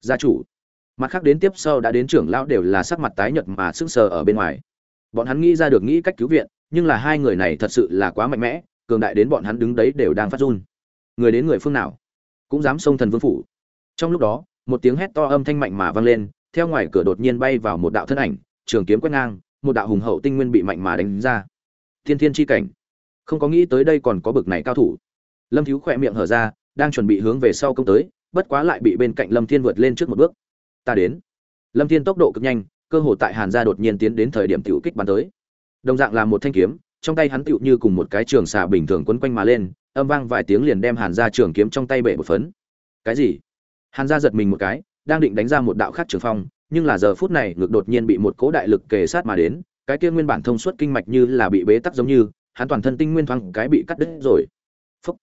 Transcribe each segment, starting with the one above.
gia chủ. Mặt khác đến tiếp sau đã đến trưởng lão đều là sắc mặt tái nhợt mà sững sờ ở bên ngoài. Bọn hắn nghĩ ra được nghĩ cách cứu viện, nhưng là hai người này thật sự là quá mạnh mẽ, cường đại đến bọn hắn đứng đấy đều đang phát run. Người đến người phương nào? Cũng dám xông thần vương phủ. Trong lúc đó, một tiếng hét to âm thanh mạnh mà vang lên, theo ngoài cửa đột nhiên bay vào một đạo thân ảnh, trường kiếm quét ngang, một đạo hùng hậu tinh nguyên bị mạnh mà đánh ra. Thiên thiên chi cảnh. Không có nghĩ tới đây còn có bực này cao thủ. Lâm thiếu khỏe miệng hở ra, đang chuẩn bị hướng về sau công tới bất quá lại bị bên cạnh lâm thiên vượt lên trước một bước. Ta đến. Lâm thiên tốc độ cực nhanh, cơ hội tại hàn gia đột nhiên tiến đến thời điểm tiểu kích bắn tới. Đồng dạng là một thanh kiếm, trong tay hắn tựu như cùng một cái trường xà bình thường quấn quanh mà lên, âm vang vài tiếng liền đem hàn gia trường kiếm trong tay bể một phấn. Cái gì? Hàn gia giật mình một cái, đang định đánh ra một đạo khác trường phong, nhưng là giờ phút này ngược đột nhiên bị một cỗ đại lực kề sát mà đến, cái kia nguyên bản thông suốt kinh mạch như là bị bế tắc giống như, hắn toàn thân tinh nguyên thoáng cái bị cắt đứt rồi. Phúc.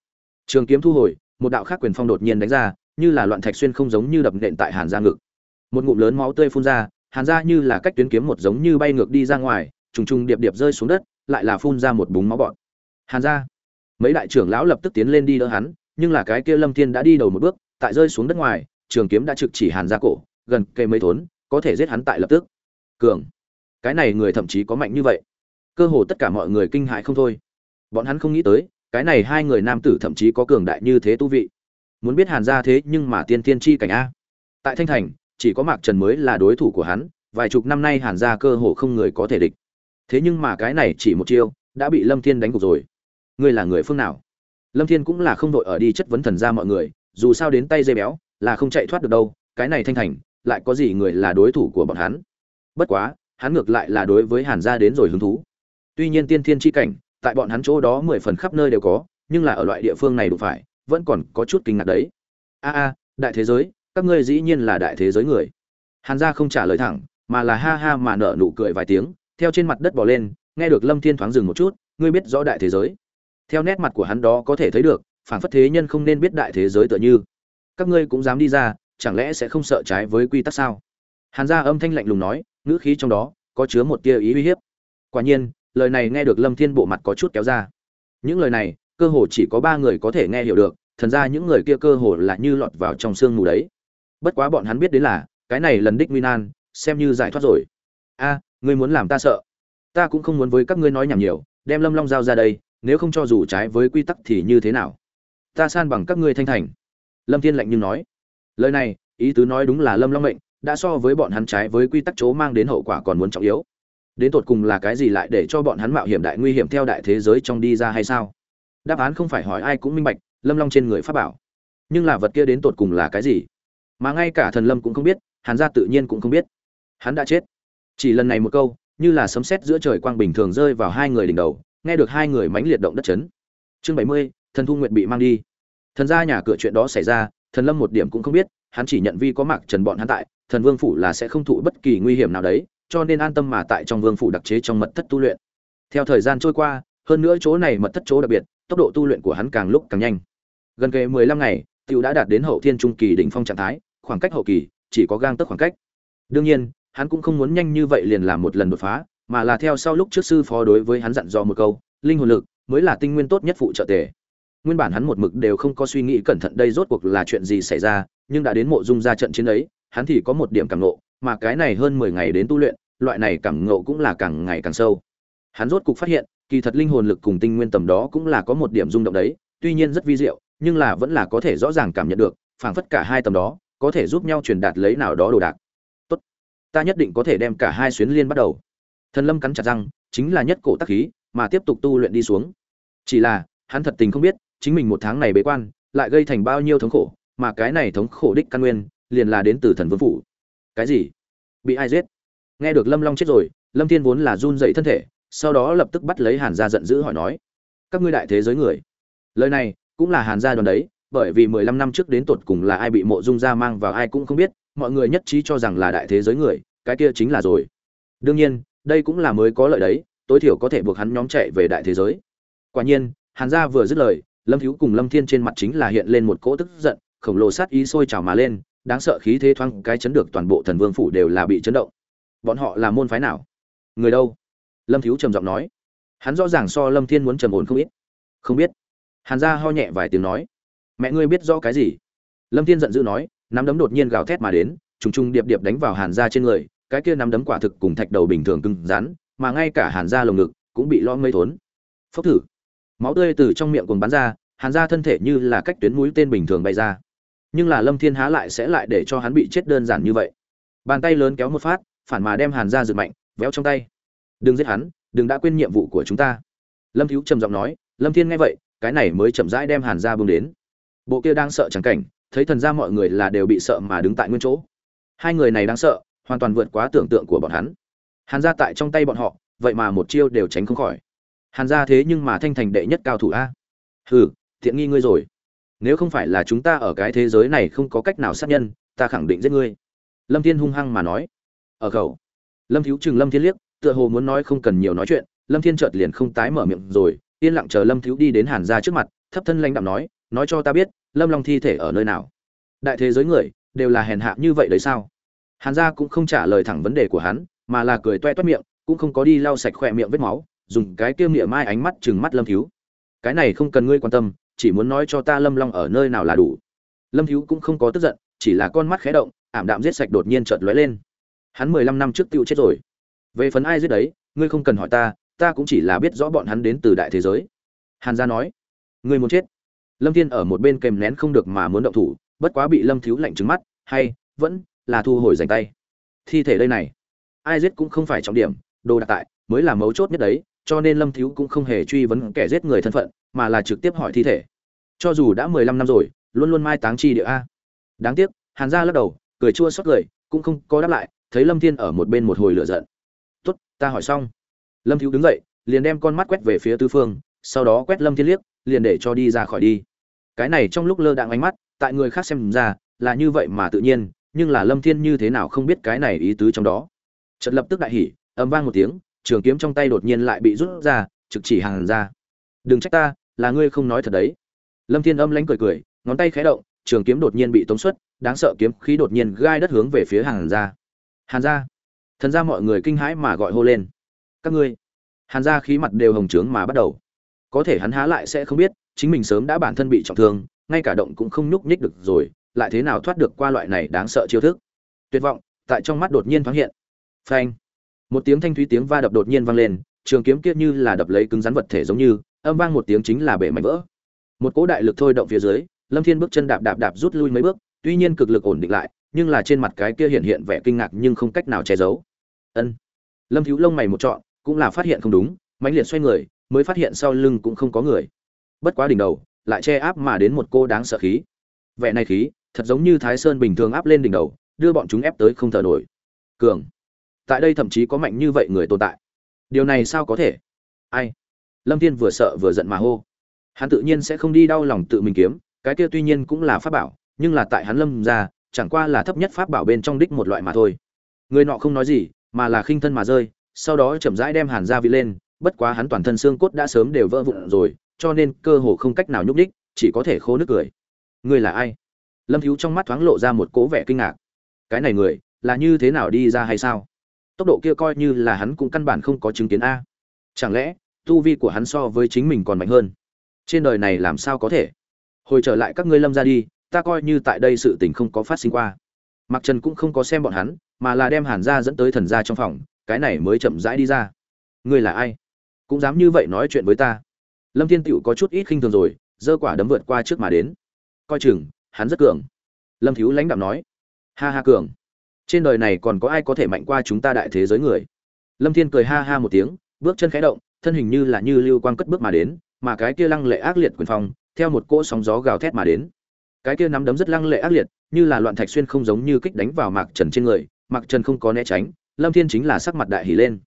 trường kiếm thu hồi, một đạo khác quyền phong đột nhiên đánh ra như là loạn thạch xuyên không giống như đập nện tại hàn gia ngực. Một ngụm lớn máu tươi phun ra, hàn gia như là cách tuyến kiếm một giống như bay ngược đi ra ngoài, trùng trùng điệp điệp rơi xuống đất, lại là phun ra một búng máu bọn hàn gia, mấy đại trưởng lão lập tức tiến lên đi đỡ hắn, nhưng là cái kia lâm thiên đã đi đầu một bước, tại rơi xuống đất ngoài, trường kiếm đã trực chỉ hàn gia cổ, gần cây mấy thốn, có thể giết hắn tại lập tức. Cường, cái này người thậm chí có mạnh như vậy. Cơ hồ tất cả mọi người kinh hại không thôi. Bọn hắn không nghĩ tới, cái này hai người nam tử thậm chí có cường đại như thế tu vị muốn biết hàn gia thế nhưng mà tiên tiên chi cảnh a. Tại thanh thành, chỉ có mạc trần mới là đối thủ của hắn, vài chục năm nay hàn gia cơ hồ không người có thể địch. Thế nhưng mà cái này chỉ một chiêu, đã bị lâm thiên đánh gục rồi. Ngươi là người phương nào? Lâm thiên cũng là không đội ở đi chất vấn thần ra mọi người, dù sao đến tay dây béo, là không chạy thoát được đâu, cái này thanh thành, lại có gì người là đối thủ của bọn hắn? Bất quá, hắn ngược lại là đối với hàn gia đến rồi hứng thú. Tuy nhiên tiên thiên chi cảnh, tại bọn hắn chỗ đó mười phần khắp nơi đều có, nhưng là ở loại địa phương này đủ phải vẫn còn có chút kinh ngạc đấy. A a, đại thế giới, các ngươi dĩ nhiên là đại thế giới người. Hàn gia không trả lời thẳng, mà là ha ha mà nở nụ cười vài tiếng, theo trên mặt đất bò lên, nghe được lâm thiên thoáng dừng một chút, ngươi biết rõ đại thế giới. Theo nét mặt của hắn đó có thể thấy được phản phất thế nhân không nên biết đại thế giới tựa như. Các ngươi cũng dám đi ra, chẳng lẽ sẽ không sợ trái với quy tắc sao? Hàn gia âm thanh lạnh lùng nói, ngữ khí trong đó có chứa một tia ý uy hiếp. Quả nhiên, lời này nghe được lâm thiên bộ mặt có chút kéo ra. Những lời này, cơ hồ chỉ có ba người có thể nghe hiểu được thần ra những người kia cơ hồ là như lọt vào trong sương mù đấy. Bất quá bọn hắn biết đến là, cái này lần đích nguy nan, xem như giải thoát rồi. A, ngươi muốn làm ta sợ. Ta cũng không muốn với các ngươi nói nhảm nhiều, đem lâm long giao ra đây, nếu không cho dù trái với quy tắc thì như thế nào? Ta san bằng các ngươi thanh thành. Lâm thiên lạnh nhưng nói. Lời này, ý tứ nói đúng là lâm long mệnh, đã so với bọn hắn trái với quy tắc chỗ mang đến hậu quả còn muốn trọng yếu. Đến tột cùng là cái gì lại để cho bọn hắn mạo hiểm đại nguy hiểm theo đại thế giới trong đi ra hay sao? Đáp án không phải hỏi ai cũng minh bạch lâm long trên người pháp bảo. Nhưng là vật kia đến tột cùng là cái gì? Mà ngay cả thần lâm cũng không biết, hàn gia tự nhiên cũng không biết. Hắn đã chết. Chỉ lần này một câu, như là sấm sét giữa trời quang bình thường rơi vào hai người đỉnh đầu, nghe được hai người mãnh liệt động đất chấn. Chương bảy mươi, thần thu nguyện bị mang đi. Thần gia nhà cửa chuyện đó xảy ra, thần lâm một điểm cũng không biết, hắn chỉ nhận vi có mạc trần bọn hắn tại, thần vương phủ là sẽ không thụ bất kỳ nguy hiểm nào đấy, cho nên an tâm mà tại trong vương phủ đặc chế trong mật thất tu luyện. Theo thời gian trôi qua, hơn nữa chỗ này mật thất chỗ đặc biệt tốc độ tu luyện của hắn càng lúc càng nhanh. Gần kề mười lăm ngày, tiểu đã đạt đến hậu thiên trung kỳ đỉnh phong trạng thái, khoảng cách hậu kỳ chỉ có gang tấc khoảng cách. Đương nhiên, hắn cũng không muốn nhanh như vậy liền làm một lần đột phá, mà là theo sau lúc trước sư phó đối với hắn dặn dò một câu, linh hồn lực mới là tinh nguyên tốt nhất phụ trợ tề. Nguyên bản hắn một mực đều không có suy nghĩ cẩn thận đây rốt cuộc là chuyện gì xảy ra, nhưng đã đến mộ dung ra trận chiến ấy, hắn thì có một điểm cảm ngộ, mà cái này hơn mười ngày đến tu luyện, loại này cảm ngộ cũng là càng ngày càng sâu. Hắn rốt cục phát hiện kỳ thật linh hồn lực cùng tinh nguyên tầm đó cũng là có một điểm rung động đấy, tuy nhiên rất vi diệu, nhưng là vẫn là có thể rõ ràng cảm nhận được, phảng phất cả hai tầm đó, có thể giúp nhau truyền đạt lấy nào đó đồ đạc. Tốt, ta nhất định có thể đem cả hai xuyến liên bắt đầu. Thần lâm cắn chặt răng, chính là nhất cổ tác khí, mà tiếp tục tu luyện đi xuống. Chỉ là, hắn thật tình không biết, chính mình một tháng này bế quan, lại gây thành bao nhiêu thống khổ, mà cái này thống khổ đích căn nguyên, liền là đến từ thần vương phủ. Cái gì? Bị ai giết? Nghe được lâm long chết rồi, lâm thiên vốn là run dậy thân thể sau đó lập tức bắt lấy hàn gia giận dữ hỏi nói, các ngươi đại thế giới người, lời này cũng là hàn gia đoàn đấy, bởi vì mười lăm năm trước đến tột cùng là ai bị mộ dung gia mang vào ai cũng không biết, mọi người nhất trí cho rằng là đại thế giới người, cái kia chính là rồi. Đương nhiên, đây cũng là mới có lợi đấy, tối thiểu có thể buộc hắn nhóm chạy về đại thế giới. Quả nhiên, hàn gia vừa dứt lời, lâm thiếu cùng lâm thiên trên mặt chính là hiện lên một cỗ tức giận, khổng lồ sát ý sôi trào mà lên, đáng sợ khí thế thoáng cái chấn được toàn bộ thần vương phủ đều là bị chấn động. Bọn họ là môn phái nào? Người đâu? Lâm thiếu trầm giọng nói. Hắn rõ ràng so lâm thiên muốn trầm ổn không ít. Không biết. Hàn gia ho nhẹ vài tiếng nói. Mẹ ngươi biết rõ cái gì? Lâm thiên giận dữ nói, nắm đấm đột nhiên gào thét mà đến, trùng trùng điệp điệp đánh vào hàn gia trên người, cái kia nắm đấm quả thực cùng thạch đầu bình thường cứng rắn, mà ngay cả hàn gia lồng ngực cũng bị lo mây thốn. Phốc thử. Máu tươi từ trong miệng cuồng bắn ra, hàn gia thân thể như là cách tuyến mũi tên bình thường bay ra. Nhưng là lâm thiên há lại sẽ lại để cho hắn bị chết đơn giản như vậy. Bàn tay lớn kéo một phát, phản mà đem hàn gia giật mạnh, véo trong tay đừng giết hắn, đừng đã quên nhiệm vụ của chúng ta. Lâm thiếu trầm giọng nói, lâm thiên nghe vậy, cái này mới chậm rãi đem hàn gia bưng đến. Bộ kia đang sợ trắng cảnh, thấy thần gia mọi người là đều bị sợ mà đứng tại nguyên chỗ. Hai người này đáng sợ, hoàn toàn vượt quá tưởng tượng của bọn hắn. Hàn gia tại trong tay bọn họ, vậy mà một chiêu đều tránh không khỏi. Hàn gia thế nhưng mà thanh thành đệ nhất cao thủ a. Hừ, thiện nghi ngươi rồi. Nếu không phải là chúng ta ở cái thế giới này không có cách nào sát nhân, ta khẳng định giết ngươi. Lâm thiên hung hăng mà nói. Ở khẩu. Lâm thiếu chừng lâm thiên liếc tựa hồ muốn nói không cần nhiều nói chuyện, lâm thiên chợt liền không tái mở miệng rồi, yên lặng chờ lâm thiếu đi đến hàn gia trước mặt, thấp thân lãnh đạm nói nói cho ta biết, lâm long thi thể ở nơi nào? Đại thế giới người, đều là hèn hạ như vậy đấy sao? Hàn gia cũng không trả lời thẳng vấn đề của hắn, mà là cười toe toét miệng, cũng không có đi lau sạch khỏe miệng vết máu, dùng cái kiêm miệng mai ánh mắt chừng mắt lâm thiếu. Cái này không cần ngươi quan tâm, chỉ muốn nói cho ta lâm long ở nơi nào là đủ. Lâm thiếu cũng không có tức giận, chỉ là con mắt khé động, ảm đạm giết sạch đột nhiên chợt lóe lên. Hắn mười lăm năm trước tiêu chết rồi về phần ai giết đấy, ngươi không cần hỏi ta ta cũng chỉ là biết rõ bọn hắn đến từ đại thế giới. Hàn gia nói, ngươi muốn chết. Lâm thiên ở một bên kèm nén không được mà muốn động thủ, bất quá bị lâm thiếu lạnh trứng mắt, hay, vẫn là thu hồi dành tay. Thi thể đây này, ai giết cũng không phải trọng điểm, đồ đặt tại, mới là mấu chốt nhất đấy, cho nên lâm thiếu cũng không hề truy vấn kẻ giết người thân phận, mà là trực tiếp hỏi thi thể. Cho dù đã mười lăm năm rồi, luôn luôn mai táng chi địa a. Đáng tiếc, hàn gia lắc đầu, cười chua xót cười cũng không có đáp lại, thấy lâm thiên ở một bên một hồi lửa giận ta hỏi xong. Lâm thiếu đứng dậy, liền đem con mắt quét về phía tư phương, sau đó quét lâm thiên liếc, liền để cho đi ra khỏi đi. Cái này trong lúc lơ đãng ánh mắt, tại người khác xem ra, là như vậy mà tự nhiên, nhưng là lâm thiên như thế nào không biết cái này ý tứ trong đó. Chợt lập tức đại hỉ âm vang một tiếng, trường kiếm trong tay đột nhiên lại bị rút ra, trực chỉ hàng ra. Đừng trách ta, là ngươi không nói thật đấy. Lâm thiên âm lánh cười cười, ngón tay khẽ động, trường kiếm đột nhiên bị tống xuất, đáng sợ kiếm khí đột nhiên gai đất hướng về phía hàn gia hàn gia thần ra mọi người kinh hãi mà gọi hô lên. Các ngươi, hàn ra khí mặt đều hồng trướng mà bắt đầu. Có thể hắn há lại sẽ không biết, chính mình sớm đã bản thân bị trọng thương, ngay cả động cũng không nhúc nhích được rồi, lại thế nào thoát được qua loại này đáng sợ chiêu thức. Tuyệt vọng, tại trong mắt đột nhiên thoáng hiện. Phanh. Một tiếng thanh thúy tiếng va đập đột nhiên vang lên, trường kiếm kia như là đập lấy cứng rắn vật thể giống như, âm vang một tiếng chính là bể mảnh vỡ. Một cỗ đại lực thôi động phía dưới, lâm thiên bước chân đạp đạp đạp rút lui mấy bước, tuy nhiên cực lực ổn định lại nhưng là trên mặt cái kia hiện hiện vẻ kinh ngạc nhưng không cách nào che giấu. Ân. Lâm thiếu lông mày một trọn, cũng là phát hiện không đúng, mãnh liệt xoay người, mới phát hiện sau lưng cũng không có người. Bất quá đỉnh đầu, lại che áp mà đến một cô đáng sợ khí. Vẻ này khí, thật giống như thái sơn bình thường áp lên đỉnh đầu, đưa bọn chúng ép tới không thở nổi. Cường. Tại đây thậm chí có mạnh như vậy người tồn tại. Điều này sao có thể? Ai? Lâm thiên vừa sợ vừa giận mà hô. Hắn tự nhiên sẽ không đi đau lòng tự mình kiếm, cái kia tuy nhiên cũng là pháp bảo, nhưng là tại hắn lâm ra chẳng qua là thấp nhất pháp bảo bên trong đích một loại mà thôi. Người nọ không nói gì, mà là khinh thân mà rơi, sau đó chậm rãi đem hàn gia vị lên, bất quá hắn toàn thân xương cốt đã sớm đều vỡ vụn rồi, cho nên cơ hồ không cách nào nhúc đích chỉ có thể khô nước cười. Người là ai? Lâm thiếu trong mắt thoáng lộ ra một cố vẻ kinh ngạc. Cái này người, là như thế nào đi ra hay sao? Tốc độ kia coi như là hắn cũng căn bản không có chứng kiến a. Chẳng lẽ, tu vi của hắn so với chính mình còn mạnh hơn? Trên đời này làm sao có thể? Hồi trở lại các ngươi lâm ra đi ta coi như tại đây sự tình không có phát sinh qua. Mặc trần cũng không có xem bọn hắn, mà là đem hàn gia dẫn tới thần gia trong phòng, cái này mới chậm rãi đi ra. Ngươi là ai? Cũng dám như vậy nói chuyện với ta. Lâm thiên tựu có chút ít khinh thường rồi, giơ quả đấm vượt qua trước mà đến. Coi chừng, hắn rất cường. Lâm thiếu lãnh đạo nói. Ha ha cường. Trên đời này còn có ai có thể mạnh qua chúng ta đại thế giới người? Lâm thiên cười ha ha một tiếng, bước chân khẽ động, thân hình như là như lưu quang cất bước mà đến, mà cái kia lăng lệ ác liệt quyền phong, theo một cỗ sóng gió gào thét mà đến cái kia nắm đấm rất lăng lệ ác liệt, như là loạn thạch xuyên không giống như kích đánh vào mạc trần trên người, mạc trần không có né tránh, lâm thiên chính là sắc mặt đại hỉ lên.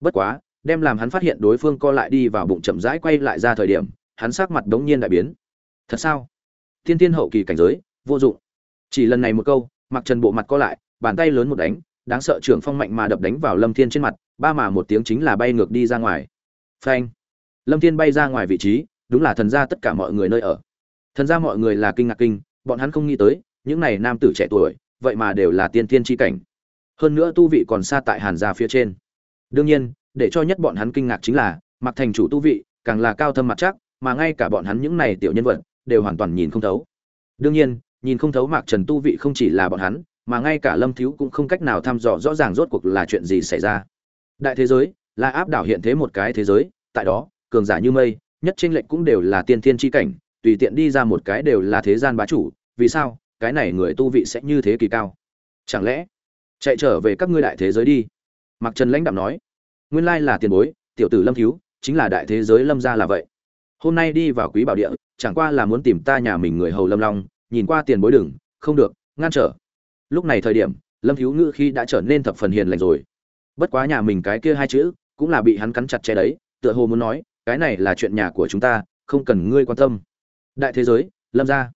Bất quá, đem làm hắn phát hiện đối phương co lại đi vào bụng chậm rãi quay lại ra thời điểm, hắn sắc mặt đống nhiên đại biến. Thật sao? Thiên Thiên hậu kỳ cảnh giới, vô dụng. Chỉ lần này một câu mặc trần bộ mặt co lại, bàn tay lớn một đánh, đáng sợ trưởng phong mạnh mà đập đánh vào lâm thiên trên mặt, ba mà một tiếng chính là bay ngược đi ra ngoài. Phanh. Lâm thiên bay ra ngoài vị trí, đúng là thần gia tất cả mọi người nơi ở thần ra mọi người là kinh ngạc kinh, bọn hắn không nghĩ tới, những này nam tử trẻ tuổi, vậy mà đều là tiên tiên tri cảnh. Hơn nữa tu vị còn xa tại hàn gia phía trên. Đương nhiên, để cho nhất bọn hắn kinh ngạc chính là mặc thành chủ tu vị, càng là cao thâm mặt chắc, mà ngay cả bọn hắn những này tiểu nhân vật, đều hoàn toàn nhìn không thấu. Đương nhiên, nhìn không thấu mạc trần tu vị không chỉ là bọn hắn, mà ngay cả lâm thiếu cũng không cách nào thăm dò rõ ràng rốt cuộc là chuyện gì xảy ra. Đại thế giới, là áp đảo hiện thế một cái thế giới, tại đó, cường giả như mây, nhất tranh lệnh cũng đều là tiên thiên tri cảnh tùy tiện đi ra một cái đều là thế gian bá chủ, vì sao? Cái này người tu vị sẽ như thế kỳ cao. Chẳng lẽ chạy trở về các ngươi đại thế giới đi? Mặc trần lãnh đạm nói. Nguyên lai là tiền bối, tiểu tử lâm cứu chính là đại thế giới lâm gia là vậy. Hôm nay đi vào quý bảo địa, chẳng qua là muốn tìm ta nhà mình người hầu lâm long, nhìn qua tiền bối đừng, không được, ngăn trở. Lúc này thời điểm, lâm thiếu ngữ khi đã trở nên thập phần hiền lành rồi. Bất quá nhà mình cái kia hai chữ, cũng là bị hắn cắn chặt che đấy, tựa hồ muốn nói, cái này là chuyện nhà của chúng ta, không cần ngươi quan tâm đại thế giới, lâm gia.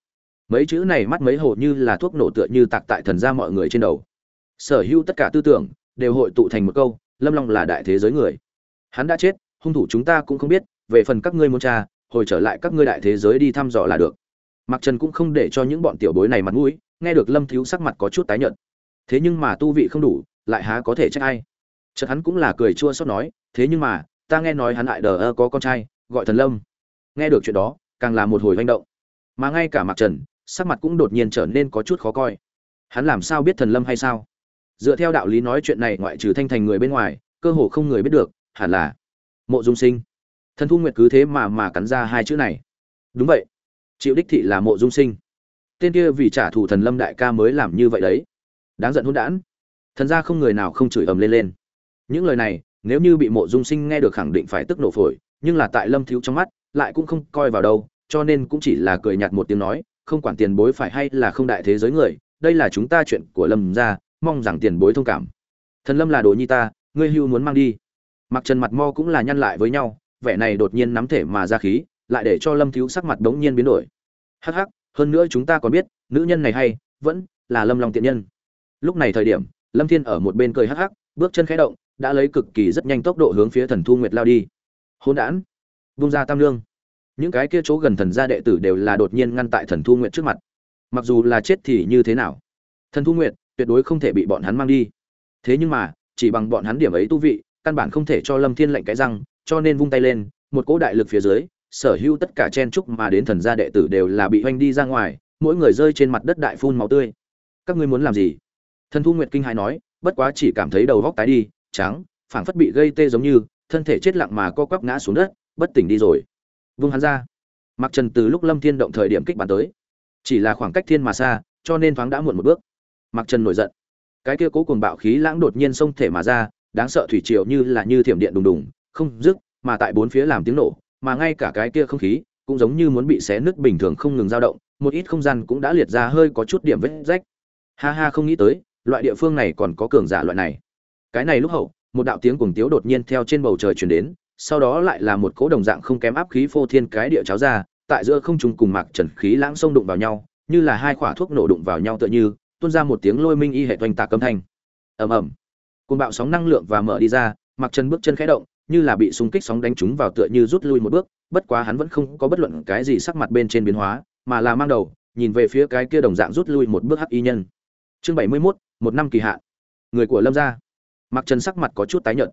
Mấy chữ này mắt mấy hồ như là thuốc nổ tựa như tạc tại thần gia mọi người trên đầu. Sở hữu tất cả tư tưởng đều hội tụ thành một câu, lâm long là đại thế giới người. Hắn đã chết, hung thủ chúng ta cũng không biết, về phần các ngươi muốn tra, hồi trở lại các ngươi đại thế giới đi thăm dò là được. Mặc trần cũng không để cho những bọn tiểu bối này mặt mũi, nghe được lâm thiếu sắc mặt có chút tái nhợt. Thế nhưng mà tu vị không đủ, lại há có thể trách ai? Chợt hắn cũng là cười chua xót nói, thế nhưng mà, ta nghe nói hắn lại đờ ơ có con trai, gọi thần lâm. Nghe được chuyện đó càng là một hồi manh động. Mà ngay cả mạc trần, sắc mặt cũng đột nhiên trở nên có chút khó coi. Hắn làm sao biết thần lâm hay sao? Dựa theo đạo lý nói chuyện này ngoại trừ thanh thành người bên ngoài, cơ hồ không người biết được, hẳn là mộ dung sinh. Thần thu nguyệt cứ thế mà mà cắn ra hai chữ này. Đúng vậy. Chịu đích thị là mộ dung sinh. Tên kia vì trả thù thần lâm đại ca mới làm như vậy đấy. Đáng giận hôn đản. Thần ra không người nào không chửi ầm lên lên. Những lời này, nếu như bị mộ dung sinh nghe được khẳng định phải tức nổ phổi, nhưng là tại lâm thiếu trong mắt lại cũng không coi vào đâu, cho nên cũng chỉ là cười nhạt một tiếng nói, không quản tiền bối phải hay là không đại thế giới người, đây là chúng ta chuyện của lâm ra mong rằng tiền bối thông cảm. Thần lâm là đồ nhi ta, ngươi hưu muốn mang đi. Mặc trần mặt mo cũng là nhăn lại với nhau, vẻ này đột nhiên nắm thể mà ra khí, lại để cho lâm thiếu sắc mặt đống nhiên biến đổi. Hắc hắc, hơn nữa chúng ta còn biết, nữ nhân này hay, vẫn là lâm long tiện nhân. Lúc này thời điểm, lâm thiên ở một bên cười hắc hắc, bước chân khẽ động, đã lấy cực kỳ rất nhanh tốc độ hướng phía thần thu nguyệt lao đi. Hôn đản, vung ra tam lương những cái kia chỗ gần thần gia đệ tử đều là đột nhiên ngăn tại thần thu nguyện trước mặt. Mặc dù là chết thì như thế nào? Thần thu nguyện tuyệt đối không thể bị bọn hắn mang đi. Thế nhưng mà, chỉ bằng bọn hắn điểm ấy tu vị, căn bản không thể cho lâm thiên lệnh cái răng, cho nên vung tay lên, một cỗ đại lực phía dưới, sở hữu tất cả chen trúc mà đến thần gia đệ tử đều là bị hoanh đi ra ngoài, mỗi người rơi trên mặt đất đại phun máu tươi. Các ngươi muốn làm gì? Thần thu nguyệt kinh hãi nói, bất quá chỉ cảm thấy đầu góc tái đi, trắng, phảng phất bị gây tê giống như, thân thể chết lặng mà co quắp ngã xuống đất, bất tỉnh đi rồi vung hắn ra. Mặc trần từ lúc lâm thiên động thời điểm kích bàn tới, chỉ là khoảng cách thiên mà xa, cho nên thoáng đã muộn một bước. Mặc trần nổi giận. Cái kia cố cùng bạo khí lãng đột nhiên xông thể mà ra, đáng sợ thủy triều như là như thiểm điện đùng đùng, không dứt, mà tại bốn phía làm tiếng nổ, mà ngay cả cái kia không khí cũng giống như muốn bị xé nứt bình thường không ngừng dao động, một ít không gian cũng đã liệt ra hơi có chút điểm vết rách. Ha ha, không nghĩ tới, loại địa phương này còn có cường giả loại này. Cái này lúc hậu, một đạo tiếng cuồng tiếu đột nhiên theo trên bầu trời truyền đến sau đó lại là một cỗ đồng dạng không kém áp khí phô thiên cái địa cháo ra tại giữa không trung cùng mạc trần khí lãng sông đụng vào nhau như là hai quả thuốc nổ đụng vào nhau tựa như tuôn ra một tiếng lôi minh y hệ toanh tạc âm thanh. Ầm ầm. Côn bạo sóng năng lượng và mở đi ra mặc trần bước chân khẽ động như là bị xung kích sóng đánh trúng vào tựa như rút lui một bước bất quá hắn vẫn không có bất luận cái gì sắc mặt bên trên biến hóa mà là mang đầu nhìn về phía cái kia đồng dạng rút lui một bước hắc y nhân. Chương bảy mươi 71, một năm kỳ hạn. Người của lâm gia. Mặc trần sắc mặt có chút tái nhợt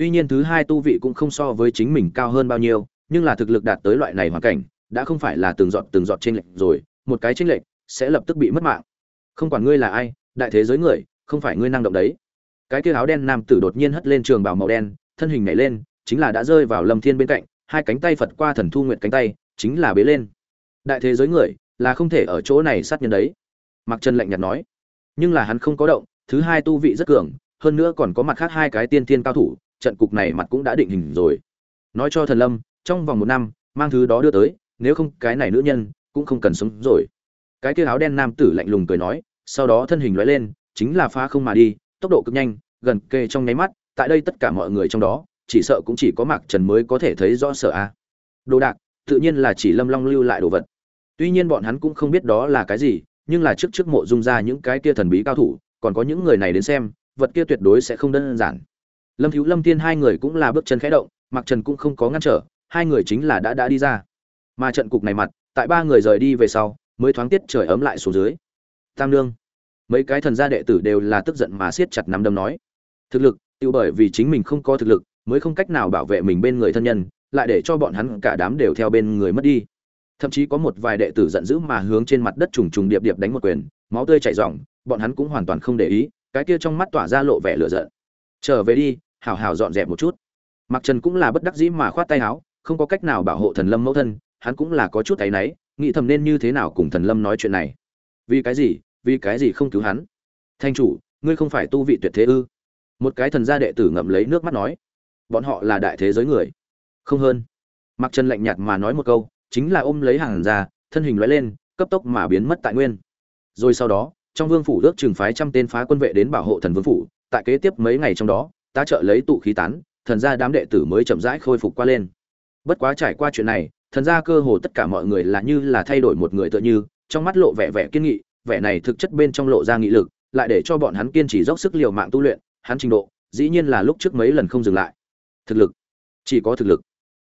tuy nhiên thứ hai tu vị cũng không so với chính mình cao hơn bao nhiêu, nhưng là thực lực đạt tới loại này hoàn cảnh, đã không phải là từng giọt từng giọt trên lệch rồi, một cái trên lệch sẽ lập tức bị mất mạng. Không quản ngươi là ai, đại thế giới người, không phải ngươi năng động đấy. Cái kia áo đen nam tử đột nhiên hất lên trường bào màu đen, thân hình nhảy lên, chính là đã rơi vào lâm thiên bên cạnh, hai cánh tay phật qua thần thu nguyện cánh tay, chính là bế lên. Đại thế giới người, là không thể ở chỗ này sát nhân đấy. Mặc trần lạnh nhạt nói. Nhưng là hắn không có động, thứ hai tu vị rất cường, hơn nữa còn có mặt khác hai cái tiên thiên cao thủ trận cục này mặt cũng đã định hình rồi. Nói cho thần lâm, trong vòng một năm, mang thứ đó đưa tới, nếu không cái này nữ nhân cũng không cần sống rồi. Cái kia áo đen nam tử lạnh lùng cười nói, sau đó thân hình lóe lên, chính là phá không mà đi, tốc độ cực nhanh, gần kề trong nháy mắt, tại đây tất cả mọi người trong đó, chỉ sợ cũng chỉ có mạc trần mới có thể thấy rõ sợ a. Đồ đạc, tự nhiên là chỉ lâm long lưu lại đồ vật. Tuy nhiên bọn hắn cũng không biết đó là cái gì, nhưng là trước trước mộ dung ra những cái kia thần bí cao thủ, còn có những người này đến xem, vật kia tuyệt đối sẽ không đơn giản lâm thiếu lâm tiên hai người cũng là bước chân khẽ động Mặc trần cũng không có ngăn trở, hai người chính là đã đã đi ra. Mà trận cục này mặt, tại ba người rời đi về sau, mới thoáng tiết trời ấm lại xuống dưới. Tam lương mấy cái thần gia đệ tử đều là tức giận mà siết chặt nắm đấm nói. Thực lực tự bởi vì chính mình không có thực lực, mới không cách nào bảo vệ mình bên người thân nhân, lại để cho bọn hắn cả đám đều theo bên người mất đi. Thậm chí có một vài đệ tử giận dữ mà hướng trên mặt đất trùng trùng điệp điệp đánh một quyền, máu tươi chảy ròng, bọn hắn cũng hoàn toàn không để ý, cái kia trong mắt tỏa ra lộ vẻ lửa giận. Trở về đi hảo hảo dọn dẹp một chút. Mặc trần cũng là bất đắc dĩ mà khoát tay áo, không có cách nào bảo hộ thần lâm mẫu thân, hắn cũng là có chút áy náy, nghĩ thầm nên như thế nào cùng thần lâm nói chuyện này. Vì cái gì? Vì cái gì không cứu hắn? Thanh chủ, ngươi không phải tu vị tuyệt thế ư? Một cái thần gia đệ tử ngậm lấy nước mắt nói. Bọn họ là đại thế giới người. Không hơn. Mặc trần lạnh nhạt mà nói một câu, chính là ôm lấy hàng ra thân hình lóe lên, cấp tốc mà biến mất tại nguyên. Rồi sau đó, trong vương phủ ước trừng phái trăm tên phá quân vệ đến bảo hộ thần vương phủ, tại kế tiếp mấy ngày trong đó ta trợ lấy tụ khí tán, thần gia đám đệ tử mới chậm rãi khôi phục qua lên. Bất quá trải qua chuyện này, thần gia cơ hồ tất cả mọi người là như là thay đổi một người tựa như, trong mắt lộ vẻ vẻ kiên nghị, vẻ này thực chất bên trong lộ ra nghị lực, lại để cho bọn hắn kiên trì dốc sức liều mạng tu luyện, hắn trình độ, dĩ nhiên là lúc trước mấy lần không dừng lại. Thực lực, chỉ có thực lực.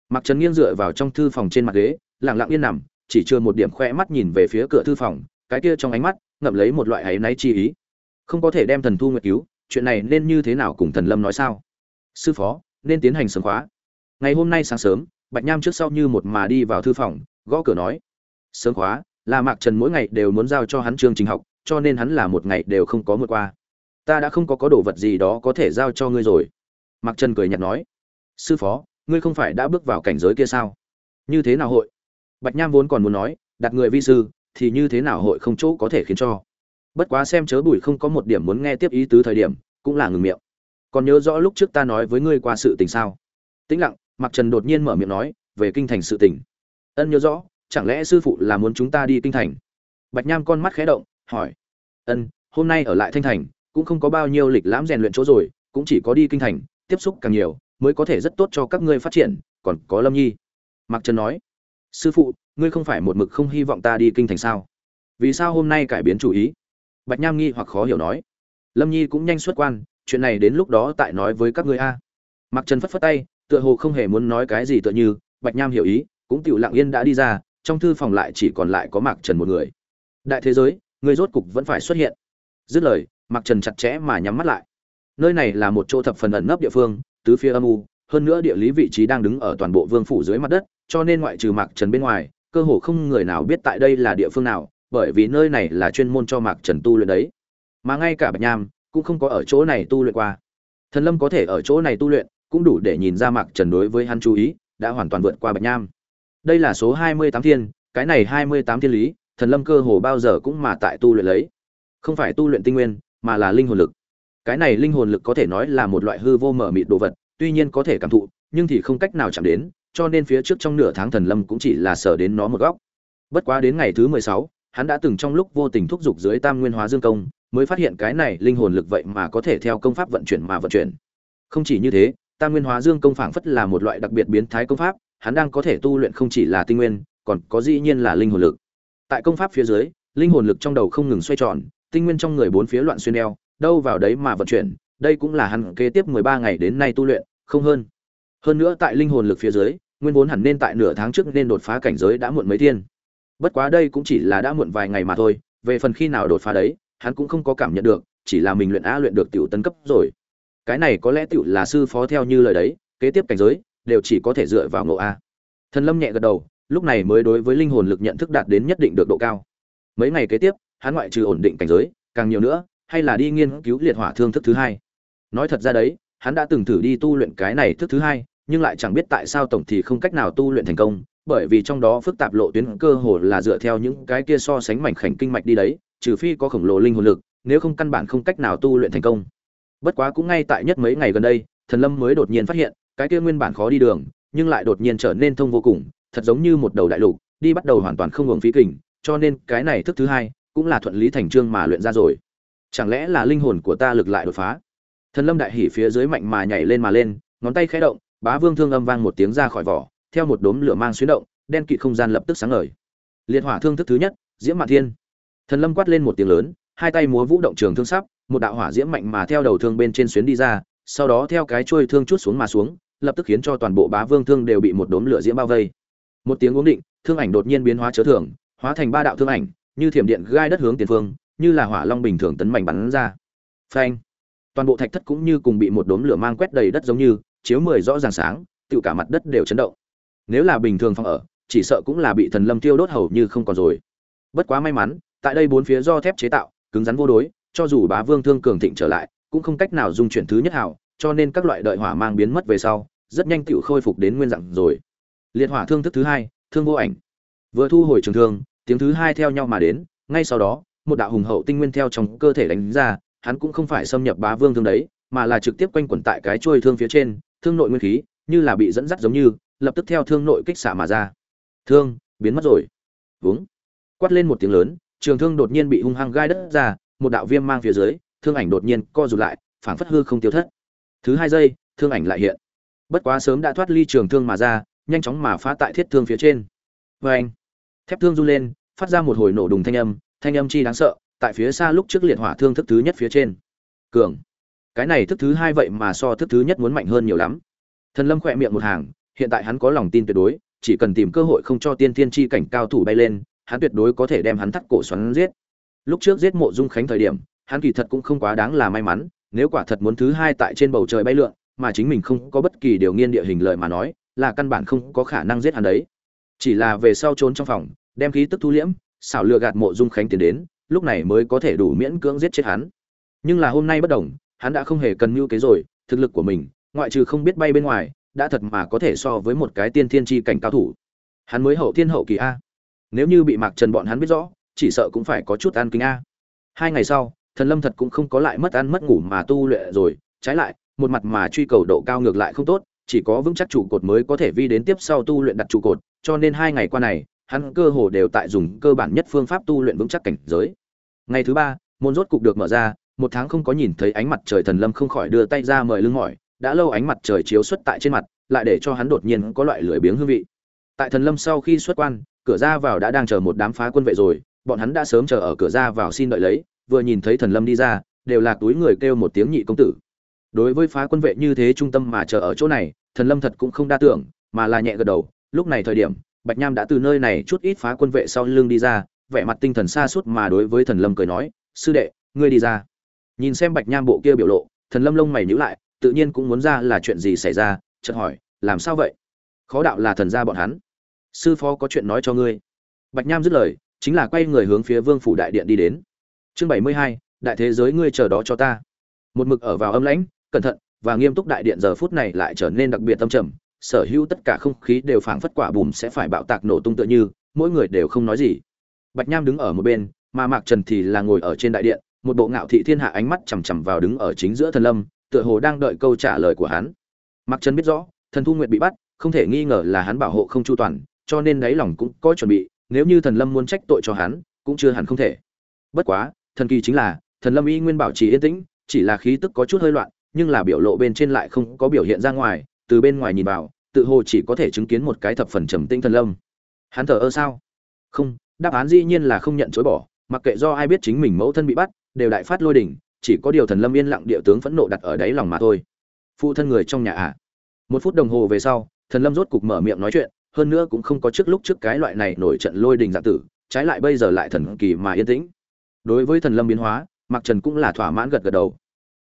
Mặc trần nghiêng dựa vào trong thư phòng trên mặt ghế, lặng lặng yên nằm, chỉ chưa một điểm khoe mắt nhìn về phía cửa thư phòng, cái kia trong ánh mắt, ngậm lấy một loại áy náy chi ý. Không có thể đem thần thu nguyệt cứu chuyện này nên như thế nào cùng thần lâm nói sao? Sư phó, nên tiến hành sớm khóa. Ngày hôm nay sáng sớm, bạch nham trước sau như một mà đi vào thư phòng, gõ cửa nói, sớm khóa là mạc trần mỗi ngày đều muốn giao cho hắn chương trình học, cho nên hắn là một ngày đều không có vượt qua. Ta đã không có có đồ vật gì đó có thể giao cho ngươi rồi. Mạc trần cười nhạt nói, sư phó, ngươi không phải đã bước vào cảnh giới kia sao? Như thế nào hội? Bạch nham vốn còn muốn nói, đặt người vi sư, thì như thế nào hội không chỗ có thể khiến cho? Bất quá xem chớ bùi không có một điểm muốn nghe tiếp ý tứ thời điểm, cũng là ngừng miệng. Còn nhớ rõ lúc trước ta nói với ngươi qua sự tình sao? Tĩnh lặng mặc trần đột nhiên mở miệng nói, về kinh thành sự tình. Ân nhớ rõ, chẳng lẽ sư phụ là muốn chúng ta đi kinh thành? Bạch nham con mắt khẽ động, hỏi. Ân, hôm nay ở lại thanh thành, cũng không có bao nhiêu lịch lãm rèn luyện chỗ rồi, cũng chỉ có đi kinh thành, tiếp xúc càng nhiều, mới có thể rất tốt cho các ngươi phát triển, còn có lâm nhi. Mặc trần nói. Sư phụ, ngươi không phải một mực không hy vọng ta đi kinh thành sao? Vì sao hôm nay cải biến chủ ý? Bạch nham nghi hoặc khó hiểu nói. Lâm nhi cũng nhanh xuất quan, chuyện này đến lúc đó tại nói với các ngươi a. Mặc trần phất phất tay, tựa hồ không hề muốn nói cái gì tựa như, bạch nham hiểu ý, cũng tiểu lặng yên đã đi ra, trong thư phòng lại chỉ còn lại có mạc trần một người. Đại thế giới, người rốt cục vẫn phải xuất hiện. Dứt lời, mạc trần chặt chẽ mà nhắm mắt lại. Nơi này là một chỗ thập phần ẩn nấp địa phương, tứ phía âm u, hơn nữa địa lý vị trí đang đứng ở toàn bộ vương phủ dưới mặt đất, cho nên ngoại trừ mạc trần bên ngoài, cơ hồ không người nào biết tại đây là địa phương nào bởi vì nơi này là chuyên môn cho mạc trần tu luyện đấy. Mà ngay cả bạch nham cũng không có ở chỗ này tu luyện qua. Thần lâm có thể ở chỗ này tu luyện cũng đủ để nhìn ra mạc trần đối với hắn chú ý, đã hoàn toàn vượt qua bạch nham. Đây là số hai mươi tám thiên, cái này hai mươi tám thiên lý, thần lâm cơ hồ bao giờ cũng mà tại tu luyện lấy. Không phải tu luyện tinh nguyên, mà là linh hồn lực. Cái này linh hồn lực có thể nói là một loại hư vô mở mịt đồ vật, tuy nhiên có thể cảm thụ, nhưng thì không cách nào chạm đến, cho nên phía trước trong nửa tháng thần lâm cũng chỉ là sở đến nó một góc. Bất quá đến ngày thứ mười sáu hắn đã từng trong lúc vô tình thúc giục dưới tam nguyên hóa dương công, mới phát hiện cái này linh hồn lực vậy mà có thể theo công pháp vận chuyển mà vận chuyển. Không chỉ như thế, tam nguyên hóa dương công phảng phất là một loại đặc biệt biến thái công pháp, hắn đang có thể tu luyện không chỉ là tinh nguyên, còn có dĩ nhiên là linh hồn lực. Tại công pháp phía dưới, linh hồn lực trong đầu không ngừng xoay tròn, tinh nguyên trong người bốn phía loạn xuyên đeo đâu vào đấy mà vận chuyển, đây cũng là hắn kế tiếp mười ba ngày đến nay tu luyện, không hơn. Hơn nữa tại linh hồn lực phía dưới, nguyên vốn hẳn nên tại nửa tháng trước nên đột phá cảnh giới đã muộn mấy thiên bất quá đây cũng chỉ là đã muộn vài ngày mà thôi, về phần khi nào đột phá đấy, hắn cũng không có cảm nhận được, chỉ là mình luyện a luyện được tiểu tấn cấp rồi. Cái này có lẽ tiểu là sư phó theo như lời đấy, kế tiếp cảnh giới, đều chỉ có thể dựa vào ngộ a. Thần lâm nhẹ gật đầu, lúc này mới đối với linh hồn lực nhận thức đạt đến nhất định được độ cao. Mấy ngày kế tiếp, hắn ngoại trừ ổn định cảnh giới, càng nhiều nữa, hay là đi nghiên cứu liệt hỏa thương thức thứ hai. Nói thật ra đấy, hắn đã từng thử đi tu luyện cái này thức thứ hai, nhưng lại chẳng biết tại sao tổng thì không cách nào tu luyện thành công bởi vì trong đó phức tạp lộ tuyến cơ hồ là dựa theo những cái kia so sánh mảnh khảnh kinh mạch đi đấy, trừ phi có khổng lồ linh hồn lực, nếu không căn bản không cách nào tu luyện thành công. Bất quá cũng ngay tại nhất mấy ngày gần đây, thần lâm mới đột nhiên phát hiện, cái kia nguyên bản khó đi đường, nhưng lại đột nhiên trở nên thông vô cùng, thật giống như một đầu đại lục, đi bắt đầu hoàn toàn không ngừng phí kình, cho nên cái này thức thứ hai cũng là thuận lý thành trương mà luyện ra rồi. Chẳng lẽ là linh hồn của ta lực lại đột phá? Thần lâm đại hỉ phía dưới mạnh mà nhảy lên mà lên, ngón tay khẽ động, bá vương thương âm vang một tiếng ra khỏi vỏ theo một đốm lửa mang xuyến động, đen kịt không gian lập tức sáng ngời. Liệt hỏa thương thức thứ nhất, diễm mạn thiên. Thần lâm quát lên một tiếng lớn, hai tay múa vũ động trường thương sắp, một đạo hỏa diễm mạnh mà theo đầu thương bên trên xuyến đi ra, sau đó theo cái trôi thương chút xuống mà xuống, lập tức khiến cho toàn bộ bá vương thương đều bị một đốm lửa diễm bao vây. Một tiếng uống định, thương ảnh đột nhiên biến hóa chớ thường, hóa thành ba đạo thương ảnh, như thiểm điện gai đất hướng tiền phương, như là hỏa long bình thường tấn mạnh bắn ra. Phanh! Toàn bộ thạch thất cũng như cùng bị một đốm lửa mang quét đầy đất giống như, chiếu mười rõ ràng sáng tự cả mặt đất đều chấn động nếu là bình thường phòng ở, chỉ sợ cũng là bị thần lâm tiêu đốt hầu như không còn rồi. Bất quá may mắn, tại đây bốn phía do thép chế tạo, cứng rắn vô đối, cho dù bá vương thương cường thịnh trở lại, cũng không cách nào dung chuyển thứ nhất hảo cho nên các loại đợi hỏa mang biến mất về sau, rất nhanh tựu khôi phục đến nguyên dạng rồi. Liệt hỏa thương thức thứ hai, thương vô ảnh. Vừa thu hồi trường thương, tiếng thứ hai theo nhau mà đến, ngay sau đó, một đạo hùng hậu tinh nguyên theo trong cơ thể đánh ra, hắn cũng không phải xâm nhập bá vương thương đấy, mà là trực tiếp quanh quẩn tại cái chuôi thương phía trên, thương nội nguyên khí, như là bị dẫn dắt giống như lập tức theo thương nội kích xạ mà ra. Thương, biến mất rồi. Vướng quát lên một tiếng lớn, trường thương đột nhiên bị hung hăng gai đất ra, một đạo viêm mang phía dưới, thương ảnh đột nhiên co rụt lại, phảng phất hư không tiêu thất. Thứ hai giây, thương ảnh lại hiện. Bất quá sớm đã thoát ly trường thương mà ra, nhanh chóng mà phá tại thiết thương phía trên. Vê anh thép thương run lên, phát ra một hồi nổ đùng thanh âm thanh âm chi đáng sợ, tại phía xa lúc trước liệt hỏa thương thức thứ nhất phía trên. Cường. Cái này thức thứ hai vậy mà so thức thứ nhất muốn mạnh hơn nhiều lắm. Thần lâm khỏe miệng một hàng hiện tại hắn có lòng tin tuyệt đối, chỉ cần tìm cơ hội không cho tiên thiên chi cảnh cao thủ bay lên, hắn tuyệt đối có thể đem hắn thắt cổ xoắn giết. Lúc trước giết mộ dung khánh thời điểm, hắn kỳ thật cũng không quá đáng là may mắn, nếu quả thật muốn thứ hai tại trên bầu trời bay lượn, mà chính mình không có bất kỳ điều nghiên địa hình lợi mà nói, là căn bản không có khả năng giết hắn đấy. Chỉ là về sau trốn trong phòng, đem khí tức thu liễm, xảo lừa gạt mộ dung khánh tiến đến, lúc này mới có thể đủ miễn cưỡng giết chết hắn. Nhưng là hôm nay bất đồng, hắn đã không hề cần mưu kế rồi, thực lực của mình, ngoại trừ không biết bay bên ngoài đã thật mà có thể so với một cái tiên thiên chi cảnh cao thủ. Hắn mới hậu thiên hậu kỳ a. Nếu như bị mạc trần bọn hắn biết rõ, chỉ sợ cũng phải có chút ăn kính a. Hai ngày sau, thần lâm thật cũng không có lại mất ăn mất ngủ mà tu luyện rồi. Trái lại, một mặt mà truy cầu độ cao ngược lại không tốt, chỉ có vững chắc trụ cột mới có thể vi đến tiếp sau tu luyện đặt trụ cột, cho nên hai ngày qua này, hắn cơ hồ đều tại dùng cơ bản nhất phương pháp tu luyện vững chắc cảnh giới. Ngày thứ ba, môn rốt cục được mở ra, một tháng không có nhìn thấy ánh mặt trời thần lâm không khỏi đưa tay ra mời lưng mỏi đã lâu ánh mặt trời chiếu xuất tại trên mặt, lại để cho hắn đột nhiên có loại lười biếng hương vị. Tại thần lâm sau khi xuất quan, cửa ra vào đã đang chờ một đám phá quân vệ rồi, bọn hắn đã sớm chờ ở cửa ra vào xin đợi lấy, vừa nhìn thấy thần lâm đi ra, đều là túi người kêu một tiếng nhị công tử. Đối với phá quân vệ như thế trung tâm mà chờ ở chỗ này, thần lâm thật cũng không đa tưởng, mà là nhẹ gật đầu, lúc này thời điểm, bạch nham đã từ nơi này chút ít phá quân vệ sau lưng đi ra, vẻ mặt tinh thần xa suốt mà đối với thần lâm cười nói, sư đệ, ngươi đi ra. Nhìn xem bạch nham bộ kia biểu lộ, thần lâm lông mày nhíu lại tự nhiên cũng muốn ra là chuyện gì xảy ra, chợt hỏi, làm sao vậy? Khó đạo là thần gia bọn hắn. Sư phó có chuyện nói cho ngươi. Bạch nham dứt lời, chính là quay người hướng phía vương phủ đại điện đi đến. Chương bảy mươi hai, đại thế giới ngươi chờ đó cho ta. Một mực ở vào âm lãnh, cẩn thận và nghiêm túc đại điện giờ phút này lại trở nên đặc biệt tâm trầm, sở hữu tất cả không khí đều phảng phất quả bùm sẽ phải bạo tạc nổ tung tựa như, mỗi người đều không nói gì. Bạch nham đứng ở một bên, mà mạc trần thì là ngồi ở trên đại điện, một bộ ngạo thị thiên hạ ánh mắt chằm chằm vào đứng ở chính giữa thần lâm tựa hồ đang đợi câu trả lời của hắn. Mạc trần biết rõ, thần thu nguyệt bị bắt, không thể nghi ngờ là hắn bảo hộ không chu toàn, cho nên đáy lòng cũng có chuẩn bị, nếu như thần lâm muốn trách tội cho hắn, cũng chưa hẳn không thể. Bất quá, thần kỳ chính là, thần lâm y nguyên bảo trì yên tĩnh, chỉ là khí tức có chút hơi loạn, nhưng là biểu lộ bên trên lại không có biểu hiện ra ngoài, từ bên ngoài nhìn vào, tự hồ chỉ có thể chứng kiến một cái thập phần trầm tĩnh thần lâm. Hắn thở ơ sao? Không, đáp án dĩ nhiên là không nhận chối bỏ, mặc kệ do ai biết chính mình mẫu thân bị bắt, đều đại phát lôi đỉnh chỉ có điều thần lâm yên lặng địa tướng phẫn nộ đặt ở đáy lòng mà thôi. Phụ thân người trong nhà ạ à. một phút đồng hồ về sau, thần lâm rốt cục mở miệng nói chuyện, hơn nữa cũng không có trước lúc trước cái loại này nổi trận lôi đình dạng tử, trái lại bây giờ lại thần kỳ mà yên tĩnh. Đối với thần lâm biến hóa mặc trần cũng là thỏa mãn gật gật đầu.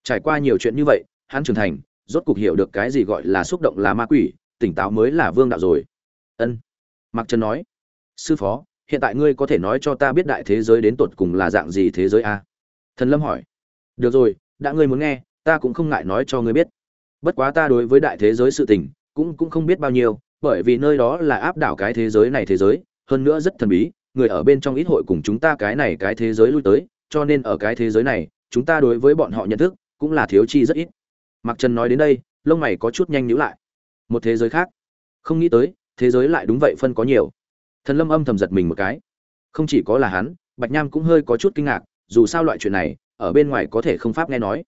Trải qua nhiều chuyện như vậy, hắn trưởng thành, rốt cục hiểu được cái gì gọi là xúc động là ma quỷ, tỉnh táo mới là vương đạo rồi. Ân mặc trần nói. Sư phó, hiện tại ngươi có thể nói cho ta biết đại thế giới đến tột cùng là dạng gì thế giới a? Thần lâm hỏi được rồi, đã ngươi muốn nghe, ta cũng không ngại nói cho ngươi biết. Bất quá ta đối với đại thế giới sự tình, cũng cũng không biết bao nhiêu, bởi vì nơi đó là áp đảo cái thế giới này thế giới, hơn nữa rất thần bí, người ở bên trong ít hội cùng chúng ta cái này cái thế giới lui tới, cho nên ở cái thế giới này, chúng ta đối với bọn họ nhận thức, cũng là thiếu chi rất ít. Mặc trần nói đến đây, lông mày có chút nhanh nhữ lại. Một thế giới khác. Không nghĩ tới, thế giới lại đúng vậy phân có nhiều. Thần lâm âm thầm giật mình một cái. Không chỉ có là hắn, bạch nham cũng hơi có chút kinh ngạc, dù sao loại chuyện này ở bên ngoài có thể không pháp nghe nói.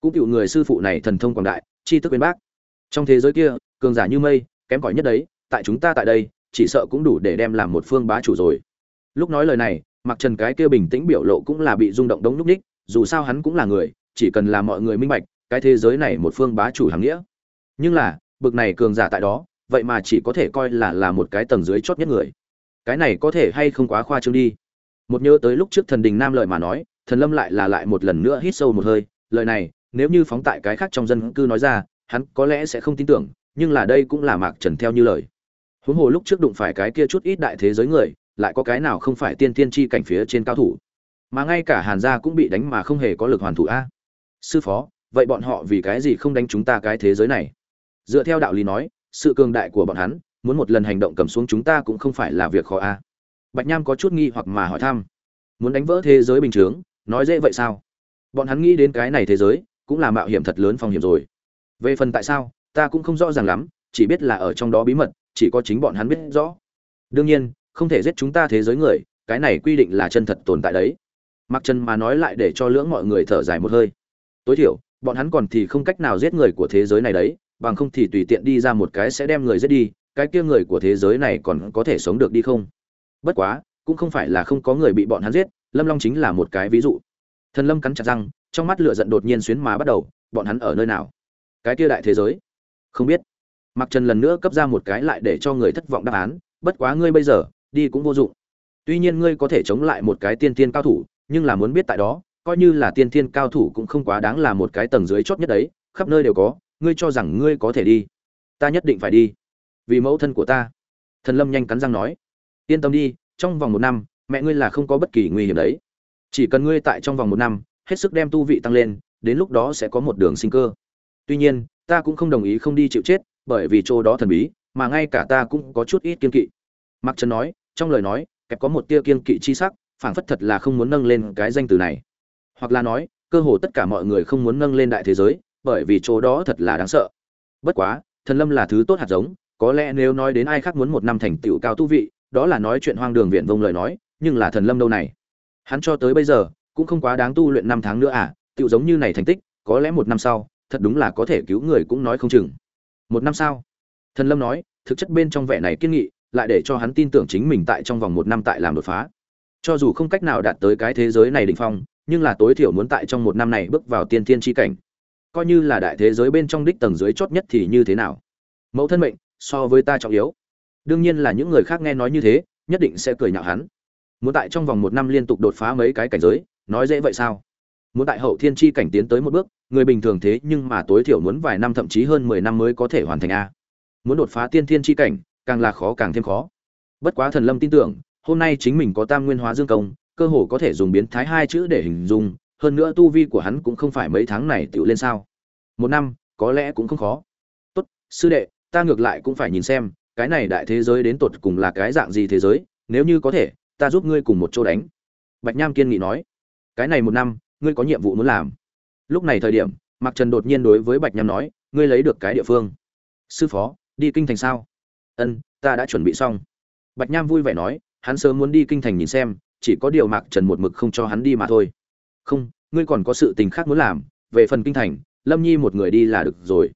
Cũng cựu người sư phụ này thần thông quảng đại chi thức bên bác. Trong thế giới kia, cường giả như mây, kém cỏi nhất đấy, tại chúng ta tại đây, chỉ sợ cũng đủ để đem làm một phương bá chủ rồi. Lúc nói lời này mặc trần cái kia bình tĩnh biểu lộ cũng là bị rung động đống núc ních, dù sao hắn cũng là người, chỉ cần là mọi người minh bạch, cái thế giới này một phương bá chủ hàng nghĩa. Nhưng là, bực này cường giả tại đó, vậy mà chỉ có thể coi là là một cái tầng dưới chót nhất người. Cái này có thể hay không quá khoa trương đi. Một nhớ tới lúc trước thần đình nam lợi mà nói thần lâm lại là lại một lần nữa hít sâu một hơi, lời này, nếu như phóng tại cái khác trong dân cư nói ra, hắn có lẽ sẽ không tin tưởng, nhưng là đây cũng là mạc trần theo như lời. Huống hồ lúc trước đụng phải cái kia chút ít đại thế giới người, lại có cái nào không phải tiên tiên chi cảnh phía trên cao thủ? Mà ngay cả hàn gia cũng bị đánh mà không hề có lực hoàn thủ a. Sư phó, vậy bọn họ vì cái gì không đánh chúng ta cái thế giới này? Dựa theo đạo lý nói, sự cường đại của bọn hắn, muốn một lần hành động cầm xuống chúng ta cũng không phải là việc khó a. Bạch nham có chút nghi hoặc mà hỏi thăm. Muốn đánh vỡ thế giới bình chướng nói dễ vậy sao? Bọn hắn nghĩ đến cái này thế giới, cũng là mạo hiểm thật lớn phong hiểm rồi. Về phần tại sao, ta cũng không rõ ràng lắm, chỉ biết là ở trong đó bí mật, chỉ có chính bọn hắn biết rõ. Đương nhiên, không thể giết chúng ta thế giới người, cái này quy định là chân thật tồn tại đấy. Mặc trần mà nói lại để cho lưỡng mọi người thở dài một hơi. Tối thiểu, bọn hắn còn thì không cách nào giết người của thế giới này đấy, bằng không thì tùy tiện đi ra một cái sẽ đem người giết đi, cái kia người của thế giới này còn có thể sống được đi không? Bất quá, cũng không phải là không có người bị bọn hắn giết lâm long chính là một cái ví dụ. Thần lâm cắn chặt răng, trong mắt lửa giận đột nhiên xuyến mà bắt đầu, bọn hắn ở nơi nào? Cái kia đại thế giới? Không biết. Mặc trần lần nữa cấp ra một cái lại để cho người thất vọng đáp án, bất quá ngươi bây giờ, đi cũng vô dụng. Tuy nhiên ngươi có thể chống lại một cái tiên tiên cao thủ, nhưng là muốn biết tại đó, coi như là tiên tiên cao thủ cũng không quá đáng là một cái tầng dưới chót nhất đấy, khắp nơi đều có, ngươi cho rằng ngươi có thể đi. Ta nhất định phải đi. Vì mẫu thân của ta. Thần lâm nhanh cắn răng nói. Yên tâm đi, trong vòng một năm mẹ ngươi là không có bất kỳ nguy hiểm đấy. Chỉ cần ngươi tại trong vòng một năm, hết sức đem tu vị tăng lên, đến lúc đó sẽ có một đường sinh cơ. Tuy nhiên, ta cũng không đồng ý không đi chịu chết, bởi vì chỗ đó thần bí, mà ngay cả ta cũng có chút ít kiên kỵ. Mặc trần nói, trong lời nói, kẹp có một tia kiên kỵ chi sắc, phảng phất thật là không muốn nâng lên cái danh từ này. Hoặc là nói, cơ hồ tất cả mọi người không muốn nâng lên đại thế giới, bởi vì chỗ đó thật là đáng sợ. Bất quá, thần lâm là thứ tốt hạt giống, có lẽ nếu nói đến ai khác muốn một năm thành tựu cao tu vị, đó là nói chuyện hoang đường viện vông lời nói nhưng là thần lâm đâu này? Hắn cho tới bây giờ, cũng không quá đáng tu luyện năm tháng nữa à? Tựu giống như này thành tích, có lẽ một năm sau, thật đúng là có thể cứu người cũng nói không chừng. Một năm sau? Thần lâm nói, thực chất bên trong vẻ này kiên nghị, lại để cho hắn tin tưởng chính mình tại trong vòng một năm tại làm đột phá. Cho dù không cách nào đạt tới cái thế giới này đỉnh phong, nhưng là tối thiểu muốn tại trong một năm này bước vào tiên thiên chi cảnh. Coi như là đại thế giới bên trong đích tầng dưới chót nhất thì như thế nào? Mẫu thân mệnh, so với ta trọng yếu. Đương nhiên là những người khác nghe nói như thế, nhất định sẽ cười nhạo hắn muốn tại trong vòng một năm liên tục đột phá mấy cái cảnh giới, nói dễ vậy sao? Muốn tại hậu thiên chi cảnh tiến tới một bước, người bình thường thế nhưng mà tối thiểu muốn vài năm thậm chí hơn mười năm mới có thể hoàn thành a. Muốn đột phá tiên thiên chi cảnh, càng là khó càng thêm khó. Bất quá thần lâm tin tưởng, hôm nay chính mình có tam nguyên hóa dương công, cơ hồ có thể dùng biến thái hai chữ để hình dung, hơn nữa tu vi của hắn cũng không phải mấy tháng này tựu lên sao. Một năm, có lẽ cũng không khó. Tốt, sư đệ, ta ngược lại cũng phải nhìn xem, cái này đại thế giới đến tột cùng là cái dạng gì thế giới, nếu như có thể ta giúp ngươi cùng một chỗ đánh. Bạch nham kiên nghị nói, cái này một năm, ngươi có nhiệm vụ muốn làm. Lúc này thời điểm, mạc trần đột nhiên đối với bạch nham nói, ngươi lấy được cái địa phương. Sư phó, đi kinh thành sao? Ân, ta đã chuẩn bị xong. Bạch nham vui vẻ nói, hắn sớm muốn đi kinh thành nhìn xem, chỉ có điều mạc trần một mực không cho hắn đi mà thôi. Không, ngươi còn có sự tình khác muốn làm, về phần kinh thành, lâm nhi một người đi là được rồi.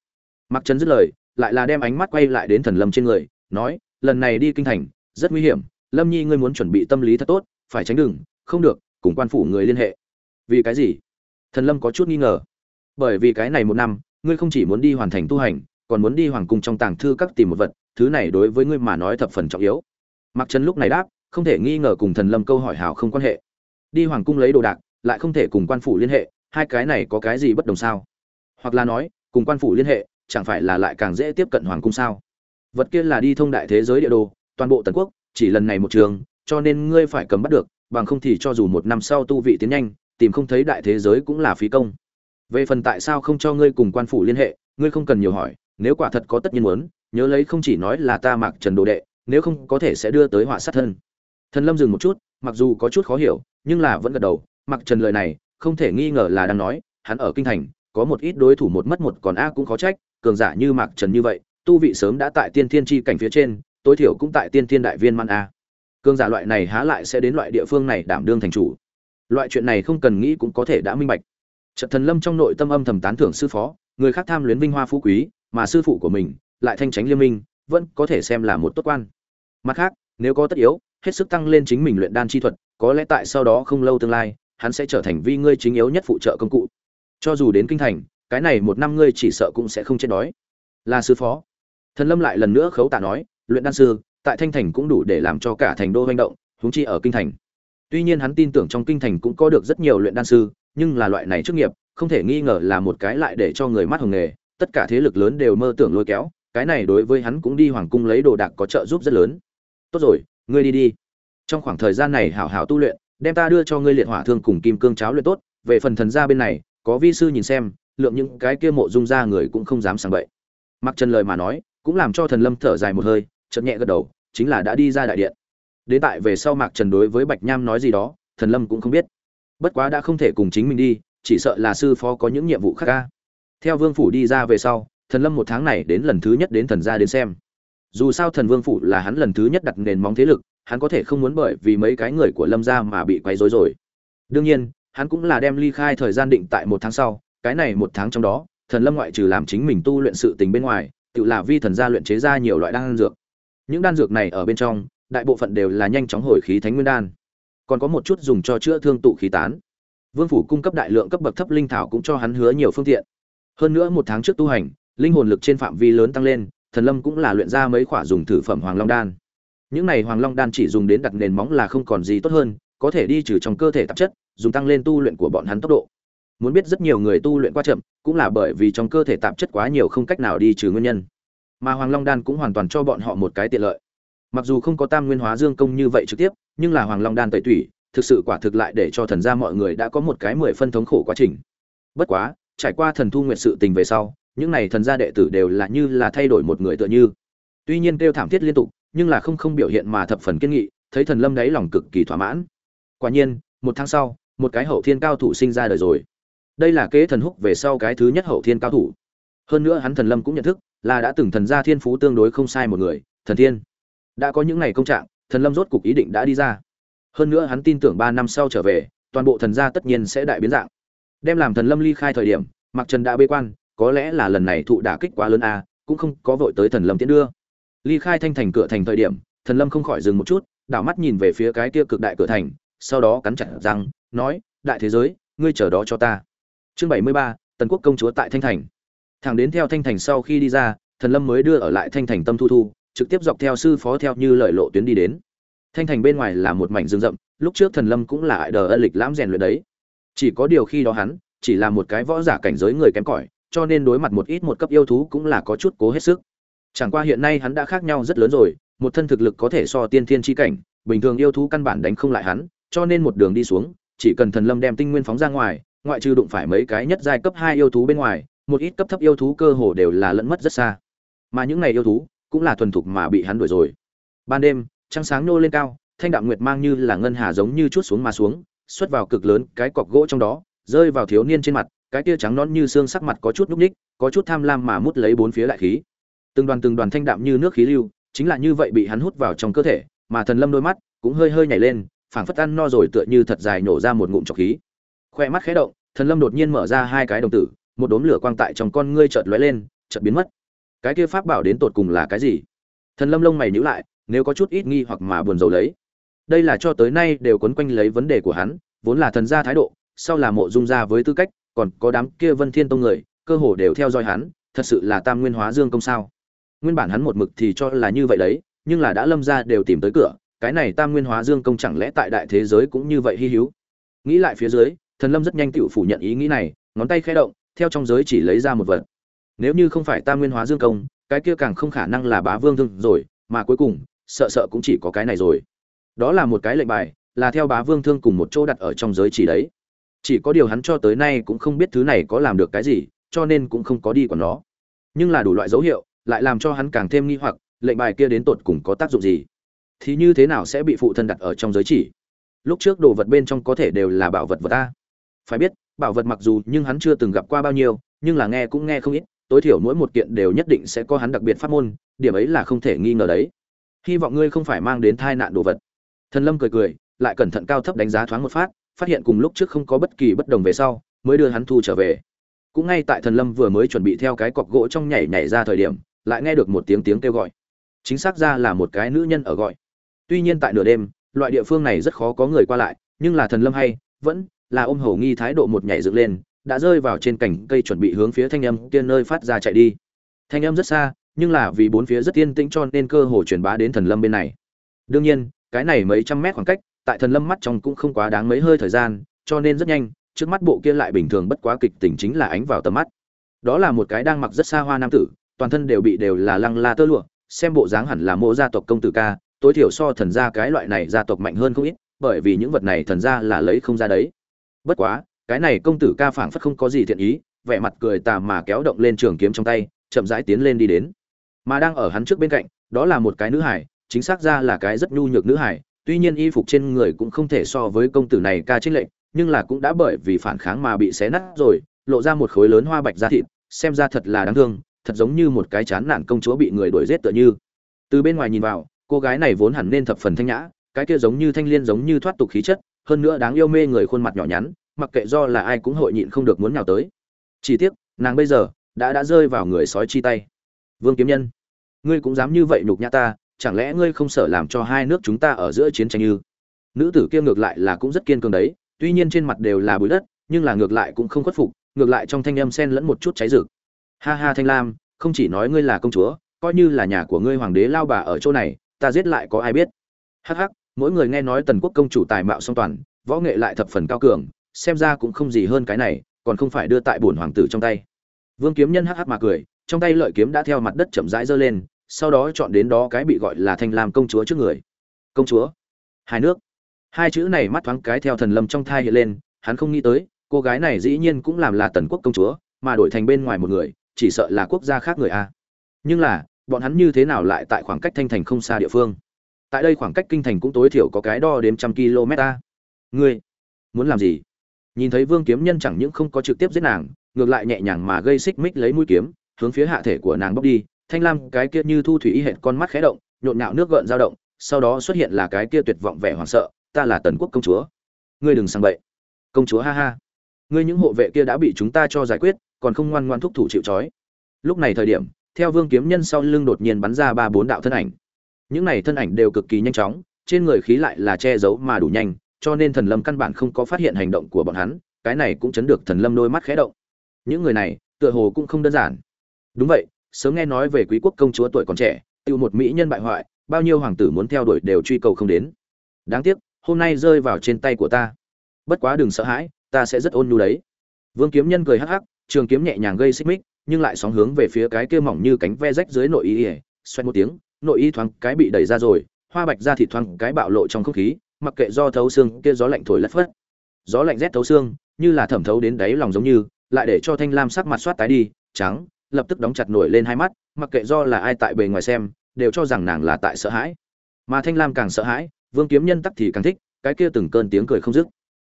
Mạc trần dứt lời, lại là đem ánh mắt quay lại đến thần lâm trên người, nói, lần này đi kinh thành, rất nguy hiểm lâm nhi, ngươi muốn chuẩn bị tâm lý thật tốt, phải tránh đừng không được, cùng quan phủ người liên hệ. Vì cái gì? Thần lâm có chút nghi ngờ. Bởi vì cái này một năm, ngươi không chỉ muốn đi hoàn thành tu hành, còn muốn đi hoàng cung trong tàng thư các tìm một vật, thứ này đối với ngươi mà nói thập phần trọng yếu. Mặc trần lúc này đáp, không thể nghi ngờ cùng thần lâm câu hỏi hào không quan hệ. Đi hoàng cung lấy đồ đạc, lại không thể cùng quan phủ liên hệ, hai cái này có cái gì bất đồng sao? Hoặc là nói, cùng quan phủ liên hệ, chẳng phải là lại càng dễ tiếp cận hoàng cung sao? Vật kia là đi thông đại thế giới địa đồ, toàn bộ tần quốc chỉ lần này một trường, cho nên ngươi phải cầm bắt được, bằng không thì cho dù một năm sau tu vị tiến nhanh, tìm không thấy đại thế giới cũng là phí công. Về phần tại sao không cho ngươi cùng quan phủ liên hệ, ngươi không cần nhiều hỏi, nếu quả thật có tất nhiên muốn, nhớ lấy không chỉ nói là ta mặc trần đồ đệ, nếu không có thể sẽ đưa tới họa sát thân. Thần lâm dừng một chút, mặc dù có chút khó hiểu, nhưng là vẫn gật đầu mặc trần lời này, không thể nghi ngờ là đang nói, hắn ở kinh thành, có một ít đối thủ một mất một còn a cũng khó trách, cường giả như mặc trần như vậy, tu vị sớm đã tại tiên thiên chi cảnh phía trên tối thiểu cũng tại tiên thiên đại viên man a. Cương giả loại này há lại sẽ đến loại địa phương này đảm đương thành chủ. Loại chuyện này không cần nghĩ cũng có thể đã minh bạch. Trận thần lâm trong nội tâm âm thầm tán thưởng sư phó, người khác tham luyến vinh hoa phú quý, mà sư phụ của mình lại thanh tránh liên minh, vẫn có thể xem là một tốt quan. Mặt khác, nếu có tất yếu, hết sức tăng lên chính mình luyện đan chi thuật, có lẽ tại sau đó không lâu tương lai, hắn sẽ trở thành vi ngươi chính yếu nhất phụ trợ công cụ. Cho dù đến kinh thành, cái này một năm ngươi chỉ sợ cũng sẽ không chết đói. Là sư phó. Thần lâm lại lần nữa khấu tạ nói luyện đan sư, tại thanh thành cũng đủ để làm cho cả thành đô manh động, huống chi ở kinh thành. Tuy nhiên hắn tin tưởng trong kinh thành cũng có được rất nhiều luyện đan sư, nhưng là loại này chức nghiệp, không thể nghi ngờ là một cái lại để cho người mắt hồng nghề, tất cả thế lực lớn đều mơ tưởng lôi kéo, cái này đối với hắn cũng đi hoàng cung lấy đồ đạc có trợ giúp rất lớn. Tốt rồi, ngươi đi đi. Trong khoảng thời gian này hảo hảo tu luyện, đem ta đưa cho ngươi liệt hỏa thương cùng kim cương cháo luyện tốt, về phần thần gia bên này, có vi sư nhìn xem, lượng những cái kia mộ dung ra người cũng không dám sàng bậy. Mặc trần lời mà nói, cũng làm cho thần lâm thở dài một hơi chợt nhẹ gật đầu, chính là đã đi ra đại điện. Đến tại về sau mạc trần đối với bạch nham nói gì đó, thần lâm cũng không biết. Bất quá đã không thể cùng chính mình đi, chỉ sợ là sư phó có những nhiệm vụ khác a. theo vương phủ đi ra về sau, thần lâm một tháng này đến lần thứ nhất đến thần gia đến xem. Dù sao thần vương phủ là hắn lần thứ nhất đặt nền móng thế lực, hắn có thể không muốn bởi vì mấy cái người của lâm gia mà bị quấy rối rồi. Đương nhiên, hắn cũng là đem ly khai thời gian định tại một tháng sau, cái này một tháng trong đó, thần lâm ngoại trừ làm chính mình tu luyện sự tình bên ngoài, tự là vi thần gia luyện chế ra nhiều loại đan dược những đan dược này ở bên trong, đại bộ phận đều là nhanh chóng hồi khí thánh nguyên đan. Còn có một chút dùng cho chữa thương tụ khí tán. Vương phủ cung cấp đại lượng cấp bậc thấp linh thảo cũng cho hắn hứa nhiều phương tiện. Hơn nữa một tháng trước tu hành, linh hồn lực trên phạm vi lớn tăng lên, thần lâm cũng là luyện ra mấy khỏa dùng thử phẩm hoàng long đan. Những này hoàng long đan chỉ dùng đến đặt nền móng là không còn gì tốt hơn, có thể đi trừ trong cơ thể tạp chất, dùng tăng lên tu luyện của bọn hắn tốc độ. Muốn biết rất nhiều người tu luyện quá chậm, cũng là bởi vì trong cơ thể tạp chất quá nhiều không cách nào đi trừ nguyên nhân mà hoàng long đan cũng hoàn toàn cho bọn họ một cái tiện lợi. Mặc dù không có tam nguyên hóa dương công như vậy trực tiếp, nhưng là hoàng long đan tẩy tủy, thực sự quả thực lại để cho thần gia mọi người đã có một cái mười phân thống khổ quá trình. Bất quá, trải qua thần thu nguyện sự tình về sau, những này thần gia đệ tử đều là như là thay đổi một người tựa như. Tuy nhiên kêu thảm thiết liên tục, nhưng là không không biểu hiện mà thập phần kiên nghị, thấy thần lâm đáy lòng cực kỳ thỏa mãn. Quả nhiên, một tháng sau, một cái hậu thiên cao thủ sinh ra đời rồi. Đây là kế thần húc về sau cái thứ nhất hậu thiên cao thủ. Hơn nữa hắn thần lâm cũng nhận thức là đã từng thần gia thiên phú tương đối không sai một người, thần thiên. Đã có những ngày công trạng, thần lâm rốt cục ý định đã đi ra. Hơn nữa hắn tin tưởng ba năm sau trở về, toàn bộ thần gia tất nhiên sẽ đại biến dạng. Đem làm thần lâm ly khai thời điểm mặc trần đã bế quan, có lẽ là lần này thụ đả kích quá lớn a, cũng không có vội tới thần lâm tiến đưa. Ly khai thanh thành cửa thành thời điểm, thần lâm không khỏi dừng một chút, đảo mắt nhìn về phía cái kia cực đại cửa thành, sau đó cắn chặt răng, nói, đại thế giới, ngươi chờ đó cho ta. Chương bảy mươi ba, tần quốc công chúa tại thanh thành thằng đến theo thanh thành sau khi đi ra, thần lâm mới đưa ở lại thanh thành tâm thu thu, trực tiếp dọc theo sư phó theo như lợi lộ tuyến đi đến. Thanh thành bên ngoài là một mảnh rừng rậm, lúc trước thần lâm cũng là ải đờ ân lịch lãm rèn luyện đấy. Chỉ có điều khi đó hắn, chỉ là một cái võ giả cảnh giới người kém cỏi, cho nên đối mặt một ít một cấp yêu thú cũng là có chút cố hết sức. Chẳng qua hiện nay hắn đã khác nhau rất lớn rồi, một thân thực lực có thể so tiên thiên chi cảnh, bình thường yêu thú căn bản đánh không lại hắn, cho nên một đường đi xuống, chỉ cần thần lâm đem tinh nguyên phóng ra ngoài, ngoại trừ đụng phải mấy cái nhất giai cấp hai yêu thú bên ngoài một ít cấp thấp yêu thú cơ hồ đều là lẫn mất rất xa. Mà những này yêu thú cũng là thuần thục mà bị hắn đuổi rồi. Ban đêm, trăng sáng nô lên cao, thanh đạm nguyệt mang như là ngân hà giống như chút xuống mà xuống, xuất vào cực lớn cái cọc gỗ trong đó, rơi vào thiếu niên trên mặt, cái tia trắng nón như xương sắc mặt có chút núc ních có chút tham lam mà mút lấy bốn phía lại khí. Từng đoàn từng đoàn thanh đạm như nước khí lưu, chính là như vậy bị hắn hút vào trong cơ thể, mà thần lâm đôi mắt cũng hơi hơi nhảy lên, phảng phất ăn no rồi tựa như thật dài nổ ra một ngụm trọc khí. Khoe mắt khẽ động, thần lâm đột nhiên mở ra hai cái đồng tử một đốm lửa quang tại trong con ngươi chợt lóe lên, chợt biến mất. Cái kia pháp bảo đến tột cùng là cái gì? Thần lâm lông mày nhíu lại, nếu có chút ít nghi hoặc mà buồn rầu lấy. Đây là cho tới nay đều quấn quanh lấy vấn đề của hắn, vốn là thần gia thái độ, sau là mộ dung gia với tư cách, còn có đám kia vân thiên tông người, cơ hồ đều theo dõi hắn, thật sự là tam nguyên hóa dương công sao? Nguyên bản hắn một mực thì cho là như vậy đấy, nhưng là đã lâm ra đều tìm tới cửa, cái này tam nguyên hóa dương công chẳng lẽ tại đại thế giới cũng như vậy hy hữu? Nghĩ lại phía dưới, thần lâm rất nhanh tự phủ nhận ý nghĩ này, ngón tay khẽ động theo trong giới chỉ lấy ra một vật. Nếu như không phải tam nguyên hóa dương công, cái kia càng không khả năng là bá vương thương rồi, mà cuối cùng, sợ sợ cũng chỉ có cái này rồi. Đó là một cái lệnh bài, là theo bá vương thương cùng một chỗ đặt ở trong giới chỉ đấy. Chỉ có điều hắn cho tới nay cũng không biết thứ này có làm được cái gì, cho nên cũng không có đi của nó. Nhưng là đủ loại dấu hiệu, lại làm cho hắn càng thêm nghi hoặc, lệnh bài kia đến tột cùng có tác dụng gì? Thì như thế nào sẽ bị phụ thân đặt ở trong giới chỉ? Lúc trước đồ vật bên trong có thể đều là bảo vật vật ta. Phải biết bảo vật mặc dù nhưng hắn chưa từng gặp qua bao nhiêu, nhưng là nghe cũng nghe không ít, tối thiểu mỗi một kiện đều nhất định sẽ có hắn đặc biệt pháp môn, điểm ấy là không thể nghi ngờ đấy. Hy vọng ngươi không phải mang đến tai nạn đồ vật. Thần lâm cười cười, lại cẩn thận cao thấp đánh giá thoáng một phát phát hiện cùng lúc trước không có bất kỳ bất đồng về sau, mới đưa hắn thu trở về. Cũng ngay tại thần lâm vừa mới chuẩn bị theo cái cọc gỗ trong nhảy nhảy ra thời điểm, lại nghe được một tiếng tiếng kêu gọi. Chính xác ra là một cái nữ nhân ở gọi. Tuy nhiên tại nửa đêm, loại địa phương này rất khó có người qua lại, nhưng là thần lâm hay, vẫn là ôm hầu nghi thái độ một nhảy dựng lên, đã rơi vào trên cành cây chuẩn bị hướng phía thanh âm kia nơi phát ra chạy đi. Thanh âm rất xa, nhưng là vì bốn phía rất yên tĩnh cho nên cơ hồ truyền bá đến thần lâm bên này. Đương nhiên, cái này mấy trăm mét khoảng cách, tại thần lâm mắt trong cũng không quá đáng mấy hơi thời gian, cho nên rất nhanh, trước mắt bộ kia lại bình thường bất quá kịch tình chính là ánh vào tầm mắt. Đó là một cái đang mặc rất xa hoa nam tử, toàn thân đều bị đều là lăng la tơ lụa, xem bộ dáng hẳn là mộ gia tộc công tử ca, tối thiểu so thần gia cái loại này gia tộc mạnh hơn không ít, bởi vì những vật này thần gia là lấy không ra đấy bất quá, cái này công tử ca phảng phất không có gì thiện ý, vẻ mặt cười tà mà kéo động lên trường kiếm trong tay, chậm rãi tiến lên đi đến. Mà đang ở hắn trước bên cạnh, đó là một cái nữ hải chính xác ra là cái rất nhu nhược nữ hải tuy nhiên y phục trên người cũng không thể so với công tử này ca trích lệnh, nhưng là cũng đã bởi vì phản kháng mà bị xé nát rồi, lộ ra một khối lớn hoa bạch da thịt, xem ra thật là đáng thương, thật giống như một cái chán nản công chúa bị người đuổi giết tựa như. Từ bên ngoài nhìn vào, cô gái này vốn hẳn nên thập phần thanh nhã, cái kia giống như thanh liên giống như thoát tục khí chất hơn nữa đáng yêu mê người khuôn mặt nhỏ nhắn, mặc kệ do là ai cũng hội nhịn không được muốn nhào tới. Chỉ tiếc, nàng bây giờ đã đã rơi vào người sói chi tay. Vương kiếm nhân, ngươi cũng dám như vậy nhục nhã ta, chẳng lẽ ngươi không sợ làm cho hai nước chúng ta ở giữa chiến tranh ư? Nữ tử kia ngược lại là cũng rất kiên cường đấy, tuy nhiên trên mặt đều là bụi đất, nhưng là ngược lại cũng không khuất phục, ngược lại trong thanh âm xen lẫn một chút cháy rực. Ha ha thanh lam, không chỉ nói ngươi là công chúa, coi như là nhà của ngươi hoàng đế lao bà ở chỗ này, ta giết lại có ai biết? Hắc hắc mỗi người nghe nói tần quốc công chủ tài mạo song toàn, võ nghệ lại thập phần cao cường, xem ra cũng không gì hơn cái này, còn không phải đưa tại bổn hoàng tử trong tay. Vương kiếm nhân hắc hắc mà cười, trong tay lợi kiếm đã theo mặt đất chậm rãi giơ lên, sau đó chọn đến đó cái bị gọi là thanh lam công chúa trước người. Công chúa, hai nước. Hai chữ này mắt thoáng cái theo thần lâm trong thai hiện lên, hắn không nghĩ tới, cô gái này dĩ nhiên cũng làm là tần quốc công chúa, mà đổi thành bên ngoài một người, chỉ sợ là quốc gia khác người a. Nhưng là, bọn hắn như thế nào lại tại khoảng cách thanh thành không xa địa phương? Tại đây khoảng cách kinh thành cũng tối thiểu có cái đo đếm trăm km ta. Ngươi, muốn làm gì? Nhìn thấy vương kiếm nhân chẳng những không có trực tiếp giết nàng, ngược lại nhẹ nhàng mà gây xích mích lấy mũi kiếm, hướng phía hạ thể của nàng bốc đi. Thanh lam, cái kia như thu thủy y hệt con mắt khẽ động, nhộn nhạo nước gợn dao động, sau đó xuất hiện là cái kia tuyệt vọng vẻ hoảng sợ. Ta là tần quốc công chúa. Ngươi đừng sang bậy. Công chúa, ha ha. Ngươi những hộ vệ kia đã bị chúng ta cho giải quyết, còn không ngoan ngoan thúc thủ chịu trói. Lúc này thời điểm, theo vương kiếm nhân sau lưng đột nhiên bắn ra ba bốn đạo thân ảnh những này thân ảnh đều cực kỳ nhanh chóng, trên người khí lại là che giấu mà đủ nhanh, cho nên thần lâm căn bản không có phát hiện hành động của bọn hắn, cái này cũng chấn được thần lâm đôi mắt khẽ động. Những người này, tựa hồ cũng không đơn giản. Đúng vậy, sớm nghe nói về quý quốc công chúa tuổi còn trẻ, tiêu một mỹ nhân bại hoại, bao nhiêu hoàng tử muốn theo đuổi đều truy cầu không đến. Đáng tiếc, hôm nay rơi vào trên tay của ta. Bất quá đừng sợ hãi, ta sẽ rất ôn nhu đấy. Vương kiếm nhân cười hắc hắc, trường kiếm nhẹ nhàng gây xích mích, nhưng lại sóng hướng về phía cái kia mỏng như cánh ve rách dưới nội y ỉa xoay một tiếng nội y thoáng cái bị đẩy ra rồi, hoa bạch ra thịt thoáng cái bạo lộ trong không khí, mặc kệ do thấu xương, kia gió lạnh thổi lất phất. Gió lạnh rét thấu xương, như là thẩm thấu đến đáy lòng giống như, lại để cho thanh lam sắc mặt soát tái đi, trắng, lập tức đóng chặt nổi lên hai mắt, mặc kệ do là ai tại bề ngoài xem, đều cho rằng nàng là tại sợ hãi. Mà thanh lam càng sợ hãi, vương kiếm nhân tắc thì càng thích, cái kia từng cơn tiếng cười không dứt.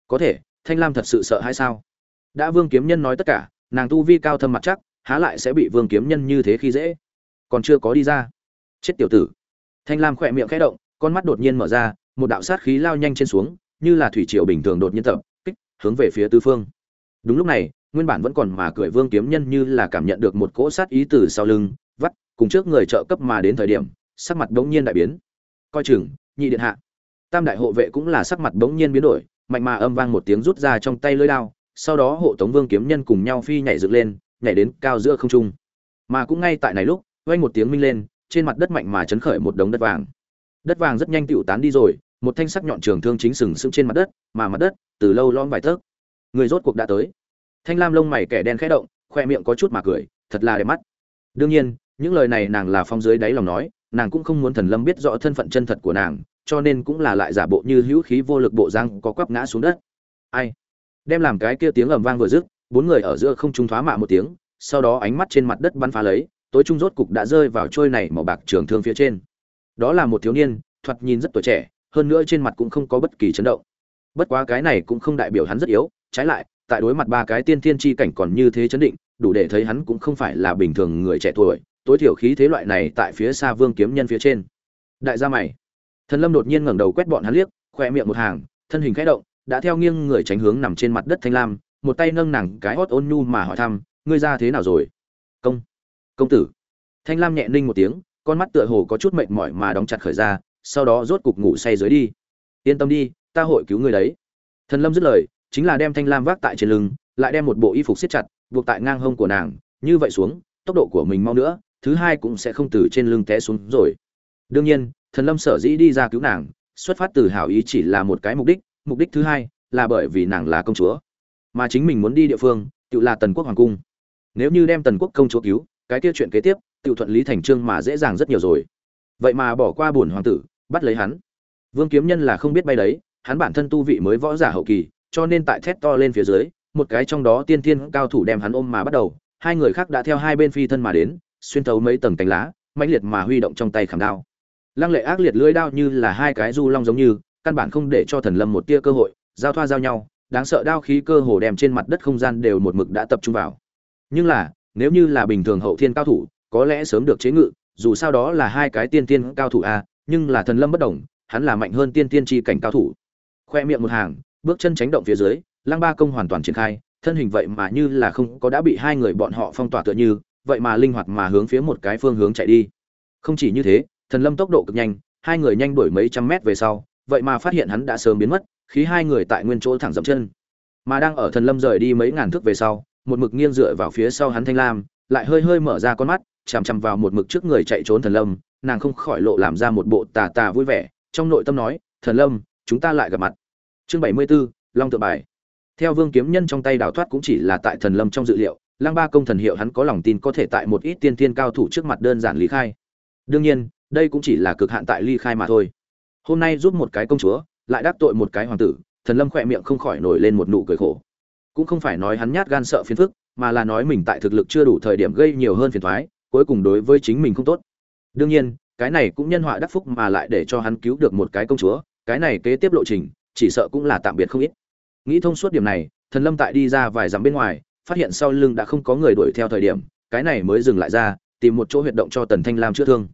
Có thể, thanh lam thật sự sợ hãi sao? Đã vương kiếm nhân nói tất cả, nàng tu vi cao thâm mặt chắc, há lại sẽ bị vương kiếm nhân như thế khi dễ? Còn chưa có đi ra chết tiểu tử. Thanh lam khỏe miệng khẽ động, con mắt đột nhiên mở ra, một đạo sát khí lao nhanh trên xuống, như là thủy triều bình thường đột nhiên tập, kích, hướng về phía tư phương. Đúng lúc này, nguyên bản vẫn còn mà cười vương kiếm nhân như là cảm nhận được một cỗ sát ý từ sau lưng, vắt, cùng trước người trợ cấp mà đến thời điểm, sắc mặt bỗng nhiên đại biến. Coi chừng, nhị điện hạ. Tam đại hộ vệ cũng là sắc mặt bỗng nhiên biến đổi, mạnh mà âm vang một tiếng rút ra trong tay lưỡi đao, sau đó hộ tống vương kiếm nhân cùng nhau phi nhảy dựng lên, nhảy đến cao giữa không trung. Mà cũng ngay tại này lúc, vang một tiếng minh lên trên mặt đất mạnh mà chấn khởi một đống đất vàng. Đất vàng rất nhanh tựu tán đi rồi, một thanh sắc nhọn trường thương chính sừng sững trên mặt đất, mà mặt đất, từ lâu lom vài tấc. Người rốt cuộc đã tới. Thanh lam lông mày kẻ đen khẽ động, khoe miệng có chút mà cười, thật là đẹp mắt. Đương nhiên, những lời này nàng là phong dưới đáy lòng nói, nàng cũng không muốn thần lâm biết rõ thân phận chân thật của nàng, cho nên cũng là lại giả bộ như hữu khí vô lực bộ răng có quắp ngã xuống đất. Ai? Đem làm cái kia tiếng ầm vang vừa dứt, bốn người ở giữa không trung thoá mạ một tiếng, sau đó ánh mắt trên mặt đất bắn phá lấy tối trung rốt cục đã rơi vào trôi này màu bạc trường thương phía trên. Đó là một thiếu niên, thoạt nhìn rất tuổi trẻ, hơn nữa trên mặt cũng không có bất kỳ chấn động. Bất quá cái này cũng không đại biểu hắn rất yếu, trái lại, tại đối mặt ba cái tiên thiên chi cảnh còn như thế chấn định, đủ để thấy hắn cũng không phải là bình thường người trẻ tuổi, tối thiểu khí thế loại này tại phía xa vương kiếm nhân phía trên. Đại gia mày. Thần lâm đột nhiên ngẩng đầu quét bọn hắn liếc, khoe miệng một hàng, thân hình khẽ động, đã theo nghiêng người tránh hướng nằm trên mặt đất thanh lam, một tay nâng nàng cái hót ôn nhu mà hỏi thăm, ngươi ra thế nào rồi? Công công tử. Thanh lam nhẹ ninh một tiếng, con mắt tựa hồ có chút mệt mỏi mà đóng chặt khởi ra, sau đó rốt cục ngủ say dưới đi. Yên tâm đi, ta hội cứu ngươi đấy. Thần lâm dứt lời, chính là đem thanh lam vác tại trên lưng, lại đem một bộ y phục siết chặt, buộc tại ngang hông của nàng. Như vậy xuống, tốc độ của mình mau nữa, thứ hai cũng sẽ không từ trên lưng té xuống rồi. Đương nhiên, thần lâm sở dĩ đi ra cứu nàng, xuất phát từ hảo ý chỉ là một cái mục đích mục đích thứ hai là bởi vì nàng là công chúa. Mà chính mình muốn đi địa phương, tự là tần quốc hoàng cung. Nếu như đem tần quốc công chúa cứu cái kia chuyện kế tiếp tự thuận lý thành trương mà dễ dàng rất nhiều rồi. Vậy mà bỏ qua bổn hoàng tử, bắt lấy hắn. Vương kiếm nhân là không biết bay đấy, hắn bản thân tu vị mới võ giả hậu kỳ, cho nên tại thét to lên phía dưới, một cái trong đó tiên thiên cao thủ đem hắn ôm mà bắt đầu, hai người khác đã theo hai bên phi thân mà đến, xuyên thấu mấy tầng cánh lá, mãnh liệt mà huy động trong tay khảm đao. Lăng lệ ác liệt lưỡi đao như là hai cái du long giống như, căn bản không để cho thần lâm một tia cơ hội, giao thoa giao nhau, đáng sợ đao khí cơ hồ đem trên mặt đất không gian đều một mực đã tập trung vào. Nhưng là nếu như là bình thường hậu thiên cao thủ, có lẽ sớm được chế ngự, dù sao đó là hai cái tiên tiên cao thủ a, nhưng là thần lâm bất đồng, hắn là mạnh hơn tiên tiên tri cảnh cao thủ. Khoe miệng một hàng, bước chân tránh động phía dưới, lăng ba công hoàn toàn triển khai, thân hình vậy mà như là không có đã bị hai người bọn họ phong tỏa tựa như, vậy mà linh hoạt mà hướng phía một cái phương hướng chạy đi. Không chỉ như thế, thần lâm tốc độ cực nhanh, hai người nhanh đuổi mấy trăm mét về sau, vậy mà phát hiện hắn đã sớm biến mất, khí hai người tại nguyên chỗ thẳng dậm chân. Mà đang ở thần lâm rời đi mấy ngàn thước về sau một mực nghiêng dựa vào phía sau hắn thanh lam lại hơi hơi mở ra con mắt chằm chằm vào một mực trước người chạy trốn thần lâm nàng không khỏi lộ làm ra một bộ tà tà vui vẻ trong nội tâm nói thần lâm chúng ta lại gặp mặt. Chương bảy mươi 74, long tự bài. Theo vương kiếm nhân trong tay đào thoát cũng chỉ là tại thần lâm trong dự liệu lang ba công thần hiệu hắn có lòng tin có thể tại một ít tiên tiên cao thủ trước mặt đơn giản lý khai. Đương nhiên đây cũng chỉ là cực hạn tại ly khai mà thôi. Hôm nay giúp một cái công chúa lại đắc tội một cái hoàng tử thần lâm khỏe miệng không khỏi nổi lên một nụ cười khổ cũng không phải nói hắn nhát gan sợ phiền phức, mà là nói mình tại thực lực chưa đủ thời điểm gây nhiều hơn phiền thoái, cuối cùng đối với chính mình không tốt. Đương nhiên, cái này cũng nhân họa đắc phúc mà lại để cho hắn cứu được một cái công chúa, cái này kế tiếp lộ trình, chỉ sợ cũng là tạm biệt không ít. Nghĩ thông suốt điểm này, thần lâm tại đi ra vài dặm bên ngoài, phát hiện sau lưng đã không có người đuổi theo thời điểm, cái này mới dừng lại ra, tìm một chỗ huyệt động cho tần thanh lam chữa thương.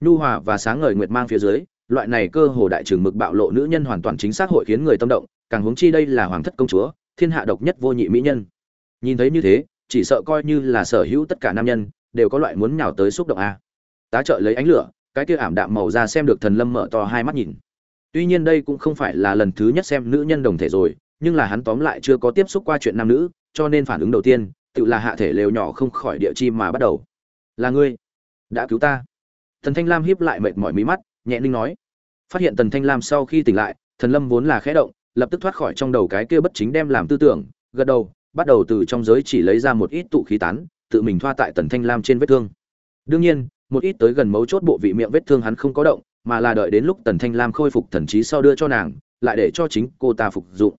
Nhu hòa và sáng ngời nguyệt mang phía dưới, loại này cơ hồ đại trường mực bạo lộ nữ nhân hoàn toàn chính xác hội khiến người tâm động, càng huống chi đây là hoàng thất công chúa thiên hạ độc nhất vô nhị mỹ nhân. Nhìn thấy như thế, chỉ sợ coi như là sở hữu tất cả nam nhân, đều có loại muốn nhào tới xúc động a. Tá trợ lấy ánh lửa, cái kia ảm đạm màu ra xem được thần lâm mở to hai mắt nhìn. Tuy nhiên đây cũng không phải là lần thứ nhất xem nữ nhân đồng thể rồi, nhưng là hắn tóm lại chưa có tiếp xúc qua chuyện nam nữ, cho nên phản ứng đầu tiên, tự là hạ thể lều nhỏ không khỏi địa chi mà bắt đầu. Là ngươi? Đã cứu ta? Thần thanh lam hiếp lại mệt mỏi mí mắt, nhẹ ninh nói. Phát hiện tần thanh lam sau khi tỉnh lại, thần lâm vốn là khẽ động lập tức thoát khỏi trong đầu cái kia bất chính đem làm tư tưởng, gật đầu, bắt đầu từ trong giới chỉ lấy ra một ít tụ khí tán, tự mình thoa tại tần thanh lam trên vết thương. Đương nhiên, một ít tới gần mấu chốt bộ vị miệng vết thương hắn không có động, mà là đợi đến lúc tần thanh lam khôi phục thần trí sau đưa cho nàng, lại để cho chính cô ta phục dụng.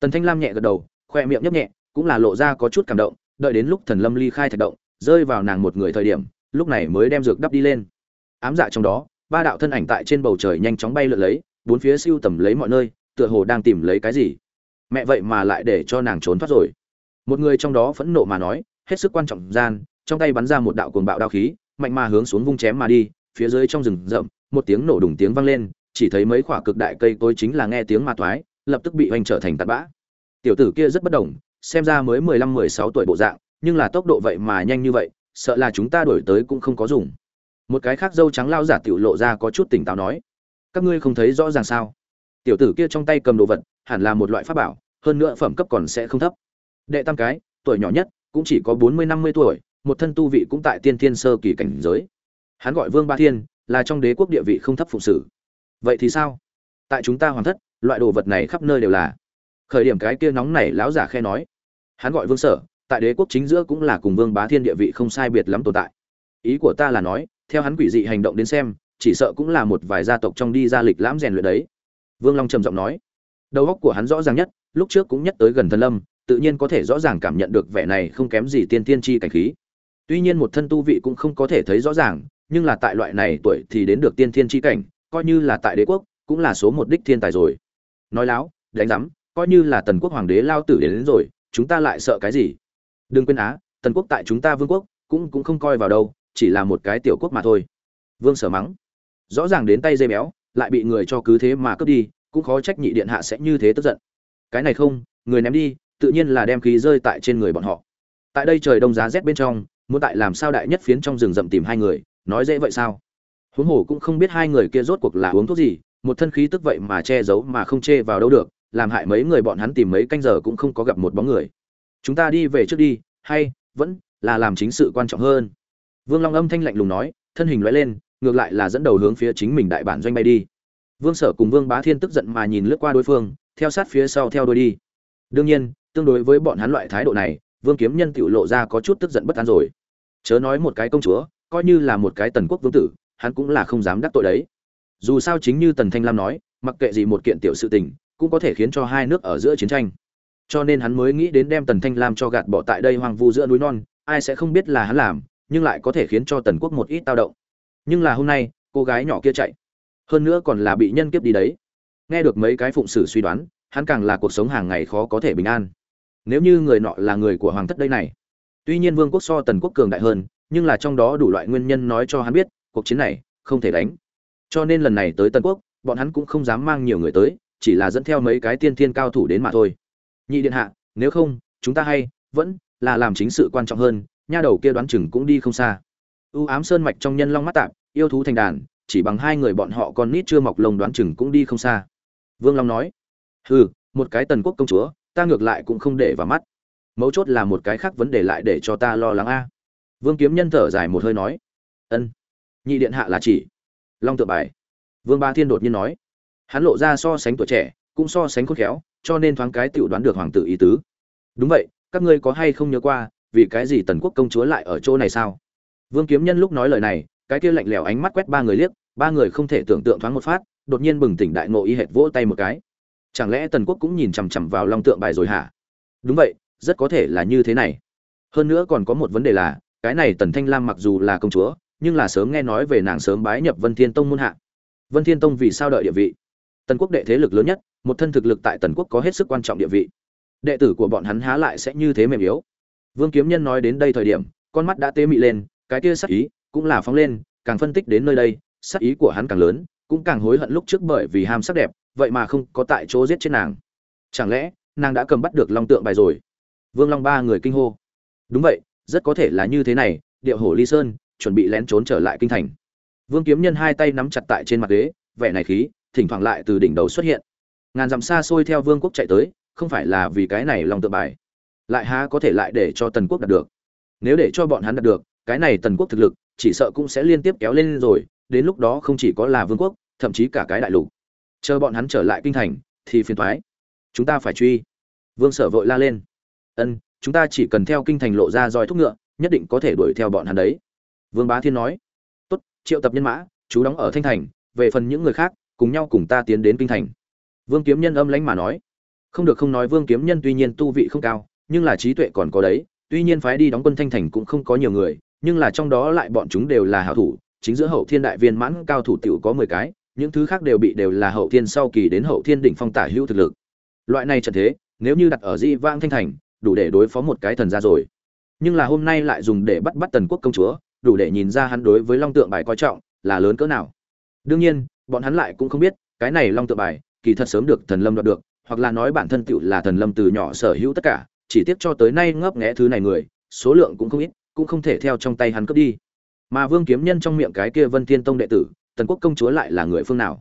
Tần thanh lam nhẹ gật đầu, khoe miệng nhấp nhẹ, cũng là lộ ra có chút cảm động, đợi đến lúc thần lâm ly khai thạch động, rơi vào nàng một người thời điểm, lúc này mới đem dược đắp đi lên. Ám dạ trong đó, ba đạo thân ảnh tại trên bầu trời nhanh chóng bay lượn lấy, bốn phía siêu tầm lấy mọi nơi tựa hồ đang tìm lấy cái gì. Mẹ vậy mà lại để cho nàng trốn thoát rồi. Một người trong đó phẫn nộ mà nói, hết sức quan trọng gian, trong tay bắn ra một đạo cuồng bạo đao khí, mạnh mà hướng xuống vung chém mà đi, phía dưới trong rừng rậm, một tiếng nổ đùng tiếng vang lên, chỉ thấy mấy quả cực đại cây tối chính là nghe tiếng ma toái lập tức bị hoành trở thành tạt bã. Tiểu tử kia rất bất đồng, xem ra mới mười lăm, mười sáu tuổi bộ dạng, nhưng là tốc độ vậy mà nhanh như vậy, sợ là chúng ta đổi tới cũng không có dùng. Một cái khác dâu trắng lao giả tiểu lộ ra có chút tỉnh táo nói, các ngươi không thấy rõ ràng sao? Tiểu tử kia trong tay cầm đồ vật, hẳn là một loại pháp bảo, hơn nữa phẩm cấp còn sẽ không thấp. Đệ tam cái, tuổi nhỏ nhất, cũng chỉ có bốn mươi, năm mươi tuổi, một thân tu vị cũng tại tiên thiên sơ kỳ cảnh giới. Hắn gọi vương ba thiên, là trong đế quốc địa vị không thấp phụng sử vậy thì sao? Tại chúng ta hoàn thất, loại đồ vật này khắp nơi đều là. Khởi điểm cái kia nóng này lão giả khe nói. Hắn gọi vương sở, tại đế quốc chính giữa cũng là cùng vương bá thiên địa vị không sai biệt lắm tồn tại. Ý của ta là nói, theo hắn quỷ dị hành động đến xem, chỉ sợ cũng là một vài gia tộc trong đi ra lịch lãm rèn luyện đấy vương long trầm giọng nói. Đầu óc của hắn rõ ràng nhất lúc trước cũng nhất tới gần thần lâm tự nhiên có thể rõ ràng cảm nhận được vẻ này không kém gì tiên tiên chi cảnh khí. Tuy nhiên một thân tu vị cũng không có thể thấy rõ ràng nhưng là tại loại này tuổi thì đến được tiên thiên chi cảnh coi như là tại đế quốc cũng là số một đích thiên tài rồi. Nói láo đánh rắm, coi như là tần quốc hoàng đế lao tử đến, đến rồi chúng ta lại sợ cái gì? Đừng quên á tần quốc tại chúng ta vương quốc cũng cũng không coi vào đâu chỉ là một cái tiểu quốc mà thôi. Vương sở mắng. Rõ ràng đến tay dây béo lại bị người cho cứ thế mà cướp đi, cũng khó trách nhị điện hạ sẽ như thế tức giận. Cái này không, người ném đi, tự nhiên là đem khí rơi tại trên người bọn họ. Tại đây trời đông giá rét bên trong, muốn tại làm sao đại nhất phiến trong rừng rậm tìm hai người, nói dễ vậy sao? Huống hồ cũng không biết hai người kia rốt cuộc là uống thuốc gì, một thân khí tức vậy mà che giấu mà không chê vào đâu được, làm hại mấy người bọn hắn tìm mấy canh giờ cũng không có gặp một bóng người. Chúng ta đi về trước đi, hay, vẫn là làm chính sự quan trọng hơn. Vương long âm thanh lạnh lùng nói, thân hình loại lên ngược lại là dẫn đầu hướng phía chính mình đại bản doanh bay đi. Vương sở cùng vương bá thiên tức giận mà nhìn lướt qua đối phương, theo sát phía sau theo đuôi đi. Đương nhiên, tương đối với bọn hắn loại thái độ này, vương kiếm nhân tiểu lộ ra có chút tức giận bất an rồi. Chớ nói một cái công chúa, coi như là một cái tần quốc vương tử, hắn cũng là không dám đắc tội đấy. Dù sao chính như tần thanh lam nói, mặc kệ gì một kiện tiểu sự tình, cũng có thể khiến cho hai nước ở giữa chiến tranh. Cho nên hắn mới nghĩ đến đem tần thanh lam cho gạt bỏ tại đây hoang vu giữa núi non, ai sẽ không biết là hắn làm, nhưng lại có thể khiến cho tần quốc một ít tao động nhưng là hôm nay, cô gái nhỏ kia chạy. Hơn nữa còn là bị nhân kiếp đi đấy. Nghe được mấy cái phụng sử suy đoán, hắn càng là cuộc sống hàng ngày khó có thể bình an. Nếu như người nọ là người của hoàng thất đây này. Tuy nhiên vương quốc so tần quốc cường đại hơn, nhưng là trong đó đủ loại nguyên nhân nói cho hắn biết, cuộc chiến này không thể đánh. Cho nên lần này tới tần quốc, bọn hắn cũng không dám mang nhiều người tới, chỉ là dẫn theo mấy cái tiên thiên cao thủ đến mà thôi. Nhị điện hạ, nếu không, chúng ta hay vẫn là làm chính sự quan trọng hơn, nha đầu kia đoán chừng cũng đi không xa u ám sơn mạch trong nhân long mắt tạp, yêu thú thành đàn, chỉ bằng hai người bọn họ còn nít chưa mọc lông đoán chừng cũng đi không xa. Vương long nói, hừ, một cái tần quốc công chúa, ta ngược lại cũng không để vào mắt. Mấu chốt là một cái khác vấn đề lại để cho ta lo lắng a. Vương kiếm nhân thở dài một hơi nói, ân, nhị điện hạ là chỉ. Long tự bài. Vương ba thiên đột nhiên nói, hắn lộ ra so sánh tuổi trẻ, cũng so sánh khôn khéo, cho nên thoáng cái tiểu đoán được hoàng tử ý tứ. Đúng vậy, các ngươi có hay không nhớ qua, vì cái gì tần quốc công chúa lại ở chỗ này sao? Vương kiếm nhân lúc nói lời này, cái kia lạnh lẽo ánh mắt quét ba người liếc, ba người không thể tưởng tượng thoáng một phát, đột nhiên bừng tỉnh đại ngộ y hệt vỗ tay một cái. Chẳng lẽ tần quốc cũng nhìn chằm chằm vào long tượng bài rồi hả? Đúng vậy, rất có thể là như thế này. Hơn nữa còn có một vấn đề là, cái này tần thanh lam mặc dù là công chúa, nhưng là sớm nghe nói về nàng sớm bái nhập vân thiên tông muôn hạ. Vân thiên tông vì sao đợi địa vị? Tần quốc đệ thế lực lớn nhất, một thân thực lực tại tần quốc có hết sức quan trọng địa vị. Đệ tử của bọn hắn há lại sẽ như thế mềm yếu. Vương kiếm nhân nói đến đây thời điểm, con mắt đã tê mị lên cái kia sắc ý cũng là phóng lên, càng phân tích đến nơi đây, sắc ý của hắn càng lớn, cũng càng hối hận lúc trước bởi vì ham sắc đẹp, vậy mà không có tại chỗ giết chết nàng. Chẳng lẽ, nàng đã cầm bắt được long tượng bài rồi? Vương long ba người kinh hô. Đúng vậy, rất có thể là như thế này, điệu hổ ly sơn, chuẩn bị lén trốn trở lại kinh thành. Vương kiếm nhân hai tay nắm chặt tại trên mặt ghế, vẻ này khí, thỉnh thoảng lại từ đỉnh đầu xuất hiện. Ngàn dặm xa xôi theo vương quốc chạy tới, không phải là vì cái này long tượng bài. Lại há có thể lại để cho tần quốc đạt được? Nếu để cho bọn hắn đạt được cái này tần quốc thực lực, chỉ sợ cũng sẽ liên tiếp kéo lên rồi, đến lúc đó không chỉ có là vương quốc, thậm chí cả cái đại lục. Chờ bọn hắn trở lại kinh thành, thì phiền thoái chúng ta phải truy. Vương sở vội la lên. Ân, chúng ta chỉ cần theo kinh thành lộ ra roi thúc ngựa, nhất định có thể đuổi theo bọn hắn đấy. Vương bá thiên nói. Tốt, triệu tập nhân mã, chú đóng ở thanh thành, về phần những người khác, cùng nhau cùng ta tiến đến kinh thành. Vương kiếm nhân âm lãnh mà nói. Không được không nói vương kiếm nhân tuy nhiên tu vị không cao, nhưng là trí tuệ còn có đấy, tuy nhiên phái đi đóng quân thanh thành cũng không có nhiều người nhưng là trong đó lại bọn chúng đều là hảo thủ, chính giữa hậu thiên đại viên mãn cao thủ tiểu có mười cái, những thứ khác đều bị đều là hậu thiên sau kỳ đến hậu thiên đỉnh phong tả hữu thực lực. Loại này trận thế, nếu như đặt ở di vang thanh thành, đủ để đối phó một cái thần gia rồi. Nhưng là hôm nay lại dùng để bắt bắt tần quốc công chúa, đủ để nhìn ra hắn đối với long tượng bài coi trọng, là lớn cỡ nào. Đương nhiên, bọn hắn lại cũng không biết, cái này long tượng bài, kỳ thật sớm được thần lâm đoạt được, hoặc là nói bản thân tựu là thần lâm từ nhỏ sở hữu tất cả, chỉ tiếp cho tới nay ngấp nghé thứ này người, số lượng cũng không ít cũng không thể theo trong tay hắn cướp đi. Mà vương kiếm nhân trong miệng cái kia vân thiên tông đệ tử, tần quốc công chúa lại là người phương nào?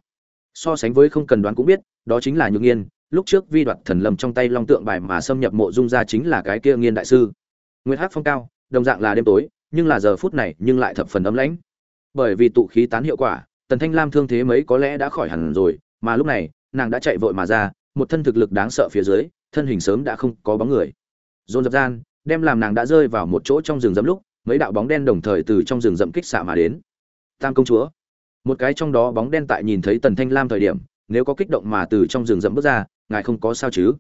So sánh với không cần đoán cũng biết, đó chính là nhược nghiên, lúc trước vi đoạt thần lâm trong tay long tượng bài mà xâm nhập mộ dung ra chính là cái kia nghiên đại sư. Nguyệt hát phong cao, đồng dạng là đêm tối, nhưng là giờ phút này nhưng lại thập phần ấm lãnh. Bởi vì tụ khí tán hiệu quả, tần thanh lam thương thế mấy có lẽ đã khỏi hẳn rồi, mà lúc này, nàng đã chạy vội mà ra, một thân thực lực đáng sợ phía dưới, thân hình sớm đã không có bóng người. Dồn dập gian đem làm nàng đã rơi vào một chỗ trong rừng rậm lúc, mấy đạo bóng đen đồng thời từ trong rừng rậm kích xạ mà đến. Tam công chúa. Một cái trong đó bóng đen tại nhìn thấy tần thanh lam thời điểm, nếu có kích động mà từ trong rừng rậm bước ra, ngài không có sao chứ?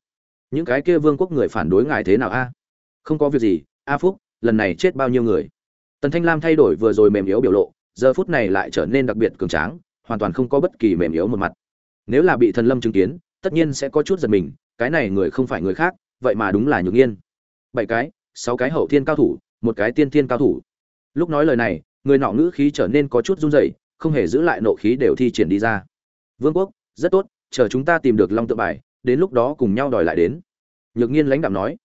Những cái kia vương quốc người phản đối ngài thế nào a? Không có việc gì, a phúc, lần này chết bao nhiêu người? Tần thanh lam thay đổi vừa rồi mềm yếu biểu lộ, giờ phút này lại trở nên đặc biệt cường tráng, hoàn toàn không có bất kỳ mềm yếu một mặt. Nếu là bị thần lâm chứng kiến, tất nhiên sẽ có chút giật mình, cái này người không phải người khác, vậy mà đúng là nhược yên bảy cái, sáu cái hậu thiên cao thủ, một cái tiên thiên cao thủ. Lúc nói lời này, người nọ ngữ khí trở nên có chút run rẩy, không hề giữ lại nộ khí đều thi triển đi ra. Vương quốc, rất tốt, chờ chúng ta tìm được long tự bài, đến lúc đó cùng nhau đòi lại đến. Nhược nhiên lãnh đạm nói.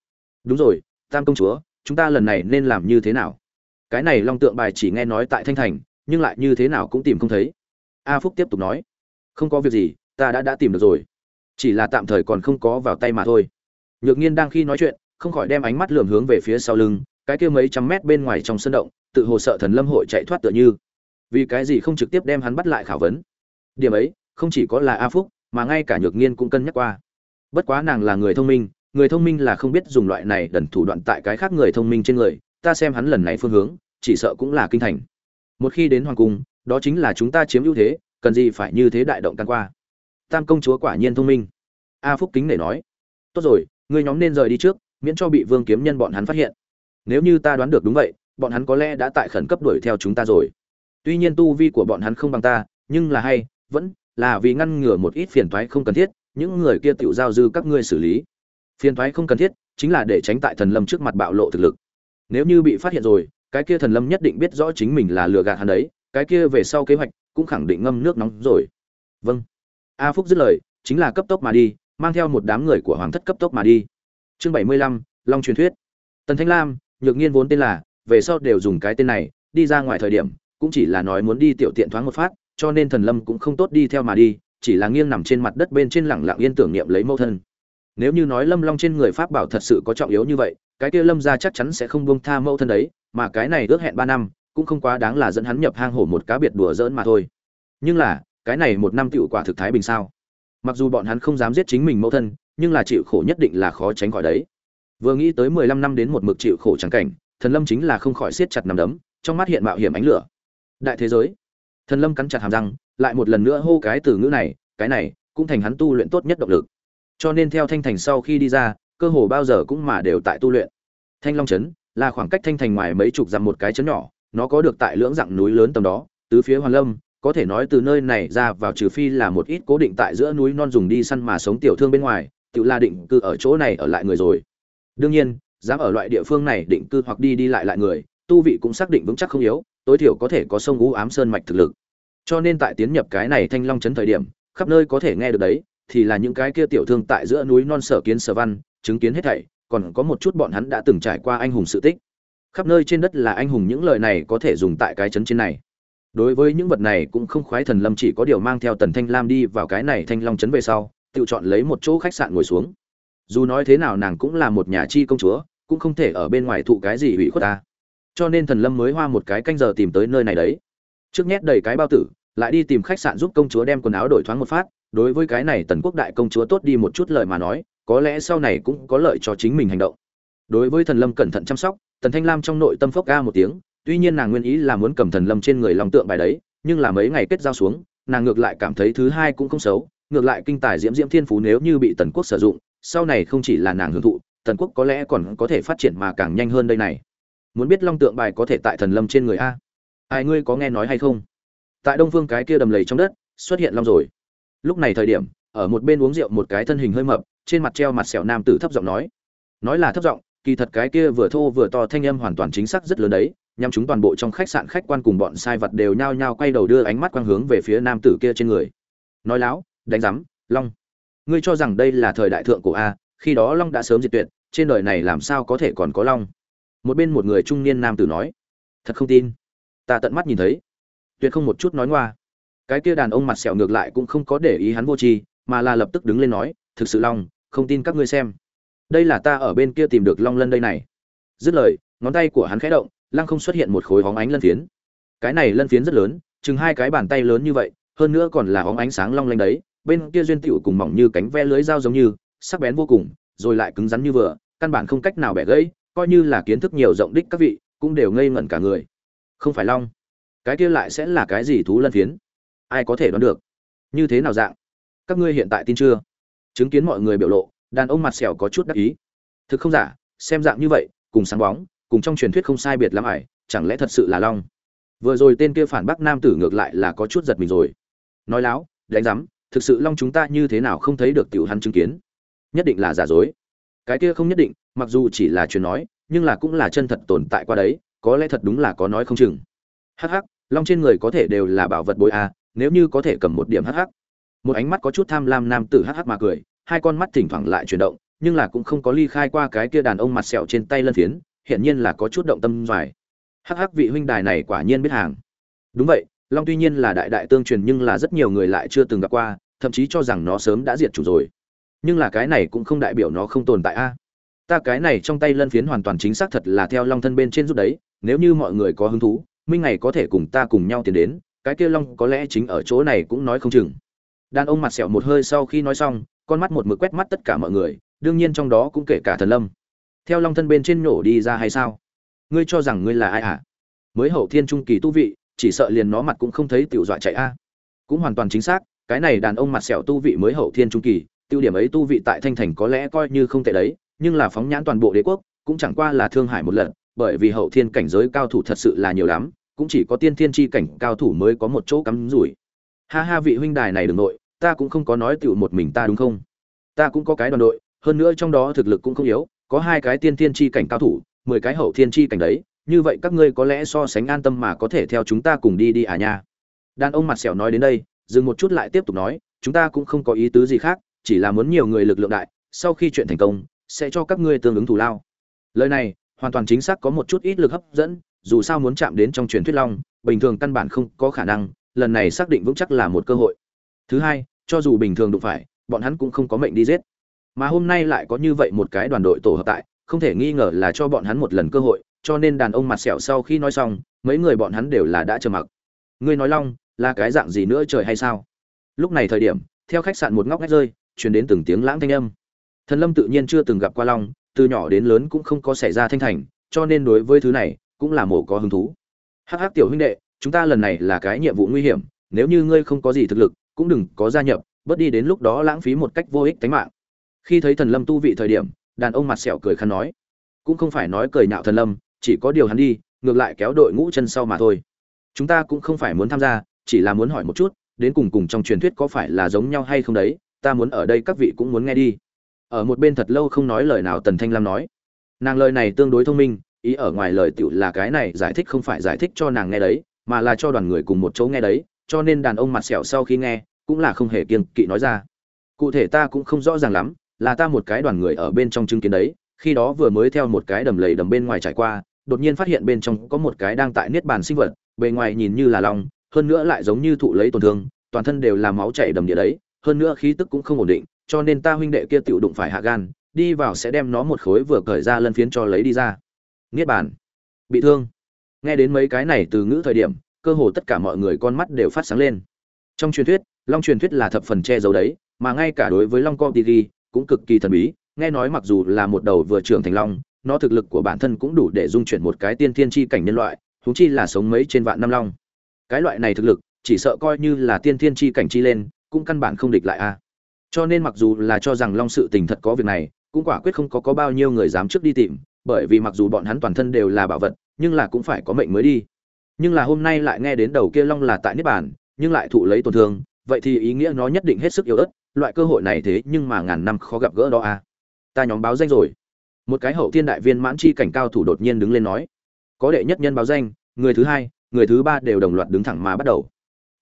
Đúng rồi, tam công chúa, chúng ta lần này nên làm như thế nào? Cái này long tượng bài chỉ nghe nói tại thanh thành, nhưng lại như thế nào cũng tìm không thấy. A phúc tiếp tục nói. Không có việc gì, ta đã đã tìm được rồi. Chỉ là tạm thời còn không có vào tay mà thôi. Nhược nhiên đang khi nói chuyện không khỏi đem ánh mắt lườm hướng về phía sau lưng, cái kia mấy trăm mét bên ngoài trong sân động, tự hồ sợ thần lâm hội chạy thoát tựa như. Vì cái gì không trực tiếp đem hắn bắt lại khảo vấn? Điểm ấy, không chỉ có là a phúc, mà ngay cả nhược nghiên cũng cân nhắc qua. Bất quá nàng là người thông minh, người thông minh là không biết dùng loại này đần thủ đoạn tại cái khác người thông minh trên người, ta xem hắn lần này phương hướng, chỉ sợ cũng là kinh thành. Một khi đến hoàng cung, đó chính là chúng ta chiếm ưu thế, cần gì phải như thế đại động tan qua. Tam công chúa quả nhiên thông minh. A phúc kính để nói. Tốt rồi, người nhóm nên rời đi trước miễn cho bị vương kiếm nhân bọn hắn phát hiện. Nếu như ta đoán được đúng vậy, bọn hắn có lẽ đã tại khẩn cấp đuổi theo chúng ta rồi. Tuy nhiên tu vi của bọn hắn không bằng ta, nhưng là hay, vẫn là vì ngăn ngừa một ít phiền toái không cần thiết, những người kia tự giao dư các ngươi xử lý. Phiền toái không cần thiết, chính là để tránh tại thần lâm trước mặt bạo lộ thực lực. Nếu như bị phát hiện rồi, cái kia thần lâm nhất định biết rõ chính mình là lừa gạt hắn đấy, cái kia về sau kế hoạch cũng khẳng định ngâm nước nóng rồi. Vâng. A phúc dứt lời, chính là cấp tốc mà đi, mang theo một đám người của hoàng thất cấp tốc mà đi chương bảy mươi lăm, long truyền thuyết. Tần thanh lam, nhược nghiên vốn tên là, về sau đều dùng cái tên này, đi ra ngoài thời điểm, cũng chỉ là nói muốn đi tiểu tiện thoáng một phát, cho nên thần lâm cũng không tốt đi theo mà đi, chỉ là nghiêng nằm trên mặt đất bên trên lẳng lặng yên tưởng niệm lấy mẫu thân. Nếu như nói lâm long trên người pháp bảo thật sự có trọng yếu như vậy, cái kia lâm ra chắc chắn sẽ không buông tha mẫu thân đấy, mà cái này ước hẹn ba năm, cũng không quá đáng là dẫn hắn nhập hang hổ một cá biệt đùa giỡn mà thôi. Nhưng là, cái này một năm tựu quả thực thái bình sao? Mặc dù bọn hắn không dám giết chính mình mẫu thân, nhưng là chịu khổ nhất định là khó tránh khỏi đấy. Vừa nghĩ tới mười lăm năm đến một mực chịu khổ trắng cảnh, thần lâm chính là không khỏi siết chặt nằm đấm, trong mắt hiện mạo hiểm ánh lửa. Đại thế giới. Thần lâm cắn chặt hàm răng, lại một lần nữa hô cái từ ngữ này, cái này cũng thành hắn tu luyện tốt nhất động lực. Cho nên theo thanh thành sau khi đi ra, cơ hồ bao giờ cũng mà đều tại tu luyện. Thanh long trấn là khoảng cách thanh thành ngoài mấy chục dặm một cái trấn nhỏ, nó có được tại lưỡng dặn núi lớn tầm đó, tứ phía hoàn lâm có thể nói từ nơi này ra vào trừ phi là một ít cố định tại giữa núi non dùng đi săn mà sống tiểu thương bên ngoài, tự la định cư ở chỗ này ở lại người rồi. Đương nhiên, dám ở loại địa phương này định cư hoặc đi đi lại lại người, tu vị cũng xác định vững chắc không yếu, tối thiểu có thể có sông ngũ ám sơn mạch thực lực. Cho nên tại tiến nhập cái này thanh long trấn thời điểm, khắp nơi có thể nghe được đấy, thì là những cái kia tiểu thương tại giữa núi non sở kiến sở văn, chứng kiến hết thảy, còn có một chút bọn hắn đã từng trải qua anh hùng sự tích. Khắp nơi trên đất là anh hùng, những lời này có thể dùng tại cái trấn trên này đối với những vật này cũng không khoái thần lâm chỉ có điều mang theo tần thanh lam đi vào cái này thanh long trấn về sau, tự chọn lấy một chỗ khách sạn ngồi xuống. Dù nói thế nào nàng cũng là một nhà chi công chúa, cũng không thể ở bên ngoài thụ cái gì hủy khuất ta. Cho nên thần lâm mới hoa một cái canh giờ tìm tới nơi này đấy. Trước nhét đầy cái bao tử, lại đi tìm khách sạn giúp công chúa đem quần áo đổi thoáng một phát. Đối với cái này tần quốc đại công chúa tốt đi một chút lời mà nói, có lẽ sau này cũng có lợi cho chính mình hành động. Đối với thần lâm cẩn thận chăm sóc, tần thanh lam trong nội tâm phốc ga một tiếng tuy nhiên nàng nguyên ý là muốn cầm thần lâm trên người lòng tượng bài đấy, nhưng là mấy ngày kết giao xuống, nàng ngược lại cảm thấy thứ hai cũng không xấu, ngược lại kinh tài diễm diễm thiên phú nếu như bị tần quốc sử dụng, sau này không chỉ là nàng hưởng thụ, tần quốc có lẽ còn có thể phát triển mà càng nhanh hơn đây này. Muốn biết long tượng bài có thể tại thần lâm trên người a. Ai ngươi có nghe nói hay không? Tại đông phương cái kia đầm lầy trong đất, xuất hiện long rồi. Lúc này thời điểm, ở một bên uống rượu một cái thân hình hơi mập, trên mặt treo mặt sẹo nam tử thấp giọng nói. Nói là thấp giọng, kỳ thật cái kia vừa thô vừa to thanh âm hoàn toàn chính xác rất lớn đấy nhằm chúng toàn bộ trong khách sạn khách quan cùng bọn sai vật đều nhao nhao quay đầu đưa ánh mắt quang hướng về phía nam tử kia trên người. Nói láo, đánh rắm long, ngươi cho rằng đây là thời đại thượng của a, khi đó long đã sớm diệt tuyệt, trên đời này làm sao có thể còn có long? Một bên một người trung niên nam tử nói, thật không tin. Ta tận mắt nhìn thấy. Tuyệt không một chút nói ngoa. Cái kia đàn ông mặt sẹo ngược lại cũng không có để ý hắn vô tri, mà là lập tức đứng lên nói, thực sự long, không tin các ngươi xem. Đây là ta ở bên kia tìm được long lân đây này. Dứt lời, ngón tay của hắn khẽ động lăng không xuất hiện một khối hóng ánh lân phiến. Cái này lân phiến rất lớn, chừng hai cái bàn tay lớn như vậy, hơn nữa còn là hóng ánh sáng long lanh đấy, bên kia duyên tiểu cùng mỏng như cánh ve lưới dao giống như, sắc bén vô cùng, rồi lại cứng rắn như vừa, căn bản không cách nào bẻ gãy, coi như là kiến thức nhiều rộng đích các vị, cũng đều ngây ngẩn cả người. Không phải long, cái kia lại sẽ là cái gì thú lân phiến? Ai có thể đoán được? Như thế nào dạng? Các ngươi hiện tại tin chưa? Chứng kiến mọi người biểu lộ, đàn ông mặt sẹo có chút đắc ý. Thực không giả, xem dạng như vậy, cùng sáng bóng cùng trong truyền thuyết không sai biệt lắm ải chẳng lẽ thật sự là long? Vừa rồi tên kia phản bác nam tử ngược lại là có chút giật mình rồi. Nói láo đánh rắm thực sự long chúng ta như thế nào không thấy được tiểu hắn chứng kiến? Nhất định là giả dối. Cái kia không nhất định mặc dù chỉ là chuyện nói nhưng là cũng là chân thật tồn tại qua đấy có lẽ thật đúng là có nói không chừng. Hắc hắc long trên người có thể đều là bảo vật bội a à, nếu như có thể cầm một điểm hắc hắc. Một ánh mắt có chút tham lam nam tử hắc hắc mà cười hai con mắt thỉnh thoảng lại chuyển động nhưng là cũng không có ly khai qua cái kia đàn ông mặt sẹo trên tay lân phiến hiển nhiên là có chút động tâm doài. Hắc hắc vị huynh đài này quả nhiên biết hàng. Đúng vậy, long tuy nhiên là đại đại tương truyền nhưng là rất nhiều người lại chưa từng gặp qua, thậm chí cho rằng nó sớm đã diệt chủ rồi. Nhưng là cái này cũng không đại biểu nó không tồn tại a. Ta cái này trong tay lân phiến hoàn toàn chính xác thật là theo long thân bên trên rút đấy, nếu như mọi người có hứng thú, minh ngày có thể cùng ta cùng nhau tiến đến, cái kia long có lẽ chính ở chỗ này cũng nói không chừng. Đàn ông mặt sẹo một hơi sau khi nói xong, con mắt một mực quét mắt tất cả mọi người, đương nhiên trong đó cũng kể cả thần lâm theo long thân bên trên nhổ đi ra hay sao? Ngươi cho rằng ngươi là ai hả? Mới hậu thiên trung kỳ tu vị, chỉ sợ liền nó mặt cũng không thấy tiểu dọa chạy a. Cũng hoàn toàn chính xác, cái này đàn ông mặt sẹo tu vị mới hậu thiên trung kỳ, tiêu điểm ấy tu vị tại thanh thành có lẽ coi như không tệ đấy, nhưng là phóng nhãn toàn bộ đế quốc, cũng chẳng qua là thương hải một lần, bởi vì hậu thiên cảnh giới cao thủ thật sự là nhiều lắm, cũng chỉ có tiên thiên chi cảnh cao thủ mới có một chỗ cắm rủi. Ha ha vị huynh đài này đừng nội, ta cũng không có nói tiểu một mình ta đúng không? Ta cũng có cái đoàn đội, hơn nữa trong đó thực lực cũng không yếu có hai cái tiên thiên chi cảnh cao thủ, mười cái hậu thiên chi cảnh đấy, như vậy các ngươi có lẽ so sánh an tâm mà có thể theo chúng ta cùng đi đi à nha. Đàn ông mặt sẹo nói đến đây, dừng một chút lại tiếp tục nói, chúng ta cũng không có ý tứ gì khác, chỉ là muốn nhiều người lực lượng đại, sau khi chuyện thành công, sẽ cho các ngươi tương ứng thù lao. Lời này, hoàn toàn chính xác có một chút ít lực hấp dẫn, dù sao muốn chạm đến trong truyền thuyết long, bình thường căn bản không có khả năng, lần này xác định vững chắc là một cơ hội. Thứ hai, cho dù bình thường đụng phải, bọn hắn cũng không có mệnh đi giết mà hôm nay lại có như vậy một cái đoàn đội tổ hợp tại, không thể nghi ngờ là cho bọn hắn một lần cơ hội, cho nên đàn ông mặt sẹo sau khi nói xong, mấy người bọn hắn đều là đã trầm mặc. Ngươi nói long, là cái dạng gì nữa trời hay sao? Lúc này thời điểm, theo khách sạn một ngóc ngách rơi chuyển đến từng tiếng lãng thanh âm. Thần lâm tự nhiên chưa từng gặp qua long, từ nhỏ đến lớn cũng không có xảy ra thanh thành, cho nên đối với thứ này, cũng là mổ có hứng thú. Hắc hắc tiểu huynh đệ, chúng ta lần này là cái nhiệm vụ nguy hiểm, nếu như ngươi không có gì thực lực, cũng đừng có gia nhập, bớt đi đến lúc đó lãng phí một cách vô ích tính mạng khi thấy thần lâm tu vị thời điểm, đàn ông mặt sẹo cười khăn nói. Cũng không phải nói cười nhạo thần lâm, chỉ có điều hắn đi, ngược lại kéo đội ngũ chân sau mà thôi. Chúng ta cũng không phải muốn tham gia, chỉ là muốn hỏi một chút, đến cùng cùng trong truyền thuyết có phải là giống nhau hay không đấy, ta muốn ở đây các vị cũng muốn nghe đi. Ở một bên thật lâu không nói lời nào tần thanh lam nói. Nàng lời này tương đối thông minh, ý ở ngoài lời tựu là cái này giải thích không phải giải thích cho nàng nghe đấy, mà là cho đoàn người cùng một chỗ nghe đấy, cho nên đàn ông mặt sẹo sau khi nghe, cũng là không hề kiêng kỵ nói ra. Cụ thể ta cũng không rõ ràng lắm là ta một cái đoàn người ở bên trong chứng kiến đấy, khi đó vừa mới theo một cái đầm lầy đầm bên ngoài trải qua, đột nhiên phát hiện bên trong có một cái đang tại niết bàn sinh vật, bề ngoài nhìn như là lòng hơn nữa lại giống như thụ lấy tổn thương, toàn thân đều là máu chảy đầm địa đấy, hơn nữa khí tức cũng không ổn định, cho nên ta huynh đệ kia tiểu đụng phải hạ gan, đi vào sẽ đem nó một khối vừa cởi ra lân phiến cho lấy đi ra. Niết bàn. Bị thương. Nghe đến mấy cái này từ ngữ thời điểm, cơ hồ tất cả mọi người con mắt đều phát sáng lên. Trong truyền thuyết, long truyền thuyết là thập phần che giấu đấy, mà ngay cả đối với long co tigi cũng cực kỳ thần bí, nghe nói mặc dù là một đầu vừa trưởng thành long, nó thực lực của bản thân cũng đủ để dung chuyển một cái tiên thiên chi cảnh nhân loại thú chi là sống mấy trên vạn năm long. Cái loại này thực lực, chỉ sợ coi như là tiên thiên chi cảnh chi lên, cũng căn bản không địch lại a. Cho nên mặc dù là cho rằng long sự tình thật có việc này, cũng quả quyết không có có bao nhiêu người dám trước đi tìm, bởi vì mặc dù bọn hắn toàn thân đều là bảo vật, nhưng là cũng phải có mệnh mới đi. Nhưng là hôm nay lại nghe đến đầu kia long là tại niết bàn, nhưng lại thụ lấy tổn thương, vậy thì ý nghĩa nó nhất định hết sức yếu ớt loại cơ hội này thế nhưng mà ngàn năm khó gặp gỡ đó a ta nhóm báo danh rồi. Một cái hậu thiên đại viên mãn chi cảnh cao thủ đột nhiên đứng lên nói. Có đệ nhất nhân báo danh, người thứ hai, người thứ ba đều đồng loạt đứng thẳng mà bắt đầu.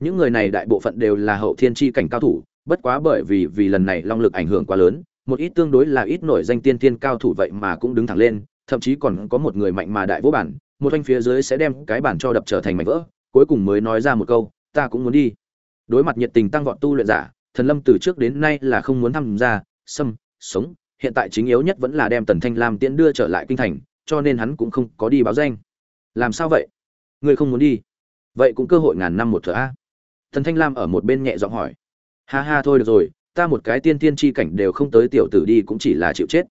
Những người này đại bộ phận đều là hậu thiên chi cảnh cao thủ, bất quá bởi vì vì lần này long lực ảnh hưởng quá lớn, một ít tương đối là ít nổi danh tiên tiên cao thủ vậy mà cũng đứng thẳng lên, thậm chí còn có một người mạnh mà đại vũ bản, một anh phía dưới sẽ đem cái bản cho đập trở thành mảnh vỡ, cuối cùng mới nói ra một câu, ta cũng muốn đi. Đối mặt nhiệt tình tăng vọt tu luyện giả thần lâm từ trước đến nay là không muốn tham gia, xâm, sống, hiện tại chính yếu nhất vẫn là đem tần thanh lam tiễn đưa trở lại kinh thành, cho nên hắn cũng không có đi báo danh. Làm sao vậy? Ngươi không muốn đi? Vậy cũng cơ hội ngàn năm một thửa a. Thần thanh lam ở một bên nhẹ giọng hỏi. Ha ha, thôi được rồi, ta một cái tiên tiên chi cảnh đều không tới tiểu tử đi cũng chỉ là chịu chết.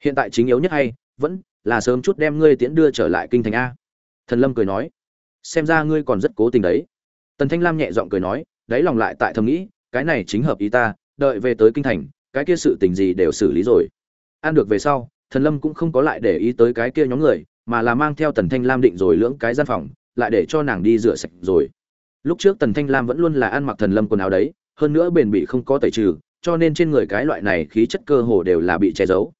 Hiện tại chính yếu nhất hay, vẫn là sớm chút đem ngươi tiễn đưa trở lại kinh thành a. Thần lâm cười nói. Xem ra ngươi còn rất cố tình đấy. Tần thanh lam nhẹ giọng cười nói, đáy lòng lại tại thầm nghĩ cái này chính hợp ý ta, đợi về tới kinh thành, cái kia sự tình gì đều xử lý rồi. Ăn được về sau, thần lâm cũng không có lại để ý tới cái kia nhóm người, mà là mang theo tần thanh lam định rồi lưỡng cái gian phòng, lại để cho nàng đi rửa sạch rồi. Lúc trước tần thanh lam vẫn luôn là ăn mặc thần lâm quần áo đấy, hơn nữa bền bị không có tẩy trừ, cho nên trên người cái loại này khí chất cơ hồ đều là bị che giấu.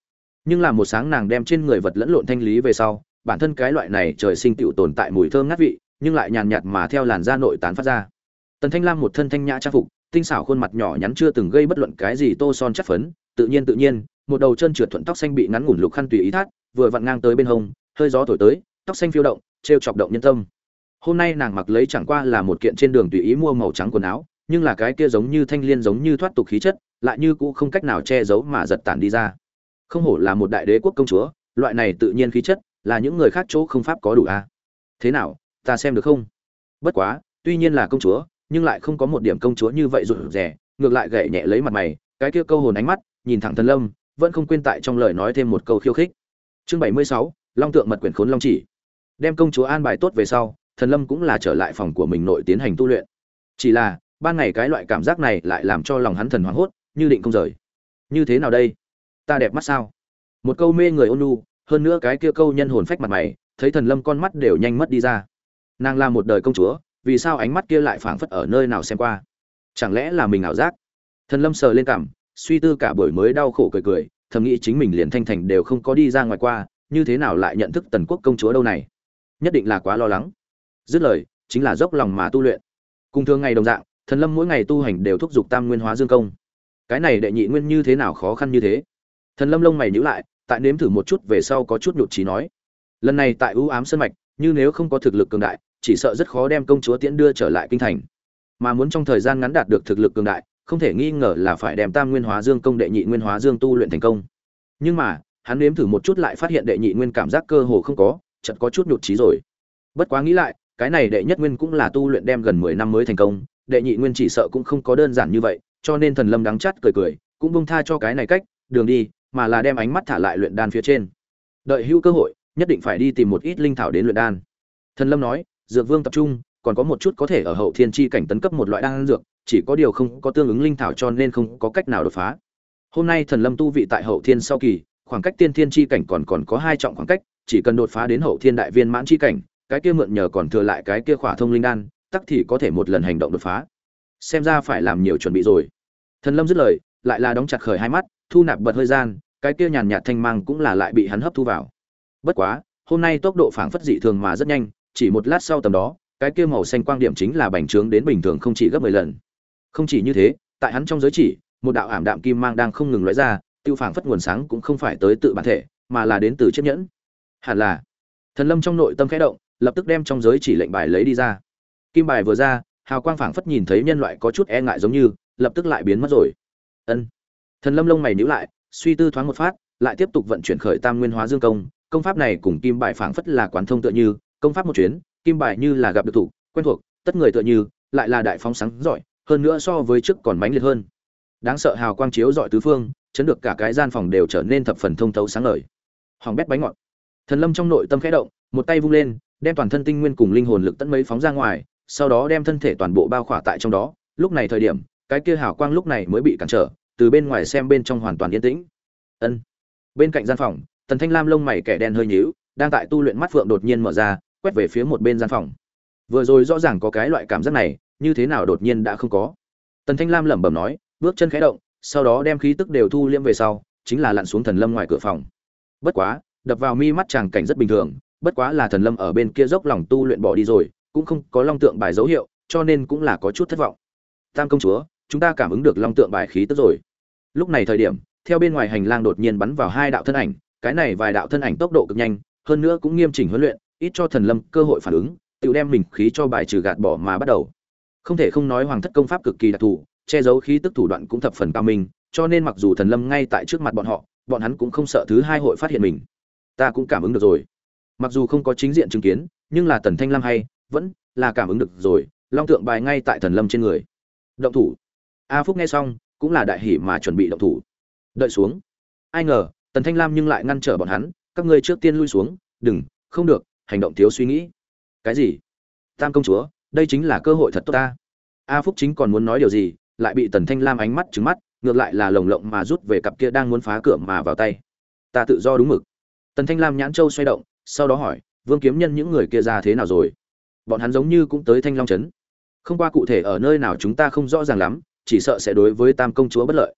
Nhưng là một sáng nàng đem trên người vật lẫn lộn thanh lý về sau, bản thân cái loại này trời sinh tựu tồn tại mùi thơm ngát vị, nhưng lại nhàn nhạt mà theo làn da nội tán phát ra. Tần thanh lam một thân thanh nhã trang phục tinh xảo khuôn mặt nhỏ nhắn chưa từng gây bất luận cái gì tô son chất phấn, tự nhiên tự nhiên, một đầu chân trượt thuận tóc xanh bị ngắn ngủn lục khăn tùy ý thắt, vừa vặn ngang tới bên hông, hơi gió thổi tới, tóc xanh phiêu động, trêu chọc động nhân tâm. Hôm nay nàng mặc lấy chẳng qua là một kiện trên đường tùy ý mua màu trắng quần áo, nhưng là cái kia giống như thanh liên giống như thoát tục khí chất, lại như cũng không cách nào che giấu mà giật tản đi ra. Không hổ là một đại đế quốc công chúa, loại này tự nhiên khí chất, là những người khác chỗ không pháp có đủ a à? thế nào, ta xem được không? Bất quá, tuy nhiên là công chúa nhưng lại không có một điểm công chúa như vậy rụt rè, ngược lại gậy nhẹ lấy mặt mày, cái kia câu hồn ánh mắt, nhìn thẳng thần lâm, vẫn không quên tại trong lời nói thêm một câu khiêu khích. Chương bảy mươi sáu, long tượng mật quyển khốn long chỉ. Đem công chúa an bài tốt về sau, thần lâm cũng là trở lại phòng của mình nội tiến hành tu luyện. Chỉ là, ban ngày cái loại cảm giác này lại làm cho lòng hắn thần hoảng hốt, như định không rời. Như thế nào đây? Ta đẹp mắt sao? Một câu mê người ôn nhu, hơn nữa cái kia câu nhân hồn phách mặt mày, thấy thần lâm con mắt đều nhanh mất đi ra. Nàng là một đời công chúa vì sao ánh mắt kia lại phảng phất ở nơi nào xem qua? Chẳng lẽ là mình ảo giác? Thần lâm sờ lên cảm, suy tư cả buổi mới đau khổ cười cười, thầm nghĩ chính mình liền thanh thành đều không có đi ra ngoài qua, như thế nào lại nhận thức tần quốc công chúa đâu này? Nhất định là quá lo lắng. Dứt lời, chính là dốc lòng mà tu luyện. Cùng thường ngày đồng dạng, thần lâm mỗi ngày tu hành đều thúc giục tam nguyên hóa dương công. Cái này đệ nhị nguyên như thế nào khó khăn như thế? Thần lâm lông mày nhíu lại, tại nếm thử một chút về sau có chút nhụt chí nói. Lần này tại ưu ám sân mạch, như nếu không có thực lực cường đại chỉ sợ rất khó đem công chúa tiễn đưa trở lại kinh thành. Mà muốn trong thời gian ngắn đạt được thực lực cường đại, không thể nghi ngờ là phải đem tam nguyên hóa dương công đệ nhị nguyên hóa dương tu luyện thành công. Nhưng mà, hắn nếm thử một chút lại phát hiện đệ nhị nguyên cảm giác cơ hồ không có, chợt có chút nhụt chí rồi. Bất quá nghĩ lại, cái này đệ nhất nguyên cũng là tu luyện đem gần mười năm mới thành công, đệ nhị nguyên chỉ sợ cũng không có đơn giản như vậy, cho nên thần lâm đắng chát cười cười, cũng bông tha cho cái này cách, đường đi, mà là đem ánh mắt thả lại luyện đan phía trên. Đợi hữu cơ hội, nhất định phải đi tìm một ít linh thảo đến luyện đan. Thần lâm nói dược vương tập trung, còn có một chút có thể ở hậu thiên chi cảnh tấn cấp một loại đan dược, chỉ có điều không có tương ứng linh thảo cho nên không có cách nào đột phá. Hôm nay thần lâm tu vị tại hậu thiên sau kỳ, khoảng cách tiên thiên chi cảnh còn còn có hai trọng khoảng cách, chỉ cần đột phá đến hậu thiên đại viên mãn chi cảnh, cái kia mượn nhờ còn thừa lại cái kia khỏa thông linh đan, tắc thì có thể một lần hành động đột phá. Xem ra phải làm nhiều chuẩn bị rồi. Thần lâm dứt lời, lại là đóng chặt khởi hai mắt, thu nạp bật hơi gian, cái kia nhàn nhạt thanh mang cũng là lại bị hắn hấp thu vào. Bất quá, hôm nay tốc độ phảng phất dị thường mà rất nhanh chỉ một lát sau tầm đó, cái kia màu xanh quang điểm chính là bành trướng đến bình thường không chỉ gấp mười lần. Không chỉ như thế, tại hắn trong giới chỉ, một đạo ảm đạm kim mang đang không ngừng lóe ra, tiêu phảng phất nguồn sáng cũng không phải tới tự bản thể, mà là đến từ chiếc nhẫn. Hẳn là, thần lâm trong nội tâm khẽ động, lập tức đem trong giới chỉ lệnh bài lấy đi ra. Kim bài vừa ra, hào quang phảng phất nhìn thấy nhân loại có chút e ngại giống như, lập tức lại biến mất rồi. Ân. Thần lâm lông mày nhíu lại, suy tư thoáng một phát, lại tiếp tục vận chuyển khởi tam nguyên hóa dương công. Công pháp này cùng kim bài phảng phất là quán thông tựa như công pháp một chuyến, kim bài như là gặp được thủ, quen thuộc, tất người tựa như, lại là đại phóng sáng giỏi, hơn nữa so với trước còn mãnh liệt hơn. Đáng sợ hào quang chiếu dọi tứ phương, chấn được cả cái gian phòng đều trở nên thập phần thông thấu sáng ngời. Hoàng bét bánh ngọt. Thần lâm trong nội tâm khẽ động, một tay vung lên, đem toàn thân tinh nguyên cùng linh hồn lực tận mấy phóng ra ngoài, sau đó đem thân thể toàn bộ bao khỏa tại trong đó. Lúc này thời điểm, cái kia hào quang lúc này mới bị cản trở, từ bên ngoài xem bên trong hoàn toàn yên tĩnh. Ân. Bên cạnh gian phòng, tần thanh lam lông mày kẻ đen hơi nhíu, đang tại tu luyện mắt phượng đột nhiên mở ra quét về phía một bên gian phòng. Vừa rồi rõ ràng có cái loại cảm giác này, như thế nào đột nhiên đã không có. Tần thanh lam lẩm bẩm nói, bước chân khẽ động, sau đó đem khí tức đều thu liễm về sau, chính là lặn xuống thần lâm ngoài cửa phòng. Bất quá, đập vào mi mắt chàng cảnh rất bình thường, bất quá là thần lâm ở bên kia dốc lòng tu luyện bỏ đi rồi, cũng không có long tượng bài dấu hiệu, cho nên cũng là có chút thất vọng. Tam công chúa, chúng ta cảm ứng được long tượng bài khí tức rồi. Lúc này thời điểm, theo bên ngoài hành lang đột nhiên bắn vào hai đạo thân ảnh, cái này vài đạo thân ảnh tốc độ cực nhanh, hơn nữa cũng nghiêm chỉnh huấn luyện ít cho thần lâm cơ hội phản ứng, tự đem mình khí cho bài trừ gạt bỏ mà bắt đầu. Không thể không nói hoàng thất công pháp cực kỳ đặc thù, che giấu khí tức thủ đoạn cũng thập phần cao minh, cho nên mặc dù thần lâm ngay tại trước mặt bọn họ, bọn hắn cũng không sợ thứ hai hội phát hiện mình. Ta cũng cảm ứng được rồi. Mặc dù không có chính diện chứng kiến, nhưng là tần thanh lam hay, vẫn là cảm ứng được rồi, long tượng bài ngay tại thần lâm trên người. Động thủ. A phúc nghe xong, cũng là đại hỉ mà chuẩn bị động thủ. Đợi xuống. Ai ngờ, tần thanh lam nhưng lại ngăn trở bọn hắn, các ngươi trước tiên lui xuống, đừng, không được hành động thiếu suy nghĩ. Cái gì? Tam công chúa, đây chính là cơ hội thật tốt ta. A phúc chính còn muốn nói điều gì, lại bị tần thanh lam ánh mắt trứng mắt, ngược lại là lồng lộng mà rút về cặp kia đang muốn phá cửa mà vào tay. Ta tự do đúng mực. Tần thanh lam nhãn châu xoay động, sau đó hỏi, vương kiếm nhân những người kia ra thế nào rồi? Bọn hắn giống như cũng tới thanh long trấn. Không qua cụ thể ở nơi nào chúng ta không rõ ràng lắm, chỉ sợ sẽ đối với tam công chúa bất lợi.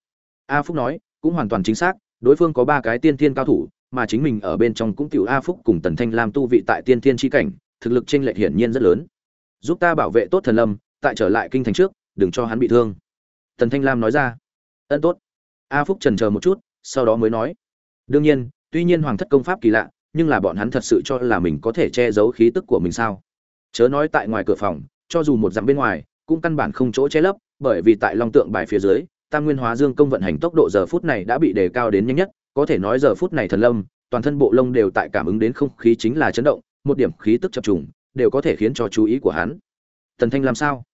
A phúc nói, cũng hoàn toàn chính xác, đối phương có ba cái tiên thiên cao thủ mà chính mình ở bên trong cũng tiểu a phúc cùng tần thanh lam tu vị tại tiên thiên chi cảnh, thực lực chênh lệch hiển nhiên rất lớn. Giúp ta bảo vệ tốt thần lâm, tại trở lại kinh thành trước, đừng cho hắn bị thương. Tần thanh lam nói ra. Ân tốt. A phúc chần chờ một chút, sau đó mới nói. Đương nhiên, tuy nhiên hoàng thất công pháp kỳ lạ, nhưng là bọn hắn thật sự cho là mình có thể che giấu khí tức của mình sao? Chớ nói tại ngoài cửa phòng, cho dù một dặm bên ngoài, cũng căn bản không chỗ che lấp, bởi vì tại long tượng bài phía dưới, tam nguyên hóa dương công vận hành tốc độ giờ phút này đã bị đề cao đến nhanh nhất có thể nói giờ phút này thần lâm, toàn thân bộ lông đều tại cảm ứng đến không khí chính là chấn động, một điểm khí tức chập trùng đều có thể khiến cho chú ý của hắn. Tần thanh làm sao?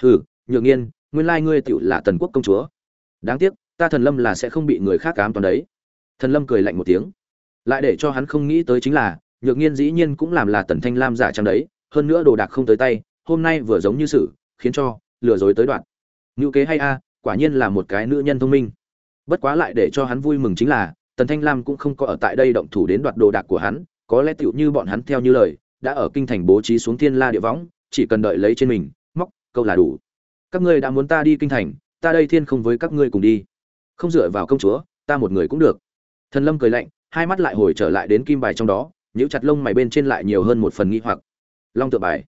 Hừ, nhược nhiên nguyên lai ngươi tựu là tần quốc công chúa. Đáng tiếc, ta thần lâm là sẽ không bị người khác cám toàn đấy. Thần lâm cười lạnh một tiếng. Lại để cho hắn không nghĩ tới chính là, nhược nhiên dĩ nhiên cũng làm là tần thanh lam giả trang đấy, hơn nữa đồ đạc không tới tay, hôm nay vừa giống như sự, khiến cho lừa dối tới đoạn. Ngữ kế hay a, quả nhiên là một cái nữ nhân thông minh. Bất quá lại để cho hắn vui mừng chính là tần thanh lam cũng không có ở tại đây động thủ đến đoạt đồ đạc của hắn, có lẽ tựu như bọn hắn theo như lời, đã ở kinh thành bố trí xuống thiên la địa võng, chỉ cần đợi lấy trên mình, móc, câu là đủ. Các ngươi đã muốn ta đi kinh thành, ta đây thiên không với các ngươi cùng đi. Không dựa vào công chúa, ta một người cũng được. Thần lâm cười lạnh, hai mắt lại hồi trở lại đến kim bài trong đó, nhíu chặt lông mày bên trên lại nhiều hơn một phần nghi hoặc. Long tự bài.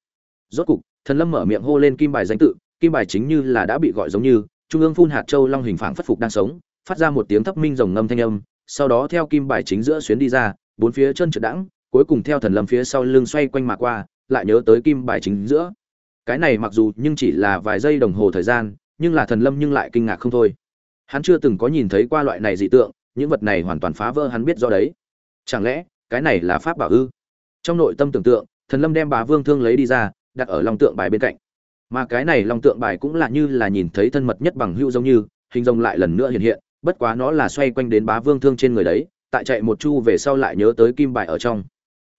Rốt cục, thần lâm mở miệng hô lên kim bài danh tự, kim bài chính như là đã bị gọi giống như, trung ương phun hạt châu long hình phảng phất phục đang sống, phát ra một tiếng thấp minh rồng ngâm thanh âm sau đó theo kim bài chính giữa xuyến đi ra, bốn phía chân trượt đãng, cuối cùng theo thần lâm phía sau lưng xoay quanh mà qua, lại nhớ tới kim bài chính giữa. Cái này mặc dù nhưng chỉ là vài giây đồng hồ thời gian, nhưng là thần lâm nhưng lại kinh ngạc không thôi. Hắn chưa từng có nhìn thấy qua loại này dị tượng, những vật này hoàn toàn phá vỡ hắn biết do đấy. Chẳng lẽ, cái này là pháp bảo ư? Trong nội tâm tưởng tượng, thần lâm đem bà vương thương lấy đi ra, đặt ở long tượng bài bên cạnh. Mà cái này long tượng bài cũng là như là nhìn thấy thân mật nhất bằng hữu giống như, hình rồng lại lần nữa hiện hiện bất quá nó là xoay quanh đến bá vương thương trên người đấy, tại chạy một chu về sau lại nhớ tới kim bài ở trong.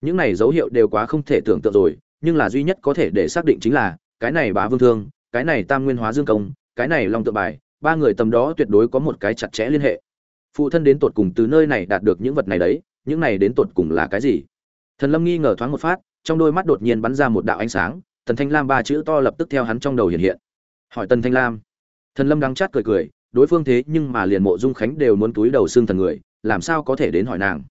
Những này dấu hiệu đều quá không thể tưởng tượng rồi, nhưng là duy nhất có thể để xác định chính là, cái này bá vương thương, cái này tam nguyên hóa dương công, cái này long tự bài, ba người tầm đó tuyệt đối có một cái chặt chẽ liên hệ. Phụ thân đến tột cùng từ nơi này đạt được những vật này đấy, những này đến tột cùng là cái gì? Thần lâm nghi ngờ thoáng một phát, trong đôi mắt đột nhiên bắn ra một đạo ánh sáng, tần thanh lam ba chữ to lập tức theo hắn trong đầu hiện hiện. Hỏi tần thanh lam. Thần lâm đắng chát cười cười đối phương thế nhưng mà liền mộ dung khánh đều muốn túi đầu xương thần người, làm sao có thể đến hỏi nàng?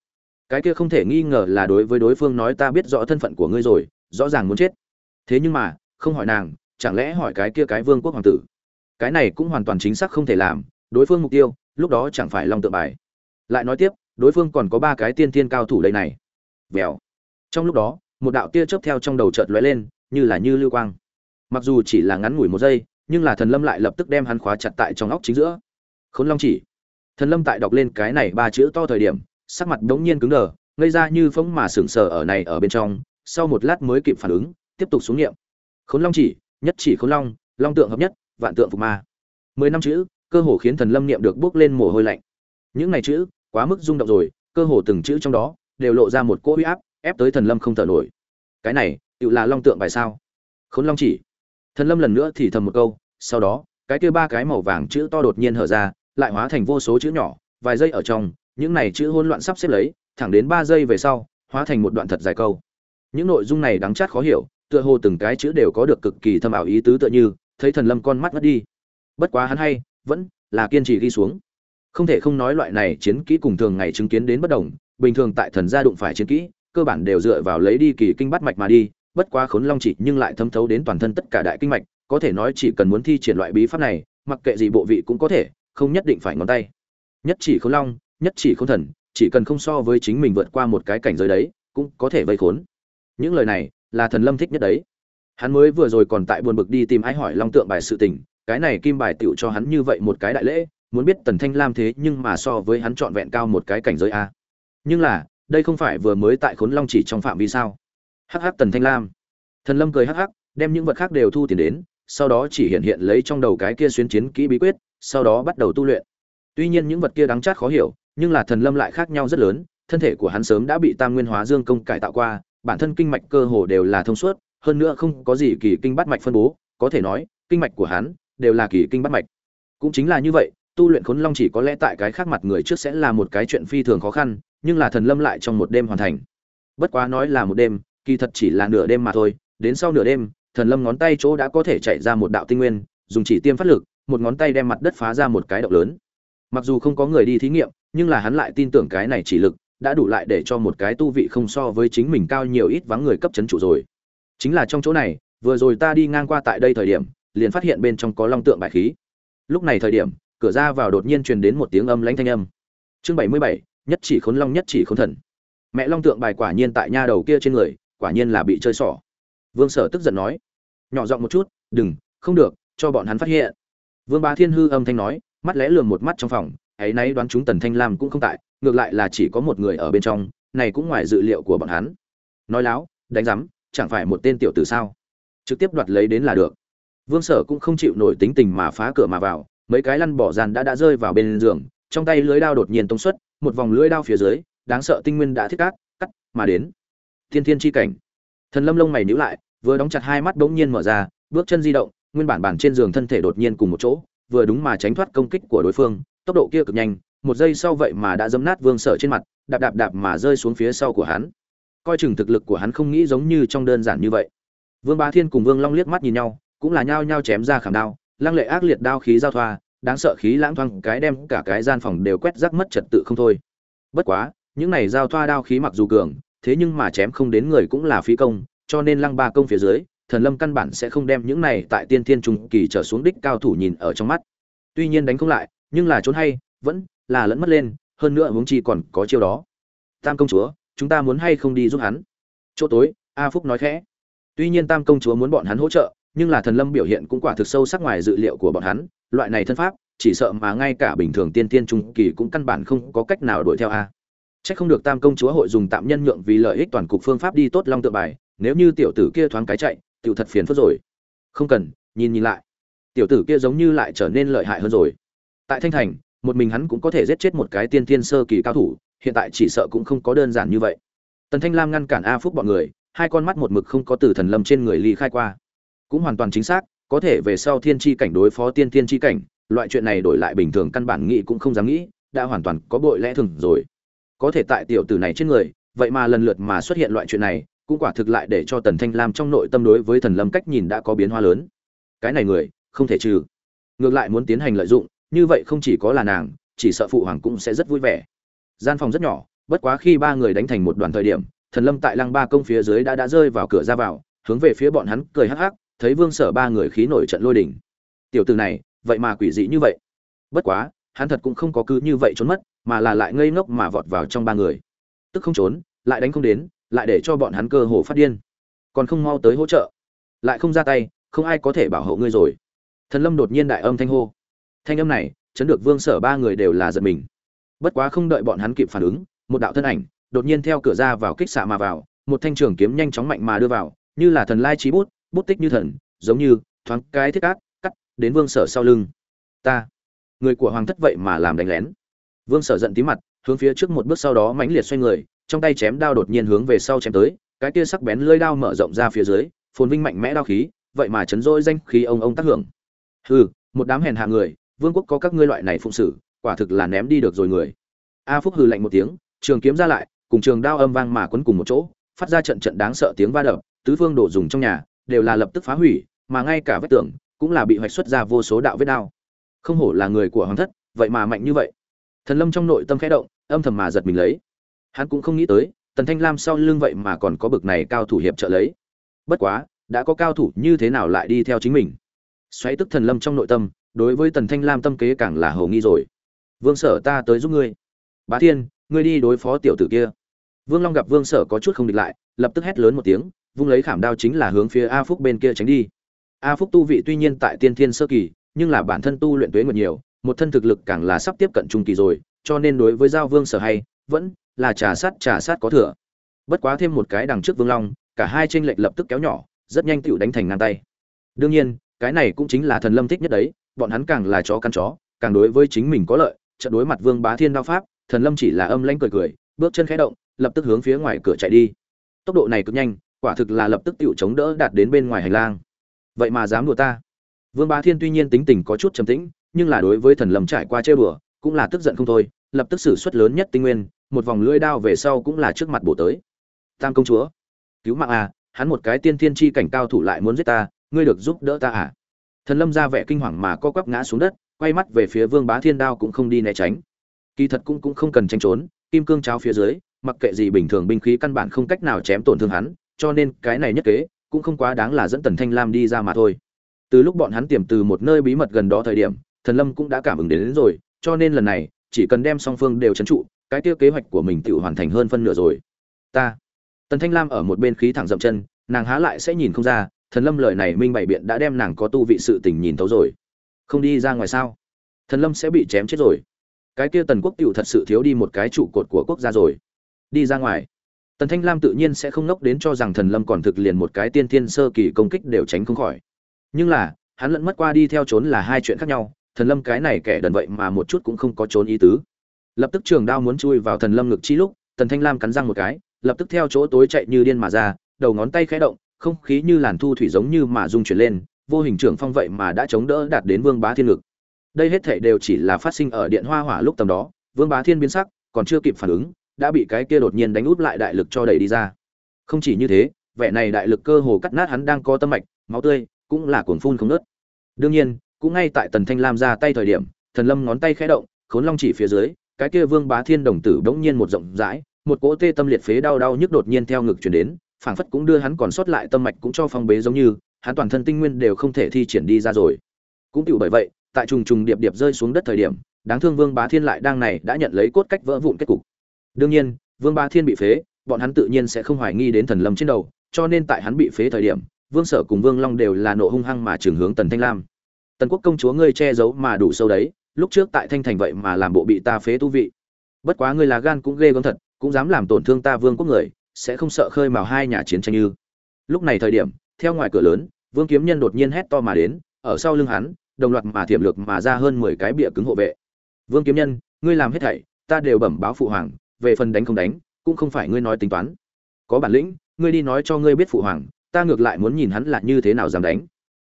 Cái kia không thể nghi ngờ là đối với đối phương nói ta biết rõ thân phận của ngươi rồi, rõ ràng muốn chết. Thế nhưng mà, không hỏi nàng, chẳng lẽ hỏi cái kia cái vương quốc hoàng tử? Cái này cũng hoàn toàn chính xác không thể làm, đối phương mục tiêu, lúc đó chẳng phải long tượng bài. Lại nói tiếp, đối phương còn có ba cái tiên thiên cao thủ đây này. Vèo. Trong lúc đó, một đạo tia chớp theo trong đầu chợt lóe lên, như là như lưu quang. Mặc dù chỉ là ngắn ngủi một giây nhưng là thần lâm lại lập tức đem hắn khóa chặt tại trong óc chính giữa. Khốn long chỉ. Thần lâm tại đọc lên cái này ba chữ to thời điểm, sắc mặt đống nhiên cứng đờ, ngây ra như phóng mà sững sờ ở này ở bên trong, sau một lát mới kịp phản ứng, tiếp tục xuống niệm khốn long chỉ, nhất chỉ khốn long long tượng hợp nhất, vạn tượng phục ma. Mười năm chữ, cơ hồ khiến thần lâm niệm được bước lên mồ hôi lạnh. Những này chữ, quá mức rung động rồi, cơ hồ từng chữ trong đó, đều lộ ra một cỗ uy áp, ép tới thần lâm không thở nổi. Cái này, tự là long tượng bài sao? Khốn long chỉ thần lâm lần nữa thì thầm một câu, sau đó, cái kia ba cái màu vàng chữ to đột nhiên hở ra, lại hóa thành vô số chữ nhỏ, vài giây ở trong, những này chữ hỗn loạn sắp xếp lấy, thẳng đến ba giây về sau, hóa thành một đoạn thật dài câu. Những nội dung này đáng chát khó hiểu, tựa hồ từng cái chữ đều có được cực kỳ thâm ảo ý tứ tựa như, thấy thần lâm con mắt mất đi. Bất quá hắn hay, vẫn là kiên trì ghi xuống. Không thể không nói loại này chiến kỹ cùng thường ngày chứng kiến đến bất đồng, bình thường tại thần gia đụng phải chiến kỹ, cơ bản đều dựa vào lấy đi kỳ kinh bắt mạch mà đi bất quá khốn long chỉ nhưng lại thấm thấu đến toàn thân tất cả đại kinh mạch, có thể nói chỉ cần muốn thi triển loại bí pháp này, mặc kệ gì bộ vị cũng có thể, không nhất định phải ngón tay. Nhất chỉ khốn long, nhất chỉ khốn thần, chỉ cần không so với chính mình vượt qua một cái cảnh giới đấy, cũng có thể vây khốn. Những lời này là thần lâm thích nhất đấy. Hắn mới vừa rồi còn tại buồn bực đi tìm ai hỏi long tượng bài sự tình, cái này kim bài tựu cho hắn như vậy một cái đại lễ, muốn biết tần thanh lam thế nhưng mà so với hắn trọn vẹn cao một cái cảnh giới a. Nhưng là, đây không phải vừa mới tại khốn long chỉ trong phạm vi sao? Hắc hắc tần thanh lam. Thần lâm cười hắc hắc, đem những vật khác đều thu tiền đến, sau đó chỉ hiện hiện lấy trong đầu cái kia xuyên chiến kỹ bí quyết, sau đó bắt đầu tu luyện. Tuy nhiên những vật kia đáng chát khó hiểu, nhưng là thần lâm lại khác nhau rất lớn, thân thể của hắn sớm đã bị tam nguyên hóa dương công cải tạo qua, bản thân kinh mạch cơ hồ đều là thông suốt, hơn nữa không có gì kỳ kinh bắt mạch phân bố, có thể nói, kinh mạch của hắn đều là kỳ kinh bắt mạch. Cũng chính là như vậy, tu luyện khốn long chỉ có lẽ tại cái khác mặt người trước sẽ là một cái chuyện phi thường khó khăn, nhưng là thần lâm lại trong một đêm hoàn thành. Bất quá nói là một đêm kỳ thật chỉ là nửa đêm mà thôi, đến sau nửa đêm, thần lâm ngón tay chỗ đã có thể chạy ra một đạo tinh nguyên, dùng chỉ tiêm phát lực, một ngón tay đem mặt đất phá ra một cái động lớn. Mặc dù không có người đi thí nghiệm, nhưng là hắn lại tin tưởng cái này chỉ lực đã đủ lại để cho một cái tu vị không so với chính mình cao nhiều ít vắng người cấp chấn trụ rồi. Chính là trong chỗ này, vừa rồi ta đi ngang qua tại đây thời điểm, liền phát hiện bên trong có long tượng bài khí. Lúc này thời điểm, cửa ra vào đột nhiên truyền đến một tiếng âm lãnh thanh âm. Chương bảy mươi bảy, nhất chỉ khốn long nhất chỉ khốn thần. Mẹ long tượng bài quả nhiên tại nha đầu kia trên người quả nhiên là bị chơi xỏ. Vương sở tức giận nói, nhỏ giọng một chút, đừng, không được, cho bọn hắn phát hiện. Vương bá thiên hư âm thanh nói, mắt lẽ lườm một mắt trong phòng, ấy nay đoán chúng tần thanh lam cũng không tại, ngược lại là chỉ có một người ở bên trong, này cũng ngoài dự liệu của bọn hắn. Nói láo, đánh rắm chẳng phải một tên tiểu tử sao? Trực tiếp đoạt lấy đến là được. Vương sở cũng không chịu nổi tính tình mà phá cửa mà vào, mấy cái lăn bỏ dàn đã đã rơi vào bên giường, trong tay lưới đao đột nhiên tông xuất, một vòng lưới đao phía dưới, đáng sợ tinh nguyên đã thiết cát, cắt mà đến thiên thiên chi cảnh. Thần lâm lông mày nhíu lại, vừa đóng chặt hai mắt bỗng nhiên mở ra, bước chân di động, nguyên bản bản trên giường thân thể đột nhiên cùng một chỗ, vừa đúng mà tránh thoát công kích của đối phương, tốc độ kia cực nhanh, một giây sau vậy mà đã dấm nát vương sở trên mặt, đạp đạp đạp mà rơi xuống phía sau của hắn. Coi chừng thực lực của hắn không nghĩ giống như trong đơn giản như vậy. Vương bá thiên cùng vương long liếc mắt nhìn nhau, cũng là nhao nhao chém ra khảm đao, lăng lệ ác liệt đao khí giao thoa, đáng sợ khí lãng thoang, cái đem cả cái gian phòng đều quét rác mất trật tự không thôi. Bất quá, những này giao thoa đao khí mặc dù cường thế nhưng mà chém không đến người cũng là phí công, cho nên lăng ba công phía dưới, thần lâm căn bản sẽ không đem những này tại tiên thiên trung kỳ trở xuống đích cao thủ nhìn ở trong mắt. Tuy nhiên đánh không lại, nhưng là trốn hay, vẫn là lẫn mất lên, hơn nữa huống chi còn có chiêu đó. Tam công chúa, chúng ta muốn hay không đi giúp hắn? Chỗ tối, a phúc nói khẽ. Tuy nhiên tam công chúa muốn bọn hắn hỗ trợ, nhưng là thần lâm biểu hiện cũng quả thực sâu sắc ngoài dự liệu của bọn hắn. Loại này thân pháp, chỉ sợ mà ngay cả bình thường tiên tiên trung kỳ cũng căn bản không có cách nào đuổi theo a chắc không được tam công chúa hội dùng tạm nhân nhượng vì lợi ích toàn cục phương pháp đi tốt long tượng bài, nếu như tiểu tử kia thoáng cái chạy, tiểu thật phiền phức rồi. Không cần, nhìn nhìn lại. Tiểu tử kia giống như lại trở nên lợi hại hơn rồi. Tại thanh thành, một mình hắn cũng có thể giết chết một cái tiên tiên sơ kỳ cao thủ, hiện tại chỉ sợ cũng không có đơn giản như vậy. Tần thanh lam ngăn cản a phúc bọn người, hai con mắt một mực không có từ thần lâm trên người ly khai qua. Cũng hoàn toàn chính xác, có thể về sau thiên chi cảnh đối phó tiên tiên chi cảnh, loại chuyện này đổi lại bình thường căn bản nghĩ cũng không dám nghĩ, đã hoàn toàn có bội lẽ thường rồi có thể tại tiểu tử này trên người, vậy mà lần lượt mà xuất hiện loại chuyện này, cũng quả thực lại để cho tần thanh lam trong nội tâm đối với thần lâm cách nhìn đã có biến hóa lớn. Cái này người, không thể trừ. Ngược lại muốn tiến hành lợi dụng, như vậy không chỉ có là nàng, chỉ sợ phụ hoàng cũng sẽ rất vui vẻ. Gian phòng rất nhỏ, bất quá khi ba người đánh thành một đoàn thời điểm, thần lâm tại lăng ba công phía dưới đã đã rơi vào cửa ra vào, hướng về phía bọn hắn cười hắc hắc, thấy vương sở ba người khí nổi trận lôi đỉnh tiểu từ này, vậy mà quỷ dị như vậy. Bất quá, hắn thật cũng không có cứ như vậy trốn mất mà là lại ngây ngốc mà vọt vào trong ba người. Tức không trốn, lại đánh không đến, lại để cho bọn hắn cơ hồ phát điên. Còn không mau tới hỗ trợ. Lại không ra tay, không ai có thể bảo hộ ngươi rồi. Thần lâm đột nhiên đại âm thanh hô. Thanh âm này, chấn được vương sở ba người đều là giật mình. Bất quá không đợi bọn hắn kịp phản ứng, một đạo thân ảnh đột nhiên theo cửa ra vào kích xạ mà vào, một thanh trường kiếm nhanh chóng mạnh mà đưa vào, như là thần lai trí bút bút tích như thần, giống như thoáng cái thiết cát cắt đến vương sở sau lưng. Ta, người của hoàng thất vậy mà làm đánh lén vương sở giận tí mặt, hướng phía trước một bước sau đó mãnh liệt xoay người, trong tay chém đao đột nhiên hướng về sau chém tới, cái kia sắc bén lưỡi đao mở rộng ra phía dưới, phồn vinh mạnh mẽ đao khí, vậy mà chấn rỗi danh khí ông ông tác hưởng. Hừ, một đám hèn hạ người, vương quốc có các ngươi loại này phụng sự, quả thực là ném đi được rồi người. A phúc hừ lạnh một tiếng, trường kiếm ra lại, cùng trường đao âm vang mà quấn cùng một chỗ, phát ra trận trận đáng sợ tiếng va đập, tứ phương đổ dùng trong nhà, đều là lập tức phá hủy, mà ngay cả vết tường, cũng là bị hoạch xuất ra vô số đạo vết đao. Không hổ là người của hoàng thất, vậy mà mạnh như vậy thần lâm trong nội tâm khẽ động, âm thầm mà giật mình lấy. Hắn cũng không nghĩ tới, tần thanh lam sau lưng vậy mà còn có bực này cao thủ hiệp trợ lấy. Bất quá, đã có cao thủ như thế nào lại đi theo chính mình? Xoáy tức thần lâm trong nội tâm, đối với tần thanh lam tâm kế càng là hầu nghi rồi. Vương sở, ta tới giúp ngươi. Bá thiên, ngươi đi đối phó tiểu tử kia. Vương long gặp vương sở có chút không địch lại, lập tức hét lớn một tiếng, vung lấy khảm đao chính là hướng phía a phúc bên kia tránh đi. A phúc tu vị tuy nhiên tại tiên thiên sơ kỳ, nhưng là bản thân tu luyện tuế nguyệt nhiều một thân thực lực càng là sắp tiếp cận trung kỳ rồi, cho nên đối với giao vương sở hay, vẫn là trà sát trà sát có thừa. Bất quá thêm một cái đằng trước vương long, cả hai chênh lệch lập tức kéo nhỏ, rất nhanh tiểu đánh thành ngang tay. Đương nhiên, cái này cũng chính là thần lâm thích nhất đấy, bọn hắn càng là chó căn chó, càng đối với chính mình có lợi trận đối mặt vương bá thiên đao pháp, thần lâm chỉ là âm lãnh cười cười, bước chân khẽ động, lập tức hướng phía ngoài cửa chạy đi. Tốc độ này cực nhanh, quả thực là lập tức tiểu chống đỡ đạt đến bên ngoài hành lang. Vậy mà dám đùa ta? Vương bá thiên tuy nhiên tính tình có chút trầm tĩnh nhưng là đối với thần lâm trải qua chơi bừa cũng là tức giận không thôi, lập tức xử suất lớn nhất tinh nguyên, một vòng lưỡi đao về sau cũng là trước mặt bổ tới. Tam công chúa, cứu mạng à hắn một cái tiên thiên chi cảnh cao thủ lại muốn giết ta, ngươi được giúp đỡ ta à? Thần lâm ra vẻ kinh hoàng mà co quắp ngã xuống đất, quay mắt về phía vương bá thiên đao cũng không đi né tránh. Kỳ thật cũng cũng không cần tranh trốn, kim cương cháo phía dưới, mặc kệ gì bình thường binh khí căn bản không cách nào chém tổn thương hắn, cho nên cái này nhất kế, cũng không quá đáng là dẫn tần thanh lam đi ra mà thôi. Từ lúc bọn hắn tiềm từ một nơi bí mật gần đó thời điểm thần lâm cũng đã cảm ứng đến, đến rồi cho nên lần này chỉ cần đem song phương đều trấn trụ cái tiêu kế hoạch của mình tự hoàn thành hơn phân nửa rồi. Ta tần thanh lam ở một bên khí thẳng dậm chân nàng há lại sẽ nhìn không ra thần lâm lời này minh bày biện đã đem nàng có tu vị sự tình nhìn thấu rồi. Không đi ra ngoài sao? Thần lâm sẽ bị chém chết rồi. Cái kia tần quốc cựu thật sự thiếu đi một cái trụ cột của quốc gia rồi. Đi ra ngoài. Tần thanh lam tự nhiên sẽ không nốc đến cho rằng thần lâm còn thực liền một cái tiên thiên sơ kỳ công kích đều tránh không khỏi. Nhưng là hắn lẫn mất qua đi theo trốn là hai chuyện khác nhau thần lâm cái này kẻ đần vậy mà một chút cũng không có trốn ý tứ. Lập tức trường đao muốn chui vào thần lâm ngực chi lúc, tần thanh lam cắn răng một cái, lập tức theo chỗ tối chạy như điên mà ra, đầu ngón tay khẽ động, không khí như làn thu thủy giống như mà rung chuyển lên, vô hình trưởng phong vậy mà đã chống đỡ đạt đến vương bá thiên ngực. Đây hết thảy đều chỉ là phát sinh ở điện hoa hỏa lúc tầm đó, vương bá thiên biến sắc, còn chưa kịp phản ứng, đã bị cái kia đột nhiên đánh út lại đại lực cho đẩy đi ra. Không chỉ như thế, vẻ này đại lực cơ hồ cắt nát hắn đang có tâm mạch, máu tươi cũng là cuồng phun không nớt đương nhiên cũng ngay tại tần thanh lam ra tay thời điểm, thần lâm ngón tay khẽ động, khốn long chỉ phía dưới, cái kia vương bá thiên đồng tử bỗng nhiên một rộng rãi, một cỗ tê tâm liệt phế đau đau nhức đột nhiên theo ngực chuyển đến, phảng phất cũng đưa hắn còn sót lại tâm mạch cũng cho phong bế giống như, hắn toàn thân tinh nguyên đều không thể thi triển đi ra rồi. Cũng tựu bởi vậy, tại trùng trùng điệp điệp rơi xuống đất thời điểm, đáng thương vương bá thiên lại đang này đã nhận lấy cốt cách vỡ vụn kết cục. Đương nhiên, vương bá thiên bị phế, bọn hắn tự nhiên sẽ không hoài nghi đến thần lâm trên đầu, cho nên tại hắn bị phế thời điểm, vương sở cùng vương long đều là nộ hung hăng mà trường hướng tần thanh lam tần quốc công chúa ngươi che giấu mà đủ sâu đấy, lúc trước tại thanh thành vậy mà làm bộ bị ta phế tu vị. Bất quá ngươi là gan cũng ghê gớm thật, cũng dám làm tổn thương ta vương quốc người, sẽ không sợ khơi mào hai nhà chiến tranh như lúc này thời điểm, theo ngoài cửa lớn, vương kiếm nhân đột nhiên hét to mà đến, ở sau lưng hắn, đồng loạt mà thiểm lược mà ra hơn mười cái bịa cứng hộ vệ. Vương kiếm nhân, ngươi làm hết thảy, ta đều bẩm báo phụ hoàng, về phần đánh không đánh, cũng không phải ngươi nói tính toán. Có bản lĩnh, ngươi đi nói cho ngươi biết phụ hoàng, ta ngược lại muốn nhìn hắn là như thế nào dám đánh.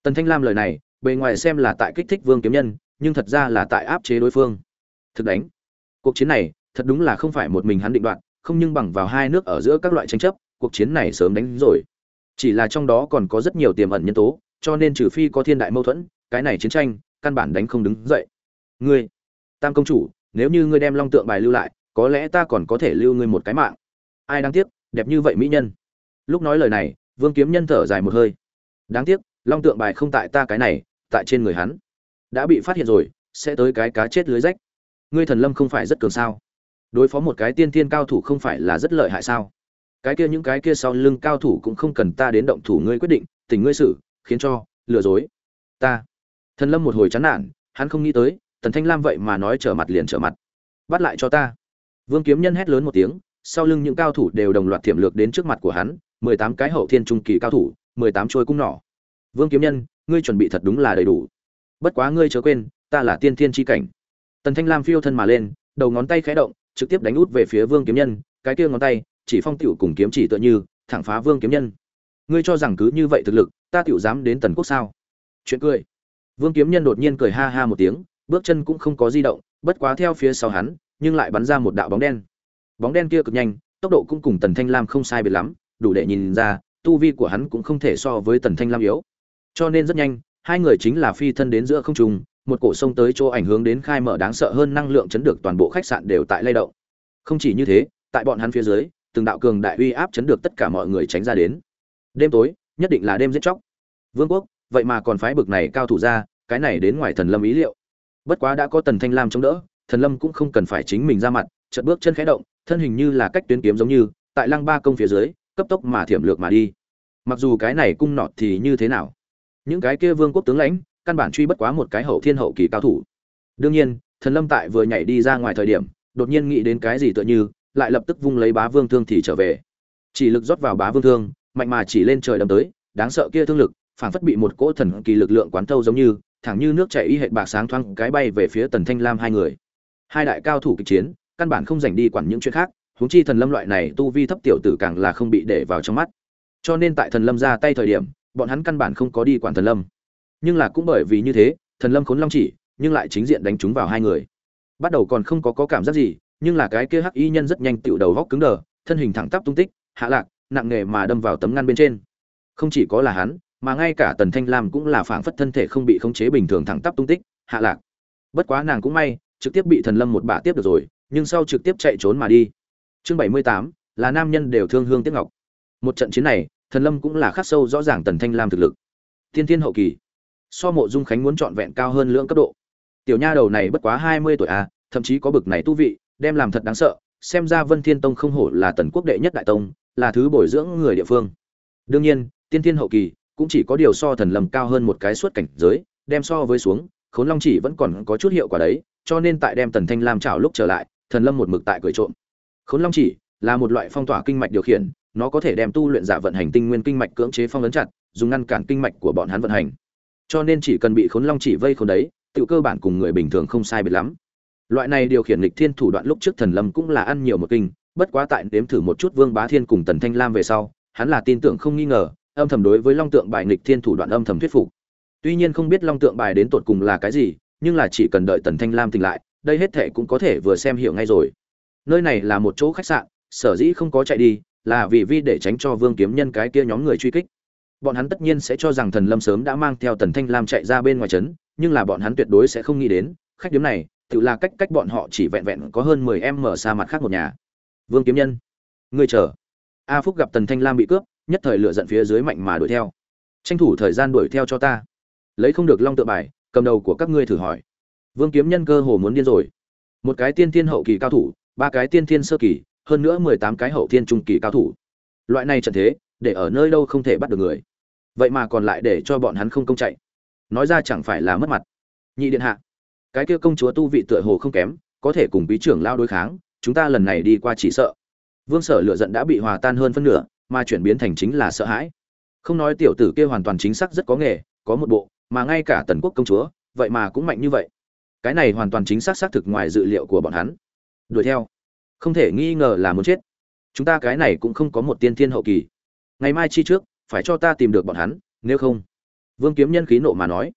Tần thanh lam lời này bề ngoài xem là tại kích thích vương kiếm nhân, nhưng thật ra là tại áp chế đối phương. Thực đánh. Cuộc chiến này, thật đúng là không phải một mình hắn định đoạt, không nhưng bằng vào hai nước ở giữa các loại tranh chấp, cuộc chiến này sớm đánh rồi. Chỉ là trong đó còn có rất nhiều tiềm ẩn nhân tố, cho nên trừ phi có thiên đại mâu thuẫn, cái này chiến tranh, căn bản đánh không đứng dậy. Ngươi, tam công chủ, nếu như ngươi đem long tượng bài lưu lại, có lẽ ta còn có thể lưu ngươi một cái mạng. Ai đáng tiếc, đẹp như vậy mỹ nhân. Lúc nói lời này, vương kiếm nhân thở dài một hơi. Đáng tiếc, long tượng bài không tại ta cái này tại trên người hắn. Đã bị phát hiện rồi, sẽ tới cái cá chết lưới rách. Ngươi thần lâm không phải rất cường sao? Đối phó một cái tiên thiên cao thủ không phải là rất lợi hại sao? Cái kia những cái kia sau lưng cao thủ cũng không cần ta đến động thủ ngươi quyết định, tình ngươi xử, khiến cho, lừa dối. Ta. Thần lâm một hồi chán nản, hắn không nghĩ tới, tần thanh lam vậy mà nói trở mặt liền trở mặt. Bắt lại cho ta. Vương kiếm nhân hét lớn một tiếng, sau lưng những cao thủ đều đồng loạt thiểm lược đến trước mặt của hắn, mười tám cái hậu thiên trung kỳ cao thủ, mười tám trôi cung nỏ. Vương kiếm nhân ngươi chuẩn bị thật đúng là đầy đủ. Bất quá ngươi chớ quên, ta là tiên thiên tri cảnh. Tần thanh lam phiêu thân mà lên, đầu ngón tay khẽ động, trực tiếp đánh út về phía vương kiếm nhân, cái kia ngón tay, chỉ phong tiểu cùng kiếm chỉ tựa như, thẳng phá vương kiếm nhân. Ngươi cho rằng cứ như vậy thực lực, ta tiểu dám đến tần quốc sao? Chuyện cười. Vương kiếm nhân đột nhiên cười ha ha một tiếng, bước chân cũng không có di động, bất quá theo phía sau hắn, nhưng lại bắn ra một đạo bóng đen. Bóng đen kia cực nhanh, tốc độ cũng cùng tần thanh lam không sai biệt lắm, đủ để nhìn ra, tu vi của hắn cũng không thể so với tần thanh lam yếu cho nên rất nhanh, hai người chính là phi thân đến giữa không trung, một cổ sông tới chỗ ảnh hưởng đến khai mở đáng sợ hơn năng lượng chấn được toàn bộ khách sạn đều tại lay động. Không chỉ như thế, tại bọn hắn phía dưới, từng đạo cường đại uy áp chấn được tất cả mọi người tránh ra đến. Đêm tối, nhất định là đêm giết chóc. Vương quốc, vậy mà còn phái bực này cao thủ ra, cái này đến ngoài thần lâm ý liệu. Bất quá đã có tần thanh lam chống đỡ, thần lâm cũng không cần phải chính mình ra mặt, chợt bước chân khẽ động, thân hình như là cách tuyến kiếm giống như, tại lăng ba công phía dưới, cấp tốc mà thiểm lược mà đi. Mặc dù cái này cung nọt thì như thế nào? Những cái kia vương quốc tướng lãnh, căn bản truy bất quá một cái hậu thiên hậu kỳ cao thủ. Đương nhiên, thần lâm tại vừa nhảy đi ra ngoài thời điểm, đột nhiên nghĩ đến cái gì tựa như, lại lập tức vung lấy bá vương thương thì trở về. Chỉ lực rót vào bá vương thương, mạnh mà chỉ lên trời đâm tới, đáng sợ kia thương lực, phảng phất bị một cỗ thần kỳ lực lượng quán thâu giống như, thẳng như nước chảy y hệ bạc sáng thoáng cái bay về phía tần thanh lam hai người. Hai đại cao thủ kịch chiến, căn bản không dành đi quản những chuyện khác, huống chi thần lâm loại này tu vi thấp tiểu tử càng là không bị để vào trong mắt. Cho nên tại thần lâm ra tay thời điểm bọn hắn căn bản không có đi quản thần lâm. Nhưng là cũng bởi vì như thế thần lâm khốn long chỉ nhưng lại chính diện đánh chúng vào hai người. Bắt đầu còn không có, có cảm giác gì nhưng là cái kia hắc y nhân rất nhanh tựu đầu góc cứng đờ thân hình thẳng tắp tung tích hạ lạc nặng nề mà đâm vào tấm ngăn bên trên. Không chỉ có là hắn mà ngay cả tần thanh lam cũng là phảng phất thân thể không bị khống chế bình thường thẳng tắp tung tích hạ lạc. Bất quá nàng cũng may trực tiếp bị thần lâm một bả tiếp được rồi nhưng sau trực tiếp chạy trốn mà đi. Chương bảy mươi tám là nam nhân đều thương hương tiếc ngọc. Một trận chiến này thần lâm cũng là khắc sâu rõ ràng tần thanh lam thực lực. Thiên thiên hậu kỳ. So mộ dung khánh muốn trọn vẹn cao hơn lưỡng cấp độ. Tiểu nha đầu này bất quá hai mươi tuổi a thậm chí có bực này tu vị, đem làm thật đáng sợ, xem ra vân thiên tông không hổ là tần quốc đệ nhất đại tông, là thứ bồi dưỡng người địa phương. Đương nhiên, tiên thiên hậu kỳ cũng chỉ có điều so thần lâm cao hơn một cái suốt cảnh giới, đem so với xuống, khốn long chỉ vẫn còn có chút hiệu quả đấy, cho nên tại đem tần thanh lam chảo lúc trở lại, thần lâm một mực tại cười trộm. Khốn long chỉ là một loại phong tỏa kinh mạch điều khiển nó có thể đem tu luyện giả vận hành tinh nguyên kinh mạch cưỡng chế phong ấn chặt, dùng ngăn cản kinh mạch của bọn hắn vận hành. Cho nên chỉ cần bị khốn long chỉ vây khốn đấy tự cơ bản cùng người bình thường không sai biệt lắm. Loại này điều khiển lịch thiên thủ đoạn lúc trước thần lâm cũng là ăn nhiều một kinh, bất quá tại nếm thử một chút vương bá thiên cùng tần thanh lam về sau, hắn là tin tưởng không nghi ngờ, âm thầm đối với long tượng bài nghịch thiên thủ đoạn âm thầm thuyết phục. Tuy nhiên không biết long tượng bài đến tột cùng là cái gì, nhưng là chỉ cần đợi tần thanh lam tỉnh lại, đây hết thệ cũng có thể vừa xem hiểu ngay rồi. Nơi này là một chỗ khách sạn, sở dĩ không có chạy đi là vì vi để tránh cho vương kiếm nhân cái kia nhóm người truy kích. Bọn hắn tất nhiên sẽ cho rằng thần lâm sớm đã mang theo tần thanh lam chạy ra bên ngoài trấn, nhưng là bọn hắn tuyệt đối sẽ không nghĩ đến, khách điếm này, tự là cách cách bọn họ chỉ vẹn vẹn có hơn mười em mở xa mặt khác một nhà. Vương kiếm nhân người chờ. A phúc gặp tần thanh lam bị cướp, nhất thời lựa giận phía dưới mạnh mà đuổi theo. Tranh thủ thời gian đuổi theo cho ta. Lấy không được long tự bài, cầm đầu của các ngươi thử hỏi. Vương kiếm nhân cơ hồ muốn điên rồi. Một cái tiên thiên hậu kỳ cao thủ, ba cái tiên thiên sơ kỳ hơn nữa mười tám cái hậu thiên trung kỳ cao thủ. Loại này trận thế, để ở nơi đâu không thể bắt được người. Vậy mà còn lại để cho bọn hắn không công chạy. Nói ra chẳng phải là mất mặt. Nhị điện hạ, cái kia công chúa tu vị tựa hồ không kém, có thể cùng bí trưởng lao đối kháng, chúng ta lần này đi qua chỉ sợ. Vương sở lựa giận đã bị hòa tan hơn phân nửa, mà chuyển biến thành chính là sợ hãi. Không nói tiểu tử kia hoàn toàn chính xác rất có nghề, có một bộ, mà ngay cả tần quốc công chúa, vậy mà cũng mạnh như vậy. Cái này hoàn toàn chính xác xác thực ngoài dự liệu của bọn hắn. Đuổi theo không thể nghi ngờ là muốn chết. Chúng ta cái này cũng không có một tiên thiên hậu kỳ. Ngày mai chi trước, phải cho ta tìm được bọn hắn, nếu không. Vương kiếm nhân khí nộ mà nói.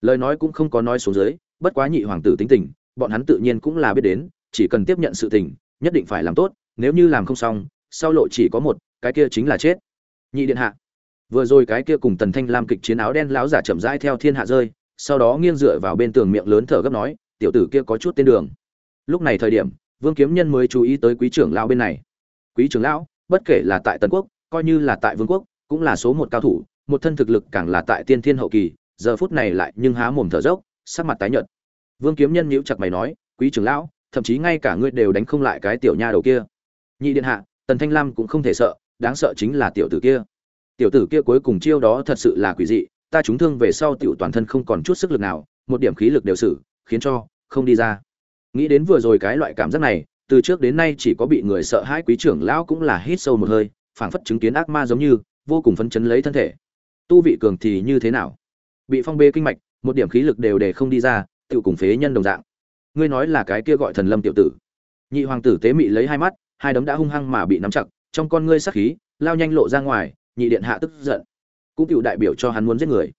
Lời nói cũng không có nói xuống dưới, bất quá nhị hoàng tử tính tình, bọn hắn tự nhiên cũng là biết đến, chỉ cần tiếp nhận sự tình, nhất định phải làm tốt, nếu như làm không xong, sau lộ chỉ có một, cái kia chính là chết. Nhị điện hạ. Vừa rồi cái kia cùng tần thanh lam kịch chiến áo đen láo giả chậm rãi theo thiên hạ rơi, sau đó nghiêng dựa vào bên tường miệng lớn thở gấp nói, tiểu tử kia có chút tên đường. Lúc này thời điểm vương kiếm nhân mới chú ý tới quý trưởng lão bên này. Quý trưởng lão, bất kể là tại tần quốc, coi như là tại vương quốc, cũng là số một cao thủ, một thân thực lực càng là tại tiên thiên hậu kỳ, giờ phút này lại nhưng há mồm thở dốc, sắc mặt tái nhợt. Vương kiếm nhân nhíu chặt mày nói, quý trưởng lão, thậm chí ngay cả ngươi đều đánh không lại cái tiểu nha đầu kia. Nhị điện hạ, tần thanh lam cũng không thể sợ, đáng sợ chính là tiểu tử kia. Tiểu tử kia cuối cùng chiêu đó thật sự là quỷ dị, ta trúng thương về sau tiểu toàn thân không còn chút sức lực nào, một điểm khí lực đều xử, khiến cho không đi ra nghĩ đến vừa rồi cái loại cảm giác này, từ trước đến nay chỉ có bị người sợ hãi quý trưởng lão cũng là hít sâu một hơi, phảng phất chứng kiến ác ma giống như, vô cùng phấn chấn lấy thân thể. Tu vị cường thì như thế nào? Bị phong bê kinh mạch, một điểm khí lực đều để không đi ra tự cùng phế nhân đồng dạng. Ngươi nói là cái kia gọi thần lâm tiểu tử. Nhị hoàng tử tế mị lấy hai mắt, hai đấm đã hung hăng mà bị nắm chặt, trong con ngươi sắc khí, lao nhanh lộ ra ngoài, nhị điện hạ tức giận. Cũng cựu đại biểu cho hắn muốn giết người.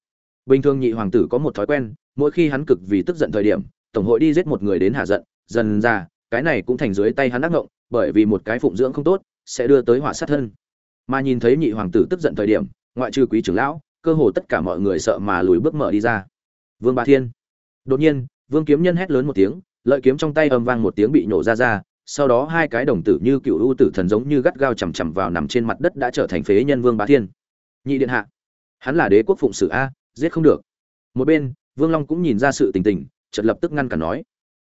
Bình thường nhị hoàng tử có một thói quen, mỗi khi hắn cực vì tức giận thời điểm tổng hội đi giết một người đến hạ giận, dần ra, cái này cũng thành dưới tay hắn ác ngộng, bởi vì một cái phụng dưỡng không tốt, sẽ đưa tới họa sát thân. Mà nhìn thấy nhị hoàng tử tức giận thời điểm, ngoại trừ quý trưởng lão, cơ hồ tất cả mọi người sợ mà lùi bước mở đi ra. Vương Bá thiên. Đột nhiên, vương kiếm nhân hét lớn một tiếng, lợi kiếm trong tay âm vang một tiếng bị nổ ra ra, sau đó hai cái đồng tử như cựu ưu tử thần giống như gắt gao chằm chằm vào nằm trên mặt đất đã trở thành phế nhân vương bá thiên. Nhị điện hạ, hắn là đế quốc phụng sử a, giết không được. Một bên, vương long cũng nhìn ra sự tình tình chợt lập tức ngăn cản nói,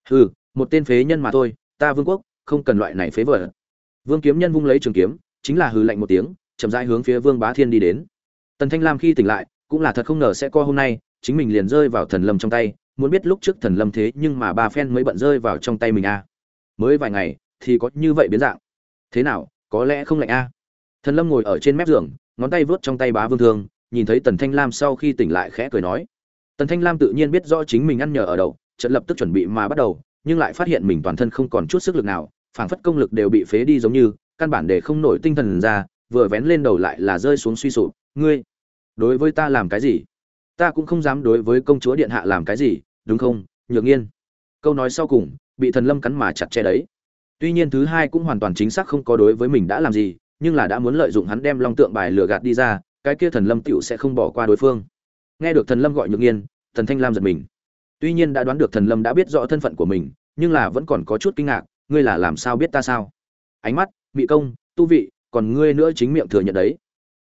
hừ, một tên phế nhân mà thôi, ta vương quốc không cần loại này phế vật. vương kiếm nhân vung lấy trường kiếm, chính là hừ lạnh một tiếng, chậm rãi hướng phía vương bá thiên đi đến. Tần thanh lam khi tỉnh lại, cũng là thật không ngờ sẽ co hôm nay, chính mình liền rơi vào thần lâm trong tay, muốn biết lúc trước thần lâm thế nhưng mà ba phen mới bận rơi vào trong tay mình a mới vài ngày, thì có như vậy biến dạng. Thế nào, có lẽ không lạnh a thần lâm ngồi ở trên mép giường, ngón tay vớt trong tay bá vương thương, nhìn thấy tần thanh lam sau khi tỉnh lại khẽ cười nói tần thanh lam tự nhiên biết rõ chính mình ăn nhờ ở đậu trận lập tức chuẩn bị mà bắt đầu, nhưng lại phát hiện mình toàn thân không còn chút sức lực nào, phảng phất công lực đều bị phế đi giống như, căn bản để không nổi tinh thần ra, vừa vén lên đầu lại là rơi xuống suy sụp. Ngươi, đối với ta làm cái gì? Ta cũng không dám đối với công chúa điện hạ làm cái gì, đúng không, nhược nghiên? Câu nói sau cùng, bị thần lâm cắn mà chặt che đấy. Tuy nhiên thứ hai cũng hoàn toàn chính xác không có đối với mình đã làm gì, nhưng là đã muốn lợi dụng hắn đem long tượng bài lừa gạt đi ra, cái kia thần lâm tựu sẽ không bỏ qua đối phương nghe được thần lâm gọi nhược nghiên thần thanh lam giật mình. Tuy nhiên đã đoán được thần lâm đã biết rõ thân phận của mình, nhưng là vẫn còn có chút kinh ngạc, ngươi là làm sao biết ta sao? Ánh mắt, mị công, tu vị, còn ngươi nữa chính miệng thừa nhận đấy.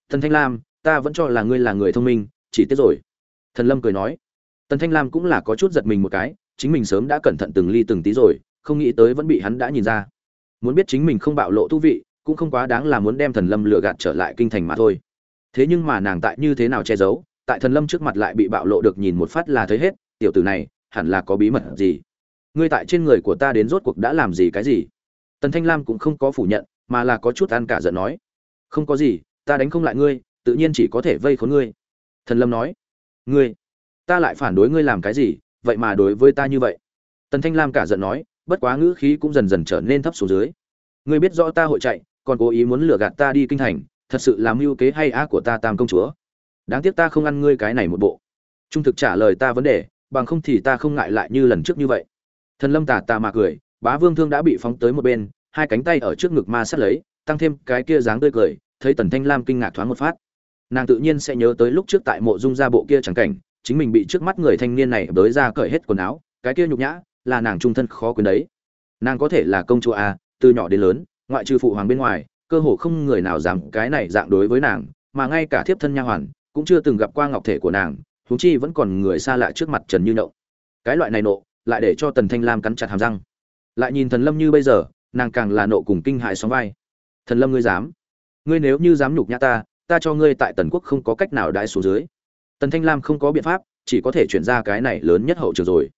Thần thanh lam, ta vẫn cho là ngươi là người thông minh, chỉ tiếc rồi. Thần lâm cười nói. Tần thanh lam cũng là có chút giật mình một cái, chính mình sớm đã cẩn thận từng ly từng tí rồi, không nghĩ tới vẫn bị hắn đã nhìn ra. Muốn biết chính mình không bạo lộ tu vị, cũng không quá đáng là muốn đem thần lâm lừa gạt trở lại kinh thành mà thôi. Thế nhưng mà nàng tại như thế nào che giấu tại thần lâm trước mặt lại bị bạo lộ được nhìn một phát là thấy hết, tiểu tử này, hẳn là có bí mật gì? Ngươi tại trên người của ta đến rốt cuộc đã làm gì cái gì? Tần thanh lam cũng không có phủ nhận, mà là có chút ăn cả giận nói. Không có gì, ta đánh không lại ngươi, tự nhiên chỉ có thể vây khốn ngươi. Thần lâm nói. Ngươi, ta lại phản đối ngươi làm cái gì, vậy mà đối với ta như vậy. Tần thanh lam cả giận nói, bất quá ngữ khí cũng dần dần trở nên thấp xuống dưới. Ngươi biết rõ ta hội chạy, còn cố ý muốn lừa gạt ta đi kinh thành, thật sự làm mưu kế hay á của ta tam công chúa đáng tiếc ta không ăn ngươi cái này một bộ. Trung thực trả lời ta vấn đề, bằng không thì ta không ngại lại như lần trước như vậy. Thần lâm tà tà mà cười, bá vương thương đã bị phóng tới một bên, hai cánh tay ở trước ngực ma sát lấy, tăng thêm cái kia dáng tươi cười, thấy tần thanh lam kinh ngạc thoáng một phát. Nàng tự nhiên sẽ nhớ tới lúc trước tại mộ dung ra bộ kia chẳng cảnh, chính mình bị trước mắt người thanh niên này bới ra cởi hết quần áo, cái kia nhục nhã, là nàng trung thân khó quên đấy. Nàng có thể là công chúa a từ nhỏ đến lớn, ngoại trừ phụ hoàng bên ngoài, cơ hồ không người nào dám cái này dạng đối với nàng, mà ngay cả thiếp thân nha hoàn cũng chưa từng gặp qua ngọc thể của nàng, huống chi vẫn còn người xa lạ trước mặt trần như nậu. Cái loại này nộ, lại để cho tần thanh lam cắn chặt hàm răng. Lại nhìn thần lâm như bây giờ, nàng càng là nộ cùng kinh hại sóng vai. Thần lâm ngươi dám? Ngươi nếu như dám nhục nhã ta ta cho ngươi tại tần quốc không có cách nào đãi xuống dưới. Tần thanh lam không có biện pháp, chỉ có thể chuyển ra cái này lớn nhất hậu trường rồi.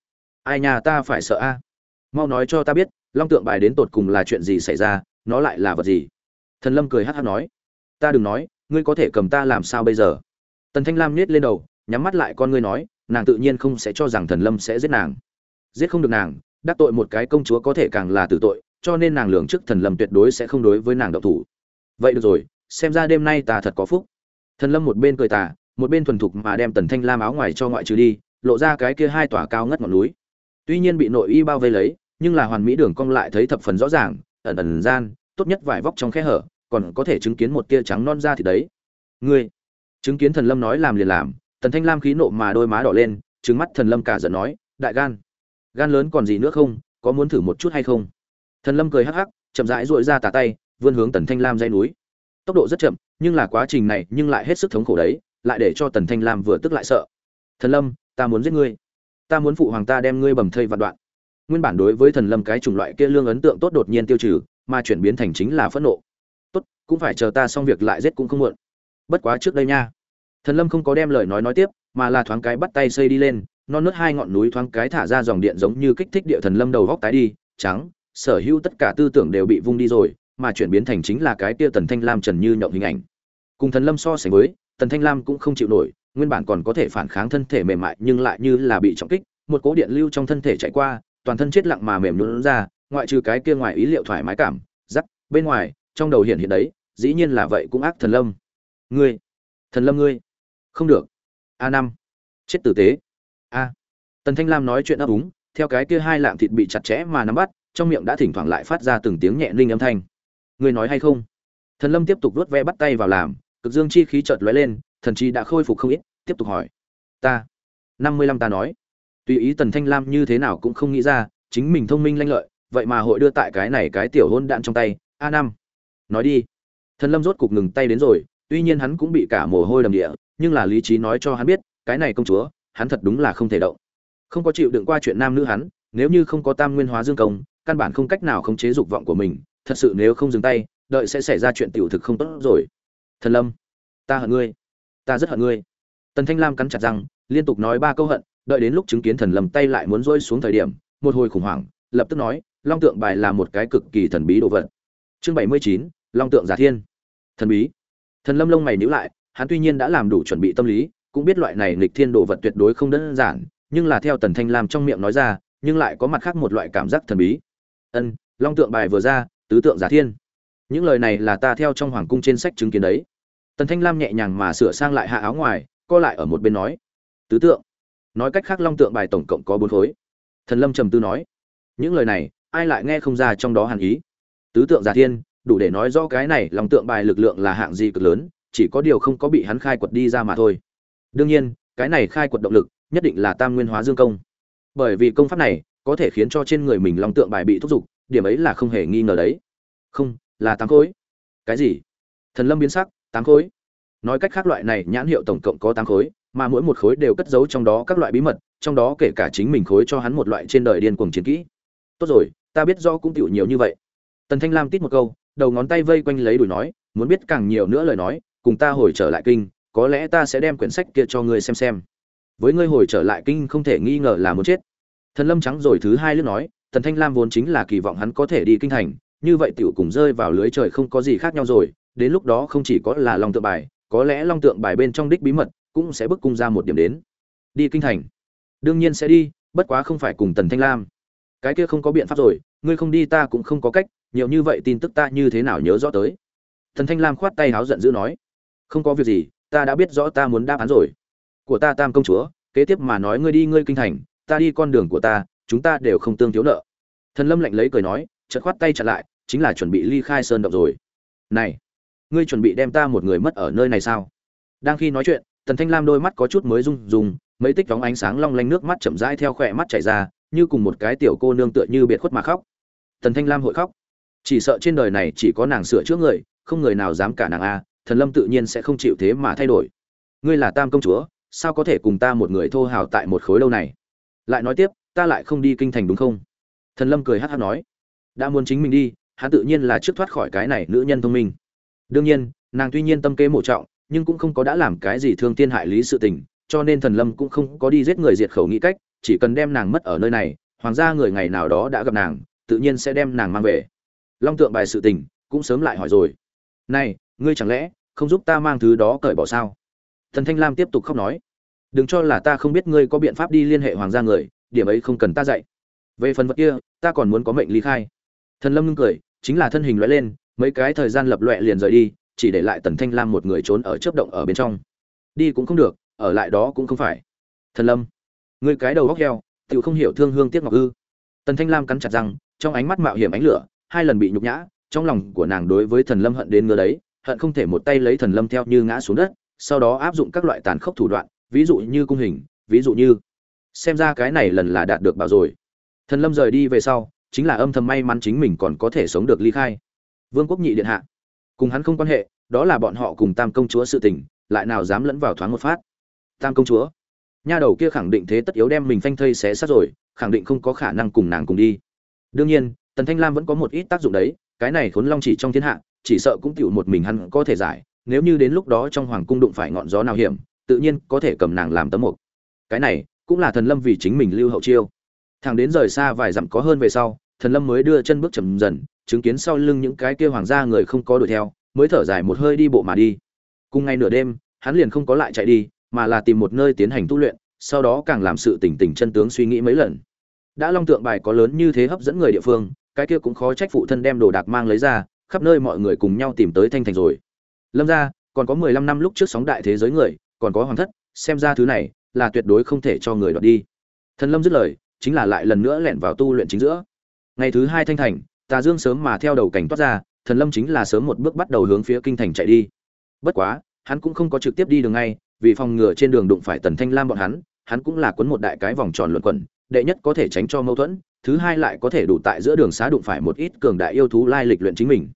Ai nhà ta phải sợ a. Mau nói cho ta biết, long tượng bài đến tột cùng là chuyện gì xảy ra, nó lại là vật gì? Thần lâm cười hát hát nói. Ta đừng nói, ngươi có thể cầm ta làm sao bây giờ? Tần thanh lam nhét lên đầu, nhắm mắt lại con ngươi nói, nàng tự nhiên không sẽ cho rằng thần lâm sẽ giết nàng. Giết không được nàng, đắc tội một cái công chúa có thể càng là tử tội, cho nên nàng lường trước thần lâm tuyệt đối sẽ không đối với nàng động thủ. Vậy được rồi, xem ra đêm nay ta thật có phúc. Thần lâm một bên cười tà, một bên thuần thục mà đem tần thanh lam áo ngoài cho ngoại trừ đi, lộ ra cái kia hai tòa cao ngất ngọn núi. Tuy nhiên bị nội y bao vây lấy, nhưng là hoàn mỹ đường cong lại thấy thập phần rõ ràng, ẩn ẩn gian, tốt nhất vải vóc trong khe hở, còn có thể chứng kiến một tia trắng non da thì đấy. Ngươi chứng kiến thần lâm nói làm liền làm, tần thanh lam khí nộ mà đôi má đỏ lên trứng mắt thần lâm cả giận nói, đại gan gan lớn còn gì nữa không, có muốn thử một chút hay không? Thần lâm cười hắc hắc, chậm rãi duỗi ra tà tay, vươn hướng tần thanh lam dây núi. Tốc độ rất chậm, nhưng là quá trình này, nhưng lại hết sức thống khổ đấy, lại để cho tần thanh lam vừa tức lại sợ. Thần lâm, ta muốn giết ngươi. Ta muốn phụ hoàng ta đem ngươi bầm thây vạn đoạn. Nguyên bản đối với thần lâm cái chủng loại kia lương ấn tượng tốt đột nhiên tiêu trừ, mà chuyển biến thành chính là phẫn nộ. Tốt, cũng phải chờ ta xong việc lại giết cũng không muộn bất quá trước đây nha. Thần lâm không có đem lời nói nói tiếp, mà là thoáng cái bắt tay xây đi lên, non nớt hai ngọn núi thoáng cái thả ra dòng điện giống như kích thích địa thần lâm đầu góc tái đi, trắng, sở hữu tất cả tư tưởng đều bị vung đi rồi, mà chuyển biến thành chính là cái tia tần thanh lam trần như nhộng hình ảnh. Cùng thần lâm so sánh với, tần thanh lam cũng không chịu nổi, nguyên bản còn có thể phản kháng thân thể mềm mại nhưng lại như là bị trọng kích, một cố điện lưu trong thân thể chạy qua, toàn thân chết lặng mà mềm nhũn ra, ngoại trừ cái kia ngoài ý liệu thoải mái cảm giắc bên ngoài, trong đầu hiện hiện đấy, dĩ nhiên là vậy cũng ác thần lâm ngươi. Thần lâm ngươi. Không được. A năm. Chết tử tế. A. Tần thanh lam nói chuyện ấp úng, theo cái kia hai lạng thịt bị chặt chẽ mà nắm bắt, trong miệng đã thỉnh thoảng lại phát ra từng tiếng nhẹ linh âm thanh. Ngươi nói hay không? Thần lâm tiếp tục vuốt ve bắt tay vào làm, cực dương chi khí chợt lóe lên, thần chi đã khôi phục không ít, tiếp tục hỏi. Ta. Năm mươi lăm ta nói. Tùy ý tần thanh lam như thế nào cũng không nghĩ ra, chính mình thông minh lanh lợi, vậy mà hội đưa tại cái này cái tiểu hôn đạn trong tay. A năm. Nói đi. Thần lâm rốt cục ngừng tay đến rồi tuy nhiên hắn cũng bị cả mồ hôi đầm địa, nhưng là lý trí nói cho hắn biết, cái này công chúa, hắn thật đúng là không thể động. Không có chịu đựng qua chuyện nam nữ hắn, nếu như không có tam nguyên hóa dương công, căn bản không cách nào khống chế dục vọng của mình, thật sự nếu không dừng tay, đợi sẽ xảy ra chuyện tiểu thực không tốt rồi. Thần lâm, ta hận ngươi. Ta rất hận ngươi. Tần thanh lam cắn chặt răng, liên tục nói ba câu hận, đợi đến lúc chứng kiến thần lâm tay lại muốn rơi xuống thời điểm, một hồi khủng hoảng, lập tức nói, long tượng bài là một cái cực kỳ thần bí đồ vật. Chương bảy mươi chín, long tượng giả thiên. Thần bí thần lâm lông mày nhíu lại, hắn tuy nhiên đã làm đủ chuẩn bị tâm lý, cũng biết loại này nghịch thiên đồ vật tuyệt đối không đơn giản, nhưng là theo tần thanh lam trong miệng nói ra, nhưng lại có mặt khác một loại cảm giác thần bí. Ân, long tượng bài vừa ra, tứ tượng giả thiên. Những lời này là ta theo trong hoàng cung trên sách chứng kiến đấy. Tần thanh lam nhẹ nhàng mà sửa sang lại hạ áo ngoài, co lại ở một bên nói, tứ tượng. Nói cách khác long tượng bài tổng cộng có bốn khối. Thần lâm trầm tư nói, những lời này, ai lại nghe không ra trong đó hàn ý? Tứ tượng giả thiên đủ để nói rõ cái này long tượng bài lực lượng là hạng gì cực lớn, chỉ có điều không có bị hắn khai quật đi ra mà thôi. Đương nhiên, cái này khai quật động lực, nhất định là tam nguyên hóa dương công. Bởi vì công pháp này có thể khiến cho trên người mình long tượng bài bị thúc giục, điểm ấy là không hề nghi ngờ đấy. Không, là tám khối. Cái gì? Thần lâm biến sắc, tám khối. Nói cách khác loại này nhãn hiệu tổng cộng có tám khối, mà mỗi một khối đều cất giấu trong đó các loại bí mật, trong đó kể cả chính mình khối cho hắn một loại trên đời điên cuồng chiến kỹ. Tốt rồi, ta biết do cũng tiểu nhiều như vậy. Tần thanh lam tít một câu đầu ngón tay vây quanh lấy đùi nói, muốn biết càng nhiều nữa lời nói, cùng ta hồi trở lại kinh, có lẽ ta sẽ đem quyển sách kia cho ngươi xem xem. Với ngươi hồi trở lại kinh không thể nghi ngờ là muốn chết. Thần lâm trắng rồi thứ hai lướt nói, tần thanh lam vốn chính là kỳ vọng hắn có thể đi kinh thành, như vậy tiểu cùng rơi vào lưới trời không có gì khác nhau rồi, đến lúc đó không chỉ có là long tượng bài, có lẽ long tượng bài bên trong đích bí mật cũng sẽ bức cung ra một điểm đến. Đi kinh thành. Đương nhiên sẽ đi, bất quá không phải cùng tần thanh lam. Cái kia không có biện pháp rồi, ngươi không đi ta cũng không có cách nhiều như vậy tin tức ta như thế nào nhớ rõ tới? Thần thanh lam khoát tay háo giận dữ nói, không có việc gì, ta đã biết rõ ta muốn đáp án rồi. Của ta tam công chúa, kế tiếp mà nói ngươi đi ngươi kinh thành, ta đi con đường của ta, chúng ta đều không tương thiếu nợ. Thần lâm lạnh lấy cười nói, chợt khoát tay chặn lại, chính là chuẩn bị ly khai sơn động rồi. Này, ngươi chuẩn bị đem ta một người mất ở nơi này sao? Đang khi nói chuyện tần thanh lam đôi mắt có chút mới rung rung, mấy tích vóng ánh sáng long lanh nước mắt chậm rãi theo khỏe mắt chảy ra, như cùng một cái tiểu cô nương tựa như biệt khuất mà khóc. Tần thanh lam hội khóc chỉ sợ trên đời này chỉ có nàng sửa chữa người, không người nào dám cả nàng a, thần lâm tự nhiên sẽ không chịu thế mà thay đổi. Ngươi là tam công chúa, sao có thể cùng ta một người thô hào tại một khối lâu này? Lại nói tiếp, ta lại không đi kinh thành đúng không? Thần lâm cười hát hát nói. Đã muốn chính mình đi, hắn tự nhiên là trước thoát khỏi cái này nữ nhân thông minh. Đương nhiên, nàng tuy nhiên tâm kế mộ trọng, nhưng cũng không có đã làm cái gì thương tiên hại lý sự tình, cho nên thần lâm cũng không có đi giết người diệt khẩu nghĩ cách, chỉ cần đem nàng mất ở nơi này, hoàng gia người ngày nào đó đã gặp nàng, tự nhiên sẽ đem nàng mang về long tượng bài sự tình, cũng sớm lại hỏi rồi. Này, ngươi chẳng lẽ không giúp ta mang thứ đó cởi bỏ sao? Thần thanh lam tiếp tục khóc nói. Đừng cho là ta không biết ngươi có biện pháp đi liên hệ hoàng gia người, điểm ấy không cần ta dạy. Về phần vật kia, ta còn muốn có mệnh ly khai. Thần lâm ngưng cười, chính là thân hình loại lên, mấy cái thời gian lập loẹ liền rời đi, chỉ để lại tần thanh lam một người trốn ở chớp động ở bên trong. Đi cũng không được, ở lại đó cũng không phải. Thần lâm người cái đầu góc heo tự không hiểu thương hương tiếc ngọc ư. Tần thanh lam cắn chặt răng, trong ánh mắt mạo hiểm ánh lửa hai lần bị nhục nhã, trong lòng của nàng đối với thần lâm hận đến ngứa đấy, hận không thể một tay lấy thần lâm theo như ngã xuống đất, sau đó áp dụng các loại tàn khốc thủ đoạn, ví dụ như cung hình, ví dụ như, xem ra cái này lần là đạt được bảo rồi. Thần lâm rời đi về sau, chính là âm thầm may mắn chính mình còn có thể sống được ly khai. Vương quốc nhị điện hạ, cùng hắn không quan hệ, đó là bọn họ cùng tam công chúa sự tình, lại nào dám lẫn vào thoáng một phát. Tam công chúa, nha đầu kia khẳng định thế tất yếu đem mình phanh thây xé sát rồi, khẳng định không có khả năng cùng nàng cùng đi. Đương nhiên tần thanh lam vẫn có một ít tác dụng đấy, cái này khốn long chỉ trong thiên hạ, chỉ sợ cũng tựu một mình hắn có thể giải, nếu như đến lúc đó trong hoàng cung đụng phải ngọn gió nào hiểm, tự nhiên có thể cầm nàng làm tấm mục. Cái này cũng là thần lâm vì chính mình lưu hậu chiêu. Thằng đến rời xa vài dặm có hơn về sau, thần lâm mới đưa chân bước chậm dần, chứng kiến sau lưng những cái kia hoàng gia người không có đuổi theo, mới thở dài một hơi đi bộ mà đi. Cùng ngày nửa đêm, hắn liền không có lại chạy đi, mà là tìm một nơi tiến hành tu luyện, sau đó càng làm sự tỉnh tỉnh chân tướng suy nghĩ mấy lần. Đã long tượng bài có lớn như thế hấp dẫn người địa phương cái kia cũng khó trách phụ thân đem đồ đạc mang lấy ra, khắp nơi mọi người cùng nhau tìm tới thanh thành rồi. Lâm ra còn có mười lăm năm lúc trước sóng đại thế giới người, còn có hoàng thất, xem ra thứ này là tuyệt đối không thể cho người đoạt đi. Thần lâm dứt lời, chính là lại lần nữa lẻn vào tu luyện chính giữa. Ngày thứ hai thanh thành, tà dương sớm mà theo đầu cảnh toát ra, thần lâm chính là sớm một bước bắt đầu hướng phía kinh thành chạy đi. Bất quá, hắn cũng không có trực tiếp đi đường ngay, vì phòng ngừa trên đường đụng phải tần thanh lam bọn hắn hắn cũng là quấn một đại cái vòng tròn luận quẩn, đệ nhất có thể tránh cho mâu thuẫn thứ hai lại có thể đủ tại giữa đường xá đụng phải một ít cường đại yêu thú lai lịch luyện chính mình.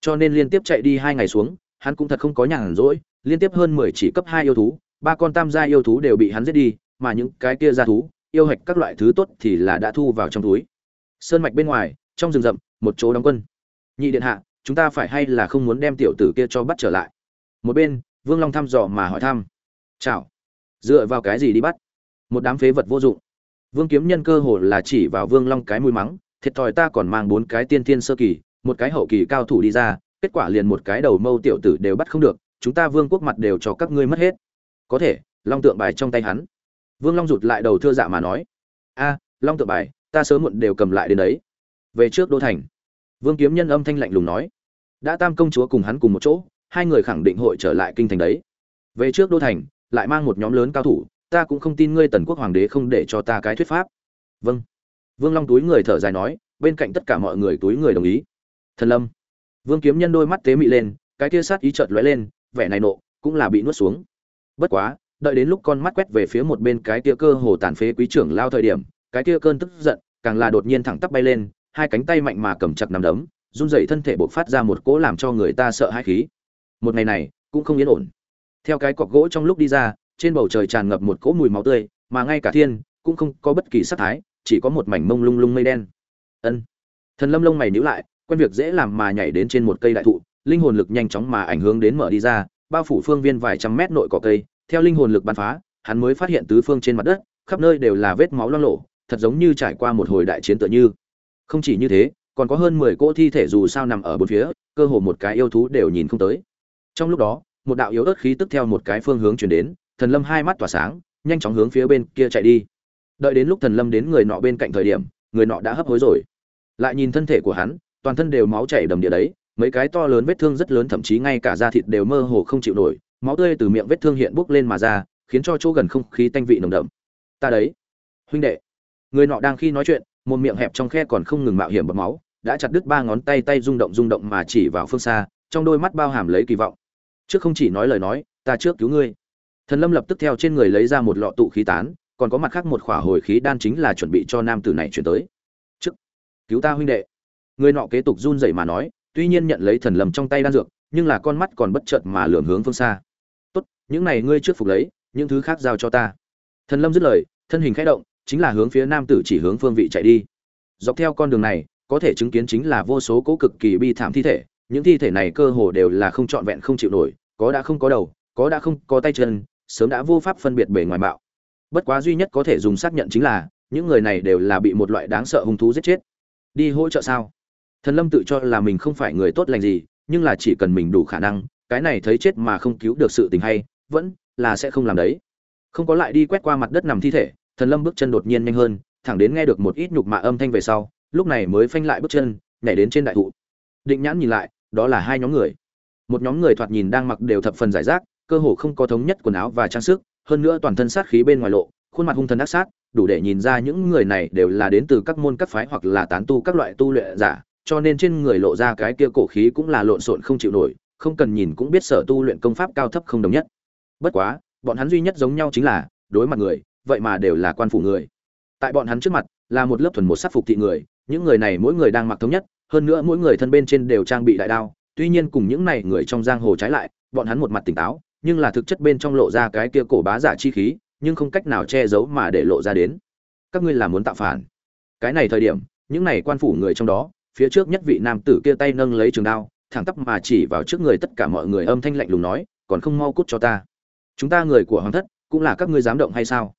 Cho nên liên tiếp chạy đi hai ngày xuống, hắn cũng thật không có nhàn rỗi, liên tiếp hơn mười chỉ cấp hai yêu thú, ba con tam gia yêu thú đều bị hắn giết đi, mà những cái kia ra thú, yêu hạch các loại thứ tốt thì là đã thu vào trong túi. Sơn mạch bên ngoài, trong rừng rậm, một chỗ đóng quân. Nhị điện hạ, chúng ta phải hay là không muốn đem tiểu tử kia cho bắt trở lại? Một bên, vương long thăm dò mà hỏi thăm. Chào. Dựa vào cái gì đi bắt? Một đám phế vật vô dụng vương kiếm nhân cơ hồ là chỉ vào vương long cái mũi mắng, thiệt thòi ta còn mang bốn cái tiên tiên sơ kỳ, một cái hậu kỳ cao thủ đi ra, kết quả liền một cái đầu mâu tiểu tử đều bắt không được, chúng ta vương quốc mặt đều cho các ngươi mất hết. Có thể, long tượng bài trong tay hắn. Vương long rụt lại đầu thưa dạ mà nói, a, long tượng bài, ta sớm muộn đều cầm lại đến đấy. Về trước đô thành. Vương kiếm nhân âm thanh lạnh lùng nói, đã tam công chúa cùng hắn cùng một chỗ, hai người khẳng định hội trở lại kinh thành đấy. Về trước đô thành, lại mang một nhóm lớn cao thủ ta cũng không tin ngươi tần quốc hoàng đế không để cho ta cái thuyết pháp. Vâng. Vương long túi người thở dài nói, bên cạnh tất cả mọi người túi người đồng ý. Thần lâm. Vương kiếm nhân đôi mắt tế mị lên, cái tia sát ý chợt lóe lên, vẻ này nộ, cũng là bị nuốt xuống. Bất quá, đợi đến lúc con mắt quét về phía một bên cái tia cơ hồ tàn phế quý trưởng lao thời điểm, cái tia cơn tức giận, càng là đột nhiên thẳng tắp bay lên, hai cánh tay mạnh mà cầm chặt nắm đấm, run rẩy thân thể bộc phát ra một cỗ làm cho người ta sợ hãi khí. Một ngày này, cũng không yên ổn. Theo cái cọc gỗ trong lúc đi ra trên bầu trời tràn ngập một cỗ mùi máu tươi mà ngay cả thiên cũng không có bất kỳ sắc thái chỉ có một mảnh mông lung lung mây đen. Ân. Thần lâm lông mày nhíu lại quen việc dễ làm mà nhảy đến trên một cây đại thụ linh hồn lực nhanh chóng mà ảnh hưởng đến mở đi ra bao phủ phương viên vài trăm mét nội cỏ cây theo linh hồn lực bắn phá hắn mới phát hiện tứ phương trên mặt đất khắp nơi đều là vết máu loang lổ, thật giống như trải qua một hồi đại chiến tựa như. Không chỉ như thế còn có hơn mười cỗ thi thể dù sao nằm ở bốn phía cơ hồ một cái yêu thú đều nhìn không tới. Trong lúc đó một đạo yếu ớt khí tức theo một cái phương hướng truyền đến thần lâm hai mắt tỏa sáng, nhanh chóng hướng phía bên kia chạy đi. Đợi đến lúc thần lâm đến người nọ bên cạnh thời điểm, người nọ đã hấp hối rồi. Lại nhìn thân thể của hắn, toàn thân đều máu chảy đầm địa đấy, mấy cái to lớn vết thương rất lớn, thậm chí ngay cả da thịt đều mơ hồ không chịu nổi, máu tươi từ miệng vết thương hiện bốc lên mà ra, khiến cho chỗ gần không khí tanh vị nồng đậm. Ta đấy, huynh đệ. Người nọ đang khi nói chuyện, một miệng hẹp trong khe còn không ngừng mạo hiểm bọt máu, đã chặt đứt ba ngón tay tay rung động rung động mà chỉ vào phương xa, trong đôi mắt bao hàm lấy kỳ vọng. Trước không chỉ nói lời nói, ta trước cứu ngươi thần lâm lập tức theo trên người lấy ra một lọ tụ khí tán, còn có mặt khác một khỏa hồi khí đan chính là chuẩn bị cho nam tử này chuyển tới. Trước, cứu ta huynh đệ. Người nọ kế tục run rẩy mà nói, tuy nhiên nhận lấy thần lâm trong tay đan dược, nhưng là con mắt còn bất chợt mà lường hướng phương xa. Tốt, những này ngươi trước phục lấy, những thứ khác giao cho ta. Thần lâm dứt lời, thân hình khẽ động, chính là hướng phía nam tử chỉ hướng phương vị chạy đi. Dọc theo con đường này, có thể chứng kiến chính là vô số cố cực kỳ bi thảm thi thể, những thi thể này cơ hồ đều là không trọn vẹn không chịu nổi, có đã không có đầu, có đã không có tay chân sớm đã vô pháp phân biệt bề ngoài bạo bất quá duy nhất có thể dùng xác nhận chính là, những người này đều là bị một loại đáng sợ hung thú giết chết. Đi hỗ trợ sao? Thần lâm tự cho là mình không phải người tốt lành gì, nhưng là chỉ cần mình đủ khả năng, cái này thấy chết mà không cứu được sự tình hay, vẫn là sẽ không làm đấy. Không có lại đi quét qua mặt đất nằm thi thể, thần lâm bước chân đột nhiên nhanh hơn, thẳng đến nghe được một ít nhục mạ âm thanh về sau, lúc này mới phanh lại bước chân, nhảy đến trên đại thụ. Định nhãn nhìn lại, đó là hai nhóm người. Một nhóm người thoạt nhìn đang mặc đều thập phần giải rác cơ hồ không có thống nhất quần áo và trang sức, hơn nữa toàn thân sát khí bên ngoài lộ, khuôn mặt hung thần ác sát, đủ để nhìn ra những người này đều là đến từ các môn các phái hoặc là tán tu các loại tu luyện giả, cho nên trên người lộ ra cái kia cổ khí cũng là lộn xộn không chịu nổi, không cần nhìn cũng biết sở tu luyện công pháp cao thấp không đồng nhất. Bất quá, bọn hắn duy nhất giống nhau chính là đối mặt người, vậy mà đều là quan phủ người. Tại bọn hắn trước mặt, là một lớp thuần một sát phục thị người, những người này mỗi người đang mặc thống nhất, hơn nữa mỗi người thân bên trên đều trang bị đại đao, tuy nhiên cùng những này người trong giang hồ trái lại, bọn hắn một mặt tỉnh táo nhưng là thực chất bên trong lộ ra cái kia cổ bá giả chi khí, nhưng không cách nào che giấu mà để lộ ra đến. Các ngươi là muốn tạo phản. Cái này thời điểm, những này quan phủ người trong đó, phía trước nhất vị nam tử kia tay nâng lấy trường đao, thẳng tắp mà chỉ vào trước người tất cả mọi người âm thanh lạnh lùng nói, còn không mau cút cho ta. Chúng ta người của hoàng thất, cũng là các ngươi dám động hay sao?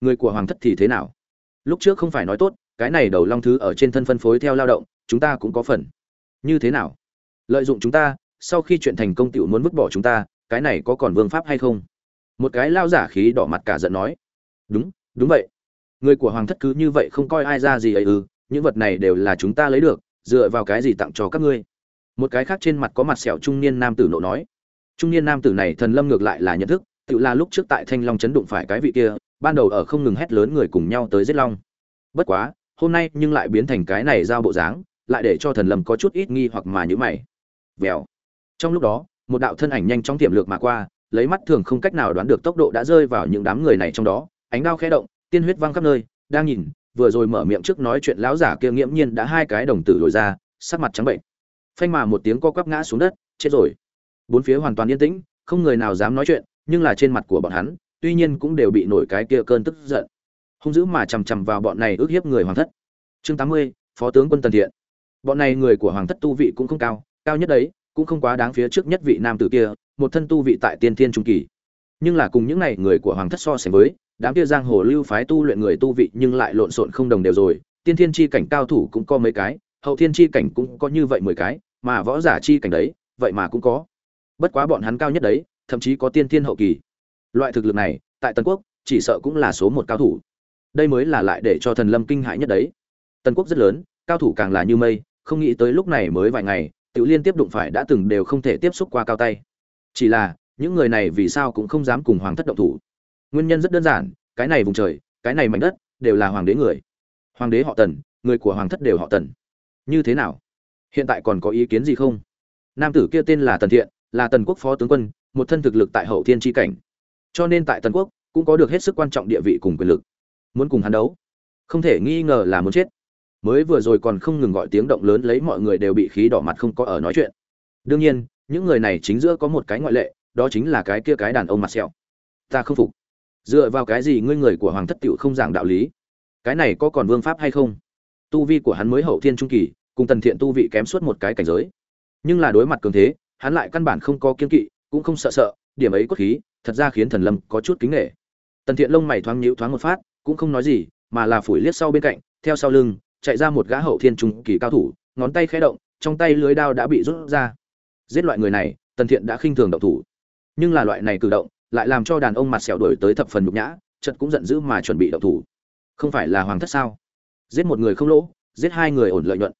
Người của hoàng thất thì thế nào? Lúc trước không phải nói tốt, cái này đầu long thứ ở trên thân phân phối theo lao động, chúng ta cũng có phần. Như thế nào? Lợi dụng chúng ta, sau khi chuyện thành công tiểu muốn vứt bỏ chúng ta cái này có còn vương pháp hay không? Một cái lao giả khí đỏ mặt cả giận nói. Đúng đúng vậy. Người của hoàng thất cứ như vậy không coi ai ra gì ấy ư, những vật này đều là chúng ta lấy được, dựa vào cái gì tặng cho các ngươi? Một cái khác trên mặt có mặt sẹo trung niên nam tử nộ nói. Trung niên nam tử này thần lâm ngược lại là nhận thức, tự là lúc trước tại thanh long chấn đụng phải cái vị kia, ban đầu ở không ngừng hét lớn người cùng nhau tới giết long. Bất quá, hôm nay nhưng lại biến thành cái này giao bộ dáng, lại để cho thần lâm có chút ít nghi hoặc mà nhữ mày. Vèo. Trong lúc đó một đạo thân ảnh nhanh chóng tiềm lược mà qua, lấy mắt thường không cách nào đoán được tốc độ đã rơi vào những đám người này trong đó, ánh đao khẽ động, tiên huyết văng khắp nơi, đang nhìn, vừa rồi mở miệng trước nói chuyện lão giả kia nghiễm nhiên đã hai cái đồng tử lồi ra, sắc mặt trắng bệnh. Phanh mà một tiếng co quắp ngã xuống đất, chết rồi. Bốn phía hoàn toàn yên tĩnh, không người nào dám nói chuyện, nhưng là trên mặt của bọn hắn, tuy nhiên cũng đều bị nổi cái kia cơn tức giận. Hung dữ mà chằm chằm vào bọn này ước hiếp người hoàng thất. Chương tám mươi, phó tướng quân tần thiện. Bọn này người của hoàng thất tu vị cũng không cao cao nhất đấy cũng không quá đáng phía trước nhất vị nam tử kia, một thân tu vị tại tiên thiên trung kỳ. Nhưng là cùng những này người của hoàng thất so sánh với, đám kia giang hồ lưu phái tu luyện người tu vị nhưng lại lộn xộn không đồng đều rồi. Tiên thiên chi cảnh cao thủ cũng có mấy cái, hậu thiên chi cảnh cũng có như vậy mười cái, mà võ giả chi cảnh đấy, vậy mà cũng có. Bất quá bọn hắn cao nhất đấy, thậm chí có tiên thiên hậu kỳ. Loại thực lực này, tại tân quốc, chỉ sợ cũng là số một cao thủ. Đây mới là lại để cho thần lâm kinh hại nhất đấy. Tân quốc rất lớn, cao thủ càng là như mây, không nghĩ tới lúc này mới vài ngày tự liên tiếp đụng phải đã từng đều không thể tiếp xúc qua cao tay. Chỉ là, những người này vì sao cũng không dám cùng hoàng thất động thủ. Nguyên nhân rất đơn giản, cái này vùng trời, cái này mảnh đất, đều là hoàng đế người. Hoàng đế họ tần, người của hoàng thất đều họ tần. Như thế nào? Hiện tại còn có ý kiến gì không? Nam tử kia tên là tần thiện, là tần quốc phó tướng quân, một thân thực lực tại hậu thiên tri cảnh. Cho nên tại tần quốc, cũng có được hết sức quan trọng địa vị cùng quyền lực. Muốn cùng hắn đấu. Không thể nghi ngờ là muốn chết mới vừa rồi còn không ngừng gọi tiếng động lớn lấy mọi người đều bị khí đỏ mặt không có ở nói chuyện. Đương nhiên, những người này chính giữa có một cái ngoại lệ, đó chính là cái kia cái đàn ông mặt sẹo. Ta không phục. Dựa vào cái gì ngươi người của hoàng thất tiểu không giảng đạo lý? Cái này có còn vương pháp hay không? Tu vi của hắn mới hậu thiên trung kỳ, cùng tần thiện tu vị kém suốt một cái cảnh giới. Nhưng là đối mặt cường thế, hắn lại căn bản không có kiên kỵ, cũng không sợ sợ, điểm ấy cốt khí, thật ra khiến thần lâm có chút kính nghệ tần thiện lông mày thoáng nhíu thoáng một phát, cũng không nói gì, mà là phủi liếc sau bên cạnh, theo sau lưng chạy ra một gã hậu thiên trung kỳ cao thủ, ngón tay khẽ động, trong tay lưới đao đã bị rút ra. Giết loại người này, tần thiện đã khinh thường động thủ. Nhưng là loại này cử động lại làm cho đàn ông mặt sẹo đổi tới thập phần nhục nhã chật cũng giận dữ mà chuẩn bị động thủ. Không phải là hoàng thất sao? Giết một người không lỗ, giết hai người ổn lợi nhuận.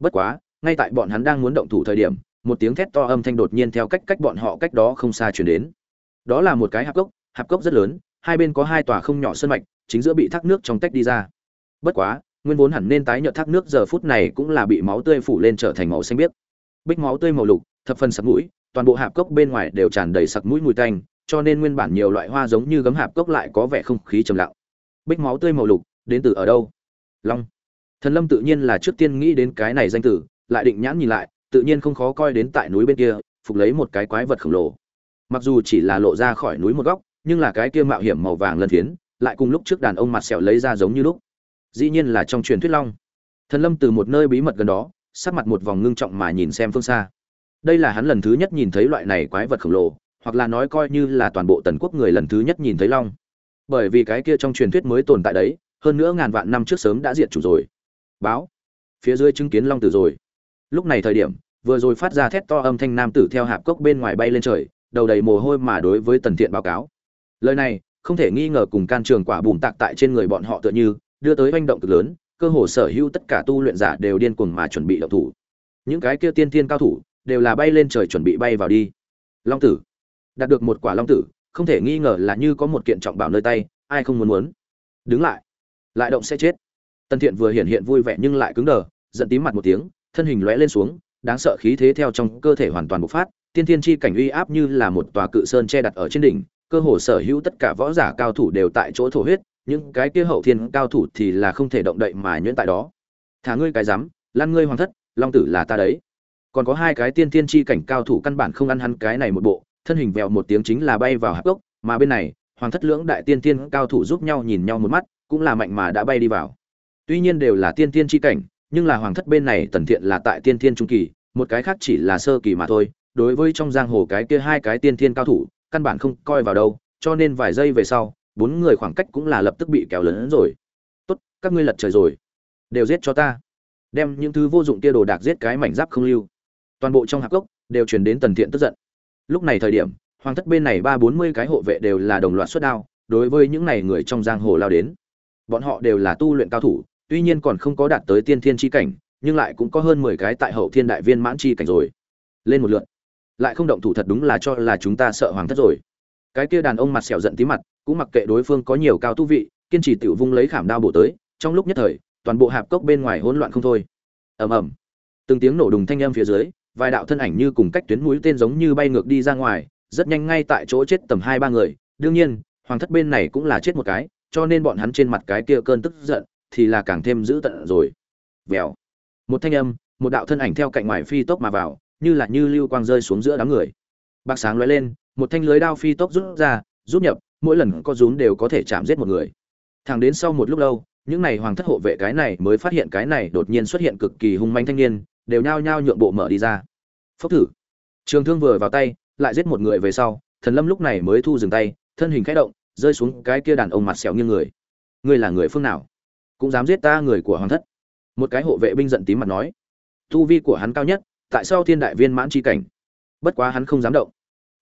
Bất quá, ngay tại bọn hắn đang muốn động thủ thời điểm, một tiếng thét to âm thanh đột nhiên theo cách cách bọn họ cách đó không xa chuyển đến. Đó là một cái hạp cốc hạp cốc rất lớn, hai bên có hai tòa không nhỏ sân mạch, chính giữa bị thác nước trong tách đi ra. Bất quá nguyên vốn hẳn nên tái nhợt thác nước, giờ phút này cũng là bị máu tươi phủ lên trở thành màu xanh biếc. Bích máu tươi màu lục, thập phần sặc mũi, toàn bộ hạp cốc bên ngoài đều tràn đầy sặc mũi mùi tanh, cho nên nguyên bản nhiều loại hoa giống như gấm hạp cốc lại có vẻ không khí trầm lặng. Bích máu tươi màu lục, đến từ ở đâu? Long. Thần lâm tự nhiên là trước tiên nghĩ đến cái này danh tử, lại định nhãn nhìn lại, tự nhiên không khó coi đến tại núi bên kia, phục lấy một cái quái vật khổng lồ. Mặc dù chỉ là lộ ra khỏi núi một góc, nhưng là cái kia mạo hiểm màu vàng lân phiến, lại cùng lúc trước đàn ông mặt sẹo lấy ra giống như lúc dĩ nhiên là trong truyền thuyết long. Thần lâm từ một nơi bí mật gần đó, sắc mặt một vòng ngưng trọng mà nhìn xem phương xa. Đây là hắn lần thứ nhất nhìn thấy loại này quái vật khổng lồ, hoặc là nói coi như là toàn bộ tần quốc người lần thứ nhất nhìn thấy long. Bởi vì cái kia trong truyền thuyết mới tồn tại đấy, hơn nữa ngàn vạn năm trước sớm đã diệt chủ rồi. Báo. Phía dưới chứng kiến long tử rồi. Lúc này thời điểm, vừa rồi phát ra thét to âm thanh nam tử theo hạp cốc bên ngoài bay lên trời, đầu đầy mồ hôi mà đối với tần thiện báo cáo. Lời này, không thể nghi ngờ cùng can trường quả bùn tạc tại trên người bọn họ tựa như đưa tới hành động cực lớn, cơ hồ sở hữu tất cả tu luyện giả đều điên cuồng mà chuẩn bị động thủ. Những cái kia tiên tiên cao thủ đều là bay lên trời chuẩn bị bay vào đi. Long tử. Đạt được một quả long tử, không thể nghi ngờ là như có một kiện trọng bảo nơi tay, ai không muốn muốn. Đứng lại. Lại động sẽ chết. Tân thiện vừa hiện hiện vui vẻ nhưng lại cứng đờ, giận tím mặt một tiếng, thân hình lóe lên xuống, đáng sợ khí thế theo trong cơ thể hoàn toàn bộc phát, tiên thiên chi cảnh uy áp như là một tòa cự sơn che đặt ở trên đỉnh, cơ hồ sở hữu tất cả võ giả cao thủ đều tại chỗ thổ huyết những cái kia hậu thiên cao thủ thì là không thể động đậy mà nhuyễn tại đó. Thả ngươi cái rắm lan ngươi hoàng thất, long tử là ta đấy. Còn có hai cái tiên thiên chi cảnh cao thủ căn bản không ăn hắn cái này một bộ, thân hình vẹo một tiếng chính là bay vào hạp gốc mà bên này, hoàng thất lưỡng đại tiên tiên cao thủ giúp nhau nhìn nhau một mắt, cũng là mạnh mà đã bay đi vào. Tuy nhiên đều là tiên tiên chi cảnh, nhưng là hoàng thất bên này tần thiện là tại tiên tiên trung kỳ, một cái khác chỉ là sơ kỳ mà thôi, đối với trong giang hồ cái kia hai cái tiên tiên cao thủ, căn bản không coi vào đâu, cho nên vài giây về sau bốn người khoảng cách cũng là lập tức bị kéo lớn hơn rồi. Tốt, các ngươi lật trời rồi. Đều giết cho ta. Đem những thứ vô dụng kia đồ đạc giết cái mảnh giáp không lưu. Toàn bộ trong hạp gốc đều truyền đến tần thiện tức giận. Lúc này thời điểm, hoàng thất bên này ba bốn mươi cái hộ vệ đều là đồng loạt xuất đao, đối với những này người trong giang hồ lao đến. Bọn họ đều là tu luyện cao thủ, tuy nhiên còn không có đạt tới tiên thiên chi cảnh, nhưng lại cũng có hơn mười cái tại hậu thiên đại viên mãn chi cảnh rồi. Lên một lượt. Lại không động thủ thật đúng là cho là chúng ta sợ hoàng thất rồi cái kia đàn ông mặt sẹo giận tí mặt, cũng mặc kệ đối phương có nhiều cao tu vị, kiên trì tiểu vung lấy khảm đao bổ tới, trong lúc nhất thời, toàn bộ hạp cốc bên ngoài hỗn loạn không thôi. Ầm ầm. Từng tiếng nổ đùng thanh âm phía dưới, vài đạo thân ảnh như cùng cách tuyến mũi tên giống như bay ngược đi ra ngoài, rất nhanh ngay tại chỗ chết tầm hai ba người. Đương nhiên, hoàng thất bên này cũng là chết một cái, cho nên bọn hắn trên mặt cái kia cơn tức giận thì là càng thêm dữ tận rồi. Vèo. Một thanh âm, một đạo thân ảnh theo cạnh ngoài phi tốc mà vào, như là như lưu quang rơi xuống giữa đám người bạc sáng lóe lên, một thanh lưới đao phi tốc rút ra, rút nhập, mỗi lần có rún đều có thể chạm giết một người. Thẳng đến sau một lúc lâu, những này hoàng thất hộ vệ cái này mới phát hiện cái này đột nhiên xuất hiện cực kỳ hung manh thanh niên, đều nhao nhao nhượng bộ mở đi ra. Phốc thử. Trường thương vừa vào tay, lại giết một người về sau, thần lâm lúc này mới thu dừng tay, thân hình khẽ động, rơi xuống cái kia đàn ông mặt sẹo như người. Ngươi là người phương nào? Cũng dám giết ta người của hoàng thất? Một cái hộ vệ binh giận tím mặt nói. Tu vi của hắn cao nhất, tại sao thiên đại viên mãn chi cảnh. Bất quá hắn không dám động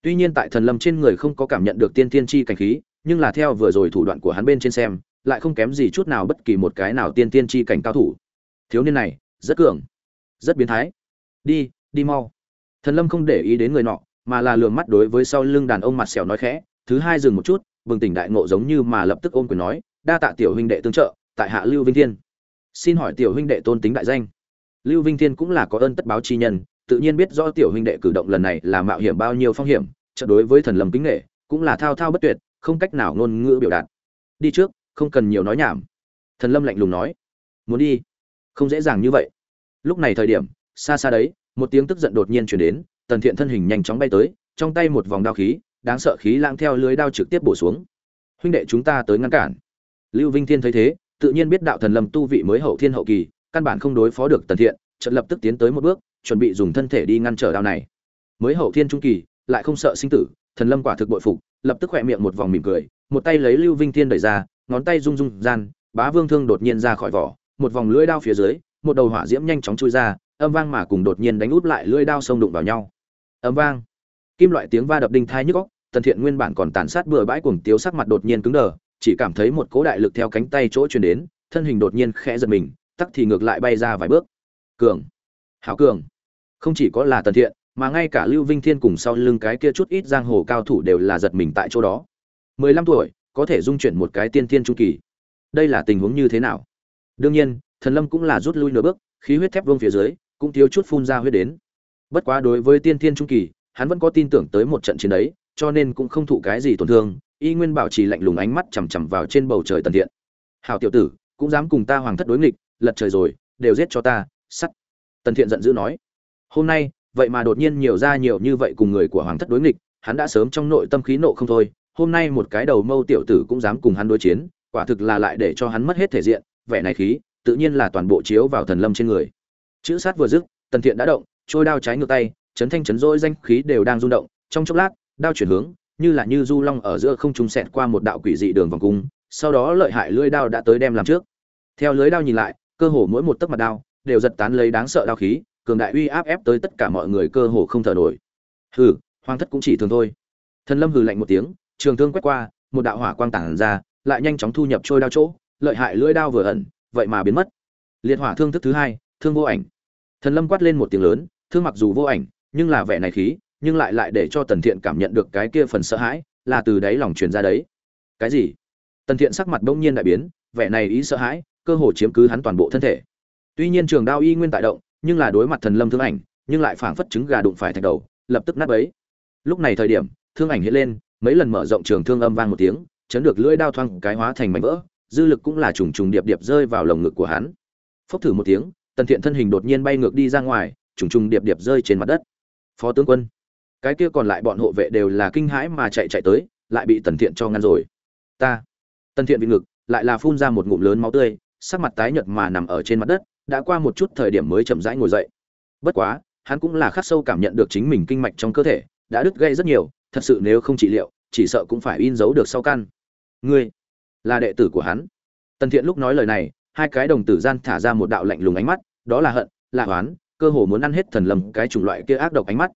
tuy nhiên tại thần lâm trên người không có cảm nhận được tiên tiên chi cảnh khí, nhưng là theo vừa rồi thủ đoạn của hắn bên trên xem, lại không kém gì chút nào bất kỳ một cái nào tiên tiên chi cảnh cao thủ. Thiếu niên này, rất cường, rất biến thái. Đi đi mau. Thần lâm không để ý đến người nọ, mà là lường mắt đối với sau lưng đàn ông mặt sẹo nói khẽ, thứ hai dừng một chút, bừng tỉnh đại ngộ giống như mà lập tức ôm quyền nói, đa tạ tiểu huynh đệ tương trợ, tại hạ lưu vinh thiên. Xin hỏi tiểu huynh đệ tôn tính đại danh. Lưu vinh thiên cũng là có ơn tất báo chi nhân, tự nhiên biết rõ tiểu huynh đệ cử động lần này là mạo hiểm bao nhiêu phong hiểm trận đối với thần lâm kính nghệ, cũng là thao thao bất tuyệt, không cách nào ngôn ngữ biểu đạt. Đi trước, không cần nhiều nói nhảm. Thần lâm lạnh lùng nói. Muốn đi? Không dễ dàng như vậy. Lúc này thời điểm, xa xa đấy, một tiếng tức giận đột nhiên chuyển đến, tần thiện thân hình nhanh chóng bay tới, trong tay một vòng đao khí, đáng sợ khí lãng theo lưới đao trực tiếp bổ xuống. Huynh đệ chúng ta tới ngăn cản. Lưu vinh thiên thấy thế, tự nhiên biết đạo thần lâm tu vị mới hậu thiên hậu kỳ, căn bản không đối phó được tần thiện trận lập tức tiến tới một bước, chuẩn bị dùng thân thể đi ngăn trở đao này. Mới hậu thiên trung kỳ lại không sợ sinh tử, thần lâm quả thực bội phục, lập tức khỏe miệng một vòng mỉm cười, một tay lấy lưu vinh thiên đẩy ra, ngón tay rung rung gian, bá vương thương đột nhiên ra khỏi vỏ, một vòng lưỡi đao phía dưới, một đầu hỏa diễm nhanh chóng chui ra, âm vang mà cùng đột nhiên đánh út lại lưỡi đao xông đụng vào nhau. Âm vang. Kim loại tiếng va đập đinh thai nhức óc, tần thiện nguyên bản còn tàn sát bừa bãi cuồng tiếu sắc mặt đột nhiên cứng đờ, chỉ cảm thấy một cỗ đại lực theo cánh tay chỗ truyền đến, thân hình đột nhiên khẽ giật mình, tắc thì ngược lại bay ra vài bước. Cường. Hảo cường. Không chỉ có là tần thiện mà ngay cả lưu vinh thiên cùng sau lưng cái kia chút ít giang hồ cao thủ đều là giật mình tại chỗ đó. Mười lăm tuổi, có thể dung chuyển một cái tiên thiên trung kỳ. Đây là tình huống như thế nào? Đương nhiên, thần lâm cũng là rút lui nửa bước, khí huyết thép vương phía dưới, cũng thiếu chút phun ra huyết đến. Bất quá đối với tiên thiên trung kỳ, hắn vẫn có tin tưởng tới một trận chiến đấy, cho nên cũng không thụ cái gì tổn thương, y nguyên bảo trì lạnh lùng ánh mắt chằm chằm vào trên bầu trời tần thiện hào tiểu tử, cũng dám cùng ta hoàng thất đối nghịch, lật trời rồi, đều giết cho ta, sắt. Tần thiện giận dữ nói. Hôm nay vậy mà đột nhiên nhiều ra nhiều như vậy cùng người của hoàng thất đối nghịch, hắn đã sớm trong nội tâm khí nộ không thôi, hôm nay một cái đầu mâu tiểu tử cũng dám cùng hắn đối chiến, quả thực là lại để cho hắn mất hết thể diện, vẻ này khí, tự nhiên là toàn bộ chiếu vào thần lâm trên người. Chữ sát vừa dứt, tần thiện đã động, trôi đao trái ngược tay, chấn thanh chấn rỗi danh khí đều đang rung động, trong chốc lát, đao chuyển hướng, như là như du long ở giữa không trung xẹt qua một đạo quỷ dị đường vòng cung, sau đó lợi hại lưỡi đao đã tới đem làm trước. Theo lưới đao nhìn lại, cơ hồ mỗi một tấc mặt đao đều giật tán lấy đáng sợ đao khí cường đại uy áp ép tới tất cả mọi người cơ hồ không thở nổi. Hừ, hoàng thất cũng chỉ thường thôi. Thần lâm hừ lạnh một tiếng, trường thương quét qua, một đạo hỏa quang tản ra, lại nhanh chóng thu nhập trôi đao chỗ, lợi hại lưỡi đao vừa ẩn, vậy mà biến mất. Liệt hỏa thương thức thứ hai, thương vô ảnh. Thần lâm quát lên một tiếng lớn, thương mặc dù vô ảnh, nhưng là vẻ này khí, nhưng lại lại để cho tần thiện cảm nhận được cái kia phần sợ hãi, là từ đáy lòng truyền ra đấy. Cái gì? Tần thiện sắc mặt bỗng nhiên đại biến, vẻ này ý sợ hãi, cơ hồ chiếm cứ hắn toàn bộ thân thể. Tuy nhiên trường đao y nguyên tại động nhưng là đối mặt thần lâm thương ảnh, nhưng lại phảng phất trứng gà đụng phải thạch đầu, lập tức nát bấy. Lúc này thời điểm, thương ảnh hiện lên, mấy lần mở rộng trường thương âm vang một tiếng, chấn được lưỡi đao thoang cái hóa thành mảnh vỡ, dư lực cũng là trùng trùng điệp điệp rơi vào lồng ngực của hắn. Phốc thử một tiếng, tần thiện thân hình đột nhiên bay ngược đi ra ngoài, trùng trùng điệp điệp rơi trên mặt đất. Phó tướng quân, cái kia còn lại bọn hộ vệ đều là kinh hãi mà chạy chạy tới, lại bị tần thiện cho ngăn rồi. Ta. Tần thiện bị ngực, lại là phun ra một ngụm lớn máu tươi, sắc mặt tái nhợt mà nằm ở trên mặt đất đã qua một chút thời điểm mới chậm rãi ngồi dậy. Bất quá, hắn cũng là khắc sâu cảm nhận được chính mình kinh mạch trong cơ thể, đã đứt gây rất nhiều, thật sự nếu không trị liệu, chỉ sợ cũng phải in dấu được sau căn. Ngươi là đệ tử của hắn. Tần thiện lúc nói lời này, hai cái đồng tử gian thả ra một đạo lạnh lùng ánh mắt, đó là hận, là oán, cơ hồ muốn ăn hết thần lâm cái chủng loại kia ác độc ánh mắt.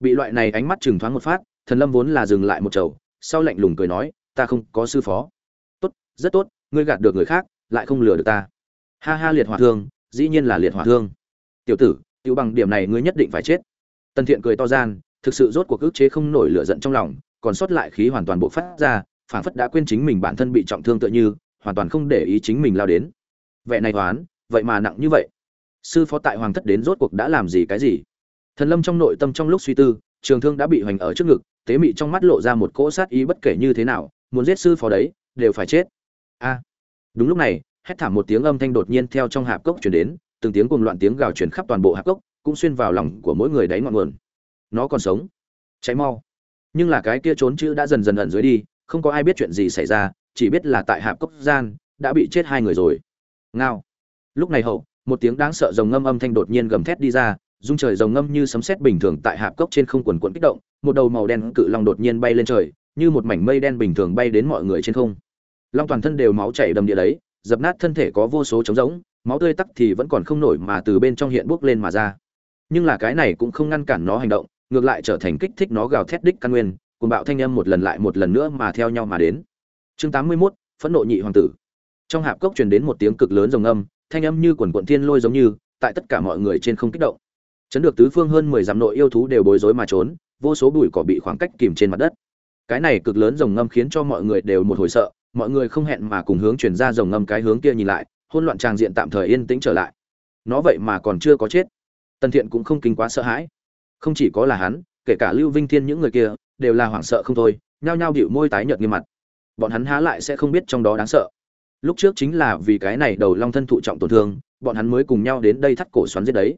Bị loại này ánh mắt chừng thoáng một phát, thần lâm vốn là dừng lại một chầu, sau lạnh lùng cười nói, ta không có sư phó. Tốt, rất tốt, ngươi gạt được người khác, lại không lừa được ta. Ha ha liệt hỏa thương dĩ nhiên là liệt hỏa thương. Tiểu tử, tiểu bằng điểm này ngươi nhất định phải chết. Tần thiện cười to gian, thực sự rốt cuộc ức chế không nổi lửa giận trong lòng, còn sót lại khí hoàn toàn bộ phát ra, phảng phất đã quên chính mình bản thân bị trọng thương tựa như, hoàn toàn không để ý chính mình lao đến. Vẻ này hoán, vậy mà nặng như vậy. Sư phó tại hoàng thất đến rốt cuộc đã làm gì cái gì? Thần lâm trong nội tâm trong lúc suy tư, trường thương đã bị hoành ở trước ngực, tế mị trong mắt lộ ra một cỗ sát ý bất kể như thế nào, muốn giết sư phó đấy, đều phải chết. A, đúng lúc này hét thảm một tiếng âm thanh đột nhiên theo trong hạp cốc chuyển đến, từng tiếng cùng loạn tiếng gào chuyển khắp toàn bộ hạp cốc, cũng xuyên vào lòng của mỗi người đáy ngọn nguồn. Nó còn sống. Cháy mau. Nhưng là cái kia trốn chữ đã dần dần ẩn dưới đi, không có ai biết chuyện gì xảy ra, chỉ biết là tại hạp cốc gian, đã bị chết hai người rồi. Ngao. Lúc này hậu, một tiếng đáng sợ rồng ngâm âm thanh đột nhiên gầm thét đi ra, dung trời rồng ngâm như sấm sét bình thường tại hạp cốc trên không quần quần kích động, một đầu màu đen cự long đột nhiên bay lên trời, như một mảnh mây đen bình thường bay đến mọi người trên không. Long toàn thân đều máu chảy đầm địa đấy dập nát thân thể có vô số trống rỗng máu tươi tắc thì vẫn còn không nổi mà từ bên trong hiện bốc lên mà ra. Nhưng là cái này cũng không ngăn cản nó hành động ngược lại trở thành kích thích nó gào thét đích căn nguyên cùng bạo thanh âm một lần lại một lần nữa mà theo nhau mà đến. Chương 81, phẫn nộ nhị hoàng tử. Trong hạp cốc truyền đến một tiếng cực lớn rồng âm thanh âm như quần quận thiên lôi giống như tại tất cả mọi người trên không kích động. Chấn được tứ phương hơn mười dặm nội yêu thú đều bối rối mà trốn vô số bụi cỏ bị khoảng cách kìm trên mặt đất. Cái này cực lớn rồng ngâm khiến cho mọi người đều một hồi sợ mọi người không hẹn mà cùng hướng chuyển ra rồng ngâm cái hướng kia nhìn lại hôn loạn tràng diện tạm thời yên tĩnh trở lại. Nó vậy mà còn chưa có chết. Tần thiện cũng không kinh quá sợ hãi. Không chỉ có là hắn, kể cả lưu vinh thiên những người kia, đều là hoảng sợ không thôi, nhao nhao bịu môi tái nhợt nghiêm mặt. Bọn hắn há lại sẽ không biết trong đó đáng sợ. Lúc trước chính là vì cái này đầu long thân thụ trọng tổn thương, bọn hắn mới cùng nhau đến đây thắt cổ xoắn giết đấy.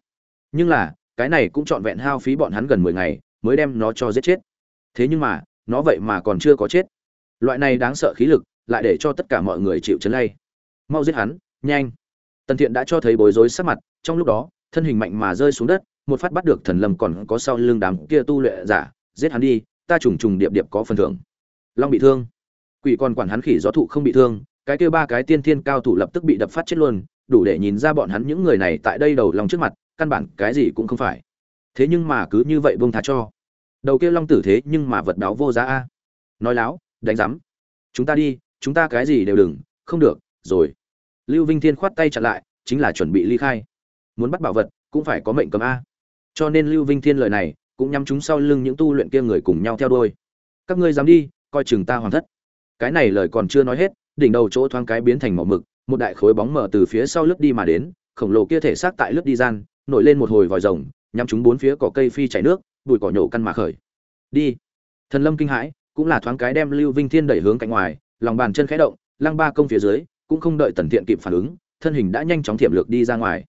Nhưng là, cái này cũng trọn vẹn hao phí bọn hắn gần mười ngày, mới đem nó cho giết chết. Thế nhưng mà, nó vậy mà còn chưa có chết. Loại này đáng sợ khí lực lại để cho tất cả mọi người chịu chấn lay. Mau giết hắn, nhanh. Tần thiện đã cho thấy bối rối sắc mặt, trong lúc đó, thân hình mạnh mà rơi xuống đất, một phát bắt được thần lâm còn có sau lưng đám kia tu luyện giả, giết hắn đi, ta trùng trùng điệp điệp có phần thưởng. Long bị thương. Quỷ còn quản hắn khỉ gió thụ không bị thương, cái kia ba cái tiên thiên cao thủ lập tức bị đập phát chết luôn, đủ để nhìn ra bọn hắn những người này tại đây đầu lòng trước mặt, căn bản cái gì cũng không phải. Thế nhưng mà cứ như vậy buông tha cho. Đầu kia long tử thế nhưng mà vật đáo vô giá a. Nói láo, đánh rắm chúng ta đi chúng ta cái gì đều đừng, không được, rồi. Lưu vinh thiên khoát tay chặn lại, chính là chuẩn bị ly khai. Muốn bắt bảo vật, cũng phải có mệnh cầm a. Cho nên lưu vinh thiên lời này, cũng nhắm chúng sau lưng những tu luyện kia người cùng nhau theo đuôi. Các ngươi dám đi, coi chừng ta hoàn thất. Cái này lời còn chưa nói hết, đỉnh đầu chỗ thoáng cái biến thành màu mực, một đại khối bóng mở từ phía sau lướt đi mà đến, khổng lồ kia thể xác tại lướt đi gian, nổi lên một hồi vòi rồng, nhắm chúng bốn phía cỏ cây phi chảy nước, bụi cỏ nhổ căn mà khởi. Đi. Thần lâm kinh hãi, cũng là thoáng cái đem lưu vinh thiên đẩy hướng cạnh ngoài lòng bàn chân khẽ động, lăng ba công phía dưới, cũng không đợi tần thiện kịp phản ứng, thân hình đã nhanh chóng thiểm lược đi ra ngoài.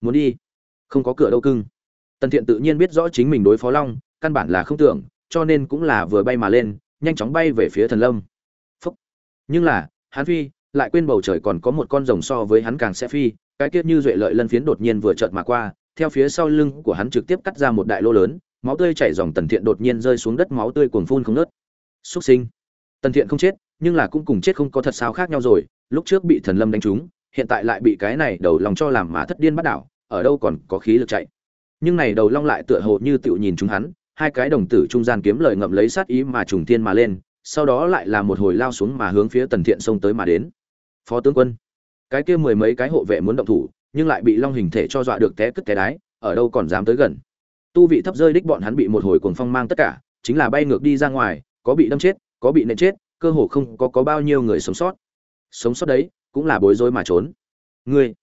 Muốn đi? Không có cửa đâu cưng. Tần thiện tự nhiên biết rõ chính mình đối phó long, căn bản là không tưởng, cho nên cũng là vừa bay mà lên, nhanh chóng bay về phía thần lâm. Phúc. nhưng là, hắn phi, lại quên bầu trời còn có một con rồng so với hắn càng sẽ phi, cái kiết như duệ lợi lân phiến đột nhiên vừa chợt mà qua, theo phía sau lưng của hắn trực tiếp cắt ra một đại lô lớn, máu tươi chảy dòng tần thiện đột nhiên rơi xuống đất, máu tươi cuồng phun không nớt xuất sinh. Tần thiện không chết nhưng là cũng cùng chết không có thật sao khác nhau rồi. Lúc trước bị thần lâm đánh trúng, hiện tại lại bị cái này đầu lòng cho làm mà thất điên bắt đảo, ở đâu còn có khí lực chạy. Nhưng này đầu long lại tựa hồ như tựu nhìn chúng hắn, hai cái đồng tử trung gian kiếm lời ngậm lấy sát ý mà trùng thiên mà lên, sau đó lại là một hồi lao xuống mà hướng phía tần thiện xông tới mà đến. Phó tướng quân, cái kia mười mấy cái hộ vệ muốn động thủ, nhưng lại bị long hình thể cho dọa được té cất té đái, ở đâu còn dám tới gần. Tu vị thấp rơi đích bọn hắn bị một hồi cuồng phong mang tất cả, chính là bay ngược đi ra ngoài, có bị đâm chết, có bị nện chết cơ hồ không có có bao nhiêu người sống sót. Sống sót đấy, cũng là bối rối mà trốn. Ngươi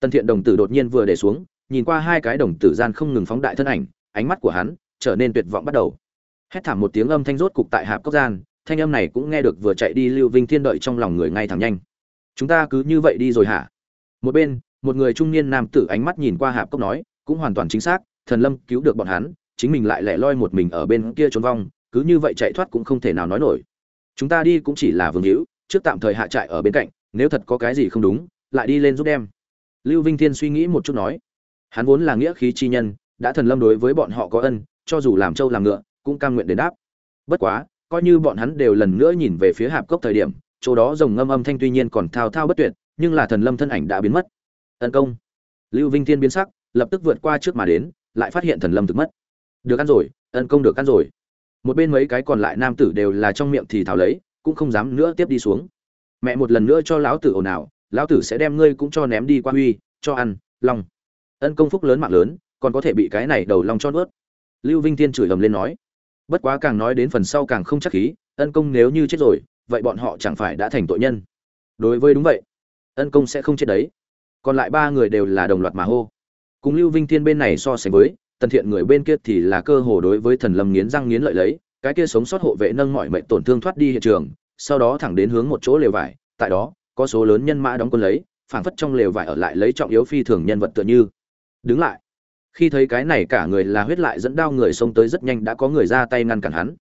tân thiện đồng tử đột nhiên vừa để xuống, nhìn qua hai cái đồng tử gian không ngừng phóng đại thân ảnh, ánh mắt của hắn trở nên tuyệt vọng bắt đầu. Hét thảm một tiếng âm thanh rốt cục tại hạp cốc gian, thanh âm này cũng nghe được vừa chạy đi lưu vinh thiên đợi trong lòng người ngay thẳng nhanh. Chúng ta cứ như vậy đi rồi hả? Một bên, một người trung niên nam tử ánh mắt nhìn qua hạp cốc nói, cũng hoàn toàn chính xác, thần lâm cứu được bọn hắn, chính mình lại lẻ loi một mình ở bên kia trốn vong, cứ như vậy chạy thoát cũng không thể nào nói nổi chúng ta đi cũng chỉ là vương hữu, trước tạm thời hạ trại ở bên cạnh, nếu thật có cái gì không đúng, lại đi lên giúp đem. Lưu vinh thiên suy nghĩ một chút nói. Hắn vốn là nghĩa khí chi nhân, đã thần lâm đối với bọn họ có ân, cho dù làm trâu làm ngựa, cũng cam nguyện đền đáp. Bất quá, coi như bọn hắn đều lần nữa nhìn về phía hạp cốc thời điểm, chỗ đó rồng ngâm âm thanh tuy nhiên còn thao thao bất tuyệt, nhưng là thần lâm thân ảnh đã biến mất. Tấn công. Lưu vinh thiên biến sắc, lập tức vượt qua trước mà đến, lại phát hiện thần lâm thực mất. Được ăn rồi, tấn công được ăn rồi một bên mấy cái còn lại nam tử đều là trong miệng thì thảo lấy, cũng không dám nữa tiếp đi xuống. Mẹ một lần nữa cho lão tử ồn ào, lão tử sẽ đem ngươi cũng cho ném đi qua huy cho ăn, long. Ân công phúc lớn mạng lớn, còn có thể bị cái này đầu long cho nuốt. Lưu vinh tiên chửi ầm lên nói, bất quá càng nói đến phần sau càng không chắc khí, ân công nếu như chết rồi, vậy bọn họ chẳng phải đã thành tội nhân. Đối với đúng vậy, ân công sẽ không chết đấy. Còn lại ba người đều là đồng loạt mà hô. Cùng lưu vinh thiên bên này so sánh với tần thiện người bên kia thì là cơ hồ đối với thần lâm nghiến răng nghiến lợi lấy, cái kia sống sót hộ vệ nâng mọi mệnh tổn thương thoát đi hiện trường, sau đó thẳng đến hướng một chỗ lều vải, tại đó, có số lớn nhân mã đóng quân lấy, phảng phất trong lều vải ở lại lấy trọng yếu phi thường nhân vật tựa như. Đứng lại. Khi thấy cái này cả người là huyết lại dẫn đao người xông tới rất nhanh đã có người ra tay ngăn cản hắn.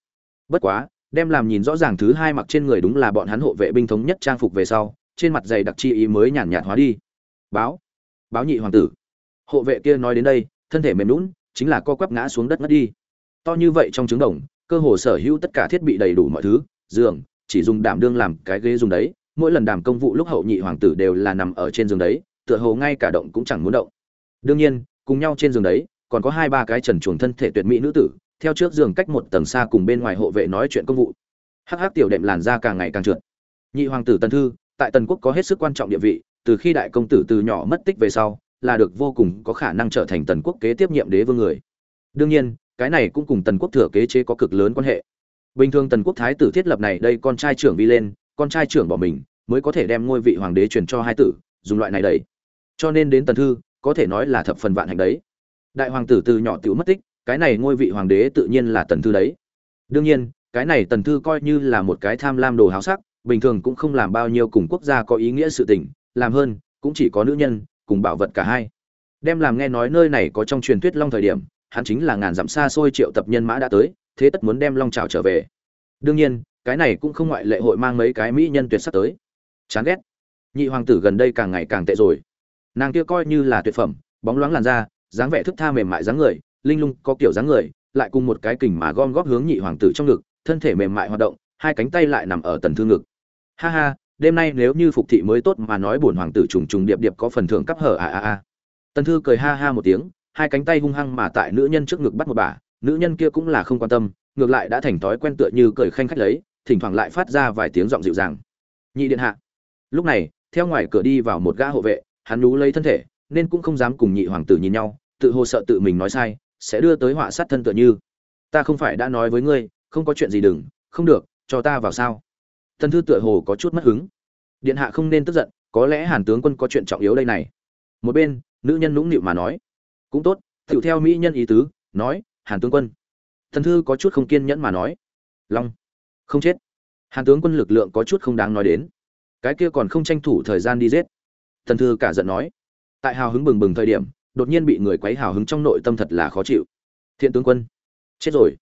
Bất quá, đem làm nhìn rõ ràng thứ hai mặc trên người đúng là bọn hắn hộ vệ binh thống nhất trang phục về sau, trên mặt dày đặc chi ý mới nhàn nhạt hóa đi. Báo. Báo nhị hoàng tử. Hộ vệ kia nói đến đây, thân thể mềm lún chính là co quắp ngã xuống đất ngất đi. To như vậy trong trứng đồng, cơ hồ sở hữu tất cả thiết bị đầy đủ mọi thứ, giường, chỉ dùng đảm đương làm cái ghế dùng đấy, mỗi lần đảm công vụ lúc hậu nhị hoàng tử đều là nằm ở trên giường đấy, tựa hồ ngay cả động cũng chẳng muốn động. Đương nhiên, cùng nhau trên giường đấy, còn có hai ba cái trần chuồng thân thể tuyệt mỹ nữ tử, theo trước giường cách một tầng xa cùng bên ngoài hộ vệ nói chuyện công vụ. Hắc hắc tiểu đệm làn da càng ngày càng trượt. Nhị hoàng tử tần thư, tại tần quốc có hết sức quan trọng địa vị, từ khi đại công tử từ nhỏ mất tích về sau là được vô cùng có khả năng trở thành tần quốc kế tiếp nhiệm đế vương người. Đương nhiên, cái này cũng cùng tần quốc thừa kế chế có cực lớn quan hệ. Bình thường tần quốc thái tử thiết lập này đây con trai trưởng vi lên, con trai trưởng bỏ mình, mới có thể đem ngôi vị hoàng đế truyền cho hai tử, dùng loại này đấy. Cho nên đến tần thư, có thể nói là thập phần vạn hạnh đấy. Đại hoàng tử từ nhỏ tiểu mất tích, cái này ngôi vị hoàng đế tự nhiên là tần thư đấy. Đương nhiên, cái này tần thư coi như là một cái tham lam đồ háo sắc, bình thường cũng không làm bao nhiêu cùng quốc gia có ý nghĩa sự tình, làm hơn, cũng chỉ có nữ nhân cùng bảo vật cả hai. Đem làm nghe nói nơi này có trong truyền thuyết long thời điểm, hắn chính là ngàn dặm xa xôi triệu tập nhân mã đã tới, thế tất muốn đem long trào trở về. Đương nhiên, cái này cũng không ngoại lệ hội mang mấy cái mỹ nhân tuyệt sắc tới. Chán ghét. Nhị hoàng tử gần đây càng ngày càng tệ rồi. Nàng kia coi như là tuyệt phẩm, bóng loáng làn da, dáng vẻ thức tha mềm mại dáng người, linh lung có kiểu dáng người, lại cùng một cái kình mà gom góp hướng nhị hoàng tử trong ngực, thân thể mềm mại hoạt động, hai cánh tay lại nằm ở tần thư ngực. Ha ha đêm nay nếu như phục thị mới tốt mà nói bổn hoàng tử trùng trùng điệp điệp có phần thưởng cấp hở à à à. Tần thư cười ha ha một tiếng, hai cánh tay hung hăng mà tại nữ nhân trước ngực bắt một bà, nữ nhân kia cũng là không quan tâm, ngược lại đã thành thói quen tựa như cười khanh khách lấy, thỉnh thoảng lại phát ra vài tiếng giọng dịu dàng. Nhị điện hạ. Lúc này, theo ngoài cửa đi vào một gã hộ vệ, hắn nú lấy thân thể, nên cũng không dám cùng nhị hoàng tử nhìn nhau, tự hồ sợ tự mình nói sai, sẽ đưa tới họa sát thân tựa như. Ta không phải đã nói với ngươi, không có chuyện gì đừng, không được, cho ta vào sao? Tần thư tựa hồ có chút mất hứng. Điện hạ không nên tức giận, có lẽ hàn tướng quân có chuyện trọng yếu đây này. Một bên, nữ nhân nũng nịu mà nói. Cũng tốt tựu theo mỹ nhân ý tứ, nói, hàn tướng quân. Thần thư có chút không kiên nhẫn mà nói. Long. Không chết. Hàn tướng quân lực lượng có chút không đáng nói đến. Cái kia còn không tranh thủ thời gian đi giết. Thần thư cả giận nói. Tại hào hứng bừng bừng thời điểm, đột nhiên bị người quấy hào hứng trong nội tâm thật là khó chịu. Thiện tướng quân. Chết rồi.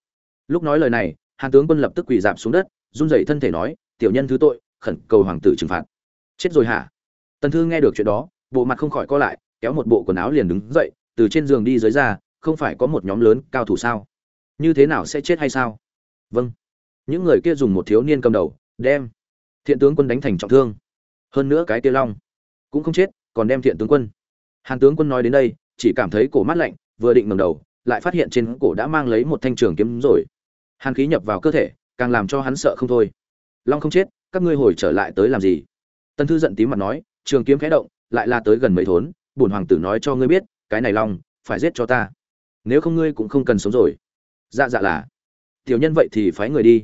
Lúc nói lời này, hàn tướng quân lập tức quỳ dạp xuống đất, run rẩy thân thể nói tiểu nhân thứ tội, khẩn cầu hoàng tử trừng phạt. Chết rồi hả? Tần thư nghe được chuyện đó, bộ mặt không khỏi co lại, kéo một bộ quần áo liền đứng dậy, từ trên giường đi dưới ra, không phải có một nhóm lớn cao thủ sao? Như thế nào sẽ chết hay sao? Vâng. Những người kia dùng một thiếu niên cầm đầu, đem thiện tướng quân đánh thành trọng thương. Hơn nữa cái tia long cũng không chết, còn đem thiện tướng quân. Hàn tướng quân nói đến đây, chỉ cảm thấy cổ mát lạnh, vừa định ngẩng đầu, lại phát hiện trên cổ đã mang lấy một thanh trường kiếm rồi. Hàn khí nhập vào cơ thể, càng làm cho hắn sợ không thôi long không chết, các ngươi hồi trở lại tới làm gì? Tân thư giận tím mặt nói, trường kiếm khẽ động, lại là tới gần mấy thốn, bổn hoàng tử nói cho ngươi biết, cái này long, phải giết cho ta. Nếu không ngươi cũng không cần sống rồi. Dạ dạ là. Tiểu nhân vậy thì phái người đi.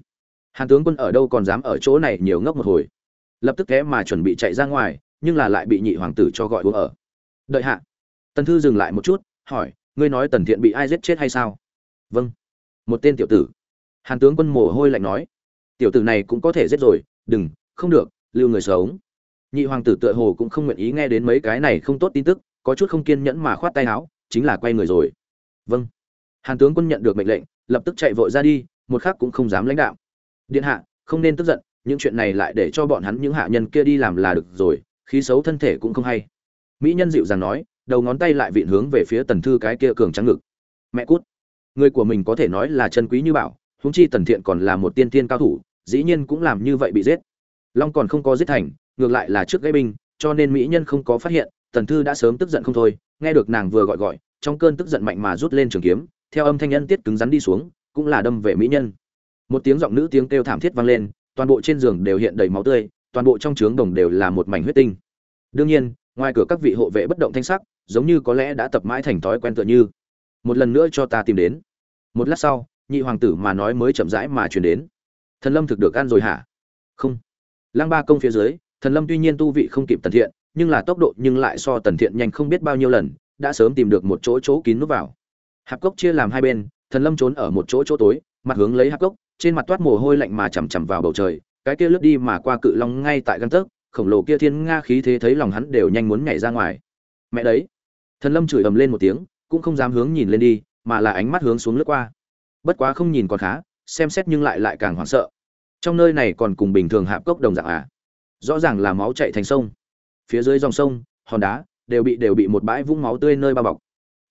Hàn tướng quân ở đâu còn dám ở chỗ này nhiều ngốc một hồi. Lập tức ghé mà chuẩn bị chạy ra ngoài, nhưng là lại bị nhị hoàng tử cho gọi uống ở. Đợi hạ. Tần thư dừng lại một chút, hỏi, ngươi nói tần thiện bị ai giết chết hay sao? Vâng. Một tên tiểu tử. Hàn tướng quân mồ hôi lạnh nói tiểu tử này cũng có thể giết rồi, đừng, không được, lưu người sống. Nhị hoàng tử tựa hồ cũng không nguyện ý nghe đến mấy cái này không tốt tin tức, có chút không kiên nhẫn mà khoát tay áo, chính là quay người rồi. Vâng. Hàn tướng quân nhận được mệnh lệnh, lập tức chạy vội ra đi, một khắc cũng không dám lãnh đạo. Điện hạ, không nên tức giận, những chuyện này lại để cho bọn hắn những hạ nhân kia đi làm là được rồi, khí xấu thân thể cũng không hay. Mỹ nhân dịu dàng nói, đầu ngón tay lại vịn hướng về phía tần thư cái kia cường trắng ngực. Mẹ cút. Người của mình có thể nói là chân quý như bảo, huống chi tần thiện còn là một tiên tiên cao thủ dĩ nhiên cũng làm như vậy bị giết. Long còn không có giết thành, ngược lại là trước gây binh, cho nên mỹ nhân không có phát hiện, tần thư đã sớm tức giận không thôi, nghe được nàng vừa gọi gọi, trong cơn tức giận mạnh mà rút lên trường kiếm, theo âm thanh nhân tiết cứng rắn đi xuống, cũng là đâm về mỹ nhân. Một tiếng giọng nữ tiếng kêu thảm thiết vang lên, toàn bộ trên giường đều hiện đầy máu tươi, toàn bộ trong trướng đồng đều là một mảnh huyết tinh. Đương nhiên, ngoài cửa các vị hộ vệ bất động thanh sắc, giống như có lẽ đã tập mãi thành thói quen tựa như. Một lần nữa cho ta tìm đến. Một lát sau, nhị hoàng tử mà nói mới chậm rãi mà truyền đến thần lâm thực được ăn rồi hả? Không. Lăng ba công phía dưới, thần lâm tuy nhiên tu vị không kịp tần thiện, nhưng là tốc độ nhưng lại so tần thiện nhanh không biết bao nhiêu lần, đã sớm tìm được một chỗ chỗ kín núp vào. Hạp cốc chia làm hai bên, thần lâm trốn ở một chỗ chỗ tối, mặt hướng lấy hạp cốc, trên mặt toát mồ hôi lạnh mà chằm chằm vào bầu trời, cái kia lướt đi mà qua cự long ngay tại găng tấc, khổng lồ kia thiên nga khí thế thấy lòng hắn đều nhanh muốn nhảy ra ngoài. Mẹ đấy. Thần lâm chửi ầm lên một tiếng, cũng không dám hướng nhìn lên đi, mà là ánh mắt hướng xuống lướt qua. Bất quá không nhìn còn khá, xem xét nhưng lại lại càng hoảng sợ trong nơi này còn cùng bình thường hạp cốc đồng dạng à? Rõ ràng là máu chạy thành sông. Phía dưới dòng sông, hòn đá, đều bị đều bị một bãi vũng máu tươi nơi bao bọc.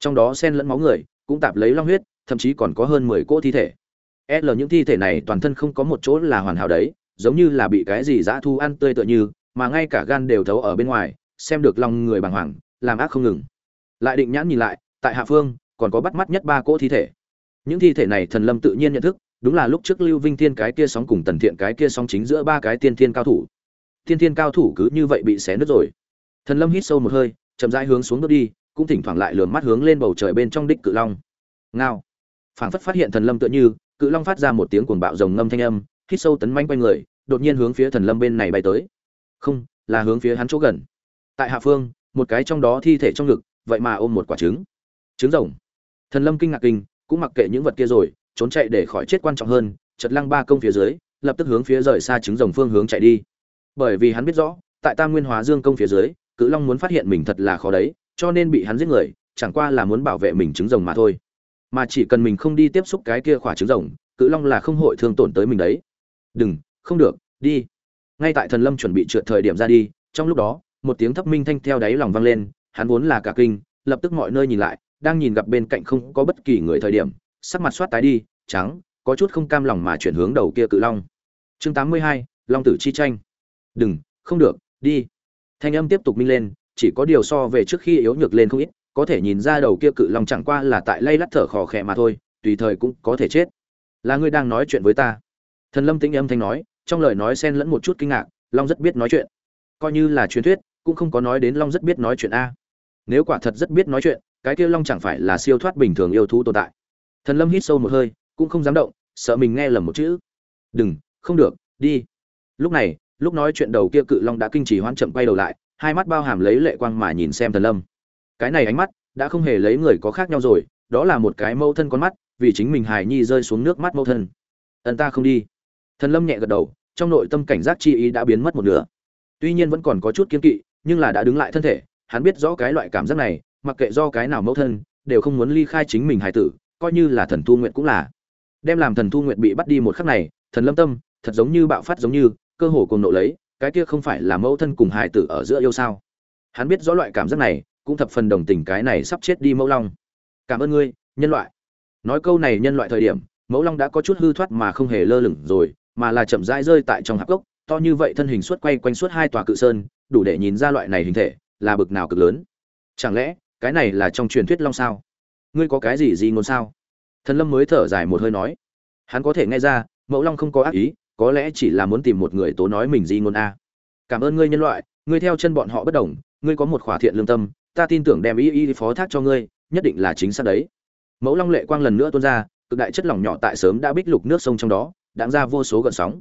Trong đó xen lẫn máu người, cũng tạp lấy long huyết, thậm chí còn có hơn mười cỗ thi thể. L, những thi thể này toàn thân không có một chỗ là hoàn hảo đấy, giống như là bị cái gì dã thu ăn tươi tựa như, mà ngay cả gan đều thấu ở bên ngoài, xem được lòng người bàng hoàng, làm ác không ngừng. Lại định nhãn nhìn lại, tại hạ phương, còn có bắt mắt nhất ba cỗ thi thể. Những thi thể này thần lâm tự nhiên nhận thức đúng là lúc trước lưu vinh thiên cái kia sóng cùng tần thiện cái kia sóng chính giữa ba cái tiên thiên cao thủ. Tiên thiên cao thủ cứ như vậy bị xé nứt rồi. Thần lâm hít sâu một hơi, chậm rãi hướng xuống bước đi, cũng thỉnh thoảng lại lườm mắt hướng lên bầu trời bên trong đích cự long. Ngao. Phảng phất phát hiện thần lâm tựa như, cự long phát ra một tiếng cuồng bạo rồng ngâm thanh âm, hít sâu tấn manh quanh người, đột nhiên hướng phía thần lâm bên này bay tới. Không, là hướng phía hắn chỗ gần. Tại hạ phương, một cái trong đó thi thể trong ngực, vậy mà ôm một quả trứng. Trứng rồng. Thần lâm kinh ngạc kinh, cũng mặc kệ những vật kia rồi trốn chạy để khỏi chết quan trọng hơn, chật lăng ba công phía dưới, lập tức hướng phía rời xa trứng rồng phương hướng chạy đi. Bởi vì hắn biết rõ, tại tam nguyên hóa dương công phía dưới, cự long muốn phát hiện mình thật là khó đấy, cho nên bị hắn giết người, chẳng qua là muốn bảo vệ mình trứng rồng mà thôi. Mà chỉ cần mình không đi tiếp xúc cái kia khỏa trứng rồng, cự long là không hội thương tổn tới mình đấy. Đừng, không được, đi. Ngay tại thần lâm chuẩn bị trượt thời điểm ra đi, trong lúc đó, một tiếng thấp minh thanh theo đáy lòng vang lên, hắn vốn là cả kinh, lập tức mọi nơi nhìn lại, đang nhìn gặp bên cạnh không có bất kỳ người thời điểm sắc mặt soát tái đi trắng có chút không cam lòng mà chuyển hướng đầu kia cự long. Chương 82, long tử chi tranh. Đừng không được đi. Thanh âm tiếp tục minh lên chỉ có điều so về trước khi yếu nhược lên không ít có thể nhìn ra đầu kia cự long chẳng qua là tại lay lắt thở khò khè mà thôi tùy thời cũng có thể chết. Là ngươi đang nói chuyện với ta. Thần lâm tĩnh âm thanh nói trong lời nói xen lẫn một chút kinh ngạc long rất biết nói chuyện. Coi như là truyền thuyết cũng không có nói đến long rất biết nói chuyện a. Nếu quả thật rất biết nói chuyện cái kia long chẳng phải là siêu thoát bình thường yêu thú tồn tại thần lâm hít sâu một hơi, cũng không dám động, sợ mình nghe lầm một chữ. Đừng, không được, đi. Lúc này, lúc nói chuyện đầu kia cự long đã kinh trì hoan chậm quay đầu lại, hai mắt bao hàm lấy lệ quang mà nhìn xem thần lâm. Cái này ánh mắt đã không hề lấy người có khác nhau rồi, đó là một cái mâu thân con mắt, vì chính mình hài nhi rơi xuống nước mắt mâu thân. Ân ta không đi. Thần lâm nhẹ gật đầu, trong nội tâm cảnh giác chi ý đã biến mất một nửa. Tuy nhiên vẫn còn có chút kiên kỵ, nhưng là đã đứng lại thân thể, hắn biết rõ cái loại cảm giác này, mặc kệ do cái nào mẫu thân, đều không muốn ly khai chính mình hài tử coi như là thần thu nguyện cũng là. Đem làm thần thu nguyện bị bắt đi một khắc này, thần lâm tâm, thật giống như bạo phát giống như, cơ hồ cùng nộ lấy, cái kia không phải là mẫu thân cùng hài tử ở giữa yêu sao? Hắn biết rõ loại cảm giác này, cũng thập phần đồng tình cái này sắp chết đi mẫu long. Cảm ơn ngươi, nhân loại. Nói câu này nhân loại thời điểm, mẫu long đã có chút hư thoát mà không hề lơ lửng rồi, mà là chậm rãi rơi tại trong hạp gốc to như vậy thân hình suốt quay quanh suốt hai tòa cự sơn, đủ để nhìn ra loại này hình thể là bực nào cực lớn. Chẳng lẽ, cái này là trong truyền thuyết long sao? Ngươi có cái gì gì ngôn sao? Thần lâm mới thở dài một hơi nói. Hắn có thể nghe ra, mẫu long không có ác ý, có lẽ chỉ là muốn tìm một người tố nói mình di ngôn a. Cảm ơn ngươi nhân loại, ngươi theo chân bọn họ bất đồng, ngươi có một khỏa thiện lương tâm, ta tin tưởng đem ý ý phó thác cho ngươi, nhất định là chính xác đấy. Mẫu long lệ quang lần nữa tuôn ra, cực đại chất lỏng nhỏ tại sớm đã bích lục nước sông trong đó, đáng ra vô số gợn sóng.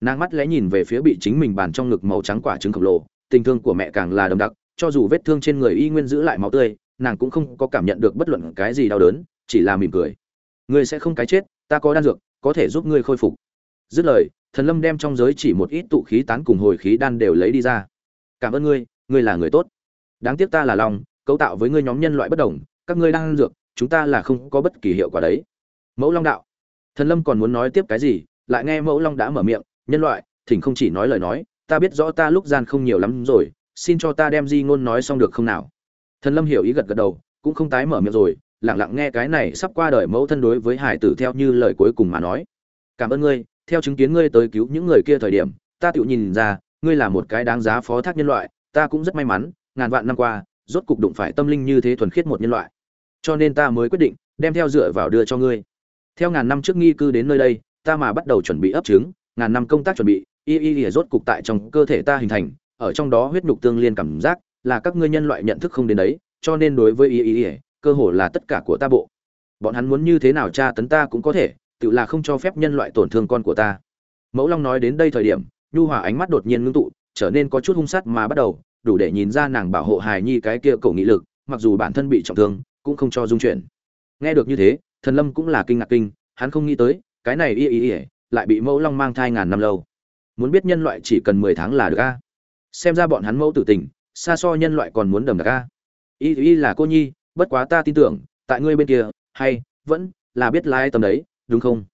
Nàng mắt lẽ nhìn về phía bị chính mình bàn trong ngực màu trắng quả trứng khổng lồ, tình thương của mẹ càng là đậm đặc, cho dù vết thương trên người y nguyên giữ lại máu tươi nàng cũng không có cảm nhận được bất luận cái gì đau đớn, chỉ là mỉm cười. Ngươi sẽ không cái chết, ta có đan dược, có thể giúp ngươi khôi phục. Dứt lời, thần lâm đem trong giới chỉ một ít tụ khí tán cùng hồi khí đan đều lấy đi ra. Cảm ơn ngươi ngươi là người tốt. Đáng tiếc ta là lòng cấu tạo với ngươi nhóm nhân loại bất đồng, các ngươi đang ăn dược, chúng ta là không có bất kỳ hiệu quả đấy. Mẫu long đạo. Thần lâm còn muốn nói tiếp cái gì, lại nghe mẫu long đã mở miệng, nhân loại, thỉnh không chỉ nói lời nói, ta biết rõ ta lúc gian không nhiều lắm rồi, xin cho ta đem di ngôn nói xong được không nào? Thần lâm hiểu ý gật gật đầu, cũng không tái mở miệng rồi, lặng lặng nghe cái này sắp qua đời mẫu thân đối với hải tử theo như lời cuối cùng mà nói. Cảm ơn ngươi, theo chứng kiến ngươi tới cứu những người kia thời điểm, ta tự nhìn ra, ngươi là một cái đáng giá phó thác nhân loại, ta cũng rất may mắn, ngàn vạn năm qua, rốt cục đụng phải tâm linh như thế thuần khiết một nhân loại. Cho nên ta mới quyết định, đem theo dựa vào đưa cho ngươi. Theo ngàn năm trước nghi cư đến nơi đây, ta mà bắt đầu chuẩn bị ấp trứng, ngàn năm công tác chuẩn bị, y y y rốt cục tại trong cơ thể ta hình thành, ở trong đó huyết nhục tương liên cảm giác là các ngươi nhân loại nhận thức không đến đấy, cho nên đối với y y ý, cơ hồ là tất cả của ta bộ. Bọn hắn muốn như thế nào tra tấn ta cũng có thể, tự là không cho phép nhân loại tổn thương con của ta. Mẫu long nói đến đây thời điểm, nhu hòa ánh mắt đột nhiên ngưng tụ, trở nên có chút hung sát mà bắt đầu, đủ để nhìn ra nàng bảo hộ hài nhi cái kia cổ nghị lực, mặc dù bản thân bị trọng thương, cũng không cho dung chuyển. Nghe được như thế, thần lâm cũng là kinh ngạc kinh, hắn không nghĩ tới, cái này y y y lại bị mẫu long mang thai ngàn năm lâu. Muốn biết nhân loại chỉ cần mười tháng là được a. Xem ra bọn hắn mẫu tử tình xa so nhân loại còn muốn đầm đặc a. Y y là cô nhi, bất quá ta tin tưởng, tại ngươi bên kia, hay, vẫn là biết lai tầm đấy, đúng không?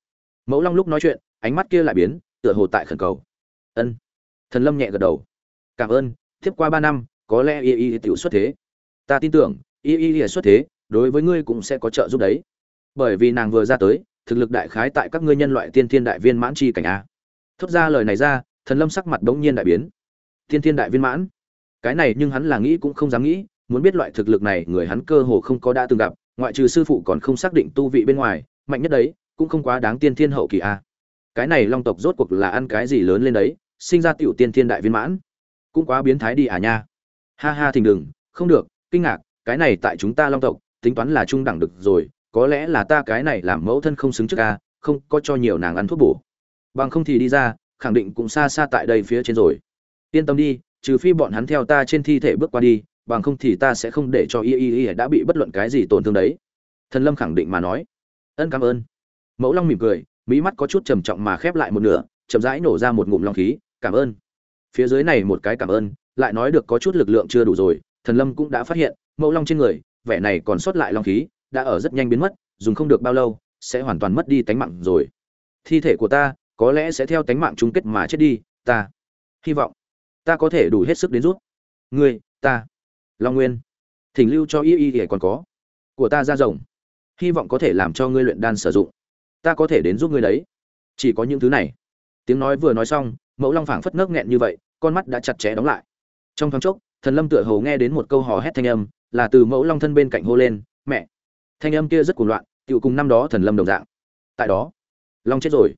Mẫu long lúc nói chuyện, ánh mắt kia lại biến, tựa hồ tại khẩn cầu. Ân. Thần lâm nhẹ gật đầu. Cảm ơn tiếp qua ba năm, có lẽ y y tiểu xuất thế. Ta tin tưởng, y y xuất thế, đối với ngươi cũng sẽ có trợ giúp đấy. Bởi vì nàng vừa ra tới, thực lực đại khái tại các ngươi nhân loại tiên thiên đại viên mãn chi cảnh a. Thốt ra lời này ra, thần lâm sắc mặt đống nhiên đại biến. Tiên thiên đại viên mãn? Cái này nhưng hắn là nghĩ cũng không dám nghĩ, muốn biết loại thực lực này, người hắn cơ hồ không có đã từng gặp, ngoại trừ sư phụ còn không xác định tu vị bên ngoài, mạnh nhất đấy, cũng không quá đáng tiên thiên hậu kỳ a. Cái này long tộc rốt cuộc là ăn cái gì lớn lên đấy, sinh ra tiểu tiên thiên đại viên mãn. Cũng quá biến thái đi à nha. Ha ha thình đừng không được, kinh ngạc, cái này tại chúng ta long tộc, tính toán là trung đẳng được rồi, có lẽ là ta cái này làm mẫu thân không xứng trước ca không có cho nhiều nàng ăn thuốc bổ. Bằng không thì đi ra, khẳng định cũng xa xa tại đây phía trên rồi. Yên tâm đi trừ phi bọn hắn theo ta trên thi thể bước qua đi, bằng không thì ta sẽ không để cho y y y đã bị bất luận cái gì tổn thương đấy. Thần lâm khẳng định mà nói. Ân, cảm ơn. Mẫu long mỉm cười mỹ mắt có chút trầm trọng mà khép lại một nửa, chậm rãi nổ ra một ngụm long khí, cảm ơn. Phía dưới này một cái cảm ơn lại nói được có chút lực lượng chưa đủ rồi, thần lâm cũng đã phát hiện, mẫu long trên người, vẻ này còn sót lại long khí, đã ở rất nhanh biến mất, dùng không được bao lâu, sẽ hoàn toàn mất đi tánh mạng rồi. Thi thể của ta có lẽ sẽ theo tánh mạng chung kết mà chết đi, ta hy vọng ta có thể đủ hết sức đến giúp ngươi, ta, long nguyên. Thỉnh lưu cho y y thì còn có. Của ta ra rồng. Hy vọng có thể làm cho ngươi luyện đan sử dụng. Ta có thể đến giúp ngươi đấy. Chỉ có những thứ này. Tiếng nói vừa nói xong, mẫu long phảng phất ngốc nghẹn như vậy, con mắt đã chặt chẽ đóng lại. Trong thoáng chốc, thần lâm tựa hồ nghe đến một câu hò hét thanh âm, là từ mẫu long thân bên cạnh hô lên, mẹ! Thanh âm kia rất cuồng loạn, tựu cùng năm đó thần lâm đồng dạng. Tại đó, long chết rồi.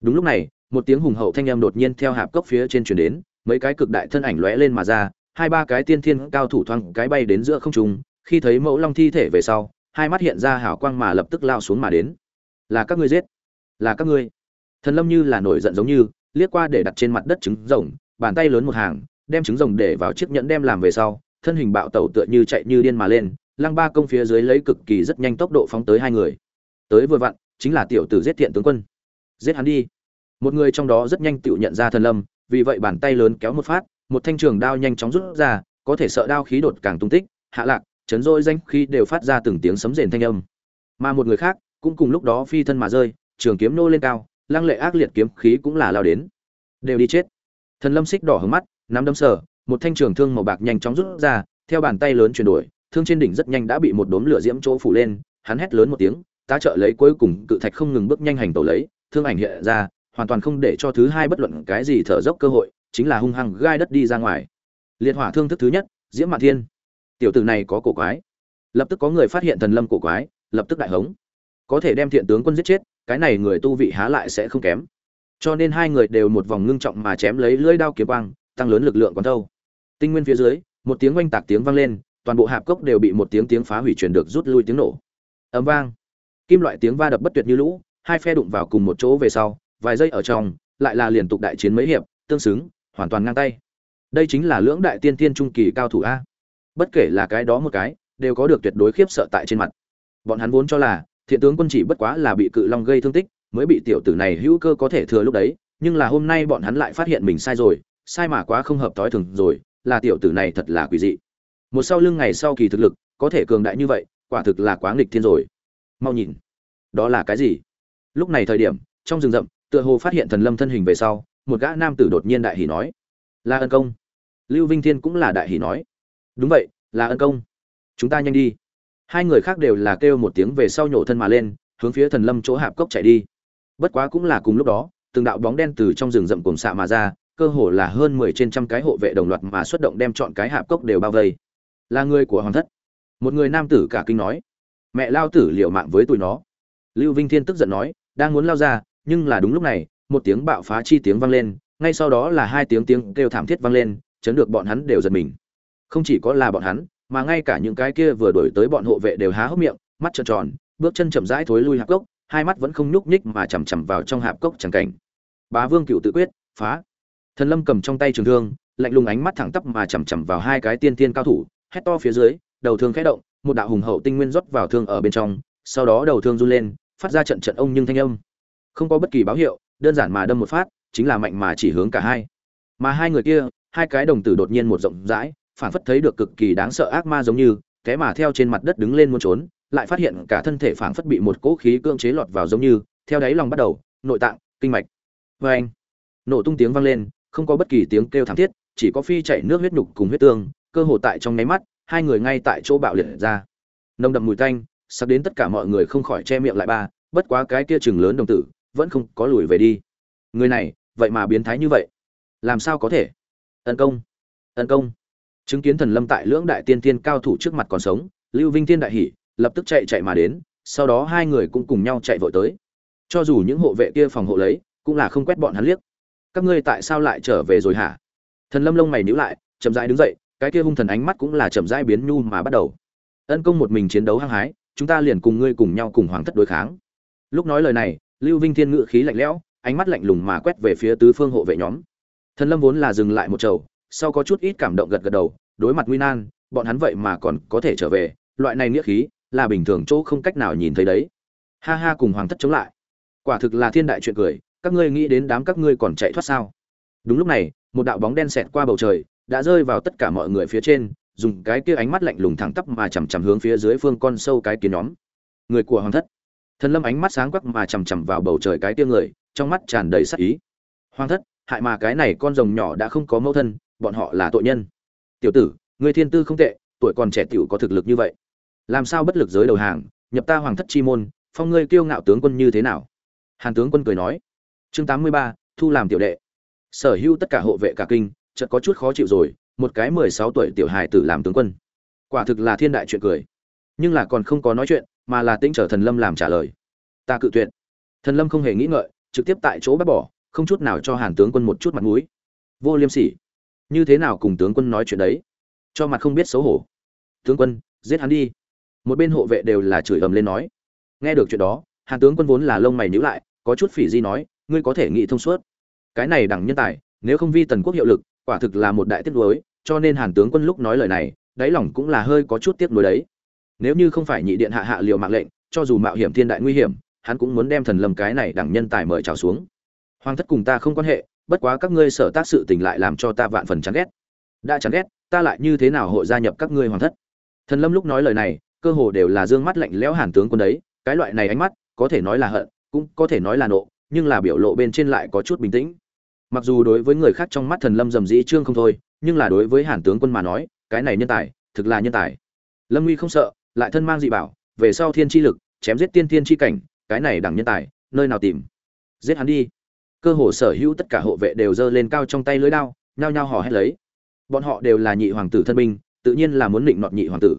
Đúng lúc này, một tiếng hùng hậu thanh âm đột nhiên theo hạp cốc phía trên chuyển đến mấy cái cực đại thân ảnh lóe lên mà ra, hai ba cái tiên thiên cao thủ thoang cái bay đến giữa không trung, khi thấy mẫu long thi thể về sau, hai mắt hiện ra hào quang mà lập tức lao xuống mà đến. Là các ngươi giết? Là các ngươi? Thần lâm như là nổi giận giống như, liếc qua để đặt trên mặt đất trứng rồng, bàn tay lớn một hàng, đem trứng rồng để vào chiếc nhẫn đem làm về sau, thân hình bạo tẩu tựa như chạy như điên mà lên, lăng ba công phía dưới lấy cực kỳ rất nhanh tốc độ phóng tới hai người. Tới vừa vặn, chính là tiểu tử giết thiện tướng quân. Giết hắn đi. Một người trong đó rất nhanh tự nhận ra thần lâm vì vậy bàn tay lớn kéo một phát, một thanh trường đao nhanh chóng rút ra, có thể sợ đao khí đột càng tung tích, hạ lạc, chấn rỗi danh khi đều phát ra từng tiếng sấm rền thanh âm. Mà một người khác, cũng cùng lúc đó phi thân mà rơi, trường kiếm nô lên cao, lăng lệ ác liệt kiếm khí cũng là lao đến. Đều đi chết. Thần lâm xích đỏ hứng mắt, nắm đấm sờ, một thanh trường thương màu bạc nhanh chóng rút ra, theo bàn tay lớn chuyển đổi, thương trên đỉnh rất nhanh đã bị một đốm lửa diễm chỗ phủ lên, hắn hét lớn một tiếng, tá trợ lấy cuối cùng cự thạch không ngừng bước nhanh hành tẩu lấy, thương ảnh hiện ra hoàn toàn không để cho thứ hai bất luận cái gì thở dốc cơ hội, chính là hung hăng gai đất đi ra ngoài. Liệt hỏa thương thức thứ nhất, diễm mạn thiên. Tiểu tử này có cổ quái. Lập tức có người phát hiện thần lâm cổ quái, lập tức đại hống. Có thể đem thiện tướng quân giết chết, cái này người tu vị há lại sẽ không kém. Cho nên hai người đều một vòng ngưng trọng mà chém lấy lưỡi đao kiếm quang, tăng lớn lực lượng quán thâu. Tinh nguyên phía dưới, một tiếng oanh tạc tiếng vang lên, toàn bộ hạp cốc đều bị một tiếng tiếng phá hủy truyền được rút lui tiếng nổ. Ầm vang. Kim loại tiếng va đập bất tuyệt như lũ, hai phe đụng vào cùng một chỗ về sau vài giây ở trong, lại là liên tục đại chiến mấy hiệp, tương xứng, hoàn toàn ngang tay. Đây chính là lưỡng đại tiên tiên trung kỳ cao thủ a. Bất kể là cái đó một cái, đều có được tuyệt đối khiếp sợ tại trên mặt. Bọn hắn vốn cho là, thiện tướng quân chỉ bất quá là bị cự long gây thương tích, mới bị tiểu tử này hữu cơ có thể thừa lúc đấy, nhưng là hôm nay bọn hắn lại phát hiện mình sai rồi, sai mà quá không hợp tối thường rồi, là tiểu tử này thật là quỷ dị. Một sau lưng ngày sau kỳ thực lực, có thể cường đại như vậy, quả thực là quá nghịch thiên rồi. Mau nhìn, đó là cái gì? Lúc này thời điểm, trong rừng rậm tựa hồ phát hiện thần lâm thân hình về sau, một gã nam tử đột nhiên đại hỉ nói là ân công. Lưu vinh thiên cũng là đại hỉ nói, đúng vậy là ân công, chúng ta nhanh đi. Hai người khác đều là kêu một tiếng về sau nhổ thân mà lên, hướng phía thần lâm chỗ hạp cốc chạy đi. Bất quá cũng là cùng lúc đó, từng đạo bóng đen từ trong rừng rậm cùng xạ mà ra, cơ hồ là hơn mười trên trăm cái hộ vệ đồng loạt mà xuất động đem chọn cái hạp cốc đều bao vây. Là người của hoàng thất. Một người nam tử cả kinh nói, mẹ lao tử liều mạng với tụi nó. Lưu vinh thiên tức giận nói, đang muốn lao ra nhưng là đúng lúc này, một tiếng bạo phá chi tiếng vang lên, ngay sau đó là hai tiếng tiếng kêu thảm thiết vang lên, chấn được bọn hắn đều giật mình. Không chỉ có là bọn hắn, mà ngay cả những cái kia vừa đổi tới bọn hộ vệ đều há hốc miệng, mắt trợn tròn, bước chân chậm rãi thối lui hạp cốc, hai mắt vẫn không nhúc nhích mà chằm chằm vào trong hạp cốc chẳng cảnh. Bá vương cựu tự quyết, phá. Thần lâm cầm trong tay trường thương, lạnh lùng ánh mắt thẳng tắp mà chằm chằm vào hai cái tiên tiên cao thủ, hét to phía dưới, đầu thương khẽ động, một đạo hùng hậu tinh nguyên rót vào thương ở bên trong, sau đó đầu thương run lên, phát ra trận trận ông nhưng thanh âm không có bất kỳ báo hiệu, đơn giản mà đâm một phát, chính là mạnh mà chỉ hướng cả hai. Mà hai người kia, hai cái đồng tử đột nhiên một rộng rãi, phản phất thấy được cực kỳ đáng sợ ác ma giống như té mà theo trên mặt đất đứng lên muốn trốn, lại phát hiện cả thân thể phản phất bị một cỗ khí cưỡng chế lọt vào giống như, theo đáy lòng bắt đầu, nội tạng, kinh mạch. Vê anh, nổ tung tiếng vang lên, không có bất kỳ tiếng kêu thảm thiết, chỉ có phi chảy nước huyết nhục cùng huyết tương, cơ hồ tại trong nháy mắt, hai người ngay tại chỗ bạo liệt ra. Nồng đậm mùi tanh, sắp đến tất cả mọi người không khỏi che miệng lại ba, bất quá cái kia chừng lớn đồng tử vẫn không có lùi về đi. Người này, vậy mà biến thái như vậy. Làm sao có thể? Tấn công. Tấn công. Chứng kiến thần lâm tại lưỡng đại tiên tiên cao thủ trước mặt còn sống, lưu vinh tiên đại hỉ, lập tức chạy chạy mà đến, sau đó hai người cũng cùng nhau chạy vội tới. Cho dù những hộ vệ kia phòng hộ lấy, cũng là không quét bọn hắn liếc. Các ngươi tại sao lại trở về rồi hả? Thần lâm lông mày níu lại, chậm rãi đứng dậy, cái kia hung thần ánh mắt cũng là chậm rãi biến nhu mà bắt đầu. Ân công một mình chiến đấu hăng hái, chúng ta liền cùng ngươi cùng nhau cùng hoàng thất đối kháng. Lúc nói lời này lưu vinh thiên ngự khí lạnh lẽo, ánh mắt lạnh lùng mà quét về phía tứ phương hộ vệ nhóm. Thần lâm vốn là dừng lại một chầu, sau có chút ít cảm động gật gật đầu, đối mặt nguy nan, bọn hắn vậy mà còn có thể trở về, loại này nghĩa khí là bình thường chỗ không cách nào nhìn thấy đấy. Ha ha cùng hoàng thất chống lại. Quả thực là thiên đại chuyện cười, các ngươi nghĩ đến đám các ngươi còn chạy thoát sao? Đúng lúc này, một đạo bóng đen xẹt qua bầu trời, đã rơi vào tất cả mọi người phía trên, dùng cái kia ánh mắt lạnh lùng thẳng tắp mà chằm chằm hướng phía dưới phương con sâu cái kiến nhóm. Người của hoàng thất thần lâm ánh mắt sáng quắc mà chằm chằm vào bầu trời cái kia người, trong mắt tràn đầy sắc ý. Hoàng thất, hại mà cái này con rồng nhỏ đã không có mẫu thân, bọn họ là tội nhân. Tiểu tử người thiên tư không tệ, tuổi còn trẻ tiểu có thực lực như vậy. Làm sao bất lực giới đầu hàng, nhập ta hoàng thất chi môn, phong ngươi kiêu ngạo tướng quân như thế nào? Hàn tướng quân cười nói. Chương tám mươi ba, thu làm tiểu đệ. Sở hữu tất cả hộ vệ cả kinh, chợt có chút khó chịu rồi, một cái mười sáu tuổi tiểu hài tử làm tướng quân. Quả thực là thiên đại chuyện cười. Nhưng là còn không có nói chuyện mà là tĩnh trở thần lâm làm trả lời. Ta cự tuyệt. Thần lâm không hề nghĩ ngợi, trực tiếp tại chỗ bác bỏ, không chút nào cho hàn tướng quân một chút mặt mũi. Vô liêm sỉ. Như thế nào cùng tướng quân nói chuyện đấy? Cho mặt không biết xấu hổ. Tướng quân, giết hắn đi. Một bên hộ vệ đều là chửi ầm lên nói. Nghe được chuyện đó, hàn tướng quân vốn là lông mày nhíu lại, có chút phỉ di nói, ngươi có thể nghĩ thông suốt. Cái này đẳng nhân tài, nếu không vi tần quốc hiệu lực, quả thực là một đại tiết đối cho nên hàn tướng quân lúc nói lời này, đáy lòng cũng là hơi có chút tiếc nuối đấy nếu như không phải nhị điện hạ hạ liều mạng lệnh, cho dù mạo hiểm thiên đại nguy hiểm, hắn cũng muốn đem thần lâm cái này đẳng nhân tài mời trào xuống. Hoàng thất cùng ta không quan hệ, bất quá các ngươi sở tác sự tình lại làm cho ta vạn phần chán ghét. Đã chán ghét, ta lại như thế nào hội gia nhập các ngươi hoàng thất? Thần lâm lúc nói lời này, cơ hồ đều là dương mắt lạnh lẽo hàn tướng quân đấy, cái loại này ánh mắt, có thể nói là hận, cũng có thể nói là nộ, nhưng là biểu lộ bên trên lại có chút bình tĩnh. Mặc dù đối với người khác trong mắt thần lâm dầm dĩ trương không thôi, nhưng là đối với hàn tướng quân mà nói, cái này nhân tài, thực là nhân tài. Lâm nguy không sợ lại thân mang dị bảo, về sau thiên chi lực, chém giết tiên thiên chi cảnh, cái này đẳng nhân tài, nơi nào tìm? Giết hắn đi. Cơ hồ sở hữu tất cả hộ vệ đều giơ lên cao trong tay lưới đao, nhao nhao hò hét lấy. Bọn họ đều là nhị hoàng tử thân binh, tự nhiên là muốn định nọt nhị hoàng tử.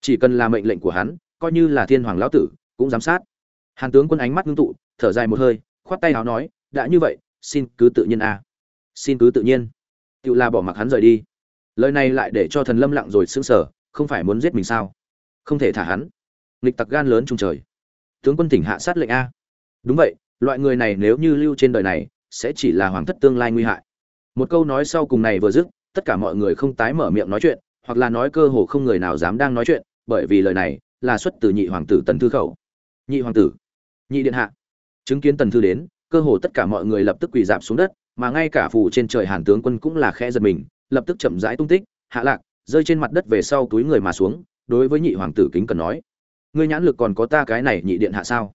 Chỉ cần là mệnh lệnh của hắn, coi như là thiên hoàng lão tử, cũng giám sát. Hàn tướng quân ánh mắt ngưng tụ, thở dài một hơi, khoát tay áo nói, đã như vậy, xin cứ tự nhiên a. Xin cứ tự nhiên. Tự là bỏ mặc hắn rời đi. Lời này lại để cho thần lâm lặng rồi sững sờ, không phải muốn giết mình sao? Không thể thả hắn. Nghịch tặc gan lớn trung trời. Tướng quân tỉnh hạ sát lệnh a. Đúng vậy, loại người này nếu như lưu trên đời này, sẽ chỉ là hoàng thất tương lai nguy hại. Một câu nói sau cùng này vừa dứt, tất cả mọi người không tái mở miệng nói chuyện, hoặc là nói cơ hồ không người nào dám đang nói chuyện, bởi vì lời này là xuất từ nhị hoàng tử tần thư khẩu. Nhị hoàng tử, nhị điện hạ. Chứng kiến tần thư đến, cơ hồ tất cả mọi người lập tức quỳ dạp xuống đất, mà ngay cả phủ trên trời hàn tướng quân cũng là khẽ giật mình, lập tức chậm rãi tung tích, hạ lạc, rơi trên mặt đất về sau túi người mà xuống đối với nhị hoàng tử kính cần nói, ngươi nhãn lực còn có ta cái này nhị điện hạ sao?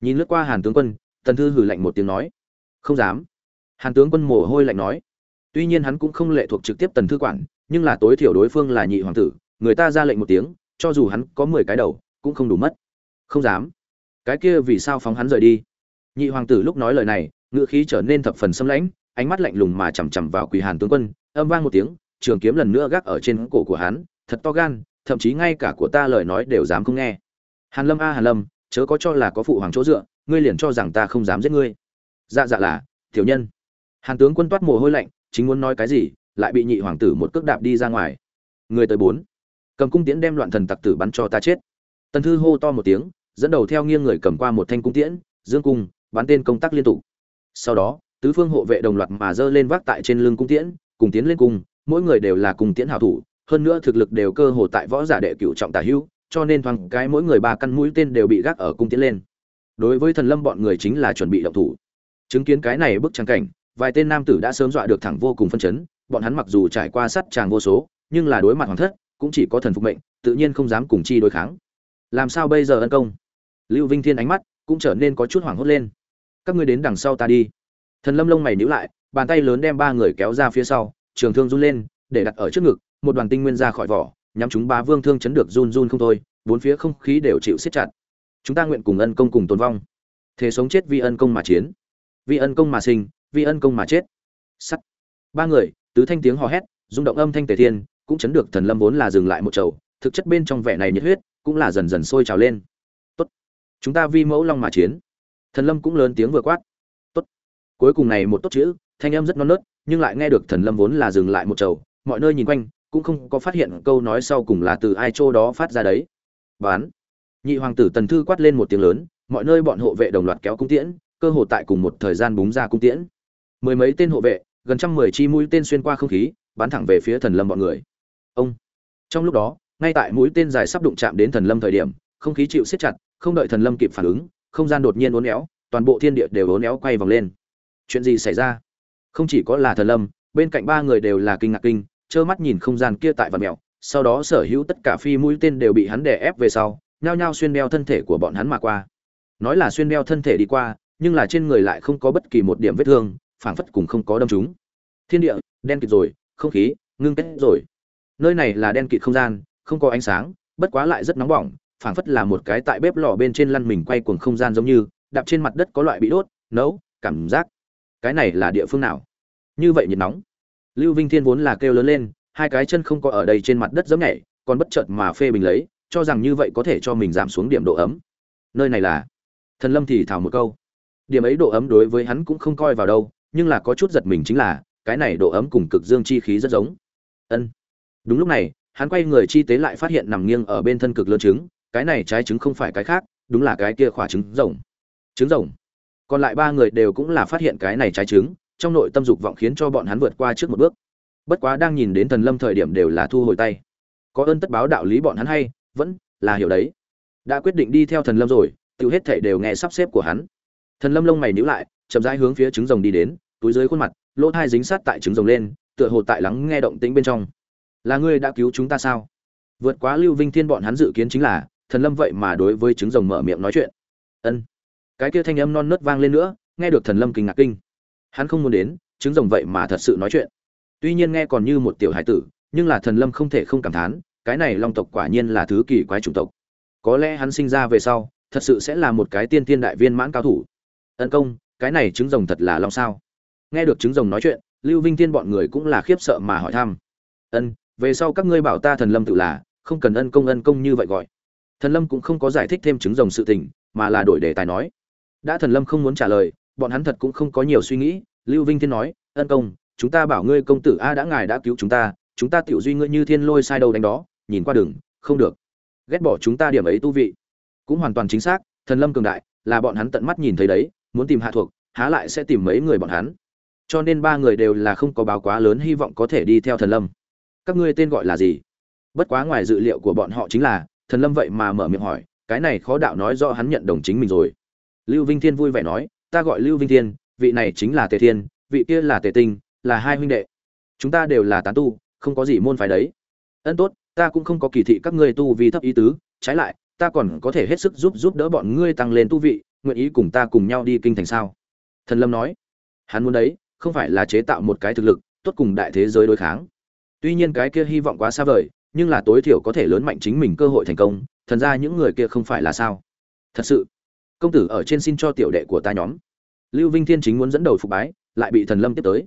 Nhìn lướt qua hàn tướng quân, tần thư hử lạnh một tiếng nói, không dám. Hàn tướng quân mồ hôi lạnh nói, tuy nhiên hắn cũng không lệ thuộc trực tiếp tần thư quản, nhưng là tối thiểu đối phương là nhị hoàng tử, người ta ra lệnh một tiếng, cho dù hắn có mười cái đầu, cũng không đủ mất. Không dám. Cái kia vì sao phóng hắn rời đi? Nhị hoàng tử lúc nói lời này ngựa khí trở nên thập phần xâm lãnh, ánh mắt lạnh lùng mà chằm chằm vào quỳ hàn tướng quân, âm vang một tiếng, trường kiếm lần nữa gác ở trên cổ của hắn, thật to gan thậm chí ngay cả của ta lời nói đều dám không nghe. Hàn lâm a, hàn lâm, chớ có cho là có phụ hoàng chỗ dựa, ngươi liền cho rằng ta không dám giết ngươi. Dạ dạ là, tiểu nhân. Hàn tướng quân toát mồ hôi lạnh, chính muốn nói cái gì, lại bị nhị hoàng tử một cước đạp đi ra ngoài. Người tới bốn. Cầm cung tiễn đem loạn thần tặc tử bắn cho ta chết. Tần thư hô to một tiếng, dẫn đầu theo nghiêng người cầm qua một thanh cung tiễn, dương cung, bắn tên công tác liên tục. Sau đó, tứ phương hộ vệ đồng loạt mà dơ lên vác tại trên lưng cung tiễn, cùng tiến lên cung, mỗi người đều là cùng tiễn hảo thủ hơn nữa thực lực đều cơ hồ tại võ giả đệ cửu trọng tả hữu, cho nên thoáng cái mỗi người ba căn mũi tên đều bị gác ở cung tiến lên. Đối với thần lâm bọn người chính là chuẩn bị động thủ. Chứng kiến cái này bức trang cảnh, vài tên nam tử đã sớm dọa được thẳng vô cùng phân chấn, bọn hắn mặc dù trải qua sát tràng vô số, nhưng là đối mặt hoàng thất, cũng chỉ có thần phục mệnh, tự nhiên không dám cùng chi đối kháng. Làm sao bây giờ ân công? Lưu vinh thiên ánh mắt cũng trở nên có chút hoảng hốt lên. Các ngươi đến đằng sau ta đi. Thần lâm lông mày nhíu lại, bàn tay lớn đem ba người kéo ra phía sau, trường thương run lên, để đặt ở trước ngực một đoàn tinh nguyên ra khỏi vỏ, nhắm chúng ba vương thương chấn được run run không thôi, bốn phía không khí đều chịu siết chặt. Chúng ta nguyện cùng ân công cùng tồn vong. Thế sống chết vì ân công mà chiến. Vì ân công mà sinh, vì ân công mà chết. Sắt. Ba người, tứ thanh tiếng hò hét, rung động âm thanh tề thiên, cũng chấn được thần lâm vốn là dừng lại một chầu, thực chất bên trong vẻ này nhiệt huyết, cũng là dần dần sôi trào lên. Tốt. Chúng ta vi mẫu long mà chiến. Thần lâm cũng lớn tiếng vừa quát. Tốt. Cuối cùng này một tốt chữ, thanh âm rất non nớt, nhưng lại nghe được thần lâm vốn là dừng lại một chầu, mọi nơi nhìn quanh cũng không có phát hiện câu nói sau cùng là từ ai chỗ đó phát ra đấy. Bán nhị hoàng tử tần thư quát lên một tiếng lớn, mọi nơi bọn hộ vệ đồng loạt kéo cung tiễn, cơ hồ tại cùng một thời gian búng ra cung tiễn. Mười mấy tên hộ vệ, gần trăm mười chi mũi tên xuyên qua không khí, bắn thẳng về phía thần lâm bọn người. Ông. Trong lúc đó, ngay tại mũi tên dài sắp đụng chạm đến thần lâm thời điểm, không khí chịu siết chặt, không đợi thần lâm kịp phản ứng, không gian đột nhiên uốn éo, toàn bộ thiên địa đều uốn éo quay vòng lên. Chuyện gì xảy ra? Không chỉ có là thần lâm, bên cạnh ba người đều là kinh ngạc kinh trơ mắt nhìn không gian kia tại vật mèo sau đó sở hữu tất cả phi mũi tên đều bị hắn đè ép về sau, nhao nhao xuyên đeo thân thể của bọn hắn mà qua. Nói là xuyên đeo thân thể đi qua, nhưng là trên người lại không có bất kỳ một điểm vết thương, phảng phất cùng không có đâm chúng thiên địa, đen kịt rồi, không khí, ngưng kết rồi. Nơi này là đen kịt không gian, không có ánh sáng, bất quá lại rất nóng bỏng, phảng phất là một cái tại bếp lò bên trên lăn mình quay cuồng không gian giống như, đạp trên mặt đất có loại bị đốt, nấu, cảm giác. Cái này là địa phương nào? Như vậy nhiệt nóng lưu vinh thiên vốn là kêu lớn lên, hai cái chân không có ở đây trên mặt đất giống nhảy, còn bất chợt mà phê bình lấy, cho rằng như vậy có thể cho mình giảm xuống điểm độ ấm. Nơi này là? Thần lâm thì thảo một câu. Điểm ấy độ ấm đối với hắn cũng không coi vào đâu, nhưng là có chút giật mình chính là, cái này độ ấm cùng cực dương chi khí rất giống. Ân. Đúng lúc này, hắn quay người chi tế lại phát hiện nằm nghiêng ở bên thân cực lớn trứng, cái này trái trứng không phải cái khác, đúng là cái kia khỏa trứng rồng. Trứng rồng. Còn lại ba người đều cũng là phát hiện cái này trái trứng trong nội tâm dục vọng khiến cho bọn hắn vượt qua trước một bước. Bất quá đang nhìn đến thần lâm thời điểm đều là thu hồi tay. Có ơn tất báo đạo lý bọn hắn hay, vẫn là hiểu đấy. Đã quyết định đi theo thần lâm rồi, tự hết thể đều nghe sắp xếp của hắn. Thần lâm lông mày nhíu lại, chậm rãi hướng phía trứng rồng đi đến, túi dưới khuôn mặt, lỗ thai dính sát tại trứng rồng lên, tựa hồ tại lắng nghe động tĩnh bên trong. Là ngươi đã cứu chúng ta sao? Vượt quá lưu vinh thiên bọn hắn dự kiến chính là, thần lâm vậy mà đối với trứng rồng mở miệng nói chuyện. Ân. Cái kia thanh âm non nớt vang lên nữa, nghe được thần lâm kinh ngạc kinh hắn không muốn đến, trứng rồng vậy mà thật sự nói chuyện. Tuy nhiên nghe còn như một tiểu hải tử, nhưng là thần lâm không thể không cảm thán, cái này long tộc quả nhiên là thứ kỳ quái chủng tộc. Có lẽ hắn sinh ra về sau, thật sự sẽ là một cái tiên tiên đại viên mãn cao thủ. Ân công, cái này trứng rồng thật là long sao? Nghe được trứng rồng nói chuyện, lưu vinh tiên bọn người cũng là khiếp sợ mà hỏi thăm. Ân, về sau các ngươi bảo ta thần lâm tự là, không cần ân công ân công như vậy gọi. Thần lâm cũng không có giải thích thêm trứng rồng sự tình, mà là đổi đề tài nói. Đã thần lâm không muốn trả lời bọn hắn thật cũng không có nhiều suy nghĩ. Lưu vinh thiên nói, ân công, chúng ta bảo ngươi công tử a đã ngài đã cứu chúng ta chúng ta tiểu duy ngươi như thiên lôi sai đầu đánh đó, nhìn qua đường không được. Ghét bỏ chúng ta điểm ấy tu vị. Cũng hoàn toàn chính xác, thần lâm cường đại, là bọn hắn tận mắt nhìn thấy đấy, muốn tìm hạ thuộc, há lại sẽ tìm mấy người bọn hắn. Cho nên ba người đều là không có báo quá lớn hy vọng có thể đi theo thần lâm. Các ngươi tên gọi là gì? Bất quá ngoài dự liệu của bọn họ chính là, thần lâm vậy mà mở miệng hỏi, cái này khó đạo nói do hắn nhận đồng chính mình rồi. Lưu vinh thiên vui vẻ nói ta gọi lưu vinh thiên, vị này chính là tề thiên, vị kia là tề tinh, là hai huynh đệ. Chúng ta đều là tán tu, không có gì môn phái đấy. Ân tốt, ta cũng không có kỳ thị các ngươi tu vì thấp ý tứ, trái lại, ta còn có thể hết sức giúp giúp đỡ bọn ngươi tăng lên tu vị, nguyện ý cùng ta cùng nhau đi kinh thành sao? Thần lâm nói. Hắn muốn đấy, không phải là chế tạo một cái thực lực, tốt cùng đại thế giới đối kháng. Tuy nhiên cái kia hy vọng quá xa vời, nhưng là tối thiểu có thể lớn mạnh chính mình cơ hội thành công, thần ra những người kia không phải là sao? Thật sự, công tử ở trên xin cho tiểu đệ của ta nhóm lưu vinh thiên chính muốn dẫn đầu phục bái, lại bị thần lâm tiếp tới.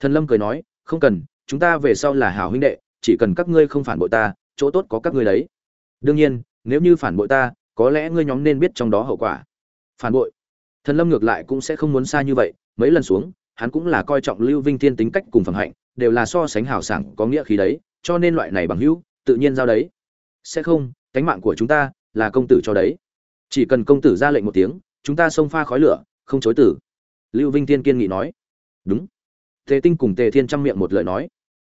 Thần lâm cười nói, không cần, chúng ta về sau là hảo huynh đệ, chỉ cần các ngươi không phản bội ta, chỗ tốt có các ngươi đấy. Đương nhiên, nếu như phản bội ta, có lẽ ngươi nhóm nên biết trong đó hậu quả. Phản bội? Thần lâm ngược lại cũng sẽ không muốn xa như vậy, mấy lần xuống, hắn cũng là coi trọng lưu vinh thiên tính cách cùng phẩm hạnh, đều là so sánh hảo sảng, có nghĩa khí đấy, cho nên loại này bằng hữu, tự nhiên giao đấy. Sẽ không, cánh mạng của chúng ta là công tử cho đấy. Chỉ cần công tử ra lệnh một tiếng, chúng ta xông pha khói lửa không chối tử lưu vinh tiên kiên nghị nói. Đúng. Tề tinh cùng tề thiên chăm miệng một lời nói.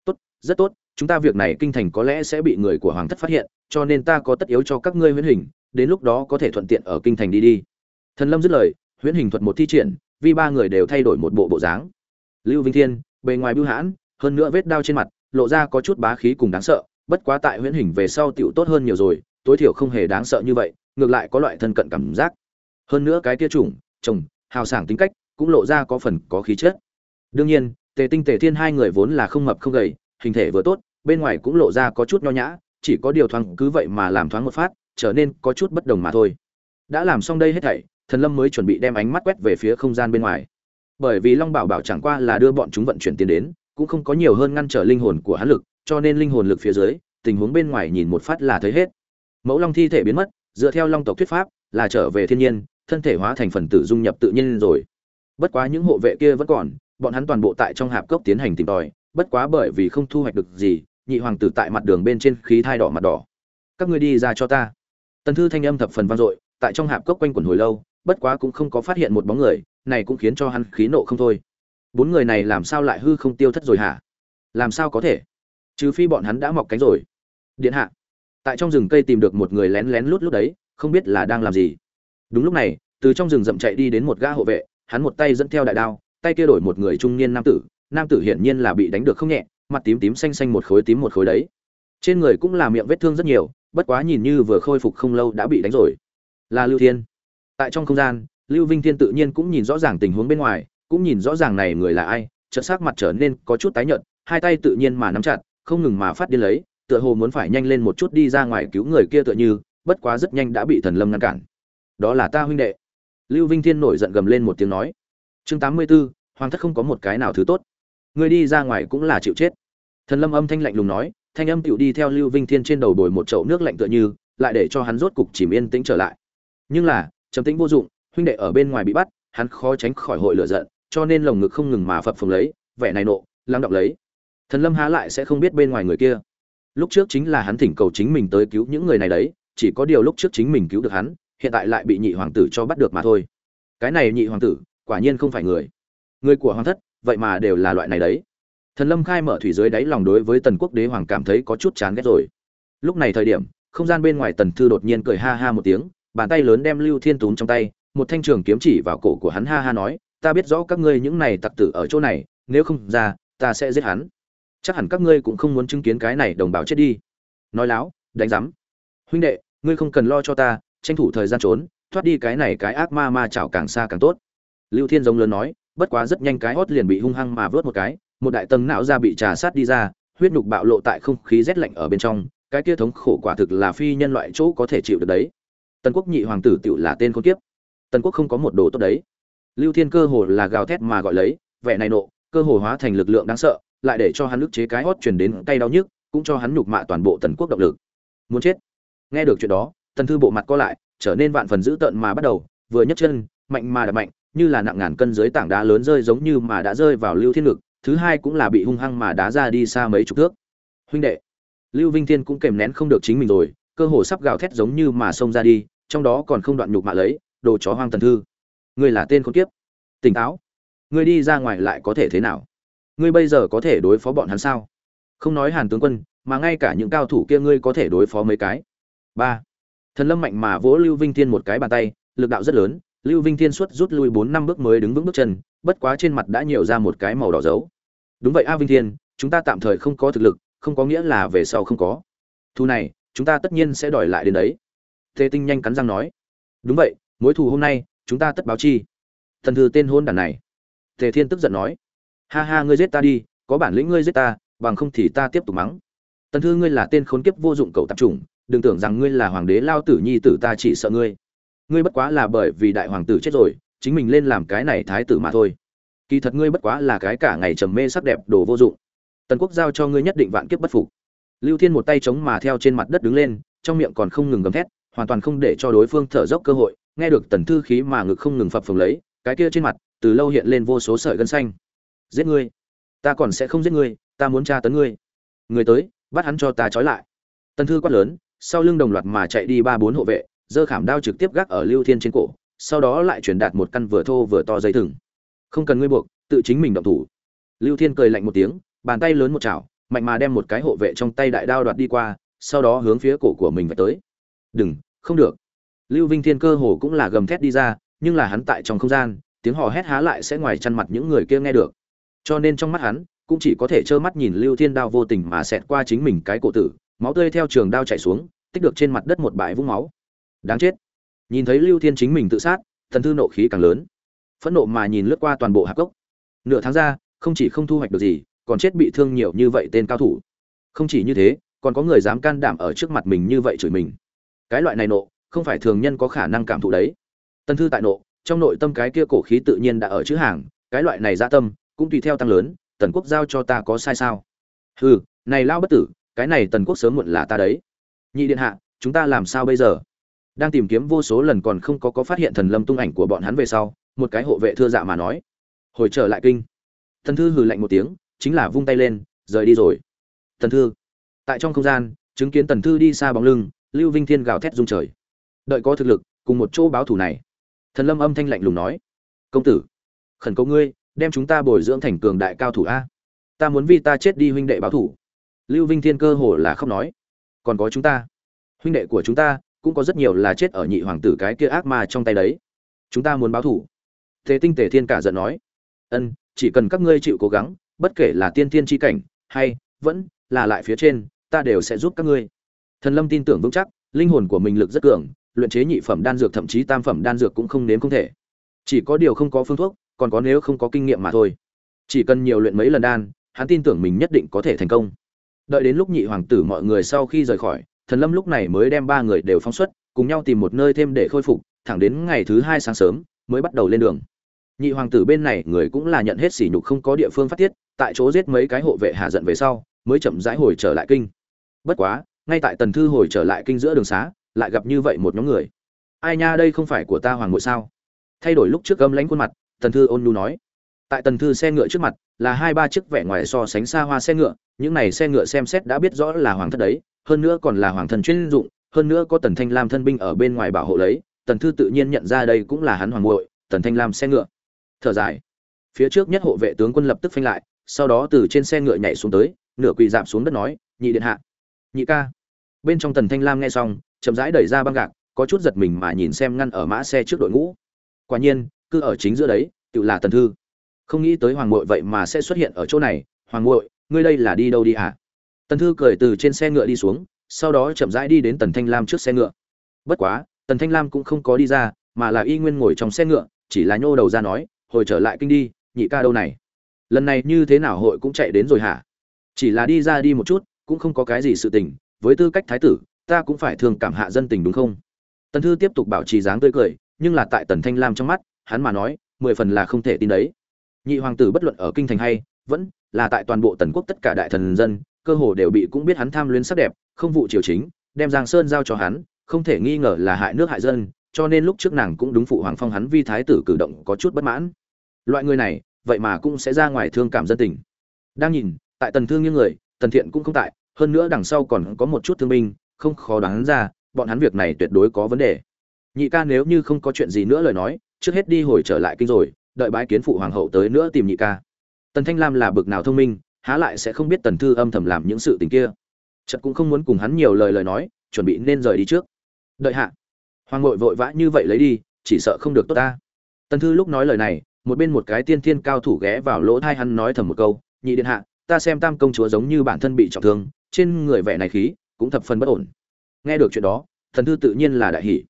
Tốt, rất tốt, chúng ta việc này kinh thành có lẽ sẽ bị người của hoàng thất phát hiện, cho nên ta có tất yếu cho các ngươi huyễn hình, đến lúc đó có thể thuận tiện ở kinh thành đi đi. Thần lâm dứt lời, huyễn hình thuật một thi triển, vì ba người đều thay đổi một bộ bộ dáng. Lưu vinh thiên, bề ngoài bưu hãn, hơn nữa vết đao trên mặt, lộ ra có chút bá khí cùng đáng sợ, bất quá tại huyễn hình về sau tiểu tốt hơn nhiều rồi, tối thiểu không hề đáng sợ như vậy, ngược lại có loại thân cận cảm giác. Hơn nữa cái tia chủng chồng hào sảng tính cách, cũng lộ ra có phần có khí chất. Đương nhiên, tề tinh tề thiên hai người vốn là không mập không gầy, hình thể vừa tốt, bên ngoài cũng lộ ra có chút nho nhã, chỉ có điều thoáng cứ vậy mà làm thoáng một phát, trở nên có chút bất đồng mà thôi. Đã làm xong đây hết thảy, thần lâm mới chuẩn bị đem ánh mắt quét về phía không gian bên ngoài. Bởi vì long bảo bảo chẳng qua là đưa bọn chúng vận chuyển tiền đến, cũng không có nhiều hơn ngăn trở linh hồn của hắn lực, cho nên linh hồn lực phía dưới, tình huống bên ngoài nhìn một phát là thấy hết. Mẫu long thi thể biến mất, dựa theo long tộc thuyết pháp, là trở về thiên nhiên thân thể hóa thành phần tử dung nhập tự nhiên rồi. Bất quá những hộ vệ kia vẫn còn, bọn hắn toàn bộ tại trong hạp cốc tiến hành tìm tòi, bất quá bởi vì không thu hoạch được gì, nhị hoàng tử tại mặt đường bên trên khí thai đỏ mặt đỏ. Các ngươi đi ra cho ta. Tần thư thanh âm thập phần vang dội, tại trong hạp cốc quanh quẩn hồi lâu, bất quá cũng không có phát hiện một bóng người, này cũng khiến cho hắn khí nộ không thôi. Bốn người này làm sao lại hư không tiêu thất rồi hả? Làm sao có thể? Trừ phi bọn hắn đã mọc cánh rồi. Điện hạ. Tại trong rừng cây tìm được một người lén lén lút lút đấy, không biết là đang làm gì đúng lúc này, từ trong rừng rậm chạy đi đến một gã hộ vệ, hắn một tay dẫn theo đại đao, tay kia đổi một người trung niên nam tử nam tử hiển nhiên là bị đánh được không nhẹ, mặt tím tím xanh xanh một khối tím một khối đấy. Trên người cũng là miệng vết thương rất nhiều, bất quá nhìn như vừa khôi phục không lâu đã bị đánh rồi. Là lưu thiên. Tại trong không gian, lưu vinh thiên tự nhiên cũng nhìn rõ ràng tình huống bên ngoài, cũng nhìn rõ ràng này người là ai, chợt sắc mặt trở nên có chút tái nhợt, hai tay tự nhiên mà nắm chặt, không ngừng mà phát điên lấy, tựa hồ muốn phải nhanh lên một chút đi ra ngoài cứu người kia tựa như, bất quá rất nhanh đã bị thần lâm ngăn cản đó là ta huynh đệ. Lưu vinh thiên nổi giận gầm lên một tiếng nói chương tám mươi 84, hoàng thất không có một cái nào thứ tốt. Người đi ra ngoài cũng là chịu chết. Thần lâm âm thanh lạnh lùng nói thanh âm tựu đi theo lưu vinh thiên trên đầu bồi một chậu nước lạnh tựa như lại để cho hắn rốt cục chìm yên tĩnh trở lại. Nhưng là trầm tĩnh vô dụng huynh đệ ở bên ngoài bị bắt hắn khó tránh khỏi hội lửa giận cho nên lồng ngực không ngừng mà phập phồng lấy vẻ này nộ lắng đọng lấy. Thần lâm há lại sẽ không biết bên ngoài người kia. Lúc trước chính là hắn thỉnh cầu chính mình tới cứu những người này đấy chỉ có điều lúc trước chính mình cứu được hắn hiện tại lại bị nhị hoàng tử cho bắt được mà thôi. Cái này nhị hoàng tử, quả nhiên không phải người. Người của hoàng thất, vậy mà đều là loại này đấy. Thần lâm khai mở thủy dưới đáy lòng đối với tần quốc đế hoàng cảm thấy có chút chán ghét rồi. Lúc này thời điểm, không gian bên ngoài tần thư đột nhiên cười ha ha một tiếng, bàn tay lớn đem lưu thiên tún trong tay, một thanh trường kiếm chỉ vào cổ của hắn ha ha nói, ta biết rõ các ngươi những này tặc tử ở chỗ này, nếu không ra, ta sẽ giết hắn. Chắc hẳn các ngươi cũng không muốn chứng kiến cái này đồng bào chết đi. Nói láo, đánh rắm huynh đệ, ngươi không cần lo cho ta tranh thủ thời gian trốn, thoát đi cái này cái ác ma ma chảo càng xa càng tốt. Lưu thiên giống lớn nói, bất quá rất nhanh cái hót liền bị hung hăng mà vớt một cái, một đại tầng não ra bị trà sát đi ra, huyết nhục bạo lộ tại không khí rét lạnh ở bên trong, cái kia thống khổ quả thực là phi nhân loại chỗ có thể chịu được đấy. Tần quốc nhị hoàng tử tựu là tên con kiếp. Tần quốc không có một đồ tốt đấy. Lưu thiên cơ hồ là gào thét mà gọi lấy, vẻ này nộ, cơ hồ hóa thành lực lượng đáng sợ, lại để cho hắn ức chế cái hót truyền đến tay đau nhức, cũng cho hắn nhục mạ toàn bộ tần quốc động lực. Muốn chết. Nghe được chuyện đó tần thư bộ mặt co lại, trở nên vạn phần dữ tợn mà bắt đầu, vừa nhấc chân, mạnh mà đập mạnh, như là nặng ngàn cân dưới tảng đá lớn rơi giống như mà đã rơi vào lưu thiên Ngực. thứ hai cũng là bị hung hăng mà đá ra đi xa mấy chục thước. Huynh đệ, lưu vinh thiên cũng kèm nén không được chính mình rồi, cơ hồ sắp gào thét giống như mà xông ra đi, trong đó còn không đoạn nhục mạ lấy, đồ chó hoang tần thư. Ngươi là tên con kiếp. Tỉnh táo. Ngươi đi ra ngoài lại có thể thế nào? Ngươi bây giờ có thể đối phó bọn hắn sao? Không nói hàn tướng quân, mà ngay cả những cao thủ kia ngươi có thể đối phó mấy cái? Ba thần lâm mạnh mà vỗ lưu vinh thiên một cái bàn tay, lực đạo rất lớn, lưu vinh thiên suốt rút lui bốn năm bước mới đứng vững bước chân, bất quá trên mặt đã nhiều ra một cái màu đỏ dấu. Đúng vậy a vinh thiên, chúng ta tạm thời không có thực lực, không có nghĩa là về sau không có. Thu này, chúng ta tất nhiên sẽ đòi lại đến đấy. Tề tinh nhanh cắn răng nói. Đúng vậy, mối thù hôm nay, chúng ta tất báo chi. Thần thư tên hôn đàn này. Tề thiên tức giận nói. Ha ha, ngươi giết ta đi, có bản lĩnh ngươi giết ta, bằng không thì ta tiếp tục mắng. Tần thư ngươi là tên khốn kiếp vô dụng cầu tạp chủng đừng tưởng rằng ngươi là hoàng đế lao tử nhi tử ta chỉ sợ ngươi. Ngươi bất quá là bởi vì đại hoàng tử chết rồi, chính mình lên làm cái này thái tử mà thôi. Kỳ thật ngươi bất quá là cái cả ngày trầm mê sắc đẹp đồ vô dụng. Tần quốc giao cho ngươi nhất định vạn kiếp bất phục. Lưu thiên một tay chống mà theo trên mặt đất đứng lên, trong miệng còn không ngừng gầm thét, hoàn toàn không để cho đối phương thở dốc cơ hội, nghe được tần thư khí mà ngực không ngừng phập phồng lấy, cái kia trên mặt, từ lâu hiện lên vô số sợi gân xanh. Giết ngươi. Ta còn sẽ không giết ngươi, ta muốn tra tấn ngươi. Người tới, bắt hắn cho ta trói lại. Tần thư quát lớn sau lưng đồng loạt mà chạy đi ba bốn hộ vệ giơ khảm đao trực tiếp gác ở lưu thiên trên cổ, sau đó lại truyền đạt một căn vừa thô vừa to dây thừng. Không cần ngươi buộc, tự chính mình động thủ. Lưu thiên cười lạnh một tiếng, bàn tay lớn một chảo, mạnh mà đem một cái hộ vệ trong tay đại đao đoạt đi qua, sau đó hướng phía cổ của mình vạch tới. Đừng, không được. Lưu vinh thiên cơ hồ cũng là gầm thét đi ra, nhưng là hắn tại trong không gian, tiếng hò hét há lại sẽ ngoài chăn mặt những người kia nghe được. Cho nên trong mắt hắn, cũng chỉ có thể trơ mắt nhìn lưu thiên đao vô tình mà xẹt qua chính mình cái cổ tử máu tươi theo trường đao chảy xuống, tích được trên mặt đất một bãi vũng máu. Đáng chết. Nhìn thấy lưu thiên chính mình tự sát, thần thư nộ khí càng lớn. Phẫn nộ mà nhìn lướt qua toàn bộ hạp cốc. Nửa tháng ra, không chỉ không thu hoạch được gì, còn chết bị thương nhiều như vậy tên cao thủ. Không chỉ như thế, còn có người dám can đảm ở trước mặt mình như vậy chửi mình. Cái loại này nộ, không phải thường nhân có khả năng cảm thụ đấy. Tân thư tại nộ, trong nội tâm cái kia cổ khí tự nhiên đã ở chữ hàng, cái loại này gia tâm cũng tùy theo tăng lớn, tần quốc giao cho ta có sai sao? Hừ, này lao bất tử cái này tần quốc sớm muộn là ta đấy. Nhị điện hạ, chúng ta làm sao bây giờ? Đang tìm kiếm vô số lần còn không có có phát hiện thần lâm tung ảnh của bọn hắn về sau, một cái hộ vệ thưa dạ mà nói. Hồi trở lại kinh. Thần thư hừ lạnh một tiếng, chính là vung tay lên, rời đi rồi. Thần thư. Tại trong không gian, chứng kiến tần thư đi xa bóng lưng, lưu vinh thiên gào thét rung trời. Đợi có thực lực, cùng một chỗ báo thủ này. Thần lâm âm thanh lạnh lùng nói. Công tử, khẩn cầu ngươi, đem chúng ta bồi dưỡng thành cường đại cao thủ a. Ta muốn vì ta chết đi huynh đệ báo thủ lưu vinh thiên cơ hồ là không nói, còn có chúng ta. Huynh đệ của chúng ta cũng có rất nhiều là chết ở nhị hoàng tử cái kia ác ma trong tay đấy. Chúng ta muốn báo thủ thế tinh tề thiên cả giận nói, ân, chỉ cần các ngươi chịu cố gắng, bất kể là tiên thiên chi cảnh hay vẫn là lại phía trên, ta đều sẽ giúp các ngươi. Thần lâm tin tưởng vững chắc, linh hồn của mình lực rất cường, luyện chế nhị phẩm đan dược thậm chí tam phẩm đan dược cũng không nếm không thể. Chỉ có điều không có phương thuốc, còn có nếu không có kinh nghiệm mà thôi. Chỉ cần nhiều luyện mấy lần đan, hắn tin tưởng mình nhất định có thể thành công đợi đến lúc nhị hoàng tử mọi người sau khi rời khỏi, thần lâm lúc này mới đem ba người đều phóng xuất, cùng nhau tìm một nơi thêm để khôi phục, thẳng đến ngày thứ hai sáng sớm, mới bắt đầu lên đường. Nhị hoàng tử bên này người cũng là nhận hết sỉ nhục không có địa phương phát tiết, tại chỗ giết mấy cái hộ vệ hạ giận về sau, mới chậm rãi hồi trở lại kinh. Bất quá, ngay tại tần thư hồi trở lại kinh giữa đường xá, lại gặp như vậy một nhóm người. Ai nha, đây không phải của ta hoàng ngội sao? Thay đổi lúc trước gâm lãnh khuôn mặt, tần thư ôn nhu nói tại tần thư xe ngựa trước mặt, là hai ba chiếc vẻ ngoài so sánh xa hoa xe ngựa, những này xe ngựa xem xét đã biết rõ là hoàng thất đấy, hơn nữa còn là hoàng thần chuyên dụng, hơn nữa có tần thanh lam thân binh ở bên ngoài bảo hộ lấy, tần thư tự nhiên nhận ra đây cũng là hắn hoàng ngội tần thanh lam xe ngựa. Thở dài. Phía trước nhất hộ vệ tướng quân lập tức phanh lại, sau đó từ trên xe ngựa nhảy xuống tới, nửa quỳ dạp xuống đất nói, nhị điện hạ, nhị ca. Bên trong tần thanh lam nghe xong, chậm rãi đẩy ra băng gạc, có chút giật mình mà nhìn xem ngăn ở mã xe trước đội ngũ. Quả nhiên, cứ ở chính giữa đấy, tự là tần thư không nghĩ tới hoàng muội vậy mà sẽ xuất hiện ở chỗ này. Hoàng muội, ngươi đây là đi đâu đi à? tần thư cười từ trên xe ngựa đi xuống, sau đó chậm rãi đi đến tần thanh lam trước xe ngựa. Bất quá, tần thanh lam cũng không có đi ra, mà là y nguyên ngồi trong xe ngựa, chỉ là nhô đầu ra nói, hồi trở lại kinh đi, nhị ca đâu này? Lần này như thế nào hội cũng chạy đến rồi hả? Chỉ là đi ra đi một chút, cũng không có cái gì sự tình. Với tư cách thái tử, ta cũng phải thường cảm hạ dân tình đúng không? Tần thư tiếp tục bảo trì dáng tươi cười, nhưng là tại tần thanh lam trong mắt, hắn mà nói, mười phần là không thể tin đấy nhị hoàng tử bất luận ở kinh thành hay, vẫn là tại toàn bộ tần quốc tất cả đại thần dân, cơ hồ đều bị cũng biết hắn tham luyến sắc đẹp, không vụ triều chính, đem giang sơn giao cho hắn, không thể nghi ngờ là hại nước hại dân, cho nên lúc trước nàng cũng đúng phụ hoàng phong hắn vi thái tử cử động có chút bất mãn. Loại người này, vậy mà cũng sẽ ra ngoài thương cảm dân tình. Đang nhìn, tại tần thương những người, tần thiện cũng không tại, hơn nữa đằng sau còn có một chút thương binh, không khó đoán ra, bọn hắn việc này tuyệt đối có vấn đề. Nhị ca nếu như không có chuyện gì nữa lời nói, trước hết đi hồi trở lại kinh rồi đợi bái kiến phụ hoàng hậu tới nữa tìm nhị ca. Tần thanh lam là bực nào thông minh, há lại sẽ không biết tần thư âm thầm làm những sự tình kia. Chợt cũng không muốn cùng hắn nhiều lời lời nói, chuẩn bị nên rời đi trước. Đợi hạ. Hoàng ngội vội vã như vậy lấy đi, chỉ sợ không được tốt ta. Tần thư lúc nói lời này, một bên một cái tiên thiên cao thủ ghé vào lỗ thai hắn nói thầm một câu, nhị điện hạ, ta xem tam công chúa giống như bản thân bị trọng thương, trên người vẻ này khí cũng thập phần bất ổn. Nghe được chuyện đó thần thư tự nhiên là đại hỷ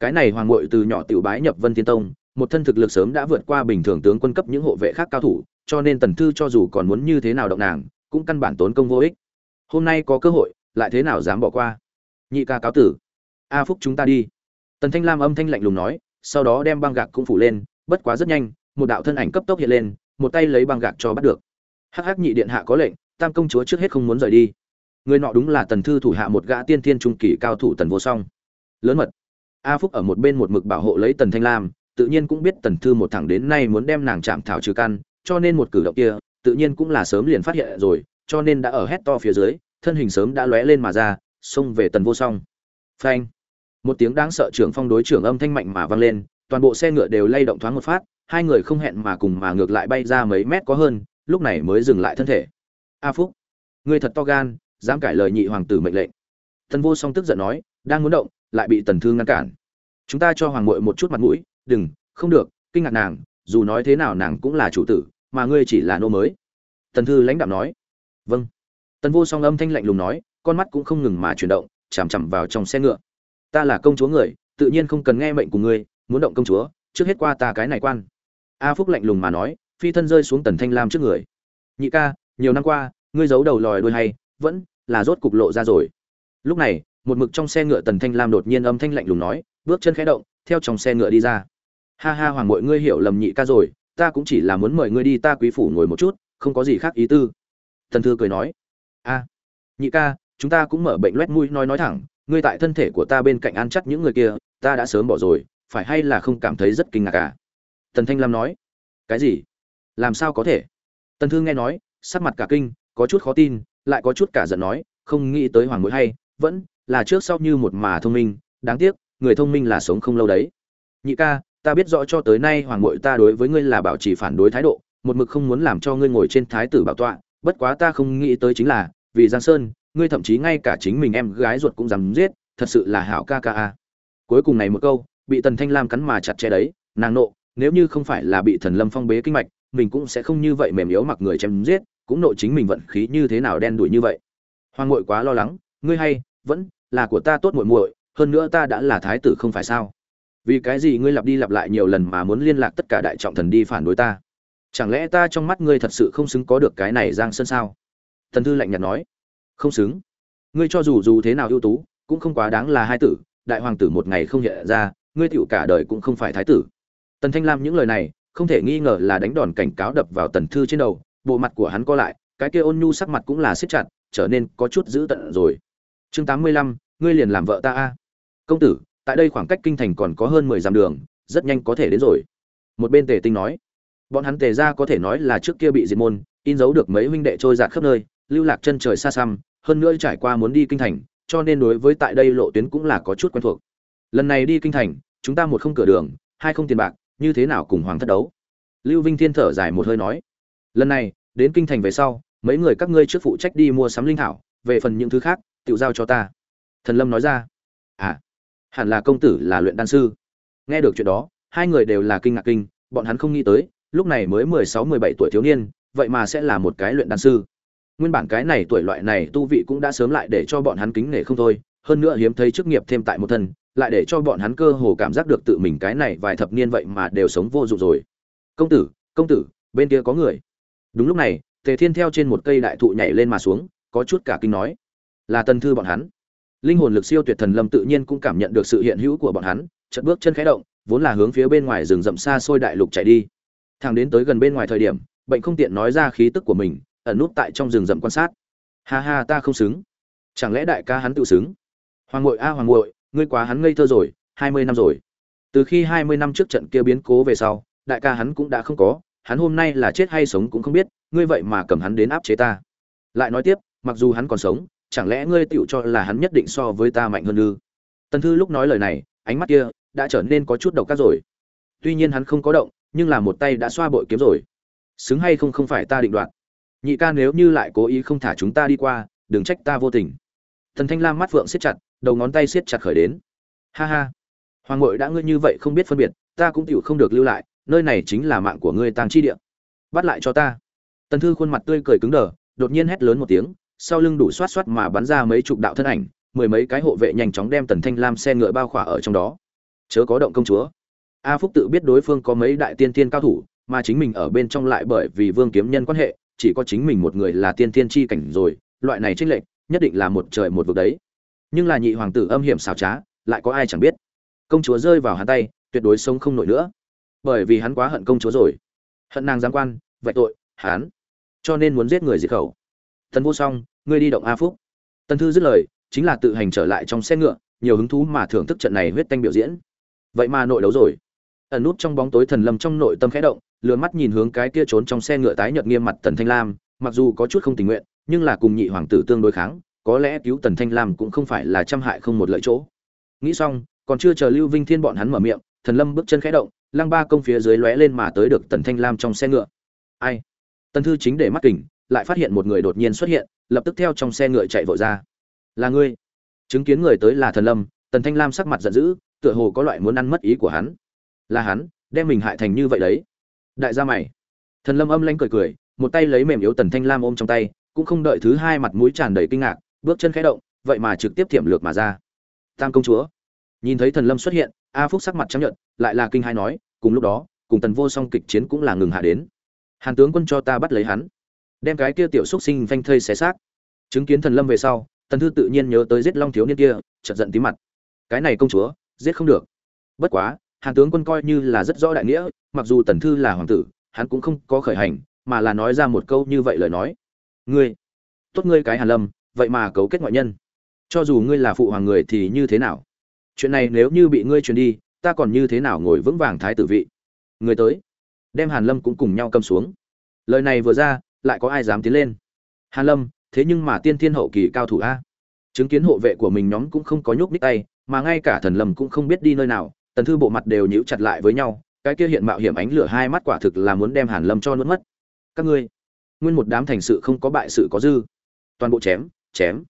cái này hoàng ngội từ nhỏ tiểu bái nhập vân thiên tông một thân thực lực sớm đã vượt qua bình thường tướng quân cấp những hộ vệ khác cao thủ, cho nên tần thư cho dù còn muốn như thế nào động nàng, cũng căn bản tốn công vô ích. Hôm nay có cơ hội, lại thế nào dám bỏ qua? Nhị ca cáo tử. A phúc chúng ta đi. Tần thanh lam âm thanh lạnh lùng nói, sau đó đem băng gạc cũng phủ lên, bất quá rất nhanh, một đạo thân ảnh cấp tốc hiện lên, một tay lấy băng gạc cho bắt được. Hắc hắc nhị điện hạ có lệnh, tam công chúa trước hết không muốn rời đi. Người nọ đúng là tần thư thủ hạ một gã tiên thiên trung kỳ cao thủ tần vô song. Lớn mật. A phúc ở một bên một mực bảo hộ lấy tần thanh lam tự nhiên cũng biết tần thư một thẳng đến nay muốn đem nàng chạm thảo trừ căn, cho nên một cử động kia, tự nhiên cũng là sớm liền phát hiện rồi, cho nên đã ở hét to phía dưới, thân hình sớm đã lóe lên mà ra, xông về tần vô song. Phanh! Một tiếng đáng sợ trưởng phong đối trưởng âm thanh mạnh mà vang lên, toàn bộ xe ngựa đều lay động thoáng một phát, hai người không hẹn mà cùng mà ngược lại bay ra mấy mét có hơn, lúc này mới dừng lại thân thể. A phúc! Ngươi thật to gan, dám cải lời nhị hoàng tử mệnh lệnh. Tần vô song tức giận nói, đang muốn động, lại bị tần thư ngăn cản. Chúng ta cho hoàng muội một chút mặt mũi đừng, không được, kinh ngạc nàng, dù nói thế nào nàng cũng là chủ tử, mà ngươi chỉ là nô mới. Tần thư lãnh đạo nói. Vâng. Tần vô song âm thanh lạnh lùng nói, con mắt cũng không ngừng mà chuyển động, chằm chằm vào trong xe ngựa. Ta là công chúa người, tự nhiên không cần nghe mệnh của ngươi, muốn động công chúa, trước hết qua ta cái này quan. A phúc lạnh lùng mà nói, phi thân rơi xuống tần thanh lam trước người. Nhị ca, nhiều năm qua, ngươi giấu đầu lòi đuôi hay, vẫn là rốt cục lộ ra rồi. Lúc này, một mực trong xe ngựa tần thanh lam đột nhiên âm thanh lạnh lùng nói, bước chân khẽ động, theo trong xe ngựa đi ra ha ha hoàng mội ngươi hiểu lầm nhị ca rồi, ta cũng chỉ là muốn mời ngươi đi ta quý phủ ngồi một chút, không có gì khác ý tư. Thần thư cười nói. A, nhị ca, chúng ta cũng mở bệnh loét mũi nói nói thẳng, ngươi tại thân thể của ta bên cạnh ăn chắc những người kia, ta đã sớm bỏ rồi, phải hay là không cảm thấy rất kinh ngạc cả à? tần thanh lam nói. Cái gì? Làm sao có thể? Tần thư nghe nói, sắc mặt cả kinh, có chút khó tin, lại có chút cả giận nói, không nghĩ tới hoàng mũi hay, vẫn là trước sau như một mà thông minh, đáng tiếc, người thông minh là sống không lâu đấy. Nhị ca ta biết rõ cho tới nay hoàng muội ta đối với ngươi là bảo trì phản đối thái độ, một mực không muốn làm cho ngươi ngồi trên thái tử bảo tọa, bất quá ta không nghĩ tới chính là, vì giang sơn, ngươi thậm chí ngay cả chính mình em gái ruột cũng dám giết, thật sự là hảo ca ca a. Cuối cùng này một câu, bị tần thanh lam cắn mà chặt chẽ đấy, nàng nộ, nếu như không phải là bị thần lâm phong bế kinh mạch, mình cũng sẽ không như vậy mềm yếu mặc người chém giết, cũng nộ chính mình vận khí như thế nào đen đuổi như vậy. Hoàng muội quá lo lắng, ngươi hay, vẫn là của ta tốt muội muội, hơn nữa ta đã là thái tử không phải sao? Vì cái gì ngươi lặp đi lặp lại nhiều lần mà muốn liên lạc tất cả đại trọng thần đi phản đối ta? Chẳng lẽ ta trong mắt ngươi thật sự không xứng có được cái này giang sơn sao? Thần thư lạnh nhạt nói. Không xứng. Ngươi cho dù dù thế nào ưu tú, cũng không quá đáng là hai tử, đại hoàng tử một ngày không hiện ra, ngươi tựu cả đời cũng không phải thái tử. Tần thanh lam những lời này, không thể nghi ngờ là đánh đòn cảnh cáo đập vào tần thư trên đầu, bộ mặt của hắn co lại, cái kia ôn nhu sắc mặt cũng là siết chặt, trở nên có chút dữ tận rồi. Chương tám mươi lăm, ngươi liền làm vợ ta a. Công tử tại đây khoảng cách kinh thành còn có hơn mười dặm đường, rất nhanh có thể đến rồi. Một bên tề tinh nói, bọn hắn tề ra có thể nói là trước kia bị diệt môn, in dấu được mấy huynh đệ trôi giạt khắp nơi, lưu lạc chân trời xa xăm, hơn nữa trải qua muốn đi kinh thành, cho nên đối với tại đây lộ tuyến cũng là có chút quen thuộc. Lần này đi kinh thành, chúng ta một không cửa đường, hai không tiền bạc, như thế nào cùng hoàng thất đấu? Lưu vinh thiên thở dài một hơi nói, lần này, đến kinh thành về sau, mấy người các ngươi trước phụ trách đi mua sắm linh thảo, về phần những thứ khác, tự giao cho ta. Thần lâm nói ra à hẳn là công tử là luyện đan sư. Nghe được chuyện đó, hai người đều là kinh ngạc kinh, bọn hắn không nghĩ tới, lúc này mới mười sáu, mười bảy tuổi thiếu niên, vậy mà sẽ là một cái luyện đan sư. Nguyên bản cái này tuổi loại này tu vị cũng đã sớm lại để cho bọn hắn kính nể không thôi, hơn nữa hiếm thấy chức nghiệp thêm tại một thân, lại để cho bọn hắn cơ hồ cảm giác được tự mình cái này vài thập niên vậy mà đều sống vô dụng rồi. Công tử công tử, bên kia có người. Đúng lúc này, tề thiên theo trên một cây đại thụ nhảy lên mà xuống, có chút cả kinh nói. Là Tần thư bọn hắn linh hồn lực siêu tuyệt thần lâm tự nhiên cũng cảm nhận được sự hiện hữu của bọn hắn, chợt bước chân khẽ động, vốn là hướng phía bên ngoài rừng rậm xa xôi đại lục chạy đi. Thằng đến tới gần bên ngoài thời điểm, bệnh không tiện nói ra khí tức của mình, ẩn nút tại trong rừng rậm quan sát. Ha ha, ta không xứng. Chẳng lẽ đại ca hắn tự xứng? Hoàng ngội a, hoàng ngội ngươi quá hắn ngây thơ rồi, hai mươi năm rồi. Từ khi hai mươi năm trước trận kia biến cố về sau, đại ca hắn cũng đã không có, hắn hôm nay là chết hay sống cũng không biết, ngươi vậy mà cầm hắn đến áp chế ta. Lại nói tiếp, mặc dù hắn còn sống chẳng lẽ ngươi tựu cho là hắn nhất định so với ta mạnh hơn ư? Tần thư lúc nói lời này, ánh mắt kia đã trở nên có chút độc ác rồi. Tuy nhiên hắn không có động, nhưng là một tay đã xoa bội kiếm rồi. Xứng hay không không phải ta định đoạt. Nhị ca nếu như lại cố ý không thả chúng ta đi qua, đừng trách ta vô tình. Thần thanh lam mắt phượng siết chặt, đầu ngón tay siết chặt khởi đến. Ha ha. Hoàng ngội đã ngươi như vậy không biết phân biệt, ta cũng tựu không được lưu lại, nơi này chính là mạng của ngươi tàng chi địa. Bắt lại cho ta. Tần thư khuôn mặt tươi cười cứng đờ, đột nhiên hét lớn một tiếng sau lưng đủ xoát xoát mà bắn ra mấy chục đạo thân ảnh, mười mấy cái hộ vệ nhanh chóng đem tần thanh lam xe ngựa bao khỏa ở trong đó. Chớ có động công chúa. A phúc tự biết đối phương có mấy đại tiên tiên cao thủ, mà chính mình ở bên trong lại bởi vì vương kiếm nhân quan hệ, chỉ có chính mình một người là tiên tiên chi cảnh rồi, loại này tranh lệch, nhất định là một trời một vực đấy. Nhưng là nhị hoàng tử âm hiểm xảo trá, lại có ai chẳng biết. Công chúa rơi vào hắn tay, tuyệt đối sống không nổi nữa. Bởi vì hắn quá hận công chúa rồi. Hận nàng giáng quan vậy tội hắn cho nên muốn giết người diệt khẩu. Tần vô song, ngươi đi động a phúc. Tần thư dứt lời, chính là tự hành trở lại trong xe ngựa, nhiều hứng thú mà thưởng thức trận này huyết tanh biểu diễn. Vậy mà nội đấu rồi. Ẩn nút trong bóng tối thần lâm trong nội tâm khẽ động lừa mắt nhìn hướng cái kia trốn trong xe ngựa tái nhợt nghiêm mặt tần thanh lam, mặc dù có chút không tình nguyện, nhưng là cùng nhị hoàng tử tương đối kháng, có lẽ cứu tần thanh lam cũng không phải là trăm hại không một lợi chỗ. Nghĩ xong, còn chưa chờ lưu vinh thiên bọn hắn mở miệng, thần lâm bước chân khẽ động, lăng ba công phía dưới lóe lên mà tới được tần thanh lam trong xe ngựa. Ai? Tần thư chính để mắt kỉnh lại phát hiện một người đột nhiên xuất hiện, lập tức theo trong xe ngựa chạy vội ra. Là ngươi? Chứng kiến người tới là thần lâm, tần thanh lam sắc mặt giận dữ, tựa hồ có loại muốn ăn mất ý của hắn. Là hắn, đem mình hại thành như vậy đấy. Đại gia mày. Thần lâm âm lanh cười cười, một tay lấy mềm yếu tần thanh lam ôm trong tay, cũng không đợi thứ hai mặt mũi tràn đầy kinh ngạc, bước chân khẽ động, vậy mà trực tiếp thiểm lược mà ra. Tam công chúa. Nhìn thấy thần lâm xuất hiện, a phúc sắc mặt chấp nhận lại là kinh hai nói, cùng lúc đó, cùng tần vô song kịch chiến cũng là ngừng hạ đến. Hàn tướng quân cho ta bắt lấy hắn đem cái kia tiểu xúc sinh phanh thây xé xác. Chứng kiến thần lâm về sau, tần thư tự nhiên nhớ tới giết long thiếu niên kia, chợt giận tí mặt. Cái này công chúa, giết không được. Bất quá, hàn tướng quân coi như là rất rõ đại nghĩa, mặc dù tần thư là hoàng tử, hắn cũng không có khởi hành, mà là nói ra một câu như vậy lời nói. Ngươi, tốt ngươi cái hàn lâm, vậy mà cấu kết ngoại nhân. Cho dù ngươi là phụ hoàng người thì như thế nào? Chuyện này nếu như bị ngươi truyền đi, ta còn như thế nào ngồi vững vàng thái tử vị? Người tới. Đem hàn lâm cũng cùng nhau cầm xuống. Lời này vừa ra lại có ai dám tiến lên? Hàn lâm, thế nhưng mà tiên thiên hậu kỳ cao thủ a. Chứng kiến hộ vệ của mình nhóm cũng không có nhúc nhích tay, mà ngay cả thần lâm cũng không biết đi nơi nào, tần thư bộ mặt đều nhíu chặt lại với nhau, cái kia hiện mạo hiểm ánh lửa hai mắt quả thực là muốn đem hàn lâm cho nuốt mất. Các ngươi, nguyên một đám thành sự không có bại sự có dư. Toàn bộ chém chém.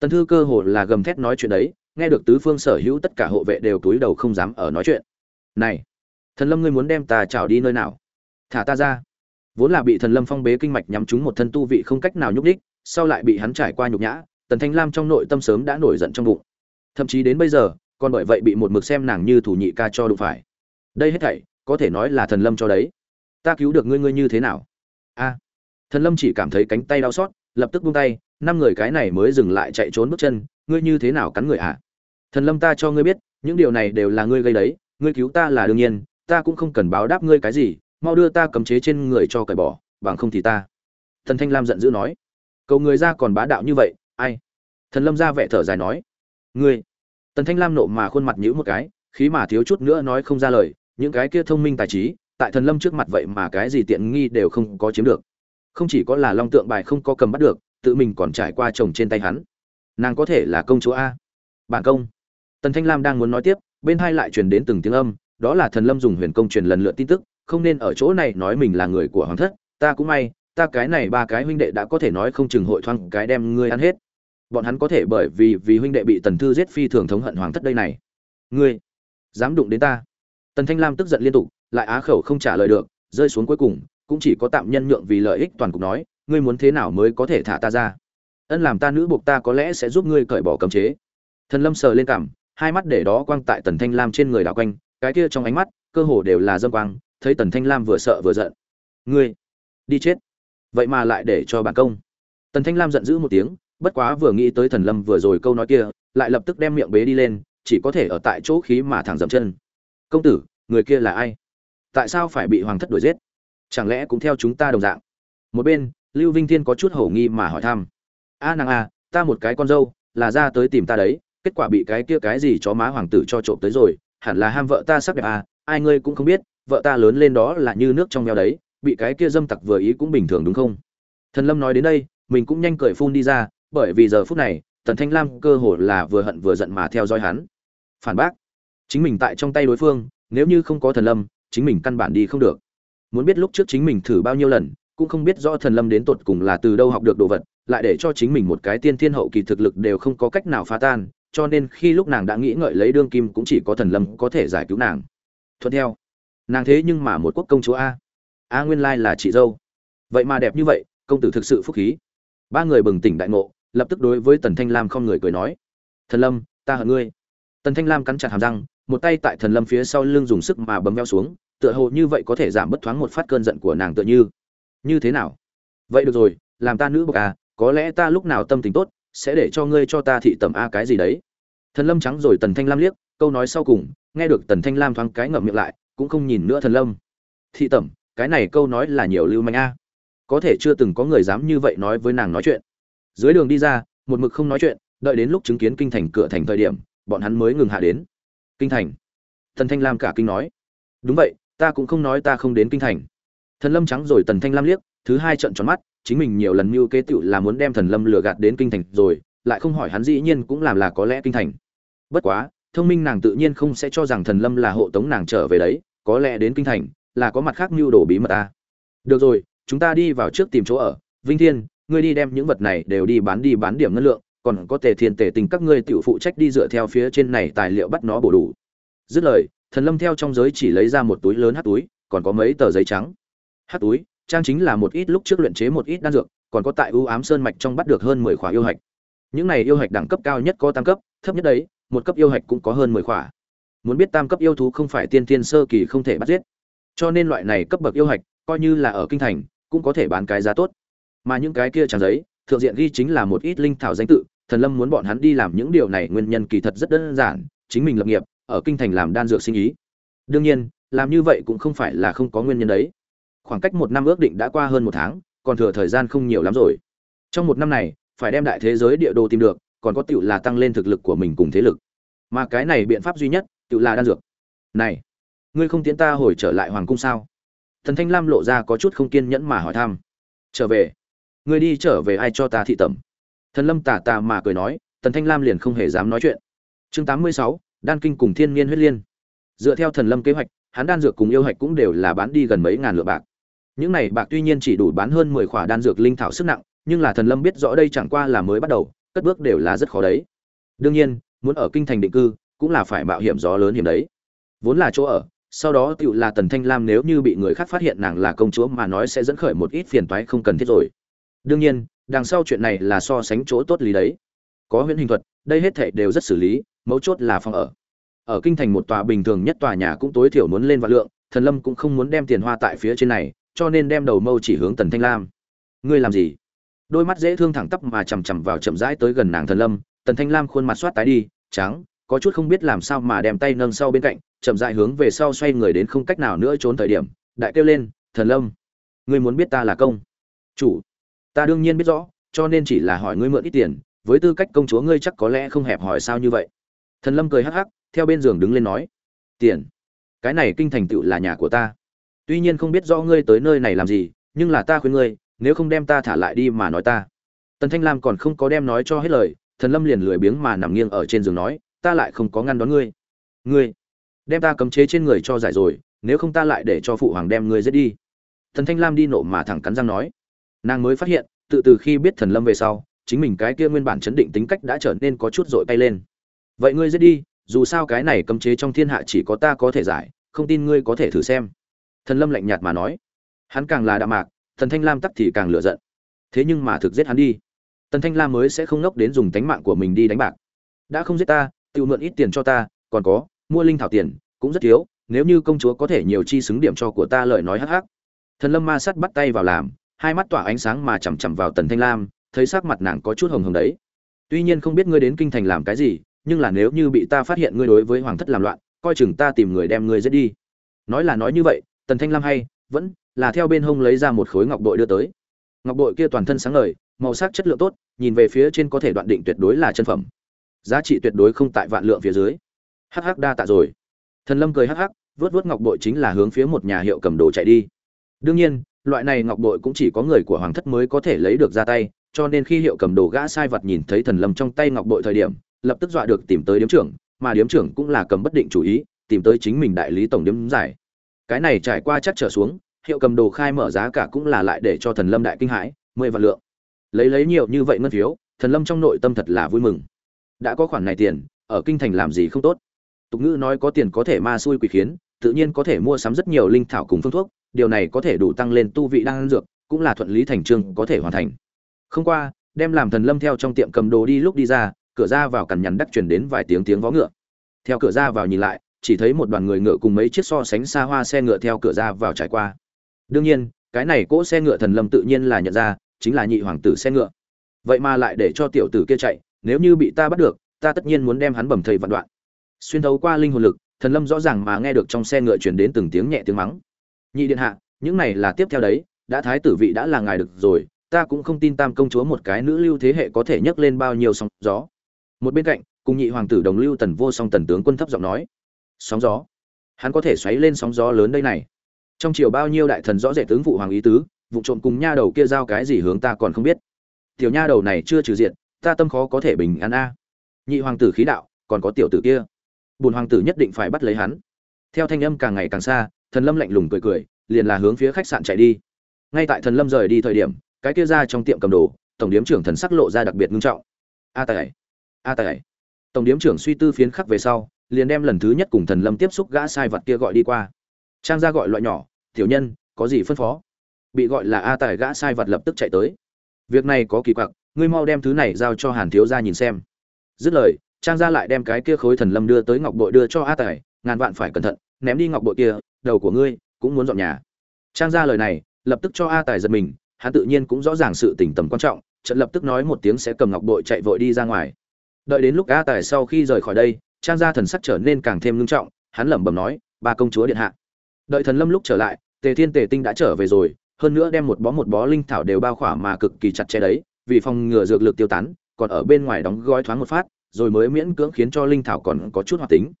Tần thư cơ hồ là gầm thét nói chuyện đấy, nghe được tứ phương sở hữu tất cả hộ vệ đều túi đầu không dám ở nói chuyện. Này, thần lâm ngươi muốn đem ta chảo đi nơi nào? Thả ta ra vốn là bị thần lâm phong bế kinh mạch nhắm trúng một thân tu vị không cách nào nhúc đích sau lại bị hắn trải qua nhục nhã, tần thanh lam trong nội tâm sớm đã nổi giận trong bụng. Thậm chí đến bây giờ, còn bởi vậy bị một mực xem nàng như thủ nhị ca cho đụng phải. Đây hết thảy, có thể nói là thần lâm cho đấy. Ta cứu được ngươi ngươi như thế nào? A. Thần lâm chỉ cảm thấy cánh tay đau xót, lập tức buông tay, năm người cái này mới dừng lại chạy trốn bước chân, ngươi như thế nào cắn người ạ? À? thần lâm ta cho ngươi biết, những điều này đều là ngươi gây đấy, ngươi cứu ta là đương nhiên, ta cũng không cần báo đáp ngươi cái gì mau đưa ta cấm chế trên người cho cởi bỏ, bằng không thì ta. Thần thanh lam giận dữ nói. Cầu người ra còn bá đạo như vậy, ai? Thần lâm ra vẻ thở dài nói. Ngươi. Tần thanh lam nộ mà khuôn mặt nhữ một cái, khí mà thiếu chút nữa nói không ra lời, những cái kia thông minh tài trí, tại thần lâm trước mặt vậy mà cái gì tiện nghi đều không có chiếm được. Không chỉ có là long tượng bài không có cầm bắt được, tự mình còn trải qua chồng trên tay hắn. Nàng có thể là công chúa a. Bản công. Tần thanh lam đang muốn nói tiếp, bên hai lại truyền đến từng tiếng âm, đó là thần lâm dùng huyền công truyền lần lượt tin tức không nên ở chỗ này nói mình là người của hoàng thất, ta cũng may, ta cái này ba cái huynh đệ đã có thể nói không chừng hội thoang cái đem ngươi ăn hết. Bọn hắn có thể bởi vì vì huynh đệ bị tần thư giết phi thường thống hận hoàng thất đây này. Ngươi, dám đụng đến ta. Tần thanh lam tức giận liên tục, lại á khẩu không trả lời được, rơi xuống cuối cùng, cũng chỉ có tạm nhân nhượng vì lợi ích toàn cục nói, ngươi muốn thế nào mới có thể thả ta ra? Ân làm ta nữ buộc ta có lẽ sẽ giúp ngươi cởi bỏ cấm chế. Thần lâm sờ lên cảm hai mắt để đó quang tại tần thanh lam trên người đảo quanh, cái kia trong ánh mắt, cơ hồ đều là dâm quang thấy tần thanh lam vừa sợ vừa giận. Ngươi, đi chết. Vậy mà lại để cho bản công. Tần thanh lam giận dữ một tiếng, bất quá vừa nghĩ tới thần lâm vừa rồi câu nói kia, lại lập tức đem miệng bế đi lên, chỉ có thể ở tại chỗ khí mà thẳng dậm chân. Công tử, người kia là ai? Tại sao phải bị hoàng thất đuổi giết? Chẳng lẽ cũng theo chúng ta đồng dạng? Một bên, lưu vinh thiên có chút hổ nghi mà hỏi thăm. A nàng a ta một cái con dâu, là ra tới tìm ta đấy, kết quả bị cái kia cái gì chó má hoàng tử cho trộm tới rồi, hẳn là ham vợ ta sắc đẹp à ai ngươi cũng không biết vợ ta lớn lên đó là như nước trong veo đấy, bị cái kia dâm tặc vừa ý cũng bình thường đúng không? Thần lâm nói đến đây, mình cũng nhanh cười phun đi ra, bởi vì giờ phút này, tần thanh lam cơ hồ là vừa hận vừa giận mà theo dõi hắn. Phản bác, chính mình tại trong tay đối phương, nếu như không có thần lâm, chính mình căn bản đi không được. Muốn biết lúc trước chính mình thử bao nhiêu lần, cũng không biết rõ thần lâm đến tột cùng là từ đâu học được đồ vật, lại để cho chính mình một cái tiên thiên hậu kỳ thực lực đều không có cách nào phá tan, cho nên khi lúc nàng đã nghĩ ngợi lấy đương kim cũng chỉ có thần lâm có thể giải cứu nàng. Thuận theo nàng thế nhưng mà một quốc công chúa a. A nguyên lai là chị dâu. Vậy mà đẹp như vậy, công tử thực sự phúc khí. Ba người bừng tỉnh đại ngộ, lập tức đối với tần thanh lam không người cười nói. Thần lâm, ta hận ngươi. Tần thanh lam cắn chặt hàm răng, một tay tại thần lâm phía sau lưng dùng sức mà bấm veo xuống, tựa hồ như vậy có thể giảm bất thoáng một phát cơn giận của nàng tựa như. Như thế nào? Vậy được rồi, làm ta nữ bậc à có lẽ ta lúc nào tâm tình tốt, sẽ để cho ngươi cho ta thị tẩm a cái gì đấy. Thần lâm trắng rồi tần thanh lam liếc, câu nói sau cùng, nghe được tần thanh lam thoáng cái ngậm miệng lại cũng không nhìn nữa thần lâm. Thị tẩm, cái này câu nói là nhiều lưu manh a. Có thể chưa từng có người dám như vậy nói với nàng nói chuyện. Dưới đường đi ra, một mực không nói chuyện, đợi đến lúc chứng kiến kinh thành cửa thành thời điểm, bọn hắn mới ngừng hạ đến. Kinh thành. Thần thanh lam cả kinh nói. Đúng vậy, ta cũng không nói ta không đến kinh thành. Thần lâm trắng rồi, tần thanh lam liếc, thứ hai trận tròn mắt, chính mình nhiều lần mưu kế tựu là muốn đem thần lâm lừa gạt đến kinh thành rồi, lại không hỏi hắn dĩ nhiên cũng làm là có lẽ kinh thành. Bất quá, thông minh nàng tự nhiên không sẽ cho rằng thần lâm là hộ tống nàng trở về đấy có lẽ đến kinh thành, là có mặt khác mưu đồ bí mật ta. Được rồi, chúng ta đi vào trước tìm chỗ ở. Vinh thiên, ngươi đi đem những vật này đều đi bán đi bán điểm ngân lượng, còn có tề thiên tề tình các ngươi tự phụ trách đi dựa theo phía trên này tài liệu bắt nó bổ đủ. Dứt lời, thần lâm theo trong giới chỉ lấy ra một túi lớn hát túi, còn có mấy tờ giấy trắng. Hát túi, trang chính là một ít lúc trước luyện chế một ít đan dược, còn có tại ưu ám sơn mạch trong bắt được hơn mười khỏa yêu hạch. Những này yêu hạch đẳng cấp cao nhất có tam cấp, thấp nhất đấy, một cấp yêu hạch cũng có hơn mười khỏa muốn biết tam cấp yêu thú không phải tiên thiên sơ kỳ không thể bắt giết. Cho nên loại này cấp bậc yêu hạch, coi như là ở kinh thành, cũng có thể bán cái giá tốt. Mà những cái kia tràn giấy, thượng diện ghi chính là một ít linh thảo danh tự, thần lâm muốn bọn hắn đi làm những điều này nguyên nhân kỳ thật rất đơn giản, chính mình lập nghiệp, ở kinh thành làm đan dược sinh ý. Đương nhiên, làm như vậy cũng không phải là không có nguyên nhân đấy. Khoảng cách một năm ước định đã qua hơn một tháng, còn thừa thời gian không nhiều lắm rồi. Trong một năm này, phải đem đại thế giới địa đồ tìm được, còn có tựu là tăng lên thực lực của mình cùng thế lực. Mà cái này biện pháp duy nhất tự là đan dược. Này, ngươi không tiến ta hồi trở lại hoàng cung sao? Thần thanh lam lộ ra có chút không kiên nhẫn mà hỏi thăm. Trở về. Ngươi đi trở về ai cho ta thị tẩm? Thần lâm tà tà mà cười nói tần thanh lam liền không hề dám nói chuyện. Chương tám mươi sáu, đan kinh cùng thiên niên huyết liên. Dựa theo thần lâm kế hoạch, hắn đan dược cùng yêu hạch cũng đều là bán đi gần mấy ngàn lượng bạc. Những này bạc tuy nhiên chỉ đủ bán hơn mười khỏa đan dược linh thảo sức nặng, nhưng là thần lâm biết rõ đây chẳng qua là mới bắt đầu, cất bước đều là rất khó đấy. Đương nhiên, muốn ở kinh thành định cư cũng là phải mạo hiểm gió lớn hiểm đấy. Vốn là chỗ ở, sau đó tựu là tần thanh lam nếu như bị người khác phát hiện nàng là công chúa mà nói sẽ dẫn khởi một ít phiền toái không cần thiết rồi. Đương nhiên, đằng sau chuyện này là so sánh chỗ tốt lý đấy. Có huyễn hình thuật, đây hết thảy đều rất xử lý, mấu chốt là phòng ở. Ở kinh thành một tòa bình thường nhất tòa nhà cũng tối thiểu muốn lên vạn lượng, thần lâm cũng không muốn đem tiền hoa tại phía trên này, cho nên đem đầu mâu chỉ hướng tần thanh lam. Ngươi làm gì? Đôi mắt dễ thương thẳng tắp mà chằm chằm vào chậm rãi tới gần nàng thần lâm, tần thanh lam khuôn mặt soát tái đi, trắng có chút không biết làm sao mà đem tay nâng sau bên cạnh, chậm rãi hướng về sau xoay người đến không cách nào nữa trốn thời điểm, đại kêu lên, thần lâm, ngươi muốn biết ta là công chủ? Ta đương nhiên biết rõ, cho nên chỉ là hỏi ngươi mượn ít tiền, với tư cách công chúa ngươi chắc có lẽ không hẹp hỏi sao như vậy. Thần lâm cười hắc hắc, theo bên giường đứng lên nói, tiền, cái này kinh thành tựu là nhà của ta. Tuy nhiên không biết rõ ngươi tới nơi này làm gì, nhưng là ta khuyên ngươi, nếu không đem ta thả lại đi mà nói ta. Tần thanh lam còn không có đem nói cho hết lời, thần lâm liền lười biếng mà nằm nghiêng ở trên giường nói ta lại không có ngăn đón ngươi. Ngươi, đem ta cấm chế trên người cho giải rồi, nếu không ta lại để cho phụ hoàng đem ngươi giết đi. Thần thanh lam đi nộ mà thẳng cắn răng nói. Nàng mới phát hiện, tự từ khi biết thần lâm về sau, chính mình cái kia nguyên bản chấn định tính cách đã trở nên có chút dội tay lên. Vậy ngươi giết đi, dù sao cái này cấm chế trong thiên hạ chỉ có ta có thể giải, không tin ngươi có thể thử xem. Thần lâm lạnh nhạt mà nói. Hắn càng là đạm mạc, thần thanh lam tắc thì càng lựa giận. Thế nhưng mà thực giết hắn đi. Tần thanh lam mới sẽ không ngốc đến dùng tánh mạng của mình đi đánh bạc. Đã không giết ta tự mượn ít tiền cho ta, còn có, mua linh thảo tiền, cũng rất thiếu, nếu như công chúa có thể nhiều chi xứng điểm cho của ta lời nói hắc hắc. Thần lâm ma sắt bắt tay vào làm, hai mắt tỏa ánh sáng mà chằm chằm vào tần thanh lam, thấy sắc mặt nàng có chút hồng hồng đấy. Tuy nhiên không biết ngươi đến kinh thành làm cái gì, nhưng là nếu như bị ta phát hiện ngươi đối với hoàng thất làm loạn, coi chừng ta tìm người đem ngươi giết đi. Nói là nói như vậy, tần thanh lam hay, vẫn là theo bên hông lấy ra một khối ngọc bội đưa tới. Ngọc bội kia toàn thân sáng ngời, màu sắc chất lượng tốt, nhìn về phía trên có thể đoạn định tuyệt đối là chân phẩm giá trị tuyệt đối không tại vạn lượng phía dưới. Hắc hắc đa tạ rồi. Thần lâm cười hắc hắc, vớt vớt ngọc bội chính là hướng phía một nhà hiệu cầm đồ chạy đi. Đương nhiên, loại này ngọc bội cũng chỉ có người của hoàng thất mới có thể lấy được ra tay, cho nên khi hiệu cầm đồ gã sai vật nhìn thấy thần lâm trong tay ngọc bội thời điểm, lập tức dọa được tìm tới điếm trưởng, mà điếm trưởng cũng là cầm bất định chủ ý, tìm tới chính mình đại lý tổng điếm giải. Cái này trải qua chắc trở xuống, hiệu cầm đồ khai mở giá cả cũng là lại để cho thần lâm đại kinh hãi, mười vạn lượng. Lấy lấy nhiều như vậy ngân phiếu, thần lâm trong nội tâm thật là vui mừng đã có khoản này tiền, ở kinh thành làm gì không tốt? Tục ngữ nói có tiền có thể ma xui quỷ khiến, tự nhiên có thể mua sắm rất nhiều linh thảo cùng phương thuốc, điều này có thể đủ tăng lên tu vị đang dược, cũng là thuận lý thành trương có thể hoàn thành. Không qua, đem làm thần lâm theo trong tiệm cầm đồ đi lúc đi ra, cửa ra vào cằn nhằn đắc truyền đến vài tiếng tiếng vó ngựa. Theo cửa ra vào nhìn lại, chỉ thấy một đoàn người ngựa cùng mấy chiếc so sánh xa hoa xe ngựa theo cửa ra vào trải qua. Đương nhiên, cái này cỗ xe ngựa thần lâm tự nhiên là nhận ra, chính là nhị hoàng tử xe ngựa. Vậy mà lại để cho tiểu tử kia chạy nếu như bị ta bắt được, ta tất nhiên muốn đem hắn bầm thầy vạn đoạn. Xuyên thấu qua linh hồn lực, thần lâm rõ ràng mà nghe được trong xe ngựa truyền đến từng tiếng nhẹ tiếng mắng. Nhị điện hạ, những này là tiếp theo đấy, đã thái tử vị đã là ngài được rồi, ta cũng không tin tam công chúa một cái nữ lưu thế hệ có thể nhấc lên bao nhiêu sóng gió. Một bên cạnh, cùng nhị hoàng tử đồng lưu tần vô song tần tướng quân thấp giọng nói, sóng gió? Hắn có thể xoáy lên sóng gió lớn đây này. Trong chiều bao nhiêu đại thần rõ rệt tướng vụ hoàng ý tứ, vụ trộm cùng nha đầu kia giao cái gì hướng ta còn không biết. Tiểu nha đầu này chưa trừ diện ta tâm khó có thể bình an a. Nhị hoàng tử khí đạo, còn có tiểu tử kia. Bùn hoàng tử nhất định phải bắt lấy hắn. Theo thanh âm càng ngày càng xa, thần lâm lạnh lùng cười cười, liền là hướng phía khách sạn chạy đi. Ngay tại thần lâm rời đi thời điểm, cái kia ra trong tiệm cầm đồ, tổng điếm trưởng thần sắc lộ ra đặc biệt nghiêm trọng. A tài a tài. Tổng điếm trưởng suy tư phiến khắc về sau, liền đem lần thứ nhất cùng thần lâm tiếp xúc gã sai vật kia gọi đi qua. Trang ra gọi loại nhỏ, tiểu nhân, có gì phân phó? Bị gọi là a tài gã sai vật lập tức chạy tới. Việc này có kỳ quặc ngươi mau đem thứ này giao cho hàn thiếu gia nhìn xem. Dứt lời, trang gia lại đem cái kia khối thần lâm đưa tới ngọc bội đưa cho a tài, ngàn vạn phải cẩn thận, ném đi ngọc bội kia, đầu của ngươi cũng muốn dọn nhà. Trang gia lời này, lập tức cho a tài giật mình, hắn tự nhiên cũng rõ ràng sự tình tầm quan trọng trận lập tức nói một tiếng sẽ cầm ngọc bội chạy vội đi ra ngoài. Đợi đến lúc a tài sau khi rời khỏi đây, trang gia thần sắc trở nên càng thêm ngưng trọng, hắn lẩm bẩm nói, ba công chúa điện hạ. Đợi thần lâm lúc trở lại, tề thiên tề tinh đã trở về rồi, hơn nữa đem một bó một bó linh thảo đều bao khỏa mà cực kỳ chặt chẽ đấy vì phòng ngừa dược lực tiêu tán, còn ở bên ngoài đóng gói thoáng một phát, rồi mới miễn cưỡng khiến cho linh thảo còn có chút hoạt tính.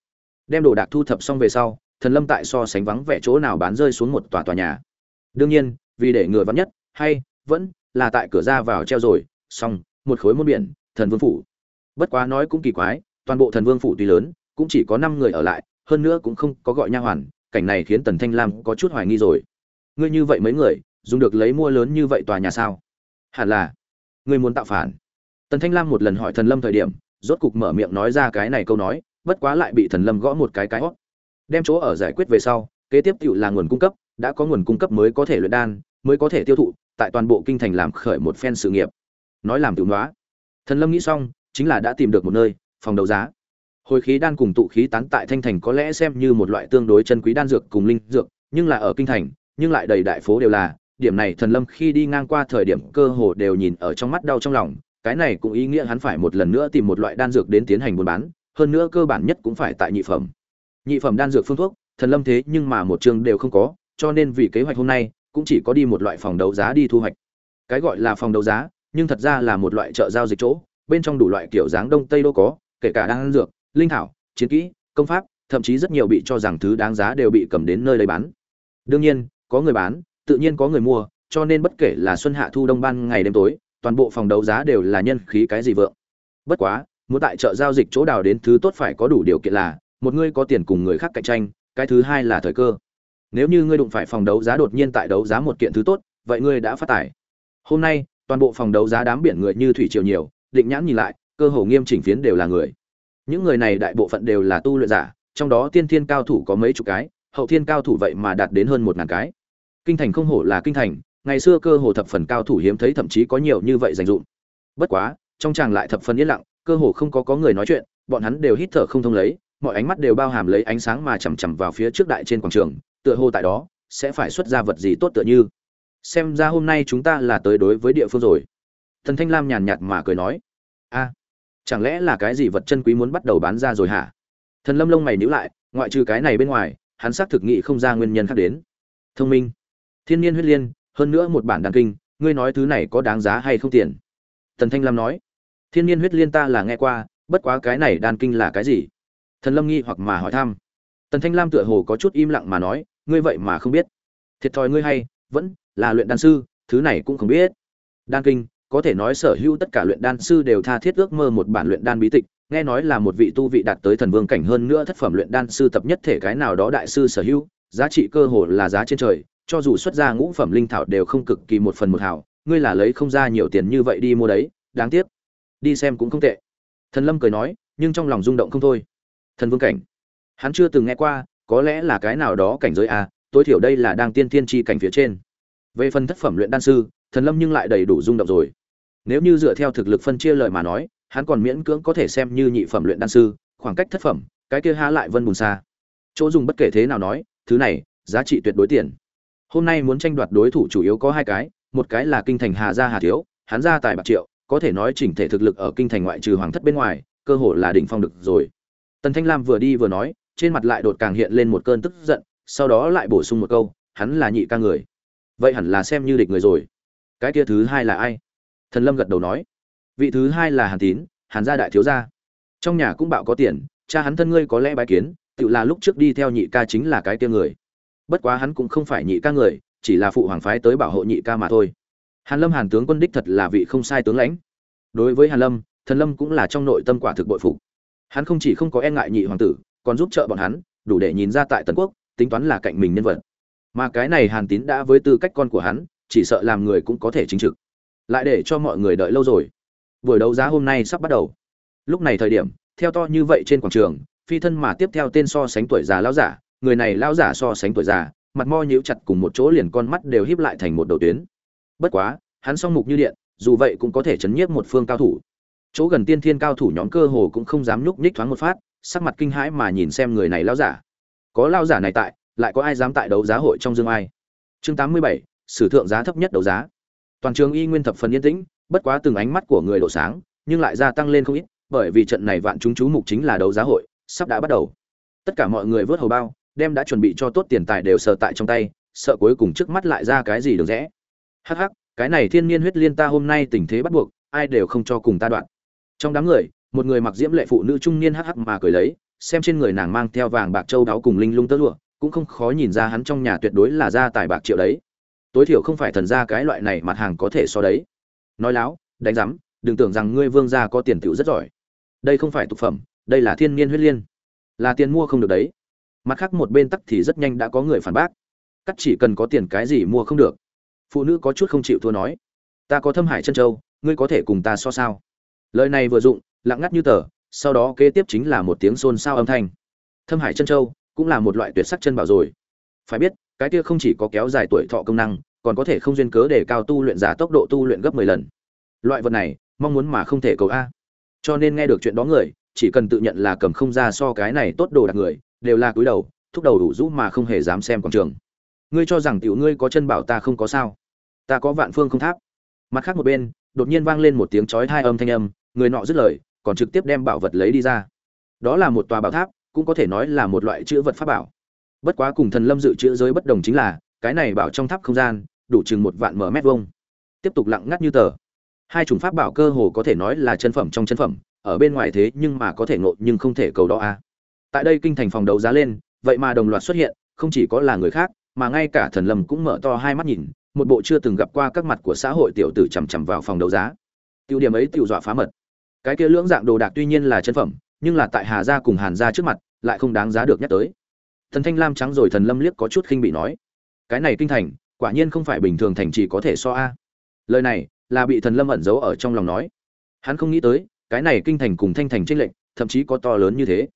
Đem đồ đạc thu thập xong về sau, thần lâm tại so sánh vắng vẻ chỗ nào bán rơi xuống một tòa tòa nhà. Đương nhiên, vì để ngừa vắn nhất, hay, vẫn, là tại cửa ra vào treo rồi, xong, một khối môn biển, thần vương phủ. Bất quá nói cũng kỳ quái, toàn bộ thần vương phủ tuy lớn, cũng chỉ có năm người ở lại, hơn nữa cũng không có gọi nha hoàn, cảnh này khiến tần thanh lam có chút hoài nghi rồi. Ngươi như vậy mấy người, dùng được lấy mua lớn như vậy tòa nhà sao? Hẳn là ngươi muốn tạo phản. Tần thanh lam một lần hỏi thần lâm thời điểm, rốt cục mở miệng nói ra cái này câu nói, bất quá lại bị thần lâm gõ một cái cái hót đem chỗ ở giải quyết về sau, kế tiếp tựu là nguồn cung cấp, đã có nguồn cung cấp mới có thể luyện đan, mới có thể tiêu thụ, tại toàn bộ kinh thành làm khởi một phen sự nghiệp. Nói làm tự nói thần lâm nghĩ xong, chính là đã tìm được một nơi, phòng đấu giá. Hồi khí đan cùng tụ khí tán tại thanh thành có lẽ xem như một loại tương đối chân quý đan dược cùng linh dược, nhưng là ở kinh thành, nhưng lại đầy đại phố đều là điểm này thần lâm khi đi ngang qua thời điểm cơ hồ đều nhìn ở trong mắt đau trong lòng, cái này cũng ý nghĩa hắn phải một lần nữa tìm một loại đan dược đến tiến hành buôn bán, hơn nữa cơ bản nhất cũng phải tại nhị phẩm. Nhị phẩm đan dược phương thuốc, thần lâm thế nhưng mà một chương đều không có, cho nên vì kế hoạch hôm nay, cũng chỉ có đi một loại phòng đấu giá đi thu hoạch. Cái gọi là phòng đấu giá, nhưng thật ra là một loại chợ giao dịch chỗ, bên trong đủ loại kiểu dáng đông tây đô có, kể cả đan dược, linh thảo, chiến kỹ, công pháp, thậm chí rất nhiều bị cho rằng thứ đáng giá đều bị cầm đến nơi lấy bán. Đương nhiên, có người bán tự nhiên có người mua, cho nên bất kể là xuân hạ thu đông ban ngày đêm tối, toàn bộ phòng đấu giá đều là nhân khí cái gì vượng. Bất quá, muốn tại chợ giao dịch chỗ đào đến thứ tốt phải có đủ điều kiện là, một ngươi có tiền cùng người khác cạnh tranh, cái thứ hai là thời cơ. Nếu như ngươi đụng phải phòng đấu giá đột nhiên tại đấu giá một kiện thứ tốt, vậy ngươi đã phát tài. Hôm nay, toàn bộ phòng đấu giá đám biển người như thủy triều nhiều, định nhãn nhìn lại, cơ hồ nghiêm chỉnh phiến đều là người. Những người này đại bộ phận đều là tu luyện giả, trong đó tiên thiên cao thủ có mấy chục cái, hậu thiên cao thủ vậy mà đạt đến hơn một ngàn cái kinh thành không hổ là kinh thành, ngày xưa cơ hồ thập phần cao thủ hiếm thấy thậm chí có nhiều như vậy dành dụm bất quá, trong chàng lại thập phần yên lặng, cơ hồ không có có người nói chuyện, bọn hắn đều hít thở không thông lấy, mọi ánh mắt đều bao hàm lấy ánh sáng mà chằm chằm vào phía trước đại trên quảng trường, tựa hồ tại đó sẽ phải xuất ra vật gì tốt tựa như. Xem ra hôm nay chúng ta là tới đối với địa phương rồi. Thần thanh lam nhàn nhạt mà cười nói, a, chẳng lẽ là cái gì vật chân quý muốn bắt đầu bán ra rồi hả? Thần lâm lông mày níu lại, ngoại trừ cái này bên ngoài, hắn xác thực nghị không ra nguyên nhân khác đến. Thông minh thiên nhiên huyết liên, hơn nữa một bản đàn kinh, ngươi nói thứ này có đáng giá hay không tiền? Thần thanh lam nói. Thiên nhiên huyết liên ta là nghe qua, bất quá cái này đàn kinh là cái gì? Thần lâm nghi hoặc mà hỏi thăm. Tần thanh lam tựa hồ có chút im lặng mà nói, ngươi vậy mà không biết. Thiệt thòi ngươi hay, vẫn là luyện đan sư, thứ này cũng không biết. Đan kinh, có thể nói sở hữu tất cả luyện đan sư đều tha thiết ước mơ một bản luyện đan bí tịch, nghe nói là một vị tu vị đạt tới thần vương cảnh hơn nữa thất phẩm luyện đan sư tập nhất thể cái nào đó đại sư sở hữu, giá trị cơ hồ là giá trên trời cho dù xuất ra ngũ phẩm linh thảo đều không cực kỳ một phần một hảo ngươi là lấy không ra nhiều tiền như vậy đi mua đấy đáng tiếc. Đi xem cũng không tệ. Thần lâm cười nói nhưng trong lòng rung động không thôi. Thần vương cảnh. Hắn chưa từng nghe qua có lẽ là cái nào đó cảnh giới a à, tối thiểu đây là đang tiên tiên Chi cảnh phía trên. Về phần thất phẩm luyện đan sư thần lâm nhưng lại đầy đủ rung động rồi. Nếu như dựa theo thực lực phân chia lời mà nói hắn còn miễn cưỡng có thể xem như nhị phẩm luyện đan sư khoảng cách thất phẩm cái kia há lại vân bùn xa. Chỗ dùng bất kể thế nào nói thứ này giá trị tuyệt đối tiền hôm nay muốn tranh đoạt đối thủ chủ yếu có hai cái, một cái là kinh thành hà gia hà thiếu, hắn gia tài bạc triệu, có thể nói chỉnh thể thực lực ở kinh thành ngoại trừ hoàng thất bên ngoài, cơ hội là đỉnh phong được rồi. Tần thanh lam vừa đi vừa nói, trên mặt lại đột càng hiện lên một cơn tức giận, sau đó lại bổ sung một câu, hắn là nhị ca người. Vậy hẳn là xem như địch người rồi. Cái kia thứ hai là ai? Thần lâm gật đầu nói. Vị thứ hai là hàn tín, hàn gia đại thiếu gia. Trong nhà cũng bạo có tiền, cha hắn thân ngươi có lẽ bái kiến, tự là lúc trước đi theo nhị ca chính là cái kia người bất quá hắn cũng không phải nhị ca người, chỉ là phụ hoàng phái tới bảo hộ nhị ca mà thôi. Hàn lâm hàn tướng quân đích thật là vị không sai tướng lãnh. Đối với hàn lâm, thần lâm cũng là trong nội tâm quả thực bội phục. Hắn không chỉ không có e ngại nhị hoàng tử, còn giúp trợ bọn hắn, đủ để nhìn ra tại tần quốc, tính toán là cạnh mình nhân vật. Mà cái này hàn tín đã với tư cách con của hắn, chỉ sợ làm người cũng có thể chính trực. Lại để cho mọi người đợi lâu rồi. Buổi đấu giá hôm nay sắp bắt đầu. Lúc này thời điểm, theo to như vậy trên quảng trường, phi thân mà tiếp theo tên so sánh tuổi già lão giả người này lão giả so sánh tuổi già, mặt mo nhíu chặt cùng một chỗ liền con mắt đều híp lại thành một đầu tuyến. Bất quá, hắn song mục như điện, dù vậy cũng có thể chấn nhiếp một phương cao thủ. Chỗ gần tiên thiên cao thủ nhóm cơ hồ cũng không dám nhúc nhích thoáng một phát, sắc mặt kinh hãi mà nhìn xem người này lão giả. Có lão giả này tại, lại có ai dám tại đấu giá hội trong dương ai? Chương tám mươi bảy, sử thượng giá thấp nhất đấu giá. Toàn trường y nguyên thập phần yên tĩnh, bất quá từng ánh mắt của người độ sáng, nhưng lại gia tăng lên không ít, bởi vì trận này vạn chúng chú mục chính là đấu giá hội, sắp đã bắt đầu. Tất cả mọi người vớt hầu bao đem đã chuẩn bị cho tốt tiền tài đều sờ tại trong tay, sợ cuối cùng trước mắt lại ra cái gì được rẽ. Hắc hắc, cái này thiên nhiên huyết liên ta hôm nay tình thế bắt buộc, ai đều không cho cùng ta đoạn. Trong đám người, một người mặc diễm lệ phụ nữ trung niên hắc hắc mà cười lấy, xem trên người nàng mang theo vàng bạc châu đáo cùng linh lung tơ lụa, cũng không khó nhìn ra hắn trong nhà tuyệt đối là gia tài bạc triệu đấy. Tối thiểu không phải thần gia cái loại này mặt hàng có thể so đấy. Nói láo, đánh rắm đừng tưởng rằng ngươi vương gia có tiền tiểu rất giỏi. Đây không phải tục phẩm, đây là thiên niên huyết liên. Là tiền mua không được đấy mặt khác một bên tắc thì rất nhanh đã có người phản bác. Cắt chỉ cần có tiền cái gì mua không được. Phụ nữ có chút không chịu thua nói. Ta có thâm hải chân châu, ngươi có thể cùng ta so sao? Lời này vừa dụng, lặng ngắt như tờ, sau đó kế tiếp chính là một tiếng xôn xao âm thanh. Thâm hải chân châu cũng là một loại tuyệt sắc chân bảo rồi. Phải biết, cái kia không chỉ có kéo dài tuổi thọ công năng, còn có thể không duyên cớ để cao tu luyện giả tốc độ tu luyện gấp 10 lần. Loại vật này, mong muốn mà không thể cầu a. Cho nên nghe được chuyện đó người, chỉ cần tự nhận là cầm không ra so cái này tốt đồ đặc người đều là cúi đầu, thúc đầu đủ rũ mà không hề dám xem quảng trường. Ngươi cho rằng tiểu ngươi có chân bảo ta không có sao? Ta có vạn phương không tháp. Mặt khác một bên, đột nhiên vang lên một tiếng chói tai âm thanh âm, người nọ dứt lời, còn trực tiếp đem bảo vật lấy đi ra. Đó là một tòa bảo tháp, cũng có thể nói là một loại chữ vật pháp bảo. Bất quá cùng thần lâm dự chữ giới bất đồng chính là, cái này bảo trong tháp không gian, đủ chừng một vạn mở mét vuông. Tiếp tục lặng ngắt như tờ. Hai chủng pháp bảo cơ hồ có thể nói là chân phẩm trong chân phẩm, ở bên ngoài thế nhưng mà có thể ngộ nhưng không thể cầu đó a tại đây kinh thành phòng đấu giá lên, vậy mà đồng loạt xuất hiện, không chỉ có là người khác, mà ngay cả thần lâm cũng mở to hai mắt nhìn, một bộ chưa từng gặp qua các mặt của xã hội tiểu tử chằm chằm vào phòng đấu giá. Tiêu điểm ấy tiêu dọa phá mật. Cái kia lưỡng dạng đồ đạc tuy nhiên là chân phẩm, nhưng là tại hà gia cùng hàn gia trước mặt, lại không đáng giá được nhắc tới. Thần thanh lam trắng rồi thần lâm liếc có chút khinh bị nói, cái này kinh thành, quả nhiên không phải bình thường thành chỉ có thể so a. Lời này là bị thần lâm ẩn giấu ở trong lòng nói. Hắn không nghĩ tới, cái này kinh thành cùng thanh thành tranh lệnh thậm chí có to lớn như thế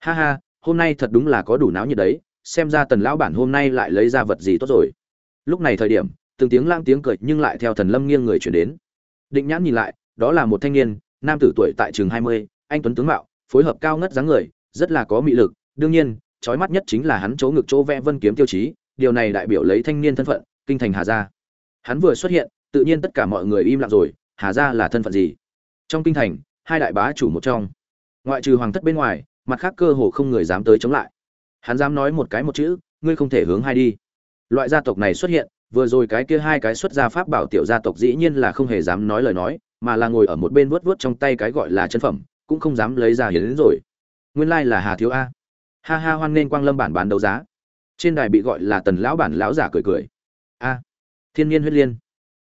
ha ha, hôm nay thật đúng là có đủ náo như đấy, xem ra tần lão bản hôm nay lại lấy ra vật gì tốt rồi. Lúc này thời điểm, từng tiếng lang tiếng cười nhưng lại theo thần lâm nghiêng người chuyển đến. Định nhãn nhìn lại, đó là một thanh niên, nam tử tuổi tại trường hai mươi, anh tuấn tướng mạo, phối hợp cao ngất dáng người, rất là có mị lực, đương nhiên, trói mắt nhất chính là hắn chỗ ngực chỗ vẽ vân kiếm tiêu chí, điều này đại biểu lấy thanh niên thân phận, kinh thành hà gia. Hắn vừa xuất hiện, tự nhiên tất cả mọi người im lặng rồi, hà gia là thân phận gì? Trong kinh thành, hai đại bá chủ một trong. Ngoại trừ hoàng thất bên ngoài mặt khác cơ hồ không người dám tới chống lại. Hắn dám nói một cái một chữ, ngươi không thể hướng hai đi. Loại gia tộc này xuất hiện, vừa rồi cái kia hai cái xuất gia pháp bảo tiểu gia tộc dĩ nhiên là không hề dám nói lời nói, mà là ngồi ở một bên vuốt vuốt trong tay cái gọi là chân phẩm, cũng không dám lấy ra hiến đến rồi. Nguyên lai là hà thiếu a. Ha ha hoan nên quang lâm bản bán đấu giá. Trên đài bị gọi là tần lão bản lão giả cười cười. A. Thiên nhiên huyết liên.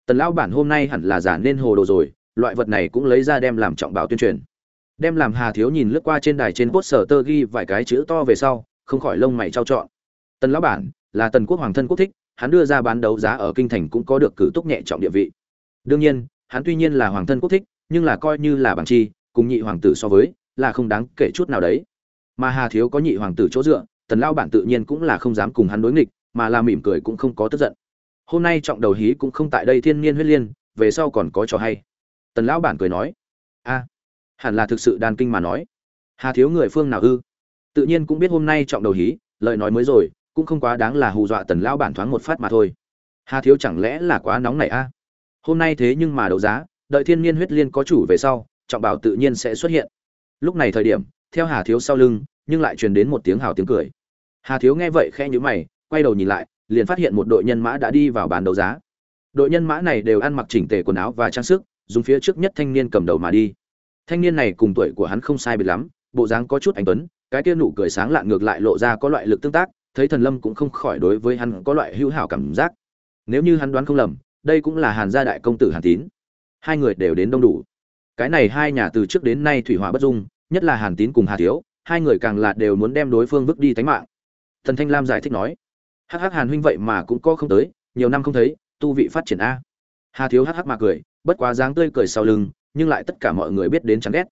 Tần lão bản hôm nay hẳn là giả nên hồ đồ rồi, loại vật này cũng lấy ra đem làm trọng bảo tuyên truyền đem làm hà thiếu nhìn lướt qua trên đài trên poster tơ ghi vài cái chữ to về sau, không khỏi lông mày trao trọn. Tần lão bản, là tần quốc hoàng thân quốc thích, hắn đưa ra bán đấu giá ở kinh thành cũng có được cử túc nhẹ trọng địa vị. Đương nhiên, hắn tuy nhiên là hoàng thân quốc thích, nhưng là coi như là bằng chi, cùng nhị hoàng tử so với, là không đáng kể chút nào đấy. Mà hà thiếu có nhị hoàng tử chỗ dựa, tần lao bản tự nhiên cũng là không dám cùng hắn đối nghịch, mà là mỉm cười cũng không có tức giận. Hôm nay trọng đầu hí cũng không tại đây thiên niên huyết liên, về sau còn có trò hay. Tần lão bản cười nói, a hẳn là thực sự đan kinh mà nói. Hà thiếu người phương nào ư? Tự nhiên cũng biết hôm nay trọng đầu hí, lời nói mới rồi, cũng không quá đáng là hù dọa tần lão bản thoáng một phát mà thôi. Hà thiếu chẳng lẽ là quá nóng này a? Hôm nay thế nhưng mà đấu giá, đợi thiên niên huyết liên có chủ về sau, trọng bảo tự nhiên sẽ xuất hiện. Lúc này thời điểm, theo hà thiếu sau lưng, nhưng lại truyền đến một tiếng hào tiếng cười. Hà thiếu nghe vậy khẽ nhíu mày, quay đầu nhìn lại, liền phát hiện một đội nhân mã đã đi vào bàn đấu giá. Đội nhân mã này đều ăn mặc chỉnh tề quần áo và trang sức, dùng phía trước nhất thanh niên cầm đầu mà đi thanh niên này cùng tuổi của hắn không sai biệt lắm, bộ dáng có chút anh tuấn, cái kia nụ cười sáng lạn ngược lại lộ ra có loại lực tương tác, thấy thần lâm cũng không khỏi đối với hắn có loại hữu hảo cảm giác. Nếu như hắn đoán không lầm, đây cũng là hàn gia đại công tử hàn tín. Hai người đều đến đông đủ. Cái này hai nhà từ trước đến nay thủy hỏa bất dung, nhất là hàn tín cùng hà thiếu, hai người càng là đều muốn đem đối phương vứt đi tánh mạng. Thần thanh lam giải thích nói, hắc hắc hàn huynh vậy mà cũng có không tới, nhiều năm không thấy, tu vị phát triển a. Hà thiếu hắc hắc mà cười, bất quá dáng tươi cười sau lưng nhưng lại tất cả mọi người biết đến chán ghét.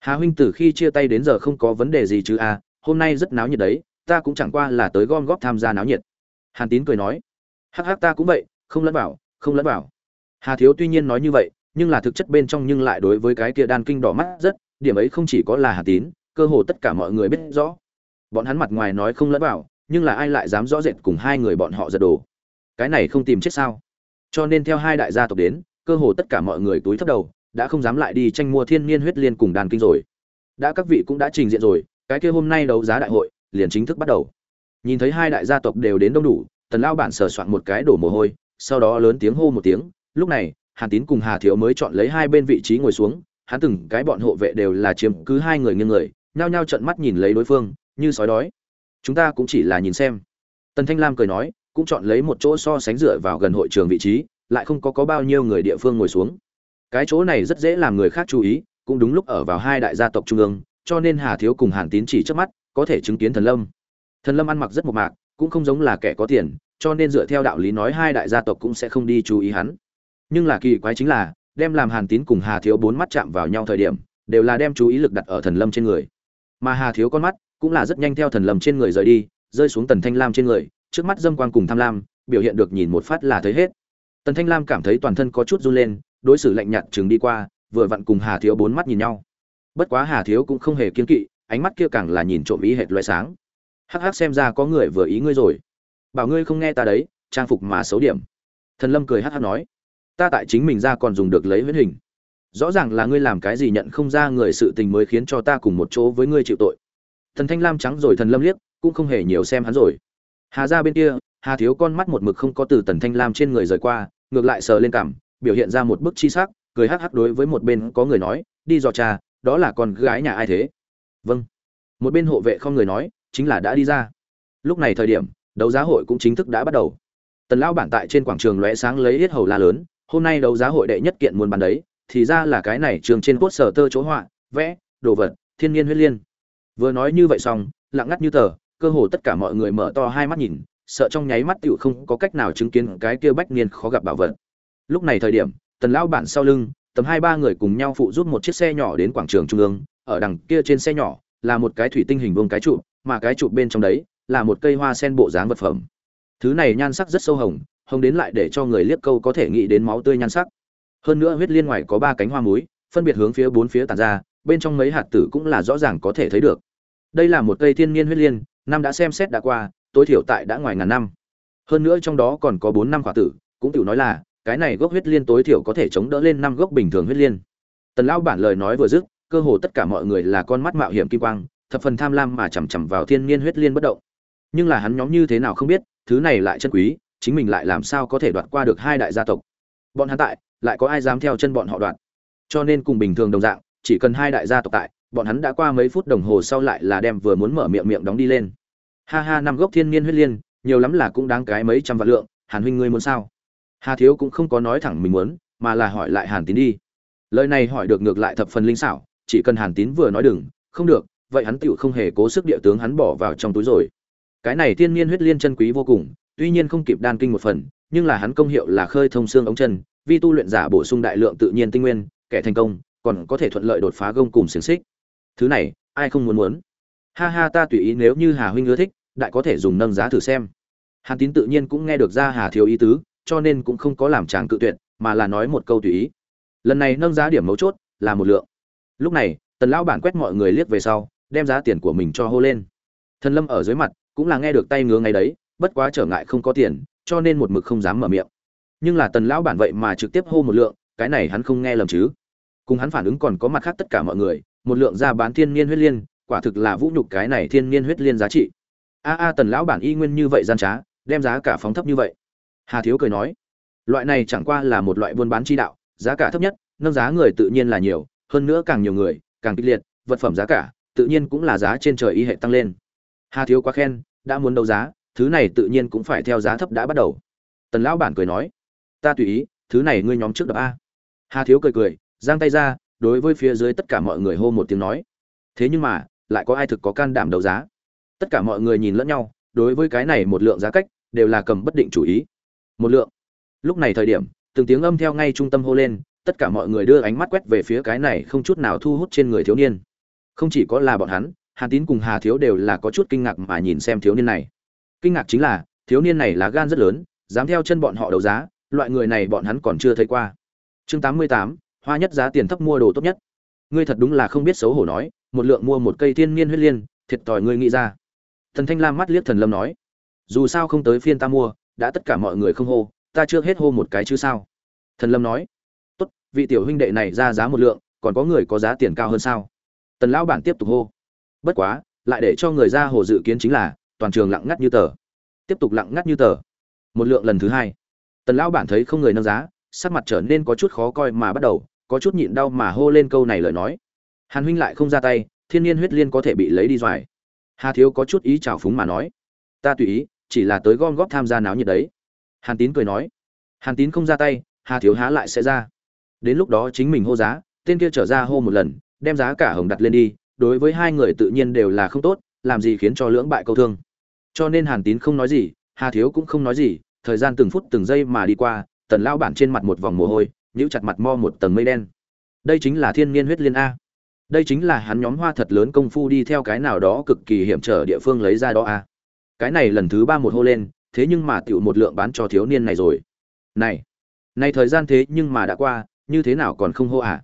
Hà huynh từ khi chia tay đến giờ không có vấn đề gì chứ a hôm nay rất náo nhiệt đấy, ta cũng chẳng qua là tới gom góp tham gia náo nhiệt. Hàn tín cười nói, hắc hắc, ta cũng vậy, không lẫn vào, không lẫn vào. Hà thiếu tuy nhiên nói như vậy, nhưng là thực chất bên trong nhưng lại đối với cái kia đan kinh đỏ mắt rất, điểm ấy không chỉ có là hà tín, cơ hồ tất cả mọi người biết rõ. Bọn hắn mặt ngoài nói không lẫn vào, nhưng là ai lại dám rõ rệt cùng hai người bọn họ giật đồ? Cái này không tìm chết sao? Cho nên theo hai đại gia tộc đến, cơ hồ tất cả mọi người túi thấp đầu đã không dám lại đi tranh mua thiên niên huyết liên cùng đàn kinh rồi. Đã các vị cũng đã trình diện rồi, cái kia hôm nay đấu giá đại hội, liền chính thức bắt đầu. Nhìn thấy hai đại gia tộc đều đến đông đủ, tần lao bản sờ soạn một cái đổ mồ hôi, sau đó lớn tiếng hô một tiếng, lúc này, hàn tín cùng hà thiếu mới chọn lấy hai bên vị trí ngồi xuống, hắn từng cái bọn hộ vệ đều là chiếm cứ hai người nghiêng người, nhao nhao trận mắt nhìn lấy đối phương, như sói đói. Chúng ta cũng chỉ là nhìn xem. Tần thanh lam cười nói, cũng chọn lấy một chỗ so sánh dựa vào gần hội trường vị trí, lại không có có bao nhiêu người địa phương ngồi xuống cái chỗ này rất dễ làm người khác chú ý, cũng đúng lúc ở vào hai đại gia tộc trung ương, cho nên hà thiếu cùng hàn tín chỉ trước mắt, có thể chứng kiến thần lâm. Thần lâm ăn mặc rất mộc mạc, cũng không giống là kẻ có tiền, cho nên dựa theo đạo lý nói hai đại gia tộc cũng sẽ không đi chú ý hắn. Nhưng là kỳ quái chính là, đem làm hàn tín cùng hà thiếu bốn mắt chạm vào nhau thời điểm, đều là đem chú ý lực đặt ở thần lâm trên người. Mà hà thiếu con mắt, cũng là rất nhanh theo thần lâm trên người rời đi, rơi xuống tần thanh lam trên người, trước mắt dâm quang cùng tham lam, biểu hiện được nhìn một phát là thấy hết. Tần thanh lam cảm thấy toàn thân có chút run lên đối xử lạnh nhạt chừng đi qua, vừa vặn cùng hà thiếu bốn mắt nhìn nhau. Bất quá hà thiếu cũng không hề kiên kỵ, ánh mắt kia càng là nhìn trộm ý hệt loại sáng. Hắc hắc xem ra có người vừa ý ngươi rồi. Bảo ngươi không nghe ta đấy, trang phục mà xấu điểm. Thần lâm cười hắc hắc nói. Ta tại chính mình ra còn dùng được lấy huyết hình. Rõ ràng là ngươi làm cái gì nhận không ra người sự tình mới khiến cho ta cùng một chỗ với ngươi chịu tội. Thần thanh lam trắng rồi thần lâm liếc, cũng không hề nhiều xem hắn rồi. Hà ra bên kia, hà thiếu con mắt một mực không có từ tần thanh lam trên người rời qua, ngược lại sờ lên cảm biểu hiện ra một bức chi sắc cười hắc hắc đối với một bên có người nói đi dò trà, đó là con gái nhà ai thế? Vâng. Một bên hộ vệ không người nói chính là đã đi ra. Lúc này thời điểm đấu giá hội cũng chính thức đã bắt đầu. Tần lão bản tại trên quảng trường lóe sáng lấy hết hầu la lớn hôm nay đấu giá hội đệ nhất kiện muốn bán đấy thì ra là cái này trường trên cốt sở tơ chỗ họa vẽ đồ vật thiên nhiên huyết liên. Vừa nói như vậy xong lặng ngắt như tờ cơ hồ tất cả mọi người mở to hai mắt nhìn sợ trong nháy mắt tựu không có cách nào chứng kiến cái kia bách niên khó gặp bảo vật lúc này thời điểm, tần lão bản sau lưng, tầm hai ba người cùng nhau phụ giúp một chiếc xe nhỏ đến quảng trường trung ương. Ở đằng kia trên xe nhỏ, là một cái thủy tinh hình vuông cái trụ, mà cái trụ bên trong đấy, là một cây hoa sen bộ dáng vật phẩm. Thứ này nhan sắc rất sâu hồng hồng đến lại để cho người liếc câu có thể nghĩ đến máu tươi nhan sắc. Hơn nữa huyết liên ngoài có ba cánh hoa muối phân biệt hướng phía bốn phía tàn ra, bên trong mấy hạt tử cũng là rõ ràng có thể thấy được. Đây là một cây thiên niên huyết liên, năm đã xem xét đã qua, tối thiểu tại đã ngoài ngàn năm. Hơn nữa trong đó còn có bốn năm quả tử, cũng tiểu nói là cái này gốc huyết liên tối thiểu có thể chống đỡ lên năm gốc bình thường huyết liên. Tần lão bản lời nói vừa dứt, cơ hồ tất cả mọi người là con mắt mạo hiểm kim quang, thập phần tham lam mà chằm chằm vào thiên niên huyết liên bất động. Nhưng là hắn nhóm như thế nào không biết, thứ này lại chân quý, chính mình lại làm sao có thể đoạt qua được hai đại gia tộc. Bọn hắn tại, lại có ai dám theo chân bọn họ đoạt? Cho nên cùng bình thường đồng dạng, chỉ cần hai đại gia tộc tại, bọn hắn đã qua mấy phút đồng hồ sau lại là đem vừa muốn mở miệng miệng đóng đi lên. Ha ha, năm gốc thiên niên huyết liên, nhiều lắm là cũng đáng cái mấy trăm vạn lượng, hàn huynh ngươi muốn sao? Hà thiếu cũng không có nói thẳng mình muốn, mà là hỏi lại hàn tín đi. Lời này hỏi được ngược lại thập phần linh xảo, chỉ cần hàn tín vừa nói đừng, không được, vậy hắn tựu không hề cố sức địa tướng hắn bỏ vào trong túi rồi. Cái này thiên niên huyết liên chân quý vô cùng, tuy nhiên không kịp đan kinh một phần, nhưng là hắn công hiệu là khơi thông xương ống chân, vi tu luyện giả bổ sung đại lượng tự nhiên tinh nguyên, kẻ thành công, còn có thể thuận lợi đột phá gông cùng xiềng xích. Thứ này, ai không muốn muốn? Ha ha, ta tùy ý nếu như hà huynh ưa thích, đại có thể dùng nâng giá thử xem. Hàn tín tự nhiên cũng nghe được ra hà thiếu ý tứ cho nên cũng không có làm chàng cự tuyệt, mà là nói một câu tùy ý. Lần này nâng giá điểm mấu chốt là một lượng. Lúc này, tần lão bản quét mọi người liếc về sau, đem giá tiền của mình cho hô lên. Thần lâm ở dưới mặt cũng là nghe được tay ngứa ngay đấy, bất quá trở ngại không có tiền, cho nên một mực không dám mở miệng. Nhưng là tần lão bản vậy mà trực tiếp hô một lượng, cái này hắn không nghe lầm chứ. Cùng hắn phản ứng còn có mặt khác tất cả mọi người, một lượng ra bán thiên niên huyết liên, quả thực là vũ nhục cái này thiên niên huyết liên giá trị. A a, tần lão bản y nguyên như vậy gian trá, đem giá cả phóng thấp như vậy hà thiếu cười nói, loại này chẳng qua là một loại buôn bán chi đạo, giá cả thấp nhất, nâng giá người tự nhiên là nhiều, hơn nữa càng nhiều người, càng kịch liệt, vật phẩm giá cả tự nhiên cũng là giá trên trời y hệ tăng lên. Hà thiếu quá khen, đã muốn đấu giá, thứ này tự nhiên cũng phải theo giá thấp đã bắt đầu. Tần lão bản cười nói, ta tùy ý, thứ này ngươi nhóm trước đập a. Hà thiếu cười cười, giang tay ra, đối với phía dưới tất cả mọi người hô một tiếng nói, thế nhưng mà, lại có ai thực có can đảm đấu giá? Tất cả mọi người nhìn lẫn nhau, đối với cái này một lượng giá cách, đều là cầm bất định chủ ý một lượng. Lúc này thời điểm, từng tiếng âm theo ngay trung tâm hô lên, tất cả mọi người đưa ánh mắt quét về phía cái này không chút nào thu hút trên người thiếu niên. Không chỉ có là bọn hắn hà tín cùng hà thiếu đều là có chút kinh ngạc mà nhìn xem thiếu niên này. Kinh ngạc chính là, thiếu niên này là gan rất lớn, dám theo chân bọn họ đấu giá, loại người này bọn hắn còn chưa thấy qua. Chương tám mươi tám, hoa nhất giá tiền thấp mua đồ tốt nhất. Ngươi thật đúng là không biết xấu hổ nói, một lượng mua một cây thiên niên huyết liên, thiệt thòi ngươi nghĩ ra. Thần thanh lam mắt liếc thần lâm nói, dù sao không tới phiên ta mua đã tất cả mọi người không hô, ta chưa hết hô một cái chứ sao? Thần lâm nói. Tốt, vị tiểu huynh đệ này ra giá một lượng, còn có người có giá tiền cao hơn sao? Tần lão bản tiếp tục hô. Bất quá, lại để cho người ra hồ dự kiến chính là, toàn trường lặng ngắt như tờ. Tiếp tục lặng ngắt như tờ. Một lượng lần thứ hai. Tần lão bản thấy không người nâng giá, sắc mặt trở nên có chút khó coi mà bắt đầu, có chút nhịn đau mà hô lên câu này lời nói. Hàn huynh lại không ra tay, thiên nhiên huyết liên có thể bị lấy đi doài. Hà thiếu có chút ý trào phúng mà nói. Ta tùy ý chỉ là tới gom góp tham gia náo nhiệt đấy. Hàn tín cười nói. Hàn tín không ra tay, hà thiếu há lại sẽ ra. Đến lúc đó chính mình hô giá, tên kia trở ra hô một lần, đem giá cả hồng đặt lên đi, đối với hai người tự nhiên đều là không tốt, làm gì khiến cho lưỡng bại câu thương. Cho nên hàn tín không nói gì, hà thiếu cũng không nói gì, thời gian từng phút từng giây mà đi qua, tần lao bản trên mặt một vòng mồ hôi, nhíu chặt mặt mo một tầng mây đen. Đây chính là thiên niên huyết liên a. Đây chính là hắn nhóm hoa thật lớn công phu đi theo cái nào đó cực kỳ hiểm trở địa phương lấy ra đó a cái này lần thứ ba một hô lên, thế nhưng mà tựu một lượng bán cho thiếu niên này rồi. Này này thời gian thế nhưng mà đã qua, như thế nào còn không hô à?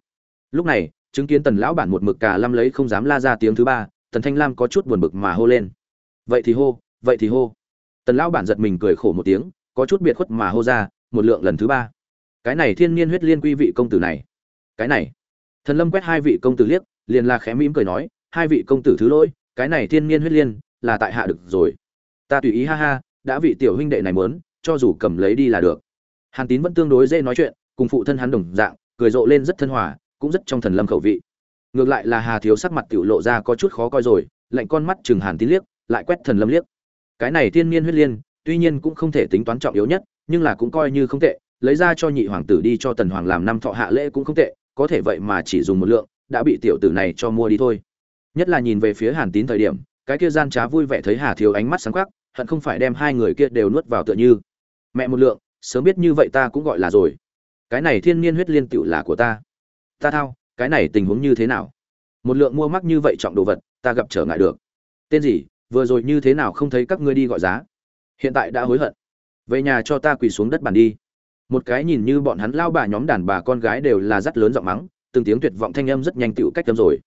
Lúc này, chứng kiến tần lão bản một mực cả lâm lấy không dám la ra tiếng thứ ba, tần thanh lam có chút buồn bực mà hô lên. Vậy thì hô, vậy thì hô. Tần lão bản giật mình cười khổ một tiếng, có chút biệt khuất mà hô ra, một lượng lần thứ ba. Cái này thiên niên huyết liên quy vị công tử này. Cái này. Thần lâm quét hai vị công tử liếc, liền là khẽ mỉm cười nói, hai vị công tử thứ lỗi, cái này thiên niên huyết liên, là tại hạ được rồi ta tùy ý ha ha, đã vị tiểu huynh đệ này muốn, cho dù cầm lấy đi là được. Hàn tín vẫn tương đối dễ nói chuyện, cùng phụ thân hắn đồng dạng, cười rộ lên rất thân hòa, cũng rất trong thần lâm khẩu vị. Ngược lại là hà thiếu sắc mặt tiểu lộ ra có chút khó coi rồi, lạnh con mắt chừng hàn tín liếc, lại quét thần lâm liếc. Cái này thiên niên huyết liên, tuy nhiên cũng không thể tính toán trọng yếu nhất, nhưng là cũng coi như không tệ, lấy ra cho nhị hoàng tử đi cho tần hoàng làm năm thọ hạ lễ cũng không tệ, có thể vậy mà chỉ dùng một lượng, đã bị tiểu tử này cho mua đi thôi. Nhất là nhìn về phía hàn tín thời điểm, cái kia gian trá vui vẻ thấy hà thiếu ánh mắt sáng quắc hận không phải đem hai người kia đều nuốt vào tựa như. Mẹ một lượng, sớm biết như vậy ta cũng gọi là rồi. Cái này thiên niên huyết liên tựu là của ta. Ta thao, cái này tình huống như thế nào? Một lượng mua mắc như vậy trọng đồ vật, ta gặp trở ngại được. Tên gì, vừa rồi như thế nào không thấy các ngươi đi gọi giá? Hiện tại đã hối hận. Về nhà cho ta quỳ xuống đất bàn đi. Một cái nhìn như bọn hắn lao bà nhóm đàn bà con gái đều là rất lớn giọng mắng, từng tiếng tuyệt vọng thanh âm rất nhanh tựu cách tâm rồi.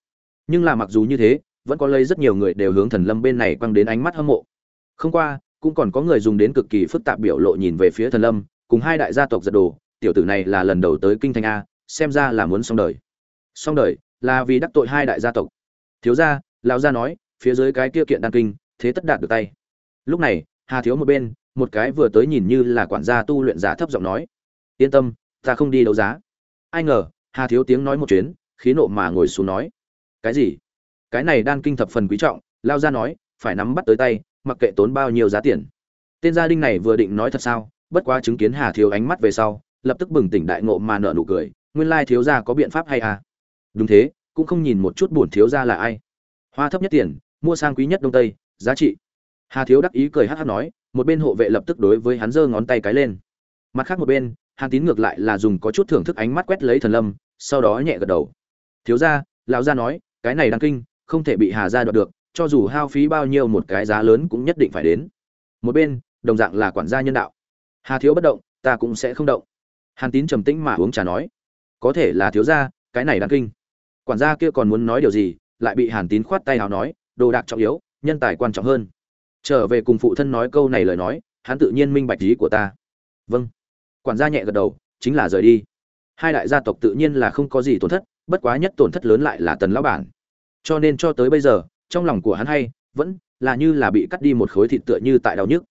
Nhưng là mặc dù như thế, vẫn có lấy rất nhiều người đều hướng thần lâm bên này quăng đến ánh mắt hâm mộ không qua, cũng còn có người dùng đến cực kỳ phức tạp biểu lộ nhìn về phía thần lâm, cùng hai đại gia tộc giật đồ, tiểu tử này là lần đầu tới kinh thành a, xem ra là muốn xong đời. Xong đời, là vì đắc tội hai đại gia tộc. Thiếu gia, lão gia nói, phía dưới cái kia kiện đan kinh, thế tất đạt được tay. Lúc này, hà thiếu một bên, một cái vừa tới nhìn như là quản gia tu luyện giả thấp giọng nói, yên tâm, ta không đi đấu giá. Ai ngờ, hà thiếu tiếng nói một chuyến, khí nộ mà ngồi xuống nói, cái gì? Cái này đan kinh thập phần quý trọng. Lao ra nói, phải nắm bắt tới tay mặc kệ tốn bao nhiêu giá tiền. Tên gia đình này vừa định nói thật sao, bất quá chứng kiến hà thiếu ánh mắt về sau, lập tức bừng tỉnh đại ngộ mà nợ nụ cười, nguyên lai thiếu gia có biện pháp hay à? Đúng thế, cũng không nhìn một chút buồn thiếu gia là ai. Hoa thấp nhất tiền, mua sang quý nhất đông tây, giá trị. Hà thiếu đắc ý cười hát hát nói, một bên hộ vệ lập tức đối với hắn giơ ngón tay cái lên. Mặt khác một bên, hàn tín ngược lại là dùng có chút thưởng thức ánh mắt quét lấy thần lâm, sau đó nhẹ gật đầu. Thiếu gia, lão gia nói, cái này đáng kinh, không thể bị hà gia đoạt được cho dù hao phí bao nhiêu một cái giá lớn cũng nhất định phải đến. Một bên, đồng dạng là quản gia nhân đạo. Hà thiếu bất động, ta cũng sẽ không động. Hàn tín trầm tĩnh mà uống trà nói. Có thể là thiếu gia, cái này đáng kinh. Quản gia kia còn muốn nói điều gì, lại bị hàn tín khoát tay hào nói, đồ đạc trọng yếu, nhân tài quan trọng hơn. Trở về cùng phụ thân nói câu này lời nói, hắn tự nhiên minh bạch ý của ta. Vâng. Quản gia nhẹ gật đầu, chính là rời đi. Hai đại gia tộc tự nhiên là không có gì tổn thất, bất quá nhất tổn thất lớn lại là tần lão bản. Cho nên cho tới bây giờ trong lòng của hắn hay, vẫn là như là bị cắt đi một khối thịt tựa như tại đau nhức.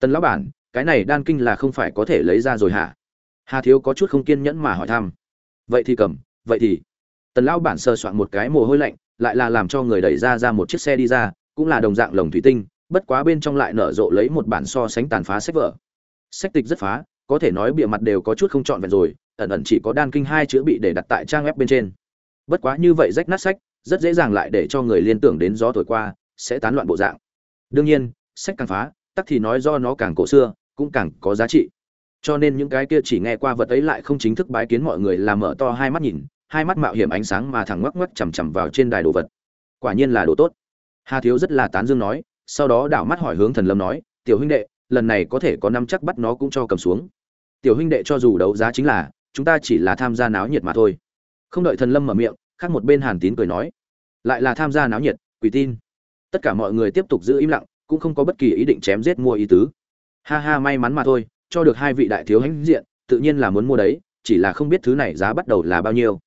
Tần lão bản, cái này đan kinh là không phải có thể lấy ra rồi hả? Hà thiếu có chút không kiên nhẫn mà hỏi thăm. Vậy thì cầm, vậy thì. Tần lão bản sơ soạn một cái mồ hôi lạnh, lại là làm cho người đẩy ra ra một chiếc xe đi ra, cũng là đồng dạng lồng thủy tinh, bất quá bên trong lại nở rộ lấy một bản so sánh tàn phá sách vở. Sách tịch rất phá, có thể nói bìa mặt đều có chút không trọn vẹn rồi, ẩn ẩn chỉ có đan kinh hai chữ bị để đặt tại trang web bên trên. Bất quá như vậy rách nát sách rất dễ dàng lại để cho người liên tưởng đến gió thổi qua, sẽ tán loạn bộ dạng. Đương nhiên, sách càng phá, tắc thì nói do nó càng cổ xưa, cũng càng có giá trị. Cho nên những cái kia chỉ nghe qua vật ấy lại không chính thức bái kiến mọi người làm mở to hai mắt nhìn, hai mắt mạo hiểm ánh sáng mà thẳng ngoắc ngoắc chằm chằm vào trên đài đồ vật. Quả nhiên là đồ tốt. Hà thiếu rất là tán dương nói, sau đó đảo mắt hỏi hướng thần lâm nói, tiểu huynh đệ, lần này có thể có năm chắc bắt nó cũng cho cầm xuống. Tiểu huynh đệ cho dù đấu giá chính là, chúng ta chỉ là tham gia náo nhiệt mà thôi. Không đợi thần lâm mở miệng khác một bên hàn tín cười nói, lại là tham gia náo nhiệt, quỷ tin. Tất cả mọi người tiếp tục giữ im lặng, cũng không có bất kỳ ý định chém giết mua ý tứ. Ha ha, may mắn mà thôi, cho được hai vị đại thiếu hãnh diện, tự nhiên là muốn mua đấy, chỉ là không biết thứ này giá bắt đầu là bao nhiêu.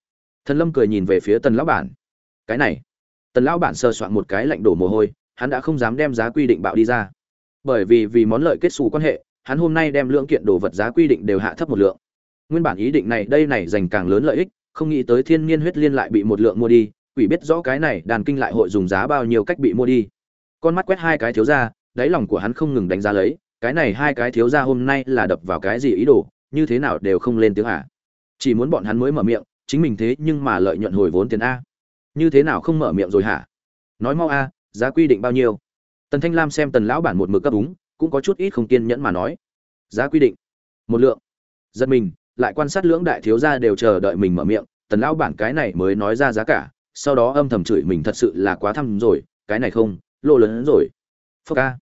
Thần lâm cười nhìn về phía tần lão bản. Cái này. Tần lão bản sơ soạn một cái lạnh đổ mồ hôi, hắn đã không dám đem giá quy định bạo đi ra. Bởi vì vì món lợi kết xù quan hệ, hắn hôm nay đem lượng kiện đồ vật giá quy định đều hạ thấp một lượng. Nguyên bản ý định này, đây này dành càng lớn lợi ích không nghĩ tới thiên niên huyết liên lại bị một lượng mua đi quỷ biết rõ cái này đàn kinh lại hội dùng giá bao nhiêu cách bị mua đi. Con mắt quét hai cái thiếu ra đáy lòng của hắn không ngừng đánh giá lấy cái này hai cái thiếu ra hôm nay là đập vào cái gì ý đồ như thế nào đều không lên tiếng à. Chỉ muốn bọn hắn mới mở miệng chính mình thế nhưng mà lợi nhuận hồi vốn tiền a. Như thế nào không mở miệng rồi hả? Nói mau a giá quy định bao nhiêu? Tần thanh lam xem tần lão bản một mực cấp đúng, cũng có chút ít không kiên nhẫn mà nói. Giá quy định một lượng. Giật mình lại quan sát lưỡng đại thiếu gia đều chờ đợi mình mở miệng, tần lão bản cái này mới nói ra giá cả, sau đó âm thầm chửi mình thật sự là quá thăm rồi, cái này không lộ lớn rồi. Phúc a.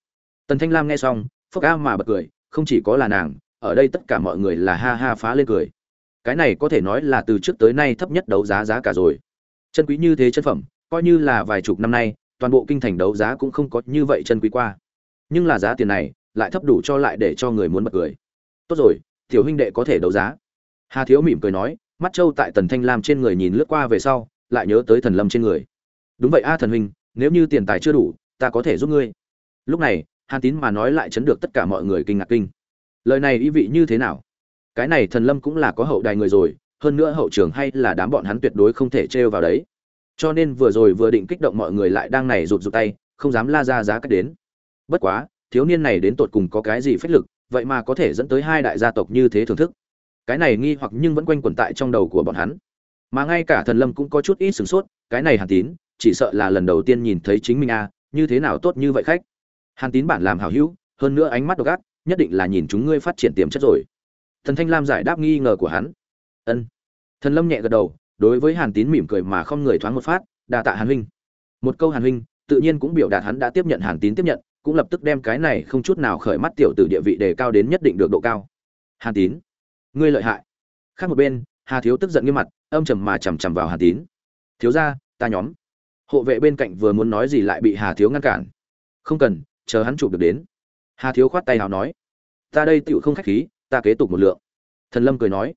Tần thanh lam nghe xong, phúc a mà bật cười, không chỉ có là nàng, ở đây tất cả mọi người là ha ha phá lên cười. Cái này có thể nói là từ trước tới nay thấp nhất đấu giá giá cả rồi. Chân quý như thế chân phẩm, coi như là vài chục năm nay, toàn bộ kinh thành đấu giá cũng không có như vậy chân quý qua. Nhưng là giá tiền này, lại thấp đủ cho lại để cho người muốn bật cười. Tốt rồi, tiểu huynh đệ có thể đấu giá hà thiếu mỉm cười nói, mắt trâu tại tần thanh lam trên người nhìn lướt qua về sau, lại nhớ tới thần lâm trên người. Đúng vậy a thần huynh, nếu như tiền tài chưa đủ, ta có thể giúp ngươi. Lúc này, hàn tín mà nói lại chấn được tất cả mọi người kinh ngạc kinh. Lời này ý vị như thế nào? Cái này thần lâm cũng là có hậu đài người rồi, hơn nữa hậu trường hay là đám bọn hắn tuyệt đối không thể trêu vào đấy. Cho nên vừa rồi vừa định kích động mọi người lại đang này rụt rụt tay, không dám la ra giá cách đến. Bất quá, thiếu niên này đến tột cùng có cái gì phách lực, vậy mà có thể dẫn tới hai đại gia tộc như thế thưởng thức cái này nghi hoặc nhưng vẫn quanh quẩn tại trong đầu của bọn hắn. Mà ngay cả thần lâm cũng có chút ít sửng sốt, cái này hàn tín, chỉ sợ là lần đầu tiên nhìn thấy chính mình a như thế nào tốt như vậy khách? Hàn tín bản làm hảo hữu, hơn nữa ánh mắt độc ác, nhất định là nhìn chúng ngươi phát triển tiềm chất rồi. Thần thanh lam giải đáp nghi ngờ của hắn. Ân. Thần lâm nhẹ gật đầu, đối với hàn tín mỉm cười mà không người thoáng một phát, đa tạ hàn huynh. Một câu hàn huynh, tự nhiên cũng biểu đạt hắn đã tiếp nhận hàn tín tiếp nhận, cũng lập tức đem cái này không chút nào khởi mắt tiểu tử địa vị đề cao đến nhất định được độ cao. Hàn tín ngươi lợi hại. Khác một bên, hà thiếu tức giận nghiêm mặt, âm trầm mà chằm chằm vào Hà tín. Thiếu ra ta nhóm. Hộ vệ bên cạnh vừa muốn nói gì lại bị hà thiếu ngăn cản. Không cần, chờ hắn chụp được đến. Hà thiếu khoát tay nào nói. Ta đây tựu không khách khí, ta kế tục một lượng. Thần lâm cười nói.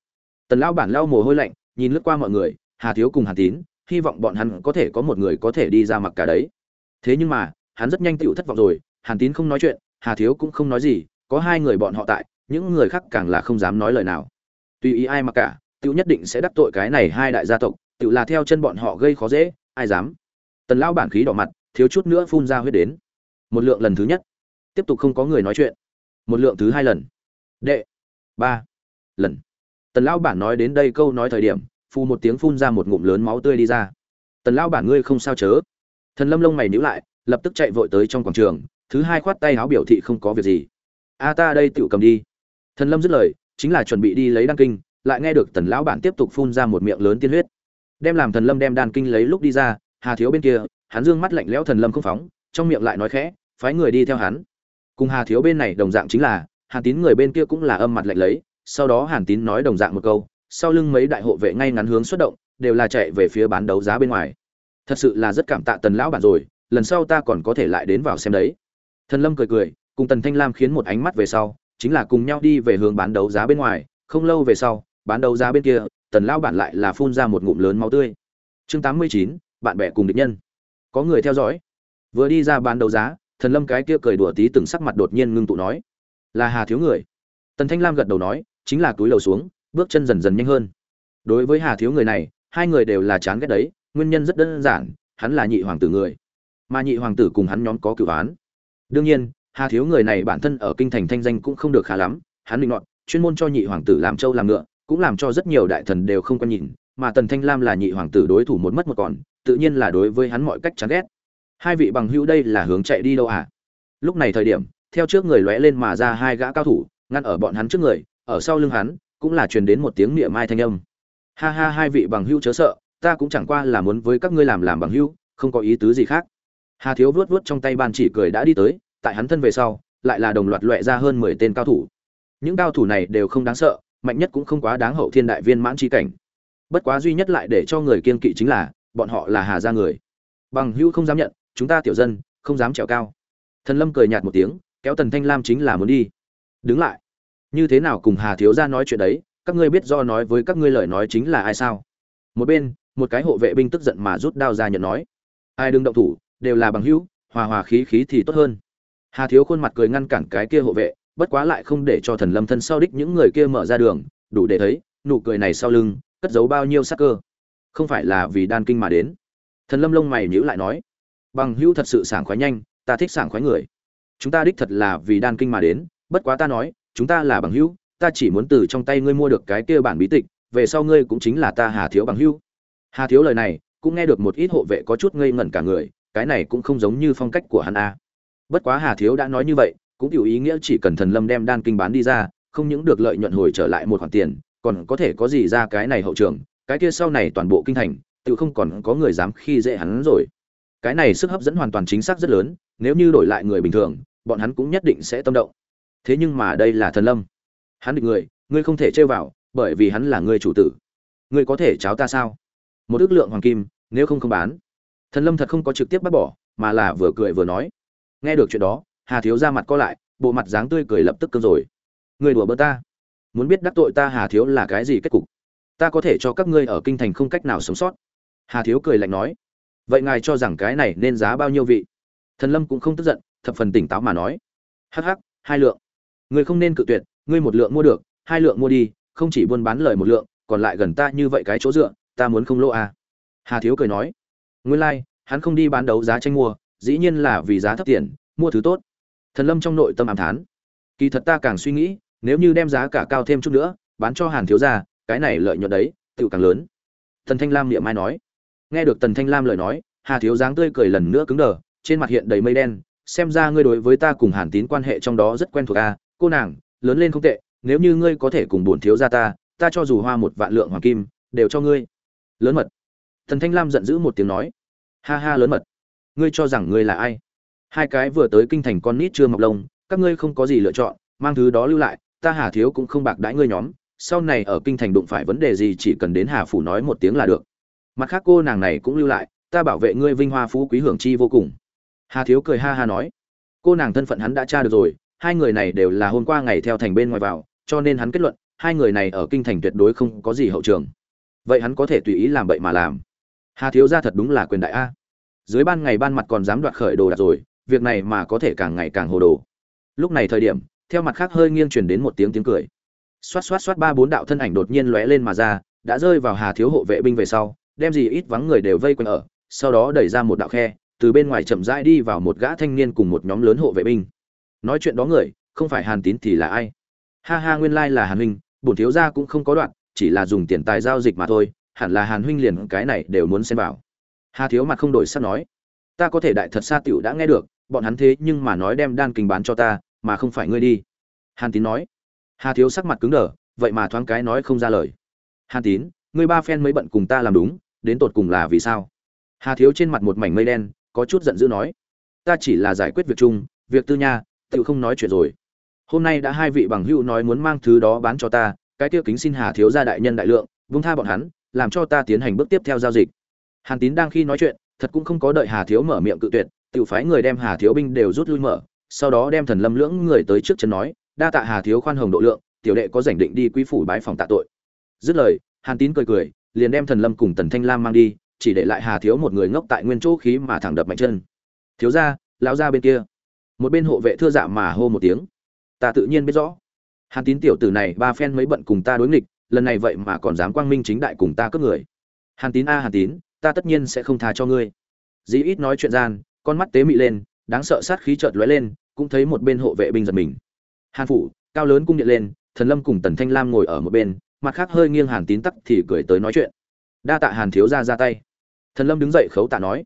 Tần lao bản lao mồ hôi lạnh, nhìn lướt qua mọi người, hà thiếu cùng Hà tín, hy vọng bọn hắn có thể có một người có thể đi ra mặc cả đấy. Thế nhưng mà, hắn rất nhanh tựu thất vọng rồi hàn tín không nói chuyện, hà thiếu cũng không nói gì, có hai người bọn họ tại những người khác càng là không dám nói lời nào. Tùy ý ai mặc cả, tựu nhất định sẽ đắc tội cái này hai đại gia tộc, tựu là theo chân bọn họ gây khó dễ, ai dám. Tần lão bản khí đỏ mặt, thiếu chút nữa phun ra huyết đến. Một lượng lần thứ nhất. Tiếp tục không có người nói chuyện. Một lượng thứ hai lần. Đệ. Ba. Lần. Tần lão bản nói đến đây câu nói thời điểm phu một tiếng phun ra một ngụm lớn máu tươi đi ra. Tần lão bản ngươi không sao chớ. Thần lâm lông mày nhíu lại, lập tức chạy vội tới trong quảng trường, thứ hai khoát tay áo biểu thị không có việc gì. A ta đây tựu cầm đi thần lâm dứt lời, chính là chuẩn bị đi lấy đan kinh, lại nghe được tần lão bản tiếp tục phun ra một miệng lớn tiên huyết. Đem làm thần lâm đem đan kinh lấy lúc đi ra, hà thiếu bên kia, hắn dương mắt lạnh lẽo thần lâm không phóng, trong miệng lại nói khẽ, phái người đi theo hắn. Cùng hà thiếu bên này đồng dạng chính là, hàn tín người bên kia cũng là âm mặt lạnh lấy, sau đó hàn tín nói đồng dạng một câu, sau lưng mấy đại hộ vệ ngay ngắn hướng xuất động, đều là chạy về phía bán đấu giá bên ngoài. Thật sự là rất cảm tạ tần lão bản rồi, lần sau ta còn có thể lại đến vào xem đấy. Thần lâm cười cười, cùng tần thanh lam khiến một ánh mắt về sau chính là cùng nhau đi về hướng bán đấu giá bên ngoài, không lâu về sau, bán đấu giá bên kia, tần lão bản lại là phun ra một ngụm lớn máu tươi. Chương tám mươi chín, bạn bè cùng địch nhân. Có người theo dõi. Vừa đi ra bán đấu giá, thần lâm cái kia cười đùa tí từng sắc mặt đột nhiên ngưng tụ nói, là hà thiếu người. Tần thanh lam gật đầu nói, chính là túi lầu xuống, bước chân dần dần nhanh hơn. Đối với hà thiếu người này, hai người đều là chán ghét đấy, nguyên nhân rất đơn giản, hắn là nhị hoàng tử người, mà nhị hoàng tử cùng hắn nhóm có cửu án đương nhiên hà thiếu người này bản thân ở kinh thành thanh danh cũng không được khá lắm, hắn định ngọn chuyên môn cho nhị hoàng tử làm trâu làm ngựa, cũng làm cho rất nhiều đại thần đều không quan nhìn, mà tần thanh lam là nhị hoàng tử đối thủ một mất một còn, tự nhiên là đối với hắn mọi cách chán ghét. Hai vị bằng hữu đây là hướng chạy đi đâu à? Lúc này thời điểm, theo trước người lóe lên mà ra hai gã cao thủ, ngăn ở bọn hắn trước người, ở sau lưng hắn, cũng là truyền đến một tiếng niệm mai thanh âm. Ha ha, hai vị bằng hữu chớ sợ, ta cũng chẳng qua là muốn với các ngươi làm làm bằng hữu, không có ý tứ gì khác. Hà thiếu vuốt vuốt trong tay bàn chỉ cười đã đi tới tại hắn thân về sau, lại là đồng loạt loẹ ra hơn mười tên cao thủ. Những cao thủ này đều không đáng sợ, mạnh nhất cũng không quá đáng hậu thiên đại viên mãn chi cảnh. Bất quá duy nhất lại để cho người kiên kỵ chính là, bọn họ là hà gia người. Bằng hữu không dám nhận, chúng ta tiểu dân, không dám trèo cao. Thần lâm cười nhạt một tiếng, kéo tần thanh lam chính là muốn đi. Đứng lại. Như thế nào cùng hà thiếu gia nói chuyện đấy, các ngươi biết do nói với các ngươi lời nói chính là ai sao? Một bên, một cái hộ vệ binh tức giận mà rút đao ra nhận nói. Ai đừng động thủ, đều là bằng hữu, hòa hòa khí khí thì tốt hơn hà thiếu khuôn mặt cười ngăn cản cái kia hộ vệ, bất quá lại không để cho thần lâm thân sau đích những người kia mở ra đường, đủ để thấy, nụ cười này sau lưng, cất giấu bao nhiêu sắc cơ. Không phải là vì đan kinh mà đến. Thần lâm lông mày nhíu lại nói, bằng hữu thật sự sảng khoái nhanh, ta thích sảng khoái người. Chúng ta đích thật là vì đan kinh mà đến, bất quá ta nói, chúng ta là bằng hữu, ta chỉ muốn từ trong tay ngươi mua được cái kia bản bí tịch, về sau ngươi cũng chính là ta hà thiếu bằng hữu. Hà thiếu lời này, cũng nghe được một ít hộ vệ có chút ngây ngẩn cả người, cái này cũng không giống như phong cách của hắn a bất quá hà thiếu đã nói như vậy, cũng hiểu ý nghĩa chỉ cần thần lâm đem đan kinh bán đi ra, không những được lợi nhuận hồi trở lại một khoản tiền, còn có thể có gì ra cái này hậu trường, cái kia sau này toàn bộ kinh thành, tự không còn có người dám khi dễ hắn rồi. Cái này sức hấp dẫn hoàn toàn chính xác rất lớn, nếu như đổi lại người bình thường, bọn hắn cũng nhất định sẽ tâm động. Thế nhưng mà đây là thần lâm. Hắn địch người, ngươi không thể chơi vào, bởi vì hắn là người chủ tử. Ngươi có thể cháo ta sao? Một ước lượng hoàng kim, nếu không không bán. Thần lâm thật không có trực tiếp bắt bỏ, mà là vừa cười vừa nói nghe được chuyện đó hà thiếu ra mặt co lại bộ mặt dáng tươi cười lập tức cơn rồi. Người đùa bơ ta. Muốn biết đắc tội ta hà thiếu là cái gì kết cục? Ta có thể cho các ngươi ở kinh thành không cách nào sống sót. Hà thiếu cười lạnh nói. Vậy ngài cho rằng cái này nên giá bao nhiêu vị? Thần lâm cũng không tức giận thập phần tỉnh táo mà nói. Hắc hắc hai lượng. Ngươi không nên cự tuyệt ngươi một lượng mua được hai lượng mua đi không chỉ buôn bán lời một lượng còn lại gần ta như vậy cái chỗ dựa ta muốn không lỗ à. hà thiếu cười nói. Nguyên lai like, hắn không đi bán đấu giá tranh mua dĩ nhiên là vì giá thấp tiền, mua thứ tốt. Thần lâm trong nội tâm ám thán. Kỳ thật ta càng suy nghĩ, nếu như đem giá cả cao thêm chút nữa, bán cho hàn thiếu gia, cái này lợi nhuận đấy tự càng lớn. Thần thanh lam niệm mai nói. Nghe được tần thanh lam lời nói, hà thiếu dáng tươi cười lần nữa cứng đờ, trên mặt hiện đầy mây đen, xem ra ngươi đối với ta cùng hàn tín quan hệ trong đó rất quen thuộc a cô nàng, lớn lên không tệ, nếu như ngươi có thể cùng bổn thiếu gia ta ta cho dù hoa một vạn lượng hoàng kim, đều cho ngươi. Lớn mật. Thần thanh lam giận dữ một tiếng nói. Ha ha, lớn mật ngươi cho rằng ngươi là ai? Hai cái vừa tới kinh thành con nít chưa mọc lông, các ngươi không có gì lựa chọn, mang thứ đó lưu lại, ta hà thiếu cũng không bạc đãi ngươi nhóm, sau này ở kinh thành đụng phải vấn đề gì chỉ cần đến hà phủ nói một tiếng là được. Mặt khác cô nàng này cũng lưu lại, ta bảo vệ ngươi vinh hoa phú quý hưởng chi vô cùng. Hà thiếu cười ha ha nói. Cô nàng thân phận hắn đã tra được rồi, hai người này đều là hôm qua ngày theo thành bên ngoài vào, cho nên hắn kết luận, hai người này ở kinh thành tuyệt đối không có gì hậu trường. Vậy hắn có thể tùy ý làm bậy mà làm. Hà thiếu ra thật đúng là quyền đại a dưới ban ngày ban mặt còn dám đoạt khởi đồ đạc rồi, việc này mà có thể càng ngày càng hồ đồ. Lúc này thời điểm, theo mặt khác hơi nghiêng chuyển đến một tiếng tiếng cười. Xoát xoát xoát ba bốn đạo thân ảnh đột nhiên lóe lên mà ra, đã rơi vào hà thiếu hộ vệ binh về sau, đem gì ít vắng người đều vây quanh ở, sau đó đẩy ra một đạo khe, từ bên ngoài chậm rãi đi vào một gã thanh niên cùng một nhóm lớn hộ vệ binh. Nói chuyện đó người, không phải hàn tín thì là ai? Ha ha, nguyên lai là hàn huynh, bổn thiếu gia cũng không có đoạn, chỉ là dùng tiền tài giao dịch mà thôi, hẳn là hàn huynh liền cái này đều muốn xem vào hà thiếu mặt không đổi sắc nói, ta có thể đại thật xa tiểu đã nghe được, bọn hắn thế nhưng mà nói đem đan kinh bán cho ta, mà không phải ngươi đi. Hàn tín nói. Hà thiếu sắc mặt cứng đờ, vậy mà thoáng cái nói không ra lời. Hàn tín, ngươi ba phen mới bận cùng ta làm đúng, đến tột cùng là vì sao? Hà thiếu trên mặt một mảnh mây đen, có chút giận dữ nói. Ta chỉ là giải quyết việc chung, việc tư nha tự không nói chuyện rồi. Hôm nay đã hai vị bằng hữu nói muốn mang thứ đó bán cho ta, cái tiêu kính xin hà thiếu ra đại nhân đại lượng, vung tha bọn hắn, làm cho ta tiến hành bước tiếp theo giao dịch hàn tín đang khi nói chuyện, thật cũng không có đợi hà thiếu mở miệng cự tuyệt tự phái người đem hà thiếu binh đều rút lui mở, sau đó đem thần lâm lưỡng người tới trước chân nói, đa tạ hà thiếu khoan hồng độ lượng, tiểu đệ có rảnh định đi quý phủ bái phòng tạ tội. Dứt lời, hàn tín cười cười, liền đem thần lâm cùng tần thanh lam mang đi, chỉ để lại hà thiếu một người ngốc tại nguyên chỗ khí mà thẳng đập mạnh chân. Thiếu ra lão ra bên kia. Một bên hộ vệ thưa dạ mà hô một tiếng. Ta tự nhiên biết rõ. Hàn tín tiểu tử này ba phen mấy bận cùng ta đối nghịch, lần này vậy mà còn dám quang minh chính đại cùng ta cướp người. Hàn tín a hàn tín ta tất nhiên sẽ không tha cho ngươi. Dĩ ít nói chuyện gian, con mắt tế mị lên, đáng sợ sát khí chợt lóe lên, cũng thấy một bên hộ vệ binh giật mình. Hàn phủ, cao lớn cung điện lên, thần lâm cùng tần thanh lam ngồi ở một bên, mặt khác hơi nghiêng hàn tín tắc thì cười tới nói chuyện. Đa tạ hàn thiếu ra ra tay. Thần lâm đứng dậy khấu tạ nói,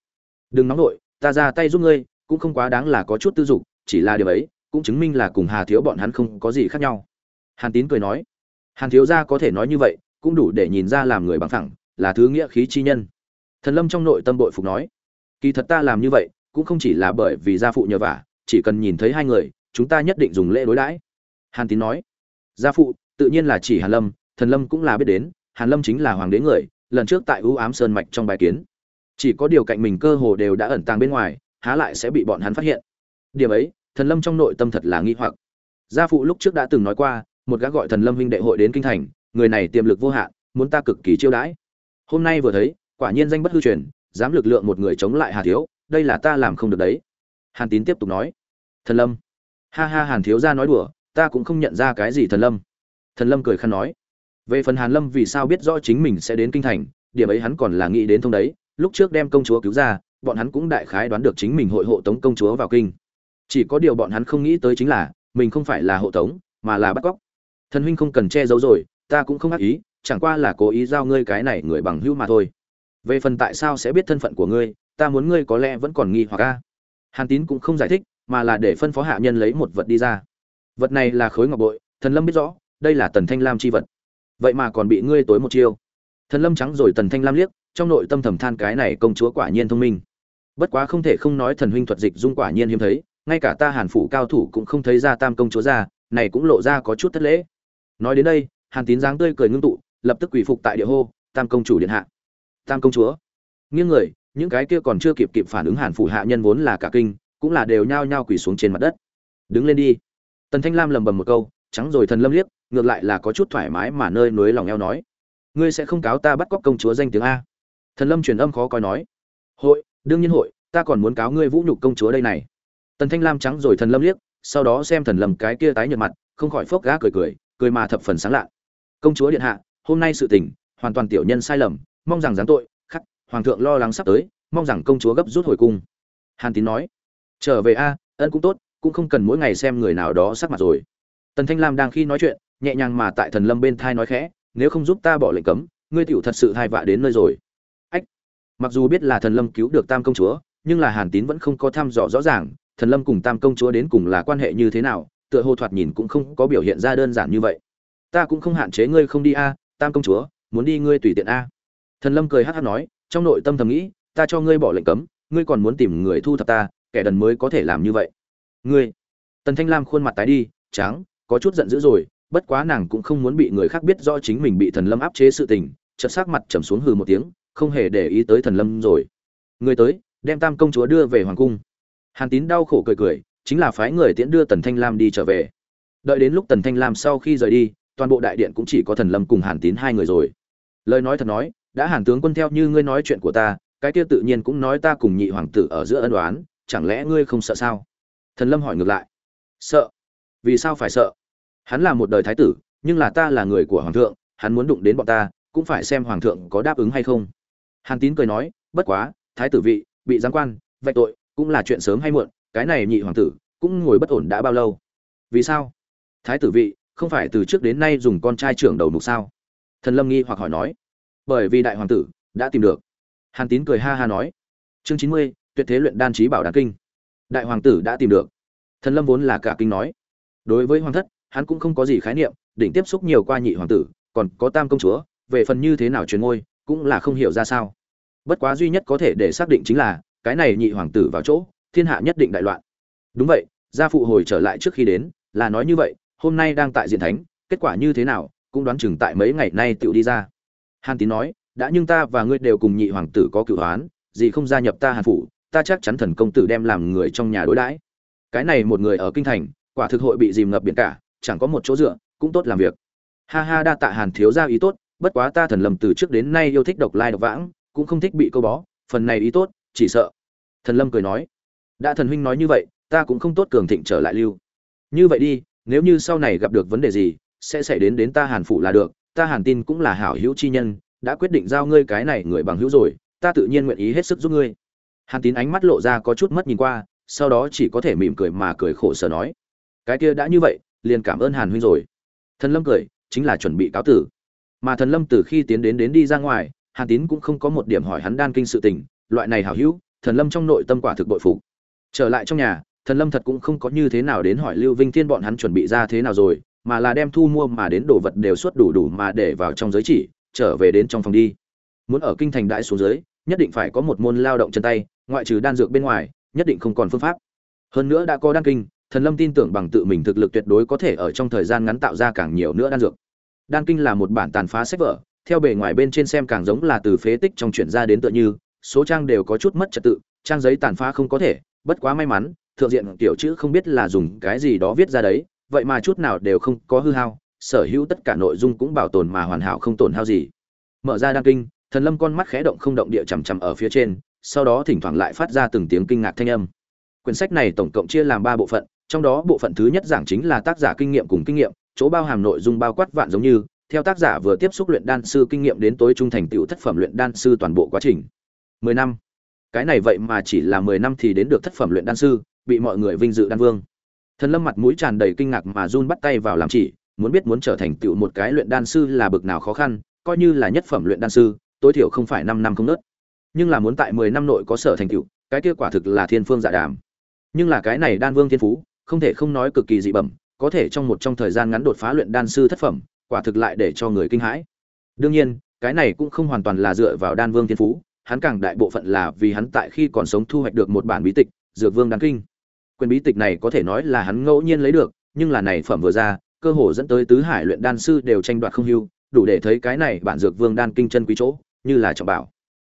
đừng nóng nổi ta ra tay giúp ngươi, cũng không quá đáng là có chút tư dục, chỉ là điều ấy, cũng chứng minh là cùng hà thiếu bọn hắn không có gì khác nhau. Hàn tín cười nói, hàn thiếu gia có thể nói như vậy, cũng đủ để nhìn ra làm người bằng thẳng là thứ nghĩa khí chi nhân thần lâm trong nội tâm bội phục nói, kỳ thật ta làm như vậy cũng không chỉ là bởi vì gia phụ nhờ vả, chỉ cần nhìn thấy hai người, chúng ta nhất định dùng lễ đối đãi. Hàn tín nói, gia phụ, tự nhiên là chỉ hàn lâm, thần lâm cũng là biết đến, hàn lâm chính là hoàng đế người, lần trước tại ưu ám sơn mạch trong bài kiến. Chỉ có điều cạnh mình cơ hồ đều đã ẩn tàng bên ngoài, há lại sẽ bị bọn hắn phát hiện. Điểm ấy, thần lâm trong nội tâm thật là nghi hoặc. Gia phụ lúc trước đã từng nói qua, một gã gọi thần lâm huynh đệ hội đến kinh thành, người này tiềm lực vô hạn, muốn ta cực kỳ chiêu đãi. Hôm nay vừa thấy quả nhiên danh bất hư truyền, dám lực lượng một người chống lại hà thiếu, đây là ta làm không được đấy. Hàn tín tiếp tục nói. Thần lâm. Ha ha, hàn thiếu ra nói đùa, ta cũng không nhận ra cái gì thần lâm. Thần lâm cười khăn nói. Về phần hàn lâm vì sao biết rõ chính mình sẽ đến kinh thành, điểm ấy hắn còn là nghĩ đến thông đấy, lúc trước đem công chúa cứu ra, bọn hắn cũng đại khái đoán được chính mình hội hộ tống công chúa vào kinh. Chỉ có điều bọn hắn không nghĩ tới chính là, mình không phải là hộ tống, mà là bắt cóc. Thần huynh không cần che giấu rồi, ta cũng không ác ý, chẳng qua là cố ý giao ngươi cái này người bằng hữu mà thôi về phần tại sao sẽ biết thân phận của ngươi, ta muốn ngươi có lẽ vẫn còn nghi hoặc a. Hàn tín cũng không giải thích, mà là để phân phó hạ nhân lấy một vật đi ra. Vật này là khối ngọc bội, thần lâm biết rõ, đây là tần thanh lam chi vật. Vậy mà còn bị ngươi tối một chiêu. Thần lâm trắng rồi tần thanh lam liếc, trong nội tâm thầm than cái này công chúa quả nhiên thông minh. Bất quá không thể không nói thần huynh thuật dịch dung quả nhiên hiếm thấy, ngay cả ta hàn phủ cao thủ cũng không thấy ra tam công chúa ra, này cũng lộ ra có chút thất lễ. Nói đến đây, hàn tín dáng tươi cười ngưng tụ, lập tức quỳ phục tại địa hô, tam công chủ điện hạ tam công chúa. Nghiêng người, những cái kia còn chưa kịp kịp phản ứng hàn phủ hạ nhân vốn là cả kinh, cũng là đều nhao nhao quỳ xuống trên mặt đất. Đứng lên đi. Tần thanh lam lầm bầm một câu, trắng rồi thần lâm liếc, ngược lại là có chút thoải mái mà nơi núi lòng eo nói, ngươi sẽ không cáo ta bắt cóc công chúa danh tiếng a? Thần lâm truyền âm khó coi nói, hội, đương nhiên hội, ta còn muốn cáo ngươi vũ nhục công chúa đây này. Tần thanh lam trắng rồi thần lâm liếc, sau đó xem thần lâm cái kia tái nhợt mặt, không khỏi phốc gã cười cười cười mà thập phần sáng lạ. Công chúa điện hạ, hôm nay sự tình, hoàn toàn tiểu nhân sai lầm mong rằng giáng tội, khắc, hoàng thượng lo lắng sắp tới, mong rằng công chúa gấp rút hồi cung. Hàn tín nói, trở về a, ân cũng tốt, cũng không cần mỗi ngày xem người nào đó sắc mặt rồi. Tần thanh lam đang khi nói chuyện, nhẹ nhàng mà tại thần lâm bên thai nói khẽ, nếu không giúp ta bỏ lệnh cấm, ngươi tiểu thật sự thai vạ đến nơi rồi. Ách, mặc dù biết là thần lâm cứu được tam công chúa, nhưng là hàn tín vẫn không có thăm dò rõ ràng, thần lâm cùng tam công chúa đến cùng là quan hệ như thế nào, tựa hồ thoạt nhìn cũng không có biểu hiện ra đơn giản như vậy. Ta cũng không hạn chế ngươi không đi a, tam công chúa, muốn đi ngươi tùy tiện a thần lâm cười hắc hắc nói, trong nội tâm thầm nghĩ, ta cho ngươi bỏ lệnh cấm, ngươi còn muốn tìm người thu thập ta, kẻ đần mới có thể làm như vậy. Ngươi. Tần thanh lam khuôn mặt tái đi, trắng, có chút giận dữ rồi, bất quá nàng cũng không muốn bị người khác biết rõ chính mình bị thần lâm áp chế sự tình, chợt sắc mặt trầm xuống hừ một tiếng, không hề để ý tới thần lâm rồi. Người tới, đem tam công chúa đưa về hoàng cung. Hàn tín đau khổ cười cười, chính là phái người tiễn đưa tần thanh lam đi trở về. Đợi đến lúc tần thanh lam sau khi rời đi, toàn bộ đại điện cũng chỉ có thần lâm cùng hàn tín hai người rồi. Lời nói thật nói đã hàn tướng quân theo như ngươi nói chuyện của ta, cái kia tự nhiên cũng nói ta cùng nhị hoàng tử ở giữa ân đoán chẳng lẽ ngươi không sợ sao? Thần lâm hỏi ngược lại. Sợ. Vì sao phải sợ? Hắn là một đời thái tử, nhưng là ta là người của hoàng thượng, hắn muốn đụng đến bọn ta, cũng phải xem hoàng thượng có đáp ứng hay không. Hàn tín cười nói, bất quá, thái tử vị, bị giáng quan, vạch tội, cũng là chuyện sớm hay muộn, cái này nhị hoàng tử, cũng ngồi bất ổn đã bao lâu? Vì sao? Thái tử vị, không phải từ trước đến nay dùng con trai trưởng đầu mục sao? Thần lâm nghi hoặc hỏi nói bởi vì đại hoàng tử đã tìm được. Hàn tín cười ha ha nói, chương chín mươi, tuyệt thế luyện đan trí bảo đàn kinh. Đại hoàng tử đã tìm được. Thần lâm vốn là cả kinh nói. Đối với hoàng thất, hắn cũng không có gì khái niệm định tiếp xúc nhiều qua nhị hoàng tử, còn có tam công chúa, về phần như thế nào truyền ngôi, cũng là không hiểu ra sao. Bất quá duy nhất có thể để xác định chính là, cái này nhị hoàng tử vào chỗ, thiên hạ nhất định đại loạn. Đúng vậy, gia phụ hồi trở lại trước khi đến, là nói như vậy, hôm nay đang tại diện thánh, kết quả như thế nào, cũng đoán chừng tại mấy ngày nay tựu đi ra hàn tín nói, đã nhưng ta và ngươi đều cùng nhị hoàng tử có cửu hoán, gì không gia nhập ta hàn phủ, ta chắc chắn thần công tử đem làm người trong nhà đối đãi. Cái này một người ở kinh thành, quả thực hội bị dìm ngập biển cả, chẳng có một chỗ dựa, cũng tốt làm việc. Ha ha, đa tạ hàn thiếu gia ý tốt, bất quá ta thần lầm từ trước đến nay yêu thích độc lai độc vãng, cũng không thích bị câu bó, phần này ý tốt, chỉ sợ. Thần lâm cười nói, đã thần huynh nói như vậy, ta cũng không tốt cường thịnh trở lại lưu. Như vậy đi, nếu như sau này gặp được vấn đề gì, sẽ xảy đến đến ta hàn phủ là được ta hàn tin cũng là hảo hữu chi nhân, đã quyết định giao ngươi cái này người bằng hữu rồi, ta tự nhiên nguyện ý hết sức giúp ngươi. Hàn tín ánh mắt lộ ra có chút mất nhìn qua, sau đó chỉ có thể mỉm cười mà cười khổ sở nói. Cái kia đã như vậy, liền cảm ơn hàn huynh rồi. Thần lâm cười, chính là chuẩn bị cáo tử. Mà thần lâm từ khi tiến đến đến đi ra ngoài, hàn tín cũng không có một điểm hỏi hắn đan kinh sự tình, loại này hảo hữu, thần lâm trong nội tâm quả thực bội phục. Trở lại trong nhà, thần lâm thật cũng không có như thế nào đến hỏi lưu vinh thiên bọn hắn chuẩn bị ra thế nào rồi mà là đem thu mua mà đến đồ vật đều xuất đủ đủ mà để vào trong giới chỉ, trở về đến trong phòng đi. Muốn ở kinh thành đại xuống dưới, nhất định phải có một môn lao động chân tay, ngoại trừ đan dược bên ngoài, nhất định không còn phương pháp. Hơn nữa đã có đan kinh, thần lâm tin tưởng bằng tự mình thực lực tuyệt đối có thể ở trong thời gian ngắn tạo ra càng nhiều nữa đan dược. Đan kinh là một bản tàn phá sách vở, theo bề ngoài bên trên xem càng giống là từ phế tích trong chuyển ra đến tựa như, số trang đều có chút mất trật tự, trang giấy tàn phá không có thể, bất quá may mắn, thượng diện tiểu chữ không biết là dùng cái gì đó viết ra đấy vậy mà chút nào đều không có hư hao, sở hữu tất cả nội dung cũng bảo tồn mà hoàn hảo không tổn hao gì. Mở ra đăng kinh, thần lâm con mắt khẽ động không động địa chằm chằm ở phía trên, sau đó thỉnh thoảng lại phát ra từng tiếng kinh ngạc thanh âm. Quyển sách này tổng cộng chia làm ba bộ phận, trong đó bộ phận thứ nhất giảng chính là tác giả kinh nghiệm cùng kinh nghiệm, chỗ bao hàm nội dung bao quát vạn giống như, theo tác giả vừa tiếp xúc luyện đan sư kinh nghiệm đến tối trung thành tựu thất phẩm luyện đan sư toàn bộ quá trình. Mười năm. Cái này vậy mà chỉ là mười năm thì đến được thất phẩm luyện đan sư, bị mọi người vinh dự đan vương thần lâm mặt mũi tràn đầy kinh ngạc mà run bắt tay vào làm chỉ, muốn biết muốn trở thành tựu một cái luyện đan sư là bực nào khó khăn, coi như là nhất phẩm luyện đan sư, tối thiểu không phải năm năm không nớt. Nhưng là muốn tại mười năm nội có sở thành tựu, cái kia quả thực là thiên phương dạ đàm. Nhưng là cái này đan vương thiên phú, không thể không nói cực kỳ dị bẩm, có thể trong một trong thời gian ngắn đột phá luyện đan sư thất phẩm, quả thực lại để cho người kinh hãi. Đương nhiên, cái này cũng không hoàn toàn là dựa vào đan vương thiên phú, hắn càng đại bộ phận là vì hắn tại khi còn sống thu hoạch được một bản bí tịch, dược vương đan kinh quyền bí tịch này có thể nói là hắn ngẫu nhiên lấy được, nhưng là này phẩm vừa ra, cơ hồ dẫn tới tứ hải luyện đan sư đều tranh đoạt không hưu, đủ để thấy cái này bản dược vương đan kinh chân quý chỗ, như là trọng bảo.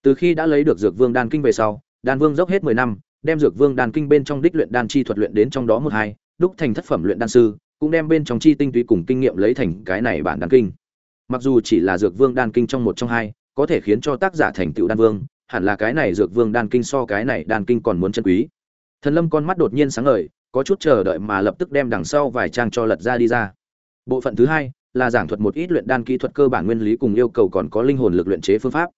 Từ khi đã lấy được dược vương đan kinh về sau, đan vương dốc hết mười năm, đem dược vương đan kinh bên trong đích luyện đan chi thuật luyện đến trong đó một hai, đúc thành thất phẩm luyện đan sư, cũng đem bên trong chi tinh túy cùng kinh nghiệm lấy thành cái này bản đan kinh. Mặc dù chỉ là dược vương đan kinh trong một trong hai, có thể khiến cho tác giả thành tựu đan vương, hẳn là cái này dược vương đan kinh so cái này đan kinh còn muốn chân quý thần lâm con mắt đột nhiên sáng ngời, có chút chờ đợi mà lập tức đem đằng sau vài trang cho lật ra đi ra. Bộ phận thứ hai là giảng thuật một ít luyện đan kỹ thuật cơ bản nguyên lý cùng yêu cầu còn có linh hồn lực luyện chế phương pháp.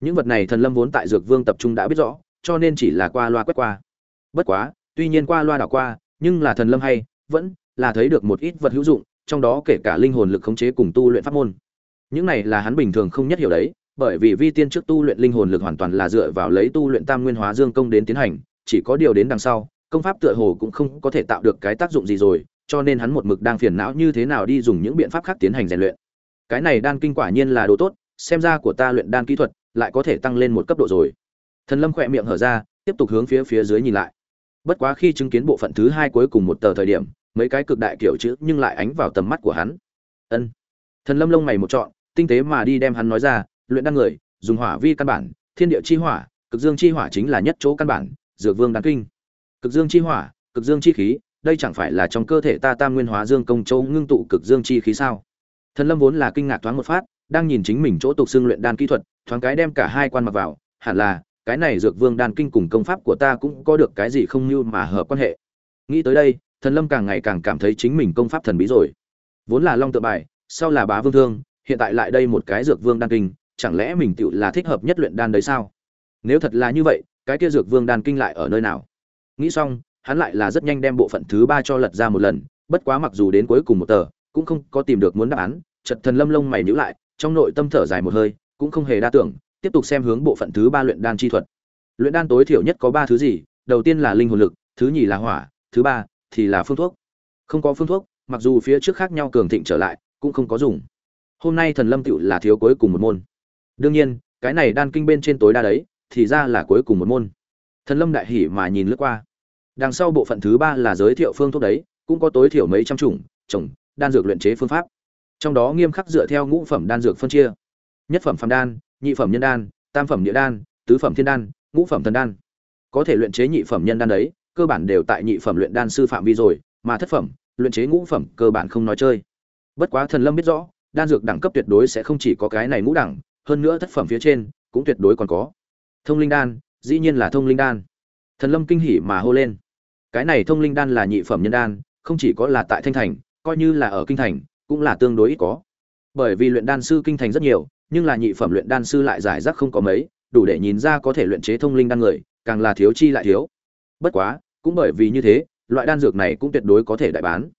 Những vật này thần lâm vốn tại dược vương tập trung đã biết rõ, cho nên chỉ là qua loa quét qua. Bất quá, tuy nhiên qua loa đảo qua, nhưng là thần lâm hay, vẫn là thấy được một ít vật hữu dụng, trong đó kể cả linh hồn lực khống chế cùng tu luyện pháp môn. Những này là hắn bình thường không nhất hiểu đấy, bởi vì vi tiên trước tu luyện linh hồn lực hoàn toàn là dựa vào lấy tu luyện tam nguyên hóa dương công đến tiến hành chỉ có điều đến đằng sau, công pháp tựa hồ cũng không có thể tạo được cái tác dụng gì rồi, cho nên hắn một mực đang phiền não như thế nào đi dùng những biện pháp khác tiến hành rèn luyện. Cái này đan kinh quả nhiên là đồ tốt, xem ra của ta luyện đan kỹ thuật lại có thể tăng lên một cấp độ rồi. Thần lâm khỏe miệng hở ra, tiếp tục hướng phía phía dưới nhìn lại. Bất quá khi chứng kiến bộ phận thứ hai cuối cùng một tờ thời điểm, mấy cái cực đại kiểu chữ nhưng lại ánh vào tầm mắt của hắn. Ân. Thần lâm lông mày một trọn, tinh tế mà đi đem hắn nói ra, luyện đan người, dùng hỏa vi căn bản, thiên địa chi hỏa, cực dương chi hỏa chính là nhất chỗ căn bản dược vương đan kinh. Cực dương chi hỏa, cực dương chi khí, đây chẳng phải là trong cơ thể ta tam nguyên hóa dương công châu ngưng tụ cực dương chi khí sao? Thần lâm vốn là kinh ngạc thoáng một phát, đang nhìn chính mình chỗ tục xương luyện đan kỹ thuật, thoáng cái đem cả hai quan mặc vào, hẳn là, cái này dược vương đan kinh cùng công pháp của ta cũng có được cái gì không như mà hợp quan hệ. Nghĩ tới đây, thần lâm càng ngày càng cảm thấy chính mình công pháp thần bí rồi. Vốn là long tự bài, sau là bá vương thương, hiện tại lại đây một cái dược vương đan kinh, chẳng lẽ mình tựu là thích hợp nhất luyện đan đấy sao? Nếu thật là như vậy cái kia dược vương đan kinh lại ở nơi nào? Nghĩ xong, hắn lại là rất nhanh đem bộ phận thứ ba cho lật ra một lần, bất quá mặc dù đến cuối cùng một tờ, cũng không có tìm được muốn đáp án. Chật thần lâm lông mày nhíu lại, trong nội tâm thở dài một hơi, cũng không hề đa tưởng, tiếp tục xem hướng bộ phận thứ ba luyện đan chi thuật. Luyện đan tối thiểu nhất có ba thứ gì? Đầu tiên là linh hồn lực, thứ nhì là hỏa, thứ ba thì là phương thuốc. Không có phương thuốc, mặc dù phía trước khác nhau cường thịnh trở lại, cũng không có dùng. Hôm nay thần lâm tựu là thiếu cuối cùng một môn. Đương nhiên, cái này đan kinh bên trên tối đa đấy thì ra là cuối cùng một môn. Thần lâm đại hỉ mà nhìn lướt qua. Đằng sau bộ phận thứ ba là giới thiệu phương thuốc đấy, cũng có tối thiểu mấy trăm chủng trồng đan dược luyện chế phương pháp. Trong đó nghiêm khắc dựa theo ngũ phẩm đan dược phân chia. Nhất phẩm phàm đan, nhị phẩm nhân đan, tam phẩm địa đan, tứ phẩm thiên đan, ngũ phẩm thần đan. Có thể luyện chế nhị phẩm nhân đan đấy, cơ bản đều tại nhị phẩm luyện đan sư phạm vi rồi, mà thất phẩm, luyện chế ngũ phẩm cơ bản không nói chơi. Bất quá thần lâm biết rõ, đan dược đẳng cấp tuyệt đối sẽ không chỉ có cái này ngũ đẳng, hơn nữa thất phẩm phía trên cũng tuyệt đối còn có thông linh đan, dĩ nhiên là thông linh đan. Thần lâm kinh hỉ mà hô lên. Cái này thông linh đan là nhị phẩm nhân đan, không chỉ có là tại thanh thành, coi như là ở kinh thành, cũng là tương đối ít có. Bởi vì luyện đan sư kinh thành rất nhiều, nhưng là nhị phẩm luyện đan sư lại giải rác không có mấy, đủ để nhìn ra có thể luyện chế thông linh đan người, càng là thiếu chi lại thiếu. Bất quá, cũng bởi vì như thế, loại đan dược này cũng tuyệt đối có thể đại bán.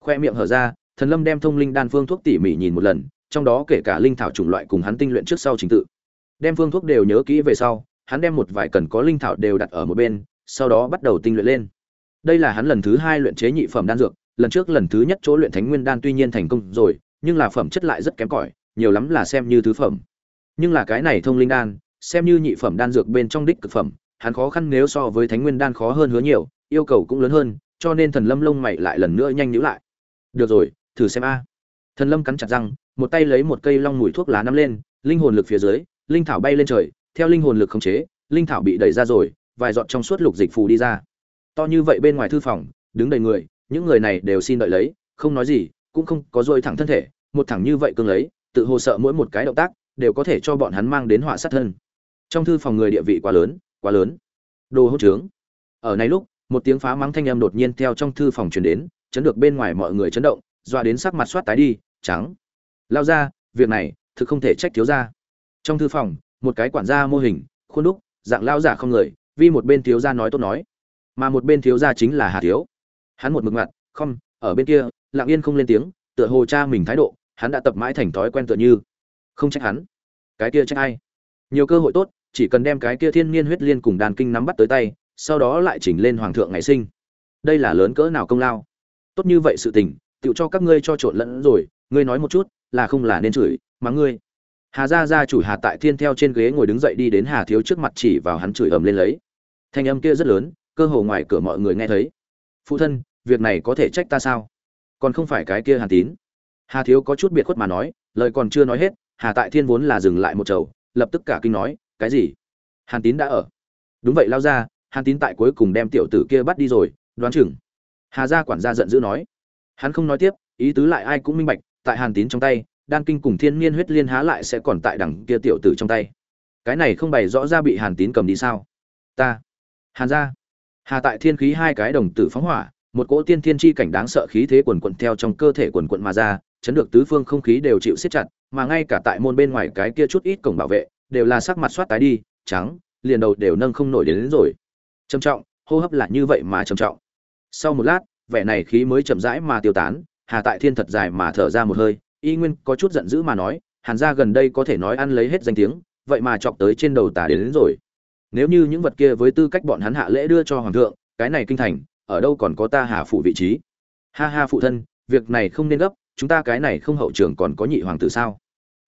Khoe miệng hở ra, thần lâm đem thông linh đan phương thuốc tỉ mỉ nhìn một lần, trong đó kể cả linh thảo chủng loại cùng hắn tinh luyện trước sau trình tự đem phương thuốc đều nhớ kỹ về sau, hắn đem một vài cần có linh thảo đều đặt ở một bên, sau đó bắt đầu tinh luyện lên. Đây là hắn lần thứ hai luyện chế nhị phẩm đan dược, lần trước lần thứ nhất chỗ luyện thánh nguyên đan tuy nhiên thành công rồi, nhưng là phẩm chất lại rất kém cỏi, nhiều lắm là xem như thứ phẩm. Nhưng là cái này thông linh đan, xem như nhị phẩm đan dược bên trong đích cực phẩm, hắn khó khăn nếu so với thánh nguyên đan khó hơn hứa nhiều, yêu cầu cũng lớn hơn, cho nên thần lâm lông mày lại lần nữa nhanh nhữ lại. Được rồi, thử xem a. Thần lâm cắn chặt răng, một tay lấy một cây long mùi thuốc lá nắm lên, linh hồn lực phía dưới linh thảo bay lên trời, theo linh hồn lực khống chế, linh thảo bị đẩy ra rồi, vài giọt trong suốt lục dịch phù đi ra. To như vậy bên ngoài thư phòng, đứng đầy người, những người này đều xin đợi lấy, không nói gì, cũng không có dôi thẳng thân thể, một thẳng như vậy cương lấy, tự hồ sợ mỗi một cái động tác đều có thể cho bọn hắn mang đến họa sát thân. Trong thư phòng người địa vị quá lớn quá lớn. Đồ hỗn trướng. Ở này lúc, một tiếng phá mắng thanh âm đột nhiên theo trong thư phòng truyền đến, chấn được bên ngoài mọi người chấn động, dọa đến sắc mặt soát tái đi, trắng. Lao ra, việc này, thực không thể trách thiếu gia trong thư phòng, một cái quản gia mô hình, khuôn đúc, dạng lao giả không người, vì một bên thiếu gia nói tốt nói. Mà một bên thiếu gia chính là hà thiếu. Hắn một mực mặt không, ở bên kia, lặng yên không lên tiếng, tựa hồ cha mình thái độ, hắn đã tập mãi thành thói quen tựa như. Không trách hắn. Cái kia trách ai? Nhiều cơ hội tốt, chỉ cần đem cái kia thiên niên huyết liên cùng đàn kinh nắm bắt tới tay, sau đó lại chỉnh lên hoàng thượng ngày sinh. Đây là lớn cỡ nào công lao? Tốt như vậy sự tình, tựu cho các ngươi cho trộn lẫn rồi, ngươi nói một chút, là không là nên chửi, mà ngươi? Hà gia gia chủ hà tại thiên theo trên ghế ngồi đứng dậy đi đến hà thiếu trước mặt chỉ vào hắn chửi ầm lên lấy. Thanh âm kia rất lớn, cơ hồ ngoài cửa mọi người nghe thấy. Phụ thân, việc này có thể trách ta sao? Còn không phải cái kia hàn tín. Hà thiếu có chút biệt khuất mà nói, lời còn chưa nói hết, hà tại thiên vốn là dừng lại một chầu, lập tức cả kinh nói, cái gì? Hàn tín đã ở. Đúng vậy lao ra hàn tín tại cuối cùng đem tiểu tử kia bắt đi rồi, đoán chừng. Hà gia quản gia giận dữ nói. Hắn không nói tiếp, ý tứ lại ai cũng minh bạch, tại hàn tín trong tay đan kinh cùng thiên niên huyết liên há lại sẽ còn tại đằng kia tiểu tử trong tay. Cái này không bày rõ ra bị hàn tín cầm đi sao? Ta hàn gia. Hà tại thiên khí hai cái đồng tử phóng hỏa một cỗ tiên thiên chi cảnh đáng sợ khí thế quần quận theo trong cơ thể quần quận mà ra chấn được tứ phương không khí đều chịu siết chặt mà ngay cả tại môn bên ngoài cái kia chút ít cổng bảo vệ đều là sắc mặt soát tái đi trắng liền đầu đều nâng không nổi đến, đến rồi. Trầm trọng hô hấp là như vậy mà trầm trọng. Sau một lát vẻ này khí mới chậm rãi mà tiêu tán hà tại thiên thật dài mà thở ra một hơi y nguyên có chút giận dữ mà nói hàn gia gần đây có thể nói ăn lấy hết danh tiếng vậy mà chọc tới trên đầu tà đến, đến rồi. Nếu như những vật kia với tư cách bọn hắn hạ lễ đưa cho hoàng thượng cái này kinh thành ở đâu còn có ta hà phụ vị trí? Ha ha phụ thân việc này không nên gấp chúng ta cái này không hậu trường còn có nhị hoàng tử sao?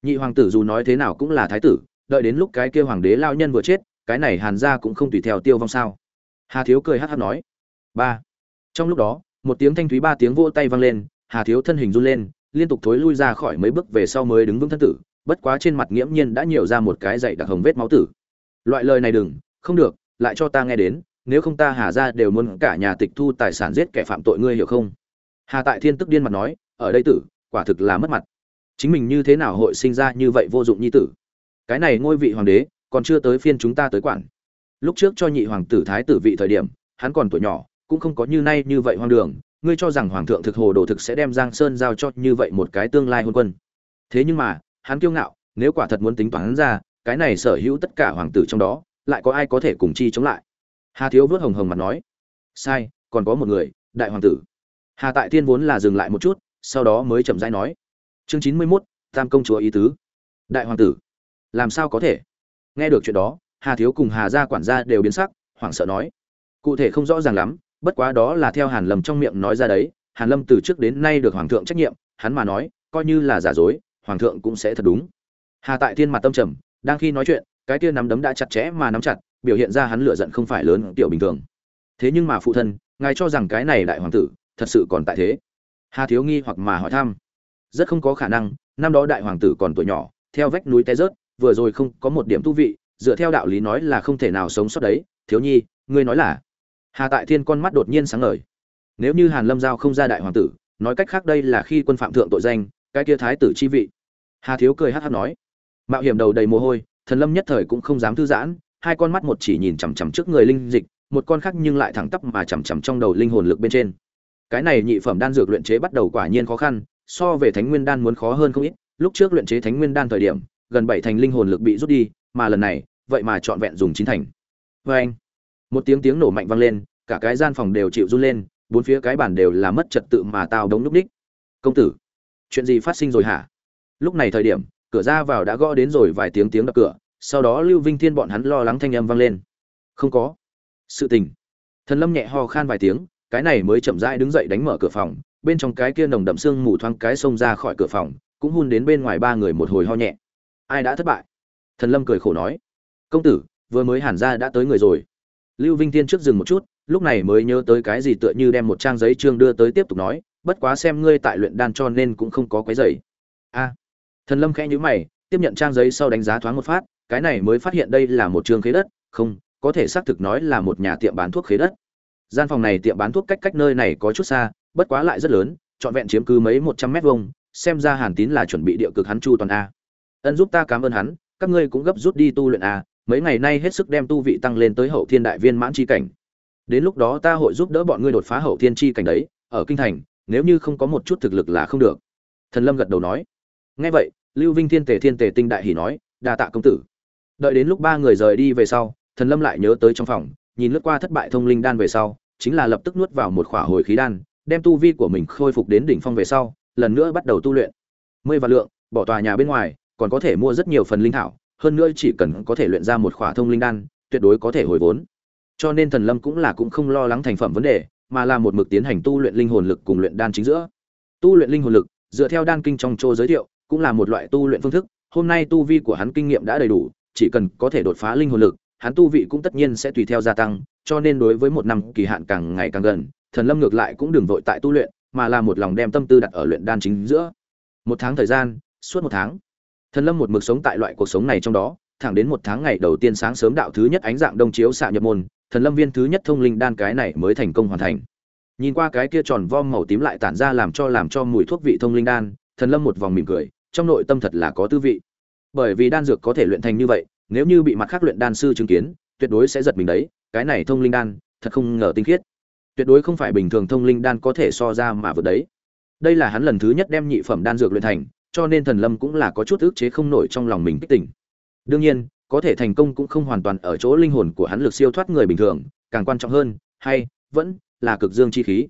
Nhị hoàng tử dù nói thế nào cũng là thái tử đợi đến lúc cái kia hoàng đế lao nhân vừa chết cái này hàn gia cũng không tùy theo tiêu vong sao? Hà thiếu cười hát hát nói. Ba. Trong lúc đó một tiếng thanh thúy ba tiếng vỗ tay vang lên hà thiếu thân hình run lên liên tục thối lui ra khỏi mấy bước về sau mới đứng vững thân tử, bất quá trên mặt nghiễm nhiên đã nhiều ra một cái dậy đặc hồng vết máu tử. Loại lời này đừng, không được, lại cho ta nghe đến, nếu không ta hà ra đều muốn cả nhà tịch thu tài sản giết kẻ phạm tội ngươi hiểu không? Hà tại thiên tức điên mặt nói, ở đây tử, quả thực là mất mặt. Chính mình như thế nào hội sinh ra như vậy vô dụng nhi tử? Cái này ngôi vị hoàng đế, còn chưa tới phiên chúng ta tới quản. Lúc trước cho nhị hoàng tử thái tử vị thời điểm, hắn còn tuổi nhỏ, cũng không có như nay như vậy hoang đường ngươi cho rằng hoàng thượng thực hồ đồ thực sẽ đem giang sơn giao cho như vậy một cái tương lai hôn quân. Thế nhưng mà, hắn kiêu ngạo, nếu quả thật muốn tính toán ra, cái này sở hữu tất cả hoàng tử trong đó, lại có ai có thể cùng chi chống lại? Hà thiếu vớt hồng hồng mặt nói. Sai, còn có một người, đại hoàng tử. Hà tại thiên vốn là dừng lại một chút, sau đó mới chậm rãi nói. Chương chín mươi mốt, tam công chúa ý tứ. Đại hoàng tử, làm sao có thể? Nghe được chuyện đó, hà thiếu cùng hà gia quản gia đều biến sắc, hoảng sợ nói. Cụ thể không rõ ràng lắm bất quá đó là theo hàn lâm trong miệng nói ra đấy, hàn lâm từ trước đến nay được hoàng thượng trách nhiệm, hắn mà nói, coi như là giả dối, hoàng thượng cũng sẽ thật đúng. Hà tại thiên mặt tâm trầm, đang khi nói chuyện, cái kia nắm đấm đã chặt chẽ mà nắm chặt, biểu hiện ra hắn lửa giận không phải lớn, tiểu bình thường. Thế nhưng mà phụ thân, ngài cho rằng cái này đại hoàng tử, thật sự còn tại thế? Hà thiếu nghi hoặc mà hỏi thăm. Rất không có khả năng, năm đó đại hoàng tử còn tuổi nhỏ, theo vách núi té rớt, vừa rồi không có một điểm thú vị, dựa theo đạo lý nói là không thể nào sống sót đấy. Thiếu nhi, ngươi nói là? Hà tại thiên con mắt đột nhiên sáng ngời. Nếu như hàn lâm giao không ra đại hoàng tử, nói cách khác đây là khi quân phạm thượng tội danh, cái kia thái tử chi vị. Hà thiếu cười hắt hắt nói. Mạo hiểm đầu đầy mồ hôi, thần lâm nhất thời cũng không dám thư giãn, hai con mắt một chỉ nhìn chằm chằm trước người linh dịch, một con khác nhưng lại thẳng tắp mà chằm chằm trong đầu linh hồn lực bên trên. Cái này nhị phẩm đan dược luyện chế bắt đầu quả nhiên khó khăn, so về thánh nguyên đan muốn khó hơn không ít, lúc trước luyện chế thánh nguyên đan thời điểm, gần bảy thành linh hồn lực bị rút đi, mà lần này, vậy mà trọn vẹn dùng chín thành. Vê anh một tiếng tiếng nổ mạnh vang lên, cả cái gian phòng đều chịu run lên, bốn phía cái bản đều là mất trật tự mà tao đống núp ních công tử, chuyện gì phát sinh rồi hả? Lúc này thời điểm, cửa ra vào đã gõ đến rồi vài tiếng tiếng đập cửa, sau đó lưu vinh thiên bọn hắn lo lắng thanh âm vang lên. Không có. Sự tình. Thần lâm nhẹ ho khan vài tiếng, cái này mới chậm rãi đứng dậy đánh mở cửa phòng, bên trong cái kia nồng đậm sương mù thoáng cái xông ra khỏi cửa phòng, cũng hun đến bên ngoài ba người một hồi ho nhẹ. Ai đã thất bại? Thần lâm cười khổ nói. Công tử, vừa mới hàn ra đã tới người rồi lưu vinh tiên trước dừng một chút, lúc này mới nhớ tới cái gì tựa như đem một trang giấy trương đưa tới tiếp tục nói, bất quá xem ngươi tại luyện đan cho nên cũng không có quấy giày a. Thần lâm khẽ nhíu mày, tiếp nhận trang giấy sau đánh giá thoáng một phát, cái này mới phát hiện đây là một trường khế đất, không, có thể xác thực nói là một nhà tiệm bán thuốc khế đất. Gian phòng này tiệm bán thuốc cách cách nơi này có chút xa, bất quá lại rất lớn, trọn vẹn chiếm cứ mấy một trăm mét vuông, xem ra hàn tín là chuẩn bị địa cực hắn chu toàn a. Ân giúp ta cảm ơn hắn, các ngươi cũng gấp rút đi tu luyện a mấy ngày nay hết sức đem tu vị tăng lên tới hậu thiên đại viên mãn chi cảnh. Đến lúc đó ta hội giúp đỡ bọn ngươi đột phá hậu thiên chi cảnh đấy, ở kinh thành, nếu như không có một chút thực lực là không được. Thần lâm gật đầu nói. Nghe vậy, lưu vinh thiên tề thiên tề tinh đại hỉ nói, đa tạ công tử. Đợi đến lúc ba người rời đi về sau, thần lâm lại nhớ tới trong phòng, nhìn lướt qua thất bại thông linh đan về sau, chính là lập tức nuốt vào một khỏa hồi khí đan, đem tu vi của mình khôi phục đến đỉnh phong về sau, lần nữa bắt đầu tu luyện. Mười vạn lượng, bỏ tòa nhà bên ngoài, còn có thể mua rất nhiều phần linh thảo hơn nữa chỉ cần có thể luyện ra một khỏa thông linh đan, tuyệt đối có thể hồi vốn. Cho nên thần lâm cũng là cũng không lo lắng thành phẩm vấn đề, mà là một mực tiến hành tu luyện linh hồn lực cùng luyện đan chính giữa. Tu luyện linh hồn lực, dựa theo đan kinh trong chô giới thiệu, cũng là một loại tu luyện phương thức. Hôm nay tu vi của hắn kinh nghiệm đã đầy đủ, chỉ cần có thể đột phá linh hồn lực, hắn tu vị cũng tất nhiên sẽ tùy theo gia tăng, cho nên đối với một năm kỳ hạn càng ngày càng gần, thần lâm ngược lại cũng đừng vội tại tu luyện, mà là một lòng đem tâm tư đặt ở luyện đan chính giữa. Một tháng thời gian, suốt một tháng thần lâm một mực sống tại loại cuộc sống này trong đó, thẳng đến một tháng ngày đầu tiên sáng sớm đạo thứ nhất ánh dạng đông chiếu xạ nhập môn, thần lâm viên thứ nhất thông linh đan cái này mới thành công hoàn thành. Nhìn qua cái kia tròn vo màu tím lại tản ra làm cho làm cho mùi thuốc vị thông linh đan, thần lâm một vòng mỉm cười, trong nội tâm thật là có tư vị. Bởi vì đan dược có thể luyện thành như vậy, nếu như bị mặt khác luyện đan sư chứng kiến, tuyệt đối sẽ giật mình đấy, cái này thông linh đan, thật không ngờ tinh khiết. Tuyệt đối không phải bình thường thông linh đan có thể so ra mà vượt đấy. Đây là hắn lần thứ nhất đem nhị phẩm đan dược luyện thành cho nên thần lâm cũng là có chút ức chế không nổi trong lòng mình kích tỉnh đương nhiên, có thể thành công cũng không hoàn toàn ở chỗ linh hồn của hắn lực siêu thoát người bình thường, càng quan trọng hơn, hay, vẫn, là cực dương chi khí.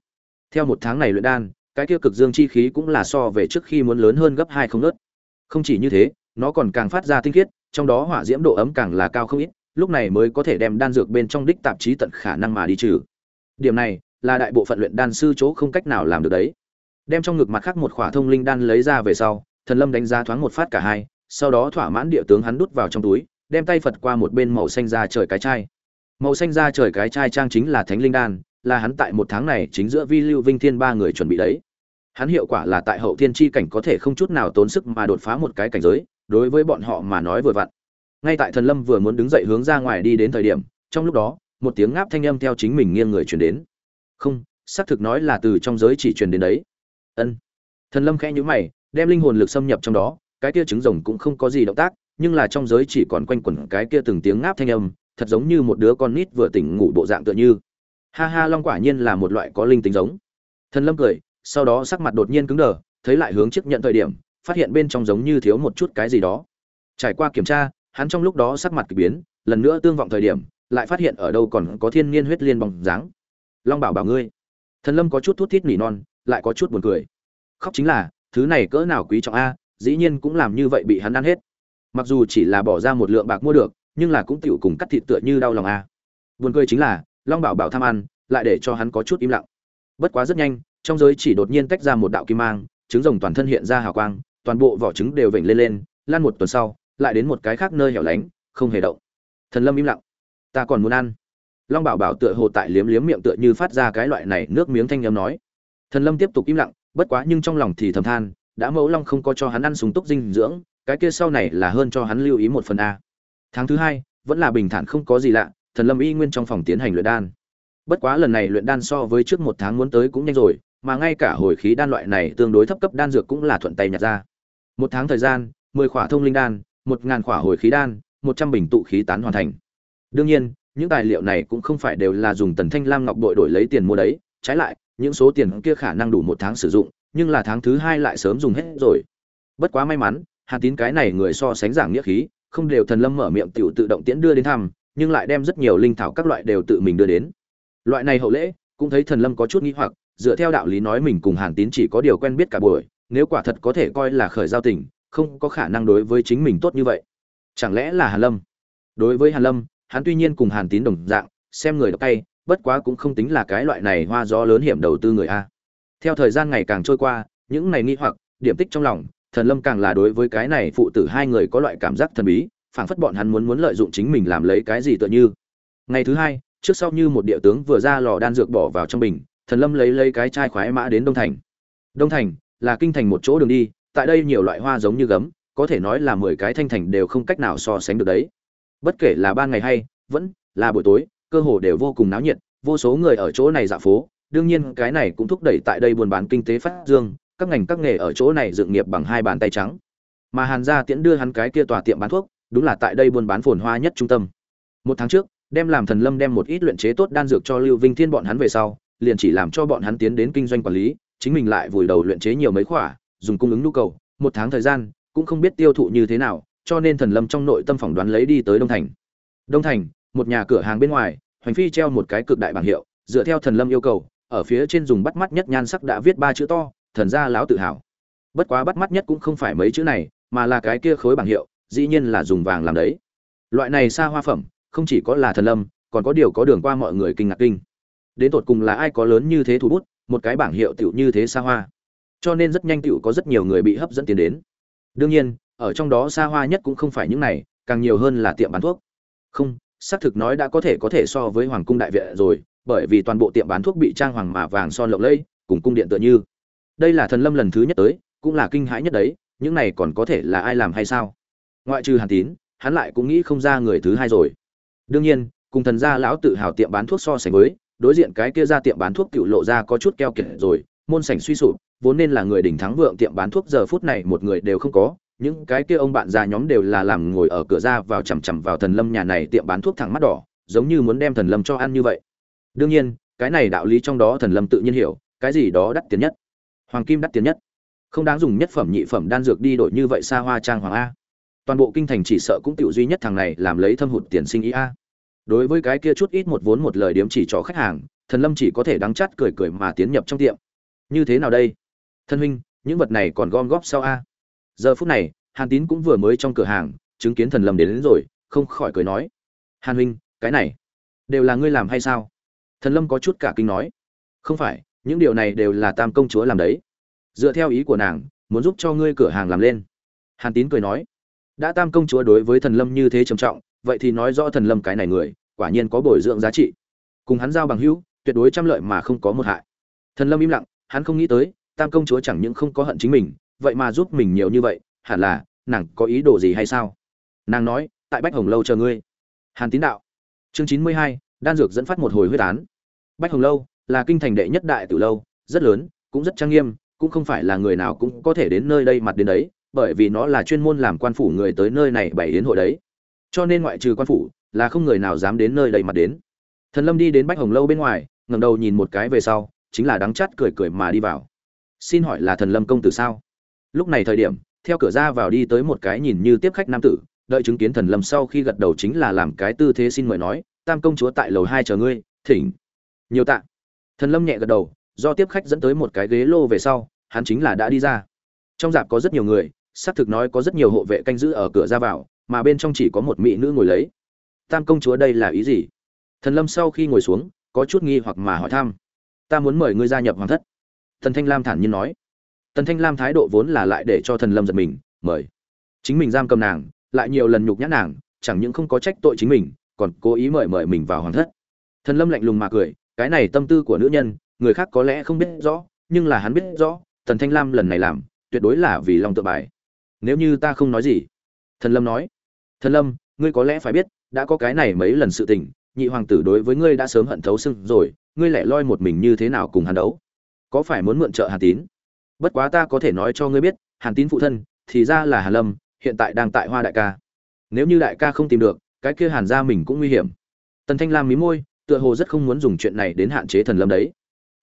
Theo một tháng này luyện đan, cái kia cực dương chi khí cũng là so về trước khi muốn lớn hơn gấp hai không nớt. Không chỉ như thế, nó còn càng phát ra tinh khiết, trong đó hỏa diễm độ ấm càng là cao không ít, lúc này mới có thể đem đan dược bên trong đích tạp chí tận khả năng mà đi trừ. Điểm này, là đại bộ phận luyện đan sư chỗ không cách nào làm được đấy đem trong ngực mặt khác một khỏa thông linh đan lấy ra về sau, thần lâm đánh giá thoáng một phát cả hai, sau đó thỏa mãn địa tướng hắn đút vào trong túi, đem tay phật qua một bên màu xanh ra trời cái chai. Màu xanh ra trời cái chai trang chính là thánh linh đan, là hắn tại một tháng này chính giữa vi lưu vinh thiên ba người chuẩn bị đấy. Hắn hiệu quả là tại hậu thiên chi cảnh có thể không chút nào tốn sức mà đột phá một cái cảnh giới, đối với bọn họ mà nói vừa vặn. Ngay tại thần lâm vừa muốn đứng dậy hướng ra ngoài đi đến thời điểm, trong lúc đó, một tiếng ngáp thanh âm theo chính mình nghiêng người truyền đến. Không, xác thực nói là từ trong giới chỉ truyền đến đấy ân. Thần lâm khẽ nhíu mày, đem linh hồn lực xâm nhập trong đó, cái kia trứng rồng cũng không có gì động tác, nhưng là trong giới chỉ còn quanh quẩn cái kia từng tiếng ngáp thanh âm, thật giống như một đứa con nít vừa tỉnh ngủ bộ dạng tựa như. Ha ha, long quả nhiên là một loại có linh tính giống. Thần lâm cười, sau đó sắc mặt đột nhiên cứng đờ, thấy lại hướng chiếc nhận thời điểm, phát hiện bên trong giống như thiếu một chút cái gì đó. Trải qua kiểm tra, hắn trong lúc đó sắc mặt kỳ biến, lần nữa tương vọng thời điểm, lại phát hiện ở đâu còn có thiên nhiên huyết liên bóng dáng. Long bảo bảo ngươi. Thần lâm có chút thút thít nỉ non lại có chút buồn cười. Khóc chính là, thứ này cỡ nào quý trọng a, dĩ nhiên cũng làm như vậy bị hắn ăn hết. Mặc dù chỉ là bỏ ra một lượng bạc mua được, nhưng là cũng tựu cùng cắt thịt tựa như đau lòng a. Buồn cười chính là, long bảo bảo tham ăn, lại để cho hắn có chút im lặng. Bất quá rất nhanh, trong giới chỉ đột nhiên tách ra một đạo kim mang, trứng rồng toàn thân hiện ra hào quang, toàn bộ vỏ trứng đều vểnh lên lên lan một tuần sau, lại đến một cái khác nơi hẻo lánh, không hề động. Thần lâm im lặng. Ta còn muốn ăn. Long bảo bảo tựa hồ tại liếm liếm miệng tựa như phát ra cái loại này nước miếng thanh nhâm nói thần lâm tiếp tục im lặng, bất quá nhưng trong lòng thì thầm than, đã mẫu long không có cho hắn ăn súng túc dinh dưỡng, cái kia sau này là hơn cho hắn lưu ý một phần a. Tháng thứ hai, vẫn là bình thản không có gì lạ, thần lâm y nguyên trong phòng tiến hành luyện đan. Bất quá lần này luyện đan so với trước một tháng muốn tới cũng nhanh rồi, mà ngay cả hồi khí đan loại này tương đối thấp cấp đan dược cũng là thuận tay nhặt ra. Một tháng thời gian, mười khỏa thông linh đan, một ngàn khỏa hồi khí đan, một trăm bình tụ khí tán hoàn thành. Đương nhiên, những tài liệu này cũng không phải đều là dùng tần thanh lam ngọc bội đổi lấy tiền mua đấy, trái lại những số tiền kia khả năng đủ một tháng sử dụng, nhưng là tháng thứ hai lại sớm dùng hết rồi. Bất quá may mắn, hàn tín cái này người so sánh giảng nghĩa khí, không đều thần lâm mở miệng tiểu tự động tiễn đưa đến thăm, nhưng lại đem rất nhiều linh thảo các loại đều tự mình đưa đến. Loại này hậu lễ, cũng thấy thần lâm có chút nghĩ hoặc, dựa theo đạo lý nói mình cùng hàn tín chỉ có điều quen biết cả buổi, nếu quả thật có thể coi là khởi giao tình, không có khả năng đối với chính mình tốt như vậy. Chẳng lẽ là hàn lâm? Đối với hàn lâm, hắn tuy nhiên cùng hàn tín đồng dạng, xem người đọc tay bất quá cũng không tính là cái loại này hoa gió lớn hiểm đầu tư người a. Theo thời gian ngày càng trôi qua, những này nghi hoặc, điểm tích trong lòng, thần lâm càng là đối với cái này phụ tử hai người có loại cảm giác thần bí, phảng phất bọn hắn muốn muốn lợi dụng chính mình làm lấy cái gì tựa như. Ngày thứ hai, trước sau như một địa tướng vừa ra lò đan dược bỏ vào trong bình, thần lâm lấy lấy cái chai khoái mã đến đông thành. Đông thành là kinh thành một chỗ đường đi, tại đây nhiều loại hoa giống như gấm, có thể nói là mười cái thanh thành đều không cách nào so sánh được đấy. Bất kể là ban ngày hay vẫn là buổi tối cơ hồ đều vô cùng náo nhiệt, vô số người ở chỗ này dạo phố, đương nhiên cái này cũng thúc đẩy tại đây buôn bán kinh tế phát dương, các ngành các nghề ở chỗ này dựng nghiệp bằng hai bàn tay trắng. Mà hàn gia tiễn đưa hắn cái kia tòa tiệm bán thuốc, đúng là tại đây buôn bán phồn hoa nhất trung tâm. Một tháng trước, đem làm thần lâm đem một ít luyện chế tốt đan dược cho lưu vinh thiên bọn hắn về sau, liền chỉ làm cho bọn hắn tiến đến kinh doanh quản lý, chính mình lại vùi đầu luyện chế nhiều mấy khỏa, dùng cung ứng nhu cầu. Một tháng thời gian, cũng không biết tiêu thụ như thế nào, cho nên thần lâm trong nội tâm phỏng đoán lấy đi tới đông thành. Đông thành một nhà cửa hàng bên ngoài, hoành phi treo một cái cực đại bảng hiệu, dựa theo thần lâm yêu cầu, ở phía trên dùng bắt mắt nhất nhan sắc đã viết ba chữ to, thần gia lão tự hào. Bất quá bắt mắt nhất cũng không phải mấy chữ này, mà là cái kia khối bảng hiệu, dĩ nhiên là dùng vàng làm đấy. Loại này xa hoa phẩm, không chỉ có là thần lâm, còn có điều có đường qua mọi người kinh ngạc kinh. Đến tột cùng là ai có lớn như thế thủ bút, một cái bảng hiệu tiểu như thế xa hoa. Cho nên rất nhanh tiểu có rất nhiều người bị hấp dẫn tiến đến. Đương nhiên, ở trong đó xa hoa nhất cũng không phải những này, càng nhiều hơn là tiệm bán thuốc. Không xác thực nói đã có thể có thể so với hoàng cung đại viện rồi, bởi vì toàn bộ tiệm bán thuốc bị trang hoàng mà vàng son lộng lẫy, cùng cung điện tựa như. Đây là thần lâm lần thứ nhất tới, cũng là kinh hãi nhất đấy, những này còn có thể là ai làm hay sao? Ngoại trừ hàn tín, hắn lại cũng nghĩ không ra người thứ hai rồi. Đương nhiên, cùng thần gia lão tự hào tiệm bán thuốc so sánh với, đối diện cái kia ra tiệm bán thuốc cựu lộ ra có chút keo kiệt rồi, môn sảnh suy sụp, vốn nên là người đỉnh thắng vượng tiệm bán thuốc giờ phút này một người đều không có những cái kia ông bạn già nhóm đều là làm ngồi ở cửa ra vào chằm chằm vào thần lâm nhà này tiệm bán thuốc thẳng mắt đỏ, giống như muốn đem thần lâm cho ăn như vậy. Đương nhiên, cái này đạo lý trong đó thần lâm tự nhiên hiểu, cái gì đó đắt tiền nhất. Hoàng kim đắt tiền nhất. Không đáng dùng nhất phẩm nhị phẩm đan dược đi đổi như vậy xa hoa trang hoàng a. Toàn bộ kinh thành chỉ sợ cũng tiểu duy nhất thằng này làm lấy thâm hụt tiền sinh ý a. Đối với cái kia chút ít một vốn một lời điếm chỉ cho khách hàng, thần lâm chỉ có thể đắng chát cười cười mà tiến nhập trong tiệm. Như thế nào đây? Thân huynh, những vật này còn gom góp sau a giờ phút này hàn tín cũng vừa mới trong cửa hàng chứng kiến thần lâm đến, đến rồi không khỏi cười nói. Hàn huynh cái này đều là ngươi làm hay sao? Thần lâm có chút cả kinh nói. Không phải những điều này đều là tam công chúa làm đấy. Dựa theo ý của nàng muốn giúp cho ngươi cửa hàng làm lên. Hàn tín cười nói. Đã tam công chúa đối với thần lâm như thế trầm trọng vậy thì nói rõ thần lâm cái này người quả nhiên có bồi dưỡng giá trị. Cùng hắn giao bằng hữu tuyệt đối trăm lợi mà không có một hại. Thần lâm im lặng hắn không nghĩ tới tam công chúa chẳng những không có hận chính mình vậy mà giúp mình nhiều như vậy, hẳn là, nàng có ý đồ gì hay sao? Nàng nói, tại bách hồng lâu chờ ngươi. Hàn tín đạo. Chương chín mươi hai, đan dược dẫn phát một hồi huyết án. Bách hồng lâu là kinh thành đệ nhất đại từ lâu, rất lớn, cũng rất trang nghiêm, cũng không phải là người nào cũng có thể đến nơi đây mặt đến đấy, bởi vì nó là chuyên môn làm quan phủ người tới nơi này bày đến hội đấy. Cho nên ngoại trừ quan phủ, là không người nào dám đến nơi đây mặt đến. Thần lâm đi đến bách hồng lâu bên ngoài, ngẩng đầu nhìn một cái về sau, chính là đắng chát cười cười mà đi vào. Xin hỏi là thần lâm công tử sao? Lúc này thời điểm, theo cửa ra vào đi tới một cái nhìn như tiếp khách nam tử, đợi chứng kiến thần lâm sau khi gật đầu chính là làm cái tư thế xin mời nói, tam công chúa tại lầu hai chờ ngươi, thỉnh. Nhiều tạ. Thần lâm nhẹ gật đầu, do tiếp khách dẫn tới một cái ghế lô về sau, hắn chính là đã đi ra. Trong dạp có rất nhiều người, xác thực nói có rất nhiều hộ vệ canh giữ ở cửa ra vào, mà bên trong chỉ có một mỹ nữ ngồi lấy. Tam công chúa đây là ý gì? Thần lâm sau khi ngồi xuống, có chút nghi hoặc mà hỏi thăm. Ta muốn mời ngươi gia nhập hoàng thất. Thần thanh lam thản nhiên nói tần thanh lam thái độ vốn là lại để cho thần lâm giật mình, mời. Chính mình giam cầm nàng, lại nhiều lần nhục nhã nàng, chẳng những không có trách tội chính mình, còn cố ý mời mời mình vào hoàng thất. Thần lâm lạnh lùng mà cười, cái này tâm tư của nữ nhân, người khác có lẽ không biết rõ, nhưng là hắn biết rõ, tần thanh lam lần này làm, tuyệt đối là vì lòng tự bài. Nếu như ta không nói gì, thần lâm nói, thần lâm, ngươi có lẽ phải biết, đã có cái này mấy lần sự tình, nhị hoàng tử đối với ngươi đã sớm hận thấu xưng rồi, ngươi lại loi một mình như thế nào cùng hắn đấu? Có phải muốn mượn trợ hà tín? Bất quá ta có thể nói cho ngươi biết, hàn tín phụ thân, thì ra là hàn lâm, hiện tại đang tại hoa đại ca. Nếu như đại ca không tìm được, cái kia hàn gia mình cũng nguy hiểm. Tần thanh lam mí môi, tựa hồ rất không muốn dùng chuyện này đến hạn chế thần lâm đấy.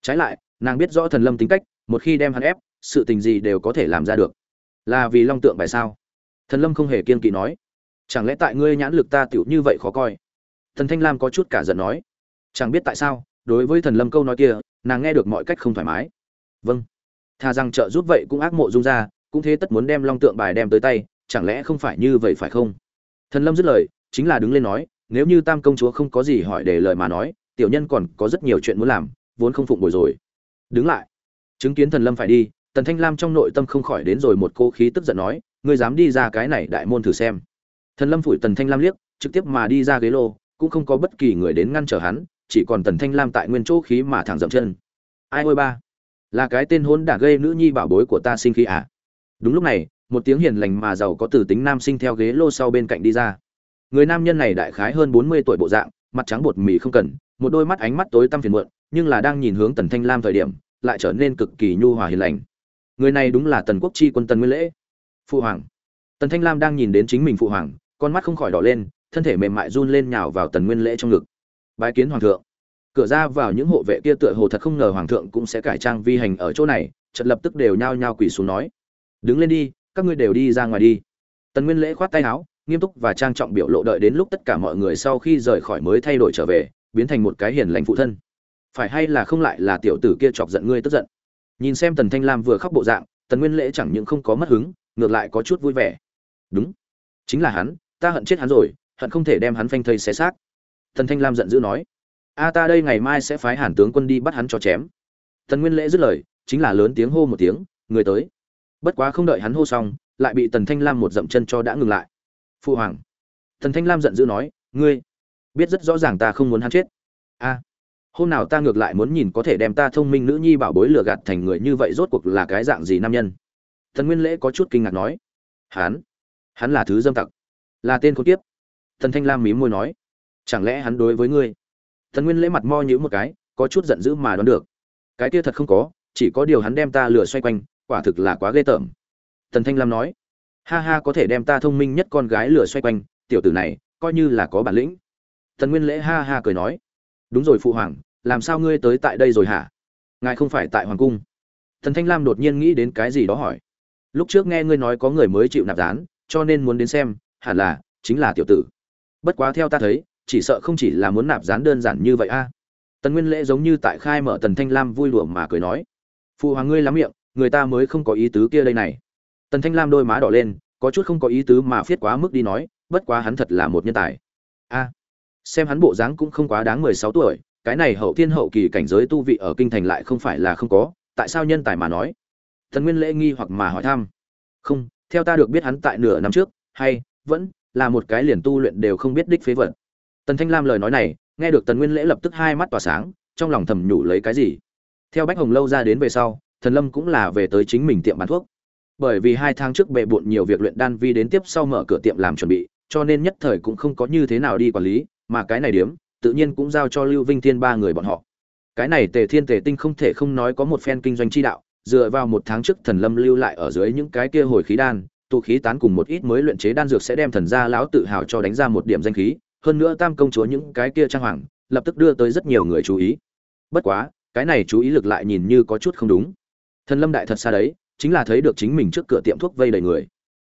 Trái lại, nàng biết rõ thần lâm tính cách, một khi đem hắn ép, sự tình gì đều có thể làm ra được. Là vì long tượng bài sao? Thần lâm không hề kiên kỵ nói. Chẳng lẽ tại ngươi nhãn lực ta tiểu như vậy khó coi? Thần thanh lam có chút cả giận nói. Chẳng biết tại sao, đối với thần lâm câu nói kia, nàng nghe được mọi cách không thoải mái. Vâng thà rằng trợ giúp vậy cũng ác mộ dung ra, cũng thế tất muốn đem long tượng bài đem tới tay, chẳng lẽ không phải như vậy phải không? Thần lâm dứt lời, chính là đứng lên nói, nếu như tam công chúa không có gì hỏi để lời mà nói, tiểu nhân còn có rất nhiều chuyện muốn làm, vốn không phụng bồi rồi. Đứng lại. Chứng kiến thần lâm phải đi, tần thanh lam trong nội tâm không khỏi đến rồi một cô khí tức giận nói, ngươi dám đi ra cái này đại môn thử xem. Thần lâm phủi tần thanh lam liếc, trực tiếp mà đi ra ghế lô, cũng không có bất kỳ người đến ngăn trở hắn, chỉ còn tần thanh lam tại nguyên chỗ khí mà thẳng dậm chân. Ai ôi ba là cái tên hôn đã gây nữ nhi bảo bối của ta sinh khí à? Đúng lúc này, một tiếng hiền lành mà giàu có từ tính nam sinh theo ghế lô sau bên cạnh đi ra. Người nam nhân này đại khái hơn bốn mươi tuổi bộ dạng, mặt trắng bột mì không cần, một đôi mắt ánh mắt tối tăm phiền muộn, nhưng là đang nhìn hướng tần thanh lam thời điểm, lại trở nên cực kỳ nhu hòa hiền lành. Người này đúng là tần quốc chi quân tần nguyên lễ. Phụ hoàng. Tần thanh lam đang nhìn đến chính mình phụ hoàng, con mắt không khỏi đỏ lên, thân thể mềm mại run lên nhào vào tần nguyên lễ trong ngực. Bái kiến hoàng thượng cửa ra vào những hộ vệ kia tựa hồ thật không ngờ hoàng thượng cũng sẽ cải trang vi hành ở chỗ này, chợt lập tức đều nhao nhao quỳ xuống nói, đứng lên đi, các ngươi đều đi ra ngoài đi. Tần nguyên lễ khoát tay áo, nghiêm túc và trang trọng biểu lộ đợi đến lúc tất cả mọi người sau khi rời khỏi mới thay đổi trở về, biến thành một cái hiền lành phụ thân. Phải hay là không lại là tiểu tử kia chọc giận ngươi tức giận? Nhìn xem tần thanh lam vừa khóc bộ dạng, tần nguyên lễ chẳng những không có mất hứng, ngược lại có chút vui vẻ. Đúng, chính là hắn, ta hận chết hắn rồi, hận không thể đem hắn phanh thây xé xác. Tần thanh lam giận dữ nói a ta đây ngày mai sẽ phái hàn tướng quân đi bắt hắn cho chém. Tần nguyên lễ dứt lời, chính là lớn tiếng hô một tiếng, người tới. Bất quá không đợi hắn hô xong, lại bị tần thanh lam một dậm chân cho đã ngừng lại. Phụ hoàng. Tần thanh lam giận dữ nói, ngươi biết rất rõ ràng ta không muốn hắn chết. A, hôm nào ta ngược lại muốn nhìn có thể đem ta thông minh nữ nhi bảo bối lừa gạt thành người như vậy rốt cuộc là cái dạng gì nam nhân? Thần nguyên lễ có chút kinh ngạc nói, hắn hắn là thứ dâm tặc, là tên khốn kiếp. Tần thanh lam mím môi nói, chẳng lẽ hắn đối với ngươi thần nguyên lễ mặt mo nhữ một cái, có chút giận dữ mà đoán được. Cái kia thật không có, chỉ có điều hắn đem ta lừa xoay quanh, quả thực là quá ghê tởm. Tần thanh lam nói, ha ha, có thể đem ta thông minh nhất con gái lừa xoay quanh, tiểu tử này, coi như là có bản lĩnh. Tần nguyên lễ ha ha cười nói, đúng rồi phụ hoàng, làm sao ngươi tới tại đây rồi hả? Ngài không phải tại hoàng cung. Thần thanh lam đột nhiên nghĩ đến cái gì đó hỏi, lúc trước nghe ngươi nói có người mới chịu nạp gián cho nên muốn đến xem, hẳn là chính là tiểu tử. Bất quá theo ta thấy chỉ sợ không chỉ là muốn nạp gián đơn giản như vậy a. Tần nguyên lễ giống như tại khai mở tần thanh lam vui đùa mà cười nói, phụ hoàng ngươi lắm miệng, người ta mới không có ý tứ kia đây này. Tần thanh lam đôi má đỏ lên, có chút không có ý tứ mà phiết quá mức đi nói, bất quá hắn thật là một nhân tài. A, xem hắn bộ dáng cũng không quá đáng mười sáu tuổi, cái này hậu thiên hậu kỳ cảnh giới tu vị ở kinh thành lại không phải là không có, tại sao nhân tài mà nói? Tần nguyên lễ nghi hoặc mà hỏi thăm, không, theo ta được biết hắn tại nửa năm trước, hay vẫn là một cái liền tu luyện đều không biết đích phế vật tần thanh lam lời nói này, nghe được tần nguyên lễ lập tức hai mắt tỏa sáng, trong lòng thầm nhủ lấy cái gì? Theo bách hồng lâu ra đến về sau, thần lâm cũng là về tới chính mình tiệm bán thuốc. Bởi vì hai tháng trước bệ bộn nhiều việc luyện đan vi đến tiếp sau mở cửa tiệm làm chuẩn bị, cho nên nhất thời cũng không có như thế nào đi quản lý, mà cái này điếm tự nhiên cũng giao cho lưu vinh thiên ba người bọn họ. Cái này tề thiên tề tinh không thể không nói có một phen kinh doanh chi đạo, dựa vào một tháng trước thần lâm lưu lại ở dưới những cái kia hồi khí đan, tụ khí tán cùng một ít mới luyện chế đan dược sẽ đem thần gia lão tự hào cho đánh ra một điểm danh khí hơn nữa tam công chúa những cái kia trang hoàng, lập tức đưa tới rất nhiều người chú ý. Bất quá, cái này chú ý lực lại nhìn như có chút không đúng. Thần lâm đại thật xa đấy, chính là thấy được chính mình trước cửa tiệm thuốc vây đầy người.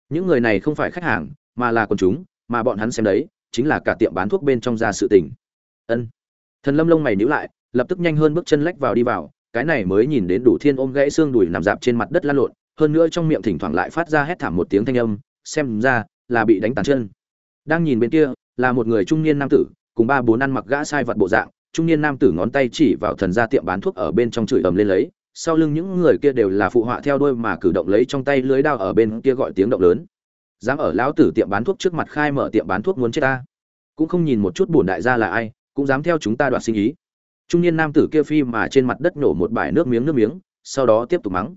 Những người này không phải khách hàng, mà là quần chúng, mà bọn hắn xem đấy, chính là cả tiệm bán thuốc bên trong ra sự tình. Ân. Thần lâm lông mày nhíu lại, lập tức nhanh hơn bước chân lách vào đi vào, cái này mới nhìn đến đủ thiên ôm gãy xương đùi nằm dạp trên mặt đất lăn lộn, hơn nữa trong miệng thỉnh thoảng lại phát ra hét thảm một tiếng thanh âm, xem ra là bị đánh tàn chân. Đang nhìn bên kia là một người trung niên nam tử, cùng ba bốn ăn mặc gã sai vật bộ dạng, trung niên nam tử ngón tay chỉ vào thần gia tiệm bán thuốc ở bên trong chửi ầm lên lấy, sau lưng những người kia đều là phụ họa theo đôi mà cử động lấy trong tay lưới đao ở bên kia gọi tiếng động lớn. Dám ở lão tử tiệm bán thuốc trước mặt khai mở tiệm bán thuốc muốn chết ta. Cũng không nhìn một chút bổn đại gia là ai, cũng dám theo chúng ta đoạt sinh ý. Trung niên nam tử kia phi mà trên mặt đất nổ một bãi nước miếng nước miếng, sau đó tiếp tục mắng.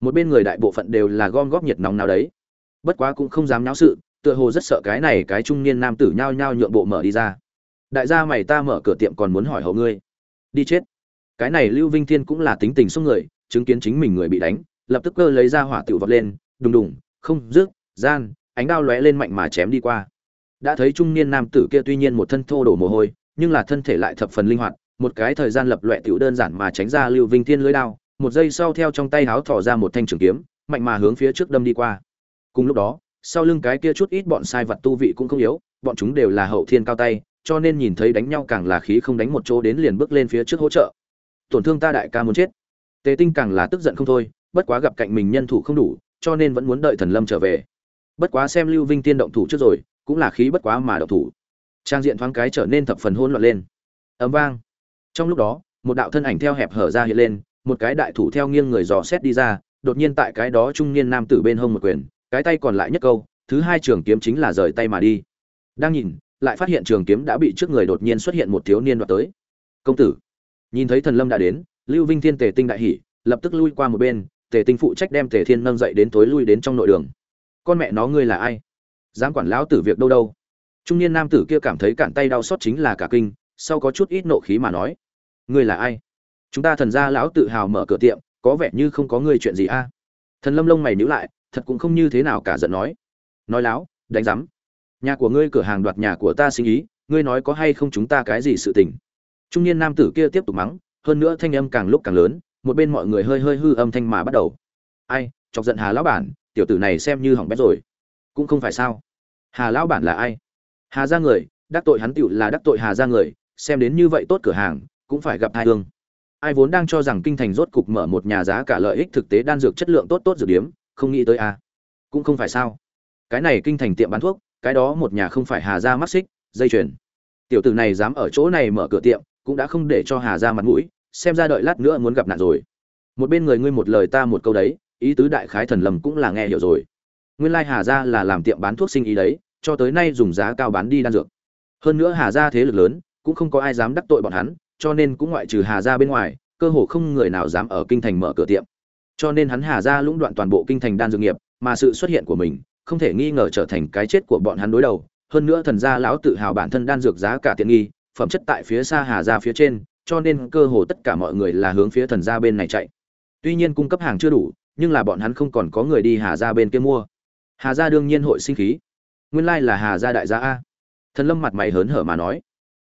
Một bên người đại bộ phận đều là gom góp nhiệt nóng nào đấy. Bất quá cũng không dám náo sự tựa hồ rất sợ cái này cái trung niên nam tử nhao nhao nhượng bộ mở đi ra. Đại gia mày ta mở cửa tiệm còn muốn hỏi hậu ngươi. Đi chết. Cái này lưu vinh thiên cũng là tính tình xung người, chứng kiến chính mình người bị đánh, lập tức cơ lấy ra hỏa tiểu vật lên, đùng đùng, không, rước, gian, ánh đao lóe lên mạnh mà chém đi qua. Đã thấy trung niên nam tử kia tuy nhiên một thân thô đổ mồ hôi, nhưng là thân thể lại thập phần linh hoạt, một cái thời gian lập loẹ tiểu đơn giản mà tránh ra lưu vinh thiên lưới đao, một giây sau theo trong tay háo thỏ ra một thanh trường kiếm, mạnh mà hướng phía trước đâm đi qua. Cùng lúc đó sau lưng cái kia chút ít bọn sai vật tu vị cũng không yếu, bọn chúng đều là hậu thiên cao tay, cho nên nhìn thấy đánh nhau càng là khí không đánh một chỗ đến liền bước lên phía trước hỗ trợ. Tổn thương ta đại ca muốn chết. Tề tinh càng là tức giận không thôi, bất quá gặp cạnh mình nhân thủ không đủ, cho nên vẫn muốn đợi thần lâm trở về. Bất quá xem lưu vinh tiên động thủ trước rồi, cũng là khí bất quá mà động thủ. Trang diện thoáng cái trở nên thập phần hỗn loạn lên. Ầm vang. Trong lúc đó, một đạo thân ảnh theo hẹp hở ra hiện lên, một cái đại thủ theo nghiêng người dò xét đi ra, đột nhiên tại cái đó trung niên nam tử bên hông một quyền cái tay còn lại nhất câu, thứ hai trường kiếm chính là rời tay mà đi. Đang nhìn, lại phát hiện trường kiếm đã bị trước người đột nhiên xuất hiện một thiếu niên đoạt tới. Công tử, nhìn thấy thần lâm đã đến, lưu vinh thiên tề tinh đại hỉ, lập tức lui qua một bên, tề tinh phụ trách đem tề thiên nâng dậy đến tối lui đến trong nội đường. Con mẹ nó ngươi là ai? Dám quản lão tử việc đâu đâu? Trung niên nam tử kia cảm thấy cản tay đau xót chính là cả kinh, sau có chút ít nộ khí mà nói. Ngươi là ai? Chúng ta thần gia lão tự hào mở cửa tiệm, có vẻ như không có ngươi chuyện gì a. Thần lâm lông mày nhíu lại thật cũng không như thế nào cả giận nói. Nói láo, đánh rắm nhà của ngươi cửa hàng đoạt nhà của ta sinh ý, ngươi nói có hay không chúng ta cái gì sự tình? Trung niên nam tử kia tiếp tục mắng, hơn nữa thanh âm càng lúc càng lớn, một bên mọi người hơi hơi hư âm thanh mà bắt đầu. Ai, chọc giận hà lão bản, tiểu tử này xem như hỏng bét rồi. Cũng không phải sao? Hà lão bản là ai? Hà ra người, đắc tội hắn tựu là đắc tội hà ra người, xem đến như vậy tốt cửa hàng, cũng phải gặp hai thương ai vốn đang cho rằng kinh thành rốt cục mở một nhà giá cả lợi ích thực tế đan dược chất lượng tốt tốt dược điếm không nghĩ tới a à. cũng không phải sao. Cái này kinh thành tiệm bán thuốc, cái đó một nhà không phải hà Gia mắc xích, dây chuyền. Tiểu tử này dám ở chỗ này mở cửa tiệm, cũng đã không để cho hà Gia mặt mũi, xem ra đợi lát nữa muốn gặp nạn rồi. Một bên người ngươi một lời ta một câu đấy, ý tứ đại khái thần lầm cũng là nghe hiểu rồi. Nguyên lai hà Gia là làm tiệm bán thuốc sinh ý đấy, cho tới nay dùng giá cao bán đi đan dược. Hơn nữa hà Gia thế lực lớn, cũng không có ai dám đắc tội bọn hắn, cho nên cũng ngoại trừ hà Gia bên ngoài, cơ hồ không người nào dám ở kinh thành mở cửa tiệm cho nên hắn hà ra lũng đoạn toàn bộ kinh thành đan dược nghiệp, mà sự xuất hiện của mình không thể nghi ngờ trở thành cái chết của bọn hắn đối đầu. Hơn nữa thần gia lão tự hào bản thân đan dược giá cả tiện nghi, phẩm chất tại phía xa hà ra phía trên, cho nên cơ hồ tất cả mọi người là hướng phía thần gia bên này chạy. Tuy nhiên cung cấp hàng chưa đủ, nhưng là bọn hắn không còn có người đi hà gia bên kia mua. Hà gia đương nhiên hội sinh khí. Nguyên lai là hà gia đại gia a. Thần lâm mặt mày hớn hở mà nói.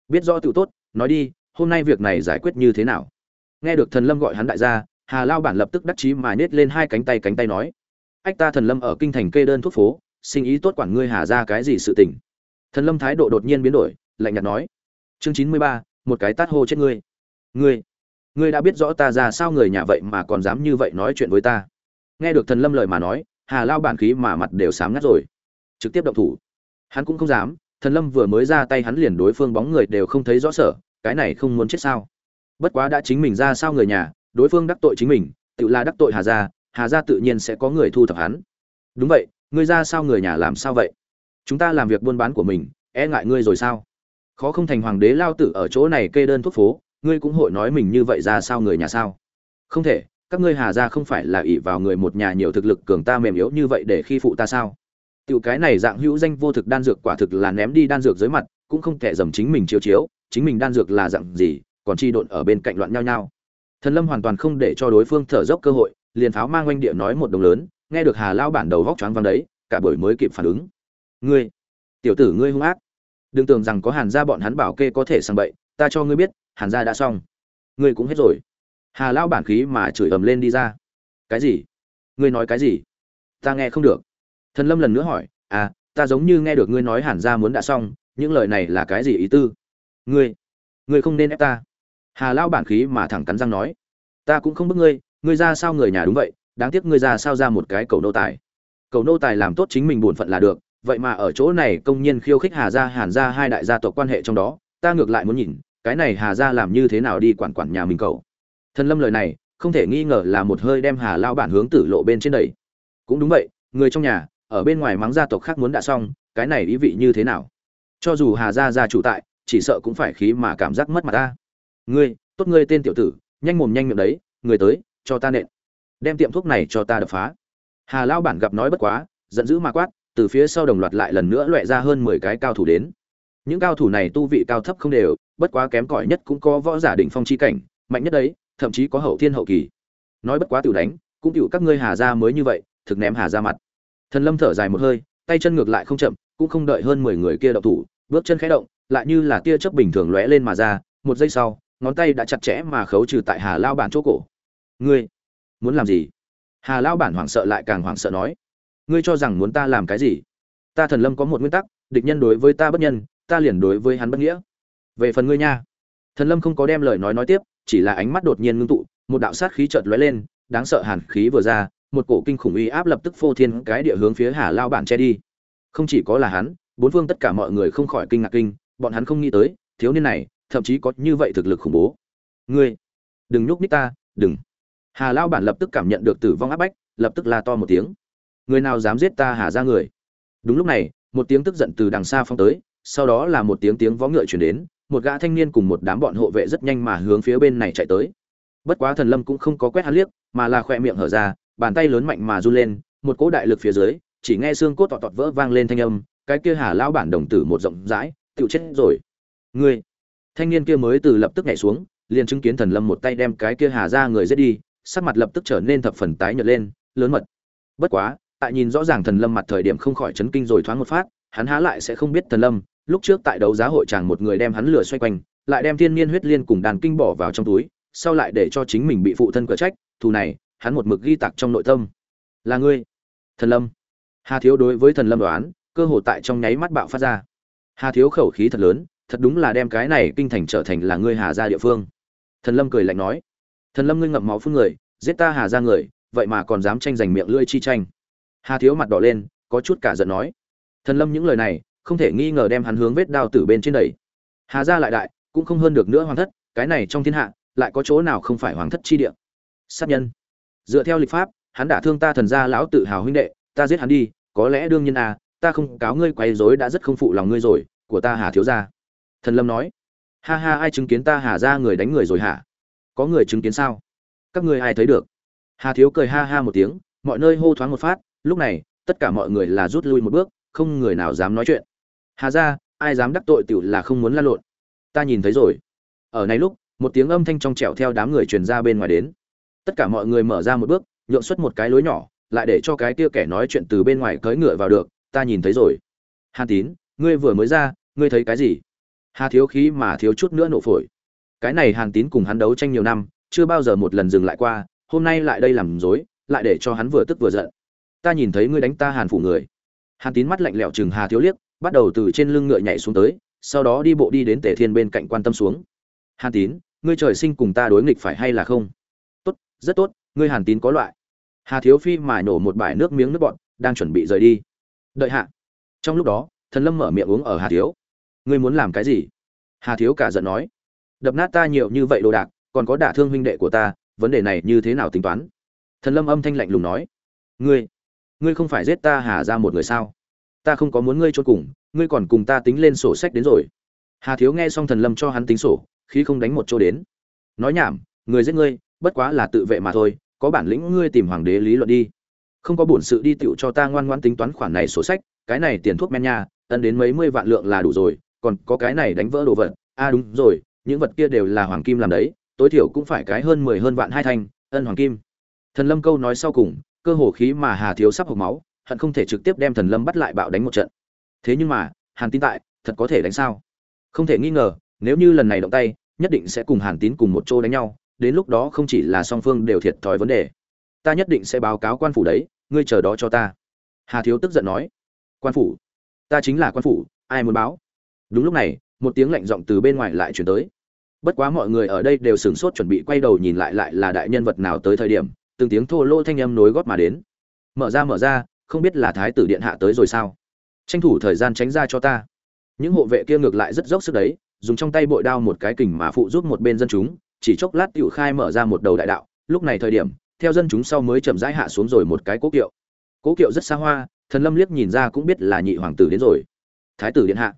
Biết rõ tự tốt, nói đi, hôm nay việc này giải quyết như thế nào? Nghe được thần lâm gọi hắn đại gia hà lao bản lập tức đắc chí mà nết lên hai cánh tay cánh tay nói, ách ta thần lâm ở kinh thành kê đơn thuốc phố sinh ý tốt quản ngươi hà ra cái gì sự tình. Thần lâm thái độ đột nhiên biến đổi, lạnh nhạt nói, chương chín mươi ba, một cái tát hô chết ngươi. Ngươi ngươi đã biết rõ ta ra sao người nhà vậy mà còn dám như vậy nói chuyện với ta. Nghe được thần lâm lời mà nói, hà lao bản khí mà mặt đều sáng ngắt rồi, trực tiếp động thủ. Hắn cũng không dám, thần lâm vừa mới ra tay hắn liền đối phương bóng người đều không thấy rõ sở, cái này không muốn chết sao? Bất quá đã chính mình ra sao người nhà đối phương đắc tội chính mình, tự là đắc tội hà gia hà gia tự nhiên sẽ có người thu thập hắn. Đúng vậy, ngươi ra sao người nhà làm sao vậy? Chúng ta làm việc buôn bán của mình e ngại ngươi rồi sao? Khó không thành hoàng đế lao tử ở chỗ này kê đơn thuốc phố, ngươi cũng hội nói mình như vậy ra sao người nhà sao? Không thể, các ngươi hà gia không phải là ỷ vào người một nhà nhiều thực lực cường ta mềm yếu như vậy để khi phụ ta sao? Tiểu cái này dạng hữu danh vô thực đan dược quả thực là ném đi đan dược dưới mặt, cũng không thể dầm chính mình chiếu chiếu, chính mình đan dược là dạng gì, còn chi độn ở bên cạnh loạn nhau nhau thần lâm hoàn toàn không để cho đối phương thở dốc cơ hội, liền pháo mang oanh địa nói một đồng lớn, nghe được hà lao bản đầu vóc choáng văng đấy, cả bởi mới kịp phản ứng. Ngươi, tiểu tử ngươi hung ác. Đừng tưởng rằng có hàn gia bọn hắn bảo kê có thể sang bậy, ta cho ngươi biết, hàn gia đã xong. Ngươi cũng hết rồi. Hà lao bản khí mà chửi ầm lên đi ra. Cái gì? Ngươi nói cái gì? Ta nghe không được. Thần lâm lần nữa hỏi à ta giống như nghe được ngươi nói hàn gia muốn đã xong, những lời này là cái gì ý tư? Ngươi ngươi không nên ép ta hà lao bản khí mà thẳng cắn răng nói, ta cũng không bức ngươi ngươi ra sao người nhà đúng vậy, đáng tiếc ngươi ra sao ra một cái cầu nô tài. Cầu nô tài làm tốt chính mình bổn phận là được, vậy mà ở chỗ này công nhiên khiêu khích hà gia hàn gia hai đại gia tộc quan hệ trong đó, ta ngược lại muốn nhìn, cái này hà gia làm như thế nào đi quản quản nhà mình cầu. Thần lâm lời này, không thể nghi ngờ là một hơi đem hà lao bản hướng tử lộ bên trên đầy cũng đúng vậy, người trong nhà, ở bên ngoài mắng gia tộc khác muốn đã xong, cái này ý vị như thế nào? Cho dù hà gia gia chủ tại, chỉ sợ cũng phải khí mà cảm giác mất mặt ta ngươi, tốt ngươi tên tiểu tử, nhanh mồm nhanh miệng đấy, người tới, cho ta nện. Đem tiệm thuốc này cho ta đập phá. Hà lao bản gặp nói bất quá, giận dữ mà quát, từ phía sau đồng loạt lại lần nữa loẹ ra hơn mười cái cao thủ đến. Những cao thủ này tu vị cao thấp không đều, bất quá kém cỏi nhất cũng có võ giả đỉnh phong chi cảnh, mạnh nhất đấy, thậm chí có hậu thiên hậu kỳ. Nói bất quá tiểu đánh, cũng tiểu các ngươi hà gia mới như vậy, thực ném hà ra mặt. Thần lâm thở dài một hơi, tay chân ngược lại không chậm, cũng không đợi hơn mười người kia đậu thủ, bước chân khẽ động, lại như là tia chớp bình thường lóe lên mà ra, một giây sau ngón tay đã chặt chẽ mà khấu trừ tại hà lao bản chỗ cổ. Ngươi, muốn làm gì? Hà lao bản hoảng sợ lại càng hoảng sợ nói. Ngươi cho rằng muốn ta làm cái gì? Ta thần lâm có một nguyên tắc, địch nhân đối với ta bất nhân, ta liền đối với hắn bất nghĩa. Về phần ngươi nha. Thần lâm không có đem lời nói nói tiếp, chỉ là ánh mắt đột nhiên ngưng tụ, một đạo sát khí chợt lóe lên, đáng sợ hàn khí vừa ra, một cổ kinh khủng uy áp lập tức phô thiên cái địa hướng phía hà lao bản che đi. Không chỉ có là hắn, bốn phương tất cả mọi người không khỏi kinh ngạc kinh, bọn hắn không nghĩ tới, thiếu niên này thậm chí có như vậy thực lực khủng bố. Ngươi, đừng nhúc nhích ta, đừng. Hà lao bản lập tức cảm nhận được tử vong áp bách, lập tức la to một tiếng. Người nào dám giết ta hà ra người? Đúng lúc này, một tiếng tức giận từ đằng xa phong tới, sau đó là một tiếng tiếng vó ngựa chuyển đến, một gã thanh niên cùng một đám bọn hộ vệ rất nhanh mà hướng phía bên này chạy tới. Bất quá thần lâm cũng không có quét hắn liếc, mà là khoe miệng hở ra, bàn tay lớn mạnh mà run lên, một cỗ đại lực phía dưới, chỉ nghe xương cốt tọt tọt vỡ vang lên thanh âm, cái kia hà Lão bản đồng tử một rộng rãi tự chết rồi. Ngươi thanh niên kia mới từ lập tức nhảy xuống, liền chứng kiến thần lâm một tay đem cái kia hà ra người giết đi, sắc mặt lập tức trở nên thập phần tái nhợt lên, lớn mật. Bất quá, tại nhìn rõ ràng thần lâm mặt thời điểm không khỏi chấn kinh rồi thoáng một phát, hắn há lại sẽ không biết thần lâm, lúc trước tại đấu giá hội chàng một người đem hắn lừa xoay quanh, lại đem thiên niên huyết liên cùng đàn kinh bỏ vào trong túi, sau lại để cho chính mình bị phụ thân cửa trách, thù này, hắn một mực ghi tạc trong nội tâm. Là ngươi, thần lâm. Hà thiếu đối với thần lâm đoán, cơ hồ tại trong nháy mắt bạo phát ra. Hà thiếu khẩu khí thật lớn thật đúng là đem cái này kinh thành trở thành là ngươi hà gia địa phương. Thần lâm cười lạnh nói. Thần lâm ngươi ngậm máu phun người, giết ta hà gia người, vậy mà còn dám tranh giành miệng lưỡi chi tranh. Hà thiếu mặt đỏ lên, có chút cả giận nói. Thần lâm những lời này, không thể nghi ngờ đem hắn hướng vết đao tử bên trên đẩy. Hà gia lại đại, cũng không hơn được nữa hoàng thất, cái này trong thiên hạ, lại có chỗ nào không phải hoàng thất chi địa? Sát nhân. Dựa theo lịch pháp, hắn đã thương ta thần gia lão tự hào huynh đệ, ta giết hắn đi, có lẽ đương nhiên à ta không cáo ngươi quấy rối đã rất không phụ lòng ngươi rồi, của ta hà thiếu gia thần lâm nói, ha ha, ai chứng kiến ta hà ra người đánh người rồi hả? Có người chứng kiến sao? Các ngươi ai thấy được? Hà thiếu cười ha ha một tiếng, mọi nơi hô thoáng một phát, lúc này, tất cả mọi người là rút lui một bước, không người nào dám nói chuyện. Hà ra, ai dám đắc tội tiểu là không muốn lăn lộn. Ta nhìn thấy rồi. Ở này lúc, một tiếng âm thanh trong trẻo theo đám người truyền ra bên ngoài đến. Tất cả mọi người mở ra một bước, nhượng xuất một cái lối nhỏ, lại để cho cái kia kẻ nói chuyện từ bên ngoài cưỡi ngựa vào được. Ta nhìn thấy rồi. Hàn tín, ngươi vừa mới ra, ngươi thấy cái gì? Hà thiếu khí mà thiếu chút nữa nổ phổi. Cái này hàn tín cùng hắn đấu tranh nhiều năm, chưa bao giờ một lần dừng lại qua, hôm nay lại đây làm dối lại để cho hắn vừa tức vừa giận. Ta nhìn thấy ngươi đánh ta hàn phủ người. Hàn tín mắt lạnh lẽo chừng hà thiếu liếc, bắt đầu từ trên lưng ngựa nhảy xuống tới, sau đó đi bộ đi đến tề thiên bên cạnh quan tâm xuống. Hàn tín, ngươi trời sinh cùng ta đối nghịch phải hay là không? Tốt, rất tốt, ngươi hàn tín có loại. Hà thiếu phi mà nổ một bãi nước miếng nước bọn đang chuẩn bị rời đi. Đợi hạ. Trong lúc đó, thần lâm mở miệng uống ở hà thiếu ngươi muốn làm cái gì? Hà thiếu cả giận nói. Đập nát ta nhiều như vậy đồ đạc, còn có đả thương huynh đệ của ta, vấn đề này như thế nào tính toán? Thần lâm âm thanh lạnh lùng nói. Ngươi ngươi không phải giết ta hà ra một người sao? Ta không có muốn ngươi cho cùng, ngươi còn cùng ta tính lên sổ sách đến rồi. Hà thiếu nghe xong thần lâm cho hắn tính sổ khi không đánh một chỗ đến. Nói nhảm, người giết ngươi, bất quá là tự vệ mà thôi, có bản lĩnh ngươi tìm hoàng đế lý luận đi. Không có bổn sự đi tựu cho ta ngoan ngoãn tính toán khoản này sổ sách, cái này tiền thuốc men nha, ân đến mấy mươi vạn lượng là đủ rồi còn có cái này đánh vỡ đồ vật. A đúng rồi, những vật kia đều là hoàng kim làm đấy, tối thiểu cũng phải cái hơn mười hơn vạn hai thanh, ân hoàng kim. Thần lâm câu nói sau cùng, cơ hồ khí mà hà thiếu sắp hộc máu, hận không thể trực tiếp đem thần lâm bắt lại bạo đánh một trận. Thế nhưng mà, hàn tín tại, thật có thể đánh sao? Không thể nghi ngờ, nếu như lần này động tay, nhất định sẽ cùng hàn tín cùng một chỗ đánh nhau, đến lúc đó không chỉ là song phương đều thiệt thòi vấn đề. Ta nhất định sẽ báo cáo quan phủ đấy, ngươi chờ đó cho ta. Hà thiếu tức giận nói. Quan phủ? Ta chính là quan phủ, ai muốn báo? Đúng lúc này, một tiếng lạnh giọng từ bên ngoài lại chuyển tới. Bất quá mọi người ở đây đều sửng sốt chuẩn bị quay đầu nhìn lại lại là đại nhân vật nào tới thời điểm, từng tiếng thô lỗ thanh âm nối gót mà đến. Mở ra mở ra, không biết là thái tử điện hạ tới rồi sao? Tranh thủ thời gian tránh ra cho ta. Những hộ vệ kia ngược lại rất dốc sức đấy, dùng trong tay bội đao một cái kình mà phụ giúp một bên dân chúng, chỉ chốc lát tiểu khai mở ra một đầu đại đạo. Lúc này thời điểm, theo dân chúng sau mới chậm rãi hạ xuống rồi một cái cố kiệu. Cố kiệu rất xa hoa, thần lâm liếc nhìn ra cũng biết là nhị hoàng tử đến rồi. Thái tử điện hạ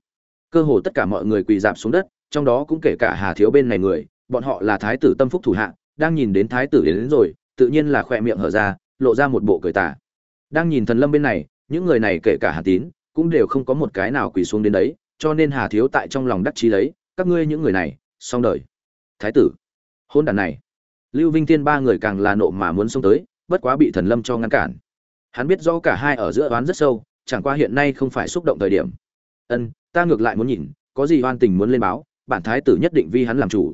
cơ hồ tất cả mọi người quỳ dạp xuống đất trong đó cũng kể cả hà thiếu bên này người bọn họ là thái tử tâm phúc thủ hạ đang nhìn đến thái tử đến, đến rồi tự nhiên là khoe miệng hở ra lộ ra một bộ cười tả đang nhìn thần lâm bên này những người này kể cả hà tín cũng đều không có một cái nào quỳ xuống đến đấy cho nên hà thiếu tại trong lòng đắc chí lấy các ngươi những người này xong đời. Thái tử hôn đàn này. Lưu vinh tiên ba người càng là nộ mà muốn xông tới bất quá bị thần lâm cho ngăn cản. Hắn biết rõ cả hai ở giữa oán rất sâu chẳng qua hiện nay không phải xúc động thời điểm. Ân ta ngược lại muốn nhìn, có gì oan tình muốn lên báo, bản thái tử nhất định vi hắn làm chủ.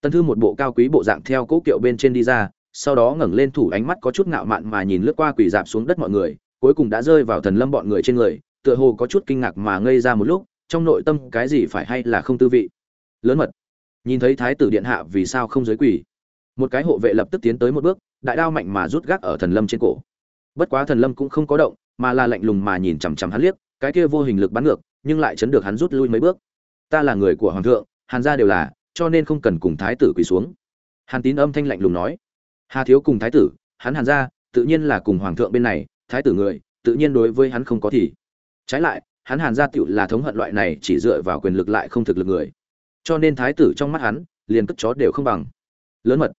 Tân thư một bộ cao quý bộ dạng theo cỗ kiệu bên trên đi ra, sau đó ngẩng lên thủ ánh mắt có chút ngạo mạn mà nhìn lướt qua quỷ dạp xuống đất mọi người, cuối cùng đã rơi vào thần lâm bọn người trên người, tựa hồ có chút kinh ngạc mà ngây ra một lúc, trong nội tâm cái gì phải hay là không tư vị. Lớn mật, nhìn thấy thái tử điện hạ vì sao không giới quỷ một cái hộ vệ lập tức tiến tới một bước, đại đao mạnh mà rút gác ở thần lâm trên cổ. Bất quá thần lâm cũng không có động, mà là lạnh lùng mà nhìn chằm chằm hắn liếc, cái kia vô hình lực bắn ngược nhưng lại chấn được hắn rút lui mấy bước. Ta là người của hoàng thượng, hàn gia đều là, cho nên không cần cùng thái tử quỳ xuống. Hàn tín âm thanh lạnh lùng nói. Hà thiếu cùng thái tử, hắn hàn gia, tự nhiên là cùng hoàng thượng bên này, thái tử người, tự nhiên đối với hắn không có thì. Trái lại, hắn hàn gia tựu là thống hận loại này chỉ dựa vào quyền lực lại không thực lực người. Cho nên thái tử trong mắt hắn, liền cất chó đều không bằng. Lớn mật.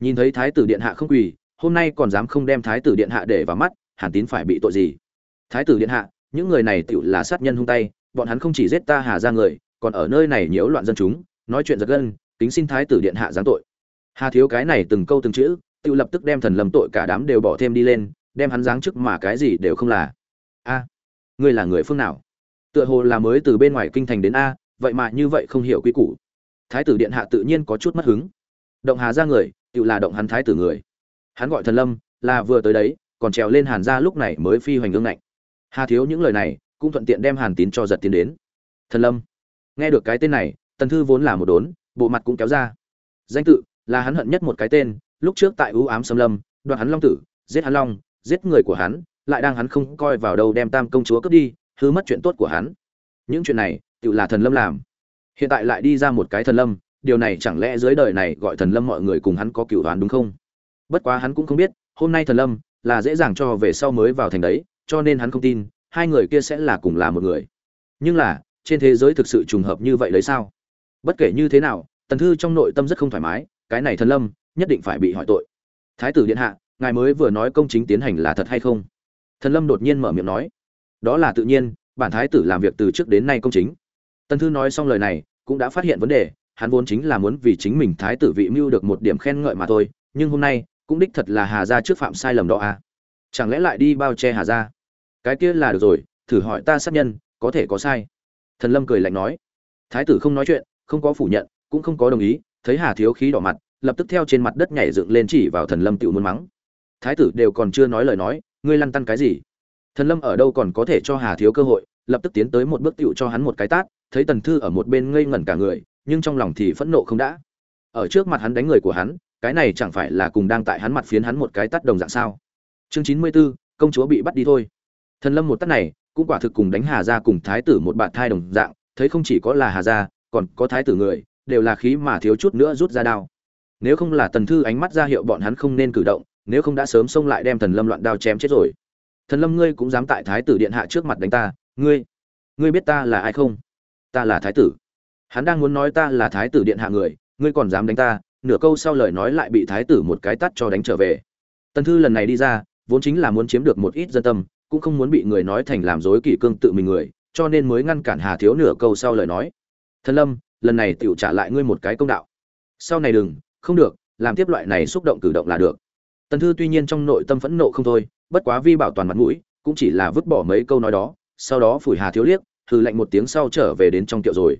Nhìn thấy thái tử điện hạ không quỳ, hôm nay còn dám không đem thái tử điện hạ để vào mắt, hàn tín phải bị tội gì? Thái tử điện hạ, những người này tựu là sát nhân hung tay bọn hắn không chỉ giết ta hà ra người, còn ở nơi này nhiễu loạn dân chúng, nói chuyện giật gân, kính xin thái tử điện hạ giáng tội. Hà thiếu cái này từng câu từng chữ, tự lập tức đem thần lầm tội cả đám đều bỏ thêm đi lên, đem hắn giáng chức mà cái gì đều không là. A, ngươi là người phương nào? Tựa hồ là mới từ bên ngoài kinh thành đến a, vậy mà như vậy không hiểu quy củ. Thái tử điện hạ tự nhiên có chút mất hứng. Động hà ra người, tự là động hắn thái tử người. Hắn gọi thần lâm, là vừa tới đấy, còn trèo lên hàn ra lúc này mới phi hoành ương ngạnh. Hà thiếu những lời này cũng thuận tiện đem hàn tín cho giật tiến đến. Thần lâm. Nghe được cái tên này, tần thư vốn là một đốn, bộ mặt cũng kéo ra. Danh tự là hắn hận nhất một cái tên, lúc trước tại ưu ám xâm lâm, đoạt hắn long tử, giết hắn long, giết người của hắn, lại đang hắn không coi vào đâu đem tam công chúa cướp đi, hư mất chuyện tốt của hắn. Những chuyện này, tự là thần lâm làm. Hiện tại lại đi ra một cái thần lâm, điều này chẳng lẽ dưới đời này gọi thần lâm mọi người cùng hắn có cựu đoán đúng không? Bất quá hắn cũng không biết, hôm nay thần lâm là dễ dàng cho về sau mới vào thành đấy, cho nên hắn không tin hai người kia sẽ là cùng là một người. Nhưng là, trên thế giới thực sự trùng hợp như vậy lấy sao? Bất kể như thế nào, tần thư trong nội tâm rất không thoải mái, cái này thần lâm, nhất định phải bị hỏi tội. Thái tử điện hạ, ngài mới vừa nói công chính tiến hành là thật hay không? Thần lâm đột nhiên mở miệng nói. Đó là tự nhiên, bản thái tử làm việc từ trước đến nay công chính. Tần thư nói xong lời này, cũng đã phát hiện vấn đề, hắn vốn chính là muốn vì chính mình thái tử vị mưu được một điểm khen ngợi mà thôi, nhưng hôm nay, cũng đích thật là hà gia trước phạm sai lầm đó à. Chẳng lẽ lại đi bao che hà gia? Cái kia là được rồi thử hỏi ta sát nhân có thể có sai. Thần lâm cười lạnh nói. Thái tử không nói chuyện không có phủ nhận cũng không có đồng ý thấy hà thiếu khí đỏ mặt lập tức theo trên mặt đất nhảy dựng lên chỉ vào thần lâm tự muốn mắng. Thái tử đều còn chưa nói lời nói ngươi lăn tăn cái gì? Thần lâm ở đâu còn có thể cho hà thiếu cơ hội lập tức tiến tới một bước tựu cho hắn một cái tát thấy tần thư ở một bên ngây ngẩn cả người nhưng trong lòng thì phẫn nộ không đã. Ở trước mặt hắn đánh người của hắn cái này chẳng phải là cùng đang tại hắn mặt phiến hắn một cái tát đồng dạng sao? Chương chín mươi 94, công chúa bị bắt đi thôi thần lâm một tát này, cũng quả thực cùng đánh hà gia cùng thái tử một bạn thai đồng dạng, thấy không chỉ có là hà gia, còn có thái tử người, đều là khí mà thiếu chút nữa rút ra đao. Nếu không là tần thư ánh mắt ra hiệu bọn hắn không nên cử động, nếu không đã sớm xông lại đem thần lâm loạn đao chém chết rồi. Thần lâm ngươi cũng dám tại thái tử điện hạ trước mặt đánh ta, ngươi ngươi biết ta là ai không? Ta là thái tử. Hắn đang muốn nói ta là thái tử điện hạ người, ngươi còn dám đánh ta, nửa câu sau lời nói lại bị thái tử một cái tắt cho đánh trở về. Tần thư lần này đi ra, vốn chính là muốn chiếm được một ít dân tâm cũng không muốn bị người nói thành làm dối kỷ cương tự mình người, cho nên mới ngăn cản hà thiếu nửa câu sau lời nói. Thân lâm, lần này tựu trả lại ngươi một cái công đạo. Sau này đừng, không được, làm tiếp loại này xúc động cử động là được. Tần thư tuy nhiên trong nội tâm phẫn nộ không thôi, bất quá vi bảo toàn mặt mũi, cũng chỉ là vứt bỏ mấy câu nói đó, sau đó phủi hà thiếu liếc thử lạnh một tiếng sau trở về đến trong tiệu rồi.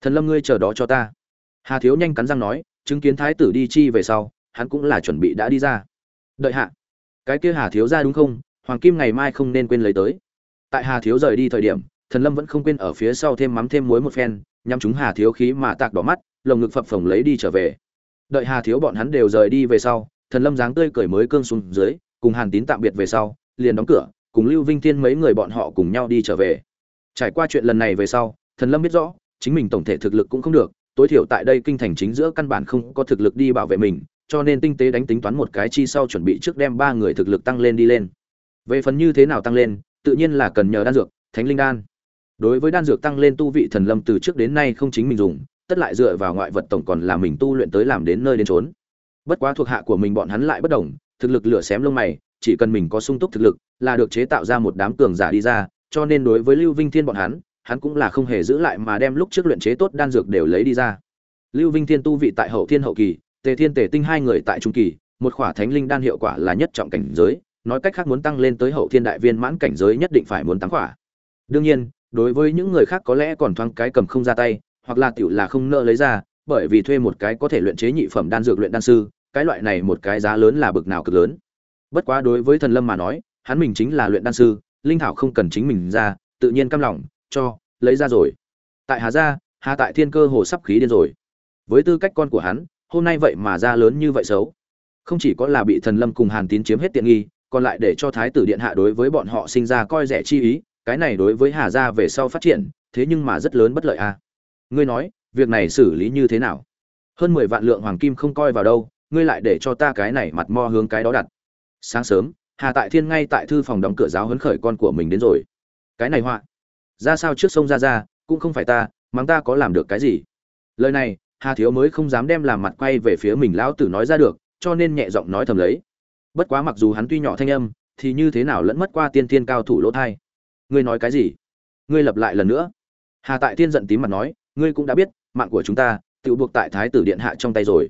Thần lâm ngươi chờ đó cho ta. Hà thiếu nhanh cắn răng nói, chứng kiến thái tử đi chi về sau, hắn cũng là chuẩn bị đã đi ra. Đợi hạ. Cái kia hà thiếu ra đúng không? Hoàng kim ngày mai không nên quên lấy tới. Tại hà thiếu rời đi thời điểm, thần lâm vẫn không quên ở phía sau thêm mắm thêm muối một phen nhằm chúng hà thiếu khí mà tạc đỏ mắt, lồng ngực phập phồng lấy đi trở về. Đợi hà thiếu bọn hắn đều rời đi về sau, thần lâm dáng tươi cười mới cương xuống dưới, cùng hàn tín tạm biệt về sau, liền đóng cửa, cùng lưu vinh thiên mấy người bọn họ cùng nhau đi trở về. Trải qua chuyện lần này về sau, thần lâm biết rõ, chính mình tổng thể thực lực cũng không được, tối thiểu tại đây kinh thành chính giữa căn bản không có thực lực đi bảo vệ mình, cho nên tinh tế đánh tính toán một cái chi sau chuẩn bị trước đem ba người thực lực tăng lên đi lên về phần như thế nào tăng lên, tự nhiên là cần nhờ đan dược, thánh linh đan. Đối với đan dược tăng lên tu vị thần lâm từ trước đến nay không chính mình dùng, tất lại dựa vào ngoại vật tổng còn là mình tu luyện tới làm đến nơi đến trốn bất quá thuộc hạ của mình bọn hắn lại bất đồng, thực lực lửa xém lông mày, chỉ cần mình có sung túc thực lực, là được chế tạo ra một đám cường giả đi ra, cho nên đối với lưu vinh thiên bọn hắn hắn cũng là không hề giữ lại mà đem lúc trước luyện chế tốt đan dược đều lấy đi ra. Lưu vinh thiên tu vị tại hậu thiên hậu kỳ, tề thiên tề tinh hai người tại trung kỳ, một khỏa thánh linh đan hiệu quả là nhất trọng cảnh giới nói cách khác muốn tăng lên tới hậu thiên đại viên mãn cảnh giới nhất định phải muốn tăng khỏa. Đương nhiên, đối với những người khác có lẽ còn thoáng cái cầm không ra tay, hoặc là tiểu là không nợ lấy ra, bởi vì thuê một cái có thể luyện chế nhị phẩm đan dược luyện đan sư, cái loại này một cái giá lớn là bực nào cực lớn. Bất quá đối với thần lâm mà nói, hắn mình chính là luyện đan sư, linh thảo không cần chính mình ra, tự nhiên cam lòng, cho, lấy ra rồi. Tại hà gia, hà tại thiên cơ hồ sắp khí điên rồi. Với tư cách con của hắn, hôm nay vậy mà ra lớn như vậy xấu. Không chỉ có là bị thần lâm cùng hàn tín chiếm hết tiện nghi còn lại để cho thái tử điện hạ đối với bọn họ sinh ra coi rẻ chi ý, cái này đối với hà gia về sau phát triển, thế nhưng mà rất lớn bất lợi a. À. ngươi nói, việc này xử lý như thế nào? Hơn mười vạn lượng hoàng kim không coi vào đâu, ngươi lại để cho ta cái này mặt mo hướng cái đó đặt. Sáng sớm, hà tại thiên ngay tại thư phòng đóng cửa giáo hấn khởi con của mình đến rồi. Cái này họa. Ra sao trước sông ra ra cũng không phải ta, mắng ta có làm được cái gì? Lời này, hà thiếu mới không dám đem làm mặt quay về phía mình lão tử nói ra được, cho nên nhẹ giọng nói thầm lấy bất quá mặc dù hắn tuy nhỏ thanh âm, thì như thế nào lẫn mất qua tiên thiên cao thủ lỗ thai? Ngươi nói cái gì? Ngươi lập lại lần nữa. Hà tại tiên giận tím mặt nói, ngươi cũng đã biết, mạng của chúng ta tự buộc tại thái tử điện hạ trong tay rồi.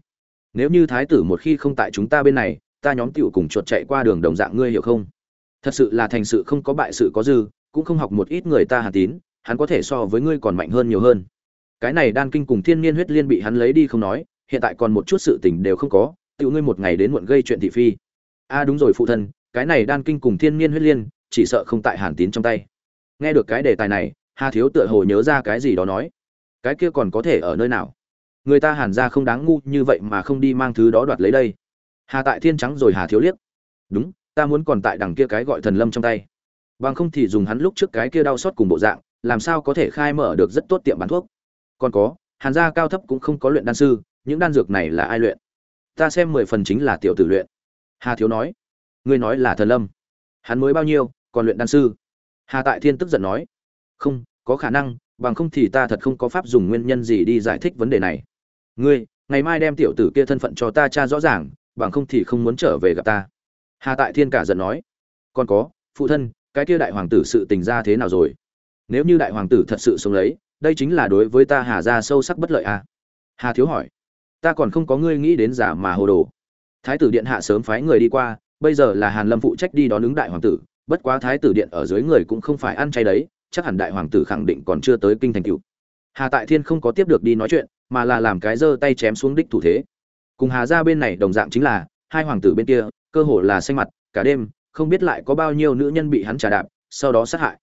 Nếu như thái tử một khi không tại chúng ta bên này, ta nhóm tiểu cùng chuột chạy qua đường đồng dạng ngươi hiểu không? Thật sự là thành sự không có bại sự có dư, cũng không học một ít người ta hà tín, hắn có thể so với ngươi còn mạnh hơn nhiều hơn. Cái này đan kinh cùng thiên niên huyết liên bị hắn lấy đi không nói, hiện tại còn một chút sự tình đều không có, tiểu ngươi một ngày đến muộn gây chuyện thị phi a đúng rồi, phụ thân, cái này đan kinh cùng thiên niên huyết liên, chỉ sợ không tại hàn tín trong tay. Nghe được cái đề tài này, hà thiếu tựa hồ nhớ ra cái gì đó nói. Cái kia còn có thể ở nơi nào? Người ta hàn ra không đáng ngu như vậy mà không đi mang thứ đó đoạt lấy đây. Hà tại thiên trắng rồi hà thiếu liếc. Đúng, ta muốn còn tại đằng kia cái gọi thần lâm trong tay. Bằng không thì dùng hắn lúc trước cái kia đau xót cùng bộ dạng, làm sao có thể khai mở được rất tốt tiệm bán thuốc. Còn có, hàn gia cao thấp cũng không có luyện đan sư, những đan dược này là ai luyện? Ta xem mười phần chính là tiểu tử luyện hà thiếu nói, ngươi nói là thần lâm. Hắn mới bao nhiêu, còn luyện đan sư? Hà tại thiên tức giận nói, không, có khả năng, bằng không thì ta thật không có pháp dùng nguyên nhân gì đi giải thích vấn đề này. Ngươi, ngày mai đem tiểu tử kia thân phận cho ta cha rõ ràng, bằng không thì không muốn trở về gặp ta. Hà tại thiên cả giận nói, còn có, phụ thân, cái kia đại hoàng tử sự tình ra thế nào rồi? Nếu như đại hoàng tử thật sự sống lấy, đây chính là đối với ta hà ra sâu sắc bất lợi à? Hà thiếu hỏi, ta còn không có ngươi nghĩ đến giả mà hồ đồ thái tử điện hạ sớm phái người đi qua, bây giờ là hàn lâm phụ trách đi đón ứng đại hoàng tử, bất quá thái tử điện ở dưới người cũng không phải ăn chay đấy, chắc hẳn đại hoàng tử khẳng định còn chưa tới kinh thành cựu. Hà tại thiên không có tiếp được đi nói chuyện, mà là làm cái giơ tay chém xuống đích thủ thế. Cùng hà ra bên này đồng dạng chính là, hai hoàng tử bên kia, cơ hồ là xanh mặt, cả đêm, không biết lại có bao nhiêu nữ nhân bị hắn trả đạp, sau đó sát hại.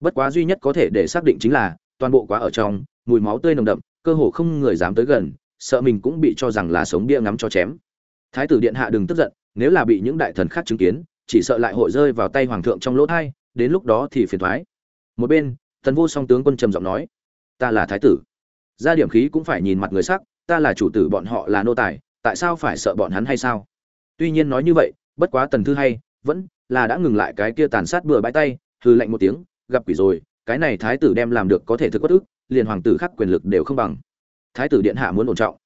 Bất quá duy nhất có thể để xác định chính là, toàn bộ quá ở trong, mùi máu tươi nồng đậm, cơ hồ không người dám tới gần, sợ mình cũng bị cho rằng là sống bia ngắm cho chém thái tử điện hạ đừng tức giận, nếu là bị những đại thần khác chứng kiến, chỉ sợ lại hội rơi vào tay hoàng thượng trong lỗ thai, đến lúc đó thì phiền thoái. Một bên tần vô song tướng quân trầm giọng nói, ta là thái tử. Ra điểm khí cũng phải nhìn mặt người sắc, ta là chủ tử bọn họ là nô tài, tại sao phải sợ bọn hắn hay sao? Tuy nhiên nói như vậy, bất quá tần thư hay, vẫn là đã ngừng lại cái kia tàn sát bừa bãi tay hư lạnh một tiếng, gặp quỷ rồi, cái này thái tử đem làm được có thể thực bất ức, liền hoàng tử khác quyền lực đều không bằng. Thái tử điện hạ muốn ổn trọng.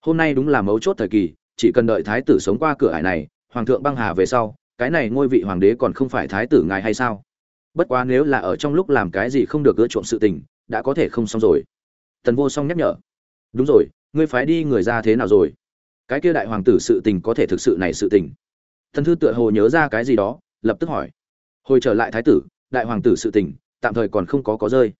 Hôm nay đúng là mấu chốt thời kỳ chỉ cần đợi thái tử sống qua cửa ải này, hoàng thượng băng hà về sau, cái này ngôi vị hoàng đế còn không phải thái tử ngài hay sao? Bất quá nếu là ở trong lúc làm cái gì không được ưa chuộng sự tình, đã có thể không xong rồi. Tần vô song nhắc nhở. Đúng rồi, ngươi phái đi người ra thế nào rồi? Cái kia đại hoàng tử sự tình có thể thực sự này sự tình. Thần thư tựa hồ nhớ ra cái gì đó, lập tức hỏi. Hồi trở lại thái tử, đại hoàng tử sự tình, tạm thời còn không có có rơi.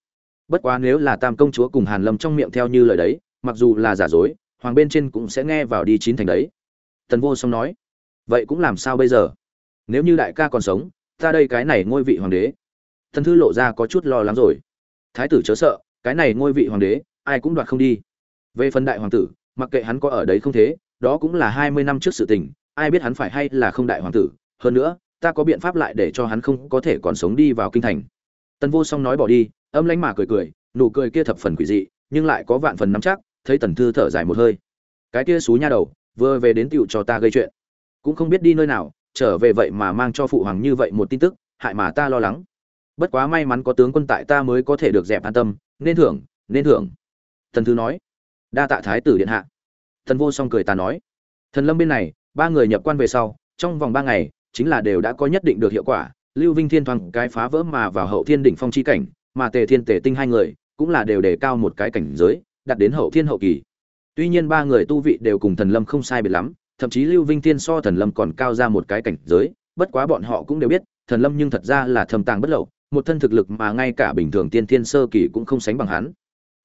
Bất quá nếu là tam công chúa cùng hàn lâm trong miệng theo như lời đấy, mặc dù là giả dối hoàng bên trên cũng sẽ nghe vào đi chín thành đấy. Tần vô song nói, vậy cũng làm sao bây giờ? Nếu như đại ca còn sống, ta đây cái này ngôi vị hoàng đế. Thần thư lộ ra có chút lo lắng rồi. Thái tử chớ sợ, cái này ngôi vị hoàng đế, ai cũng đoạt không đi. Về phần đại hoàng tử, mặc kệ hắn có ở đấy không thế, đó cũng là hai mươi năm trước sự tình, ai biết hắn phải hay là không đại hoàng tử. Hơn nữa, ta có biện pháp lại để cho hắn không có thể còn sống đi vào kinh thành. Tần vô song nói bỏ đi, âm lánh mà cười cười, nụ cười kia thập phần quỷ dị, nhưng lại có vạn phần nắm chắc thấy tần thư thở dài một hơi. Cái kia xú nha đầu, vừa về đến tựu cho ta gây chuyện. Cũng không biết đi nơi nào, trở về vậy mà mang cho phụ hoàng như vậy một tin tức, hại mà ta lo lắng. Bất quá may mắn có tướng quân tại ta mới có thể được dẹp an tâm, nên thưởng nên thưởng. Thần thư nói, đa tạ thái tử điện hạ. Thần vô song cười ta nói, thần lâm bên này, ba người nhập quan về sau, trong vòng ba ngày, chính là đều đã có nhất định được hiệu quả. Lưu vinh thiên thoáng cái phá vỡ mà vào hậu thiên đỉnh phong chi cảnh, mà tề thiên tề tinh hai người, cũng là đều đề cao một cái cảnh giới đạt đến hậu thiên hậu kỳ. Tuy nhiên ba người tu vị đều cùng thần lâm không sai biệt lắm, thậm chí lưu vinh thiên so thần lâm còn cao ra một cái cảnh giới, bất quá bọn họ cũng đều biết, thần lâm nhưng thật ra là thầm tàng bất lộ một thân thực lực mà ngay cả bình thường tiên thiên sơ kỳ cũng không sánh bằng hắn.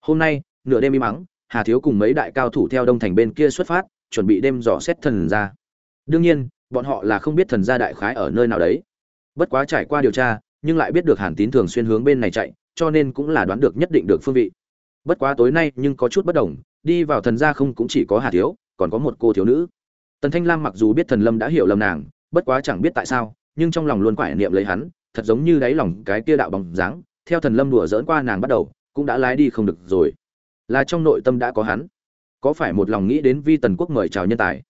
Hôm nay, nửa đêm im mắng, hà thiếu cùng mấy đại cao thủ theo đông thành bên kia xuất phát, chuẩn bị đêm dò xét thần gia đương nhiên, bọn họ là không biết thần gia đại khái ở nơi nào đấy. Bất quá trải qua điều tra, nhưng lại biết được hàn tín thường xuyên hướng bên này chạy, cho nên cũng là đoán được nhất định được phương vị bất quá tối nay nhưng có chút bất đồng, đi vào thần gia không cũng chỉ có hà thiếu, còn có một cô thiếu nữ. Tần thanh lam mặc dù biết thần lâm đã hiểu lầm nàng, bất quá chẳng biết tại sao, nhưng trong lòng luôn quải niệm lấy hắn, thật giống như đáy lòng cái kia đạo bóng dáng, theo thần lâm đùa dỡn qua nàng bắt đầu, cũng đã lái đi không được rồi. Là trong nội tâm đã có hắn. Có phải một lòng nghĩ đến vi tần quốc mời chào nhân tài?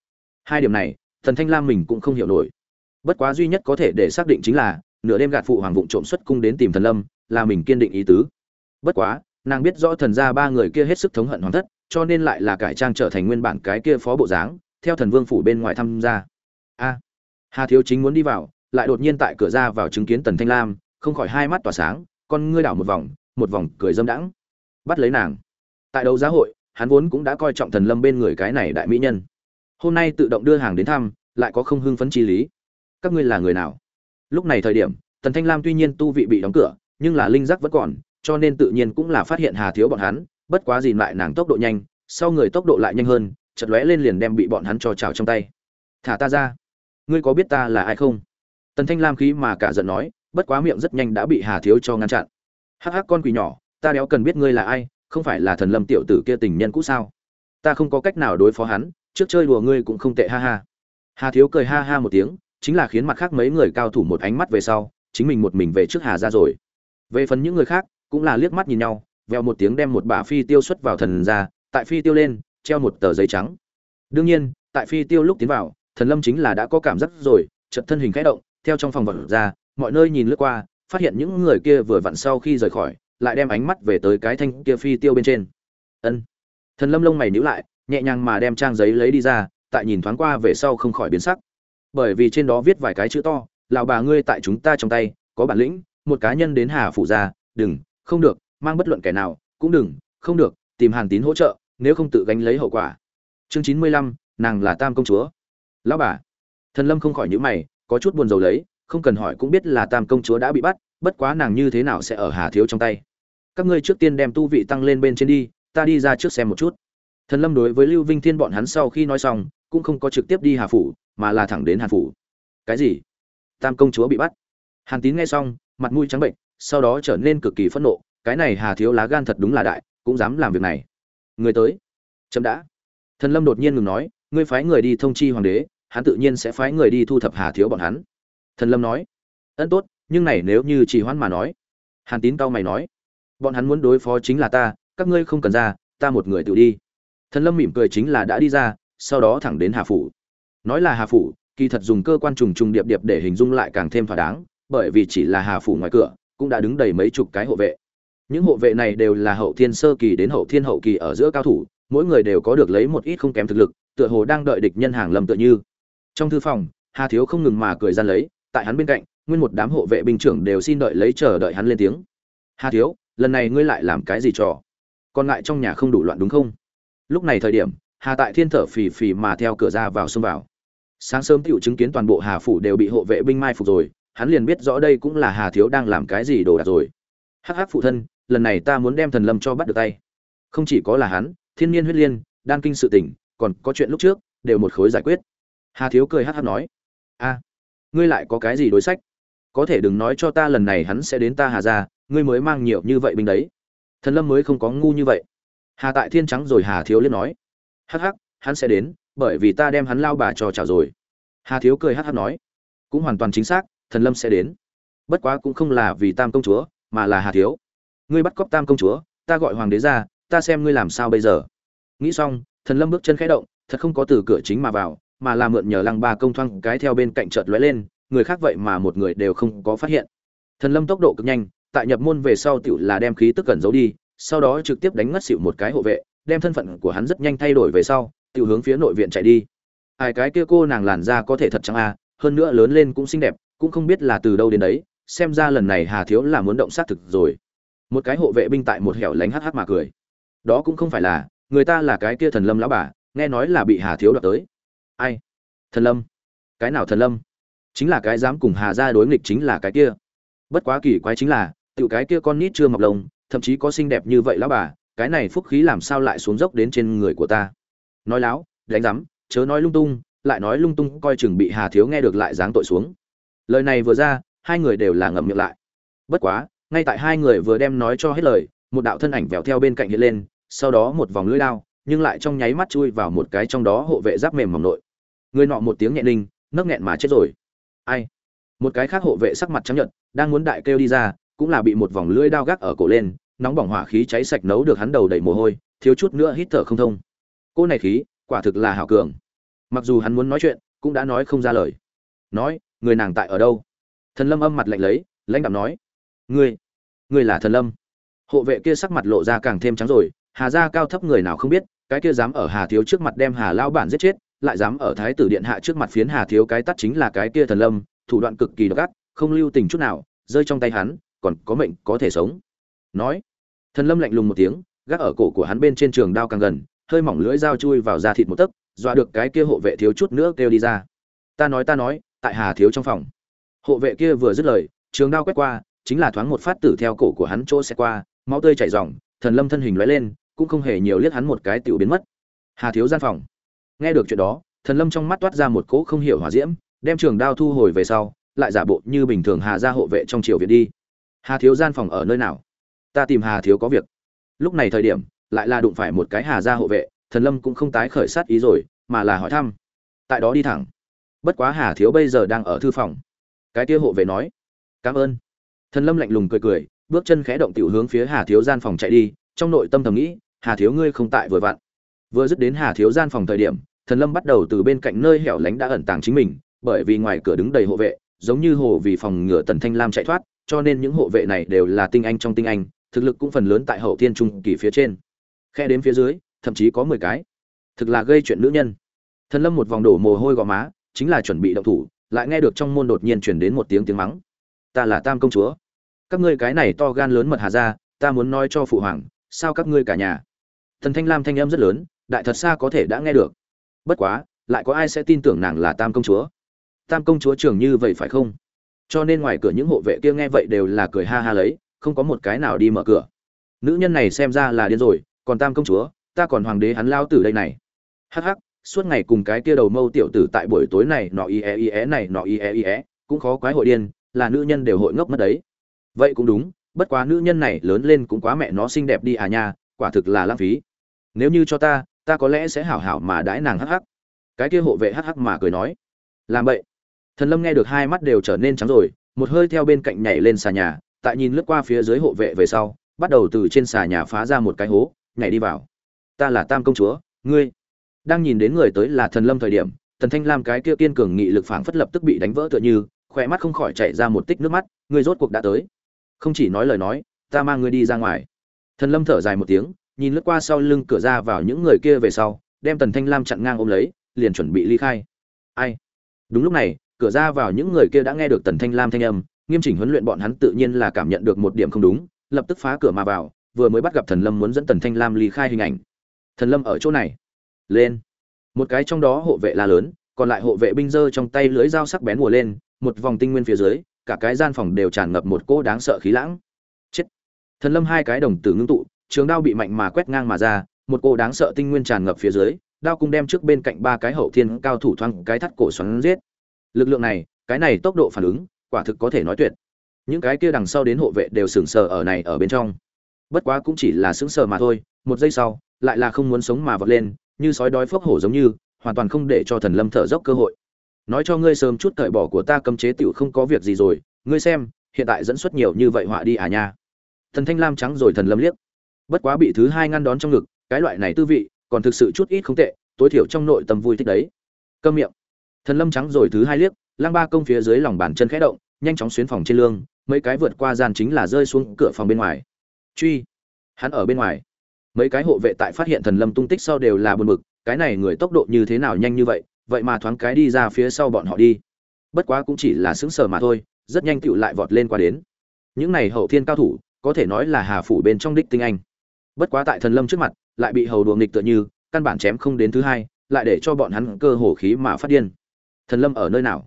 Hai điểm này thần thanh lam mình cũng không hiểu nổi. Bất quá duy nhất có thể để xác định chính là, nửa đêm gạt phụ hoàng vụng trộm xuất cung đến tìm thần lâm, là mình kiên định ý tứ. Bất quá nàng biết rõ thần gia ba người kia hết sức thống hận hoàng thất, cho nên lại là cải trang trở thành nguyên bản cái kia phó bộ dáng, theo thần vương phủ bên ngoài tham gia. A, hà thiếu chính muốn đi vào, lại đột nhiên tại cửa ra vào chứng kiến tần thanh lam, không khỏi hai mắt tỏa sáng, con ngươi đảo một vòng một vòng cười dâm đãng. Bắt lấy nàng. Tại đấu giá hội, hắn vốn cũng đã coi trọng thần lâm bên người cái này đại mỹ nhân. Hôm nay tự động đưa hàng đến thăm, lại có không hưng phấn chi lý. Các ngươi là người nào? Lúc này thời điểm, tần thanh lam tuy nhiên tu vị bị đóng cửa, nhưng là linh giác vẫn còn cho nên tự nhiên cũng là phát hiện hà thiếu bọn hắn, bất quá gì lại nàng tốc độ nhanh, sau người tốc độ lại nhanh hơn, chợt lóe lên liền đem bị bọn hắn cho trào trong tay. Thả ta ra. Ngươi có biết ta là ai không? Tần thanh lam khí mà cả giận nói, bất quá miệng rất nhanh đã bị hà thiếu cho ngăn chặn. Hắc hắc con quỷ nhỏ, ta đéo cần biết ngươi là ai, không phải là thần lâm tiểu tử kia tình nhân cũ sao? Ta không có cách nào đối phó hắn, trước chơi đùa ngươi cũng không tệ, ha ha. Hà thiếu cười ha ha một tiếng, chính là khiến mặt khác mấy người cao thủ một ánh mắt về sau, chính mình một mình về trước hà ra rồi. Về phần những người khác cũng là liếc mắt nhìn nhau, vèo một tiếng đem một bả phi tiêu xuất vào thần ra, tại phi tiêu lên, treo một tờ giấy trắng. Đương nhiên, tại phi tiêu lúc tiến vào, thần lâm chính là đã có cảm giác rồi, chợt thân hình khẽ động, theo trong phòng vật ra, mọi nơi nhìn lướt qua, phát hiện những người kia vừa vặn sau khi rời khỏi, lại đem ánh mắt về tới cái thanh kia phi tiêu bên trên. Ân. Thần lâm lông mày nhíu lại, nhẹ nhàng mà đem trang giấy lấy đi ra, tại nhìn thoáng qua về sau không khỏi biến sắc. Bởi vì trên đó viết vài cái chữ to, lão bà ngươi tại chúng ta trong tay, có bản lĩnh, một cá nhân đến hà phủ ra, đừng không được, mang bất luận kẻ nào, cũng đừng, không được, tìm hàn tín hỗ trợ, nếu không tự gánh lấy hậu quả. Chương chín mươi lăm, nàng là tam công chúa. Lão bà. Thần lâm không khỏi nhữ mày, có chút buồn rầu lấy, không cần hỏi cũng biết là tam công chúa đã bị bắt, bất quá nàng như thế nào sẽ ở hà thiếu trong tay? Các ngươi trước tiên đem tu vị tăng lên bên trên đi, ta đi ra trước xem một chút. Thần lâm đối với lưu vinh thiên bọn hắn sau khi nói xong, cũng không có trực tiếp đi hà phủ, mà là thẳng đến hàn phủ. Cái gì? Tam công chúa bị bắt. Hàn tín nghe xong, mặt mũi trắng bệnh sau đó trở nên cực kỳ phẫn nộ, cái này hà thiếu lá gan thật đúng là đại, cũng dám làm việc này. Người tới. Chậm đã. Thần lâm đột nhiên ngừng nói, ngươi phái người đi thông chi hoàng đế, hắn tự nhiên sẽ phái người đi thu thập hà thiếu bọn hắn. Thần lâm nói, ân tốt, nhưng này nếu như chỉ hoãn mà nói. Hàn tín cao mày nói, bọn hắn muốn đối phó chính là ta, các ngươi không cần ra, ta một người tự đi. Thần lâm mỉm cười chính là đã đi ra, sau đó thẳng đến hà phủ. Nói là hà phủ, kỳ thật dùng cơ quan trùng trùng điệp điệp để hình dung lại càng thêm thỏa đáng, bởi vì chỉ là hà phủ ngoài cửa cũng đã đứng đầy mấy chục cái hộ vệ. Những hộ vệ này đều là hậu thiên sơ kỳ đến hậu thiên hậu kỳ ở giữa cao thủ, mỗi người đều có được lấy một ít không kém thực lực, tựa hồ đang đợi địch nhân hàng lầm tựa như. Trong thư phòng, hà thiếu không ngừng mà cười gian lấy, tại hắn bên cạnh, nguyên một đám hộ vệ binh trưởng đều xin đợi lấy chờ đợi hắn lên tiếng. Hà thiếu, lần này ngươi lại làm cái gì trò? Còn lại trong nhà không đủ loạn đúng không? Lúc này thời điểm, hà tại thiên thở phì phì mà theo cửa ra vào xông vào. Sáng sớm tựu chứng kiến toàn bộ hà phủ đều bị hộ vệ binh mai phục rồi hắn liền biết rõ đây cũng là hà thiếu đang làm cái gì đồ đạc rồi. Hắc hắc phụ thân, lần này ta muốn đem thần lâm cho bắt được tay. Không chỉ có là hắn, thiên nhiên huyết liên, đan kinh sự tỉnh còn có chuyện lúc trước, đều một khối giải quyết. Hà thiếu cười hắc hắc nói, a, ngươi lại có cái gì đối sách? Có thể đừng nói cho ta lần này hắn sẽ đến ta hà ra ngươi mới mang nhiều như vậy binh đấy. Thần lâm mới không có ngu như vậy. Hà tại thiên trắng rồi hà thiếu liên nói, hắc hắc, hắn sẽ đến, bởi vì ta đem hắn lao bà cho chào rồi. Hà thiếu cười hắc hắc nói, cũng hoàn toàn chính xác thần lâm sẽ đến. Bất quá cũng không là vì tam công chúa, mà là hà thiếu. Ngươi bắt cóc tam công chúa, ta gọi hoàng đế ra, ta xem ngươi làm sao bây giờ. Nghĩ xong, thần lâm bước chân khẽ động, thật không có từ cửa chính mà vào, mà là mượn nhờ lăng ba công thoang cái theo bên cạnh chợt lóe lên, người khác vậy mà một người đều không có phát hiện. Thần lâm tốc độ cực nhanh, tại nhập môn về sau tiểu là đem khí tức cẩn giấu đi, sau đó trực tiếp đánh ngất xỉu một cái hộ vệ, đem thân phận của hắn rất nhanh thay đổi về sau, tiểu hướng phía nội viện chạy đi. Ai cái kia cô nàng làn da có thể thật chẳng a à, hơn nữa lớn lên cũng xinh đẹp cũng không biết là từ đâu đến đấy, xem ra lần này hà thiếu là muốn động sát thực rồi. Một cái hộ vệ binh tại một hẻo lánh hắc hắc mà cười. Đó cũng không phải là, người ta là cái kia thần lâm lão bà, nghe nói là bị hà thiếu đoạt tới. Ai? Thần lâm? Cái nào thần lâm? Chính là cái dám cùng hà ra đối nghịch chính là cái kia. Bất quá kỳ quái chính là tự cái kia con nít chưa mọc lông, thậm chí có xinh đẹp như vậy lão bà, cái này phúc khí làm sao lại xuống dốc đến trên người của ta? Nói láo, đánh rắm chớ nói lung tung, lại nói lung tung coi chừng bị hà thiếu nghe được lại dáng tội xuống lời này vừa ra, hai người đều là ngậm miệng lại. Bất quá, ngay tại hai người vừa đem nói cho hết lời, một đạo thân ảnh vèo theo bên cạnh hiện lên, sau đó một vòng lưỡi lao, nhưng lại trong nháy mắt chui vào một cái trong đó hộ vệ giáp mềm mỏng nội. Người nọ một tiếng nhẹ ninh, nấc nghẹn mà chết rồi. Ai? Một cái khác hộ vệ sắc mặt trắng nhợt, đang muốn đại kêu đi ra, cũng là bị một vòng lưỡi đao gác ở cổ lên, nóng bỏng hỏa khí cháy sạch nấu được hắn đầu đầy mồ hôi, thiếu chút nữa hít thở không thông. Cô này khí, quả thực là hảo cường. Mặc dù hắn muốn nói chuyện, cũng đã nói không ra lời. Nói người nàng tại ở đâu? Thần lâm âm mặt lạnh lấy, lãnh đạo nói, ngươi ngươi là thần lâm? Hộ vệ kia sắc mặt lộ ra càng thêm trắng rồi, hà gia cao thấp người nào không biết, cái kia dám ở hà thiếu trước mặt đem hà lao bản giết chết, lại dám ở thái tử điện hạ trước mặt phiến hà thiếu cái tắt chính là cái kia thần lâm, thủ đoạn cực kỳ độc ác, không lưu tình chút nào, rơi trong tay hắn, còn có mệnh có thể sống. Nói, thần lâm lạnh lùng một tiếng, gác ở cổ của hắn bên trên trường đao càng gần, hơi mỏng lưỡi dao chui vào da thịt một tấc, dọa được cái kia hộ vệ thiếu chút nữa kêu đi ra. Ta nói ta nói tại hà thiếu trong phòng. Hộ vệ kia vừa dứt lời, trường đao quét qua, chính là thoáng một phát tử theo cổ của hắn chỗ xe qua, máu tươi chảy ròng, thần lâm thân hình lóe lên, cũng không hề nhiều liếc hắn một cái tiểu biến mất. Hà thiếu gian phòng. Nghe được chuyện đó, thần lâm trong mắt toát ra một cỗ không hiểu hỏa diễm, đem trường đao thu hồi về sau, lại giả bộ như bình thường hà ra hộ vệ trong triều viện đi. Hà thiếu gian phòng ở nơi nào? Ta tìm hà thiếu có việc. Lúc này thời điểm, lại là đụng phải một cái hà ra hộ vệ, thần lâm cũng không tái khởi sát ý rồi, mà là hỏi thăm. Tại đó đi thẳng bất quá hà thiếu bây giờ đang ở thư phòng. Cái kia hộ vệ nói, cảm ơn. Thần lâm lạnh lùng cười cười, bước chân khẽ động tiểu hướng phía hà thiếu gian phòng chạy đi, trong nội tâm thầm nghĩ, hà thiếu ngươi không tại vừa vặn. Vừa dứt đến hà thiếu gian phòng thời điểm, thần lâm bắt đầu từ bên cạnh nơi hẻo lánh đã ẩn tàng chính mình, bởi vì ngoài cửa đứng đầy hộ vệ, giống như hồ vì phòng ngừa tần thanh lam chạy thoát, cho nên những hộ vệ này đều là tinh anh trong tinh anh, thực lực cũng phần lớn tại hậu thiên trung kỳ phía trên. Khe đến phía dưới, thậm chí có mười cái. Thực là gây chuyện nữ nhân. Thần lâm một vòng đổ mồ hôi gò má chính là chuẩn bị động thủ, lại nghe được trong môn đột nhiên truyền đến một tiếng tiếng mắng. Ta là tam công chúa. Các ngươi cái này to gan lớn mật hà ra ta muốn nói cho phụ hoàng, sao các ngươi cả nhà? Thần thanh lam thanh âm rất lớn, đại thật xa có thể đã nghe được. Bất quá, lại có ai sẽ tin tưởng nàng là tam công chúa? Tam công chúa trưởng như vậy phải không? Cho nên ngoài cửa những hộ vệ kia nghe vậy đều là cười ha ha lấy, không có một cái nào đi mở cửa. Nữ nhân này xem ra là điên rồi, còn tam công chúa, ta còn hoàng đế hắn lao tử đây này. Hắc hắc suốt ngày cùng cái kia đầu mâu tiểu tử tại buổi tối này nọ y é y e này nọ y é y cũng khó quái hội điên, là nữ nhân đều hội ngốc mất đấy. Vậy cũng đúng, bất quá nữ nhân này lớn lên cũng quá mẹ nó xinh đẹp đi à nha, quả thực là lãng phí. Nếu như cho ta ta có lẽ sẽ hảo hảo mà đãi nàng hắc hắc. Cái kia hộ vệ hắc hắc mà cười nói. Làm vậy. Thần lâm nghe được hai mắt đều trở nên trắng rồi, một hơi theo bên cạnh nhảy lên xà nhà, tại nhìn lướt qua phía dưới hộ vệ về sau, bắt đầu từ trên xà nhà phá ra một cái hố, nhảy đi vào. Ta là tam công chúa, ngươi đang nhìn đến người tới là thần lâm thời điểm, thần thanh lam cái kia kiên cường nghị lực phảng phất lập tức bị đánh vỡ tựa như khỏe mắt không khỏi chảy ra một tích nước mắt ngươi rốt cuộc đã tới. Không chỉ nói lời nói, ta mang ngươi đi ra ngoài. Thần lâm thở dài một tiếng, nhìn lướt qua sau lưng cửa ra vào những người kia về sau, đem tần thanh lam chặn ngang ôm lấy, liền chuẩn bị ly khai. Ai? Đúng lúc này, cửa ra vào những người kia đã nghe được tần thanh lam thanh âm, nghiêm chỉnh huấn luyện bọn hắn tự nhiên là cảm nhận được một điểm không đúng, lập tức phá cửa mà vào, vừa mới bắt gặp thần lâm muốn dẫn tần thanh lam ly khai hình ảnh. Thần lâm ở chỗ này lên. Một cái trong đó hộ vệ la lớn, còn lại hộ vệ binh dơ trong tay lưới dao sắc bén mùa lên, một vòng tinh nguyên phía dưới, cả cái gian phòng đều tràn ngập một cỗ đáng sợ khí lãng. Chết. Thần lâm hai cái đồng tử ngưng tụ, trường đao bị mạnh mà quét ngang mà ra, một cỗ đáng sợ tinh nguyên tràn ngập phía dưới, đao cung đem trước bên cạnh ba cái hậu thiên cao thủ thoang cái thắt cổ xoắn giết. Lực lượng này, cái này tốc độ phản ứng, quả thực có thể nói tuyệt. Những cái kia đằng sau đến hộ vệ đều sừng sờ ở này ở bên trong. Bất quá cũng chỉ là sững sờ mà thôi, một giây sau, lại là không muốn sống mà vọt lên như sói đói phốc hổ giống như, hoàn toàn không để cho thần lâm thở dốc cơ hội. Nói cho ngươi sớm chút cởi bỏ của ta cấm chế tiểu không có việc gì rồi, ngươi xem, hiện tại dẫn xuất nhiều như vậy họa đi à nha. Thần thanh lam trắng rồi thần lâm liếc. Bất quá bị thứ hai ngăn đón trong ngực, cái loại này tư vị, còn thực sự chút ít không tệ, tối thiểu trong nội tâm vui thích đấy. Câm miệng. Thần lâm trắng rồi thứ hai liếc, lang ba công phía dưới lòng bàn chân khẽ động, nhanh chóng xuyến phòng trên lương, mấy cái vượt qua gian chính là rơi xuống cửa phòng bên ngoài. Truy. Hắn ở bên ngoài mấy cái hộ vệ tại phát hiện thần lâm tung tích sau đều là buồn bực, cái này người tốc độ như thế nào nhanh như vậy vậy mà thoáng cái đi ra phía sau bọn họ đi. Bất quá cũng chỉ là sững sờ mà thôi, rất nhanh tựu lại vọt lên qua đến. Những này hậu thiên cao thủ, có thể nói là hà phủ bên trong đích tinh anh. Bất quá tại thần lâm trước mặt, lại bị hầu đùa nghịch tựa như, căn bản chém không đến thứ hai, lại để cho bọn hắn cơ hồ khí mà phát điên. Thần lâm ở nơi nào?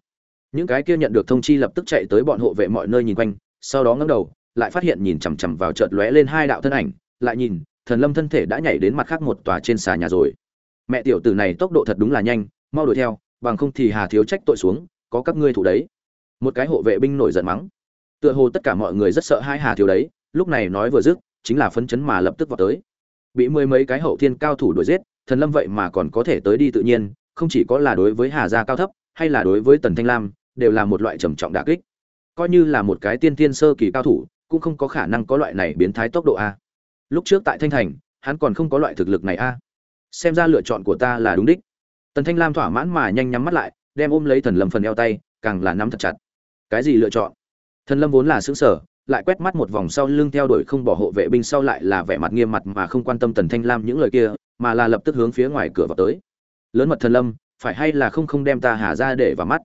Những cái kia nhận được thông chi lập tức chạy tới bọn hộ vệ mọi nơi nhìn quanh, sau đó ngẩng đầu, lại phát hiện nhìn chằm chằm vào chợt lóe lên hai đạo thân ảnh, lại nhìn thần lâm thân thể đã nhảy đến mặt khác một tòa trên xà nhà rồi. Mẹ tiểu tử này tốc độ thật đúng là nhanh, mau đuổi theo, bằng không thì hà thiếu trách tội xuống, có các ngươi thủ đấy. Một cái hộ vệ binh nổi giận mắng. Tựa hồ tất cả mọi người rất sợ hai hà thiếu đấy, lúc này nói vừa dứt, chính là phấn chấn mà lập tức vào tới. Bị mười mấy cái hậu thiên cao thủ đuổi giết, thần lâm vậy mà còn có thể tới đi tự nhiên, không chỉ có là đối với hà gia cao thấp, hay là đối với tần thanh lam, đều là một loại trầm trọng đả kích. Coi như là một cái tiên tiên sơ kỳ cao thủ, cũng không có khả năng có loại này biến thái tốc độ a lúc trước tại thanh thành, hắn còn không có loại thực lực này a. Xem ra lựa chọn của ta là đúng đích. Tần thanh lam thỏa mãn mà nhanh nhắm mắt lại, đem ôm lấy thần lâm phần eo tay, càng là nắm thật chặt. Cái gì lựa chọn? Thần lâm vốn là xứng sở lại quét mắt một vòng sau lưng theo đuổi không bỏ hộ vệ binh sau lại là vẻ mặt nghiêm mặt mà không quan tâm tần thanh lam những lời kia, mà là lập tức hướng phía ngoài cửa vào tới. Lớn mật thần lâm, phải hay là không không đem ta hà ra để vào mắt?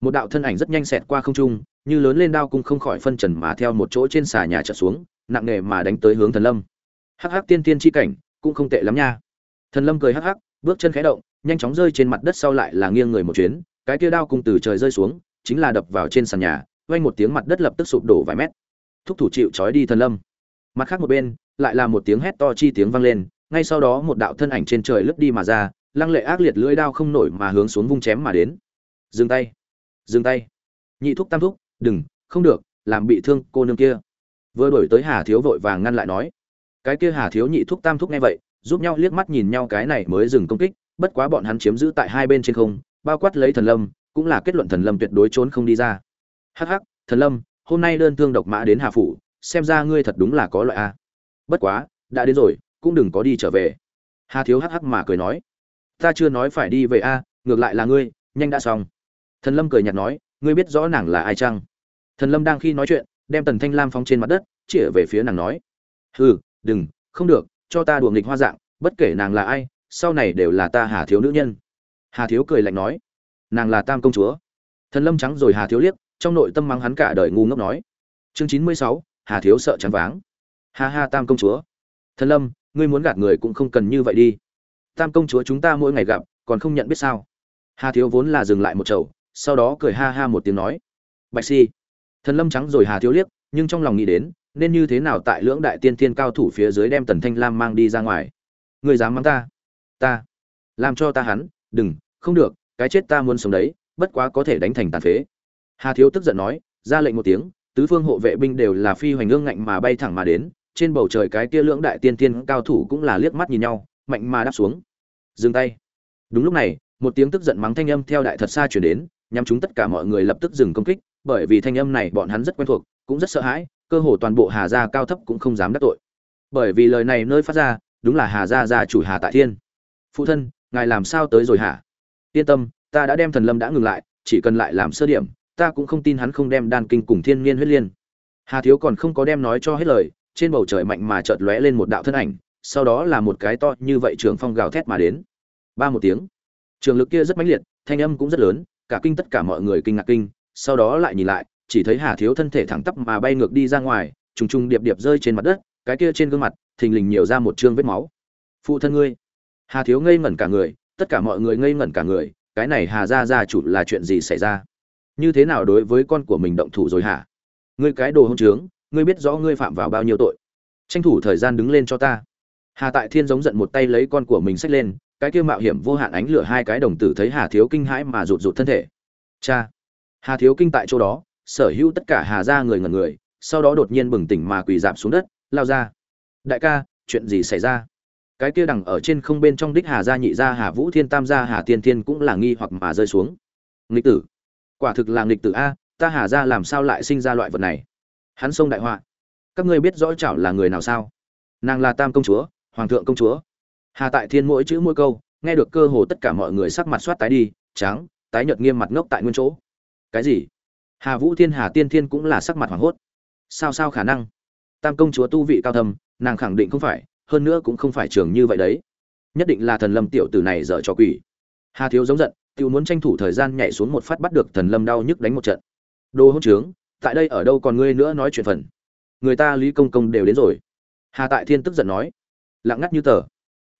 Một đạo thân ảnh rất nhanh xẹt qua không trung, như lớn lên đao cung không khỏi phân trần mà theo một chỗ trên xà nhà trở xuống, nặng nề mà đánh tới hướng thần lâm hắc hắc tiên tiên chi cảnh, cũng không tệ lắm nha. Thần lâm cười hắc hắc, bước chân khẽ động, nhanh chóng rơi trên mặt đất sau lại là nghiêng người một chuyến, cái kia đao cùng từ trời rơi xuống, chính là đập vào trên sàn nhà, vang một tiếng mặt đất lập tức sụp đổ vài mét. Thúc thủ chịu trói đi thần lâm. Mặt khác một bên, lại là một tiếng hét to chi tiếng vang lên, ngay sau đó một đạo thân ảnh trên trời lướt đi mà ra, lăng lệ ác liệt lưỡi đao không nổi mà hướng xuống vung chém mà đến. Dừng tay. Dừng tay. Nhị thúc tam thúc, đừng, không được, làm bị thương cô nương kia. Vừa đổi tới hà thiếu vội vàng ngăn lại nói cái kia hà thiếu nhị thúc tam thúc nghe vậy, giúp nhau liếc mắt nhìn nhau cái này mới dừng công kích, bất quá bọn hắn chiếm giữ tại hai bên trên không, bao quát lấy thần lâm, cũng là kết luận thần lâm tuyệt đối trốn không đi ra. Hắc hắc, thần lâm, hôm nay đơn thương độc mã đến hà phủ, xem ra ngươi thật đúng là có loại a. Bất quá, đã đến rồi, cũng đừng có đi trở về. Hà thiếu hắc hắc mà cười nói. Ta chưa nói phải đi về a, ngược lại là ngươi, nhanh đã xong. Thần lâm cười nhạt nói, ngươi biết rõ nàng là ai chăng? Thần lâm đang khi nói chuyện, đem tần thanh lam phóng trên mặt đất, chĩa về phía nàng nói. Hừ đừng, không được, cho ta đùa nghịch hoa dạng, bất kể nàng là ai, sau này đều là ta hà thiếu nữ nhân. Hà thiếu cười lạnh nói, nàng là tam công chúa. Thần lâm trắng rồi hà thiếu liếc, trong nội tâm mắng hắn cả đời ngu ngốc nói, chương chín mươi sáu, hà thiếu sợ chán váng. Ha ha, tam công chúa. Thần lâm, ngươi muốn gạt người cũng không cần như vậy đi. Tam công chúa chúng ta mỗi ngày gặp, còn không nhận biết sao? Hà thiếu vốn là dừng lại một chầu, sau đó cười ha ha một tiếng nói, bạch si. Thần lâm trắng rồi hà thiếu liếc, nhưng trong lòng nghĩ đến nên như thế nào tại lưỡng đại tiên thiên cao thủ phía dưới đem tần thanh lam mang đi ra ngoài? Người dám mắng ta? Ta. Làm cho ta hắn? Đừng, không được, cái chết ta muốn sống đấy, bất quá có thể đánh thành tàn phế. Hà thiếu tức giận nói, ra lệnh một tiếng, tứ phương hộ vệ binh đều là phi hoành ương ngạnh mà bay thẳng mà đến, trên bầu trời cái kia lưỡng đại tiên tiên cao thủ cũng là liếc mắt nhìn nhau, mạnh mà đáp xuống. Dừng tay. Đúng lúc này, một tiếng tức giận mắng thanh âm theo đại thật xa chuyển đến nhằm chúng tất cả mọi người lập tức dừng công kích, bởi vì thanh âm này bọn hắn rất quen thuộc, cũng rất sợ hãi cơ hồ toàn bộ hà gia cao thấp cũng không dám đắc tội. Bởi vì lời này nơi phát ra, đúng là hà gia gia chủ hà tại thiên. Phụ thân, ngài làm sao tới rồi hả? Yên tâm, ta đã đem thần lâm đã ngừng lại, chỉ cần lại làm sơ điểm, ta cũng không tin hắn không đem đan kinh cùng thiên niên huyết liên. Hà thiếu còn không có đem nói cho hết lời, trên bầu trời mạnh mà chợt lóe lên một đạo thân ảnh, sau đó là một cái to như vậy trường phong gào thét mà đến. Ba một tiếng. Trường lực kia rất mãnh liệt, thanh âm cũng rất lớn, cả kinh tất cả mọi người kinh ngạc kinh, sau đó lại nhìn lại chỉ thấy hà thiếu thân thể thẳng tắp mà bay ngược đi ra ngoài, trùng trùng điệp điệp rơi trên mặt đất, cái kia trên gương mặt, thình lình nhiều ra một trương vết máu. Phụ thân ngươi. Hà thiếu ngây ngẩn cả người, tất cả mọi người ngây ngẩn cả người, cái này hà gia gia chủ là chuyện gì xảy ra? Như thế nào đối với con của mình động thủ rồi hả? Ngươi cái đồ hỗn trướng, ngươi biết rõ ngươi phạm vào bao nhiêu tội. Tranh thủ thời gian đứng lên cho ta. Hà tại thiên giống giận một tay lấy con của mình xách lên, cái kia mạo hiểm vô hạn ánh lửa hai cái đồng tử thấy hà thiếu kinh hãi mà rụt rụt thân thể. Cha. Hà thiếu kinh tại chỗ đó sở hữu tất cả hà ra người ngần người, sau đó đột nhiên bừng tỉnh mà quỳ dạp xuống đất, lao ra. Đại ca, chuyện gì xảy ra? Cái kia đằng ở trên không bên trong đích hà gia nhị gia hà vũ thiên tam gia hà tiên thiên cũng là nghi hoặc mà rơi xuống. Nghịch tử. Quả thực là nghịch tử a, ta hà gia làm sao lại sinh ra loại vật này? Hắn sông đại họa. Các ngươi biết rõ chảo là người nào sao? Nàng là tam công chúa, hoàng thượng công chúa. Hà tại thiên mỗi chữ mỗi câu, nghe được cơ hồ tất cả mọi người sắc mặt soát tái đi, trắng, tái nhợt nghiêm mặt ngốc tại nguyên chỗ. Cái gì? Hà vũ thiên, hà tiên thiên cũng là sắc mặt hoảng hốt. Sao sao khả năng? Tam công chúa tu vị cao thâm, nàng khẳng định không phải, hơn nữa cũng không phải trường như vậy đấy. Nhất định là thần lâm tiểu tử này dở cho quỷ. Hà thiếu giống giận, tiểu muốn tranh thủ thời gian nhảy xuống một phát bắt được thần lâm đau nhức đánh một trận. Đồ hỗn trướng, tại đây ở đâu còn ngươi nữa nói chuyện phần. Người ta lý công công đều đến rồi. Hà tại thiên tức giận nói. Lặng ngắt như tờ.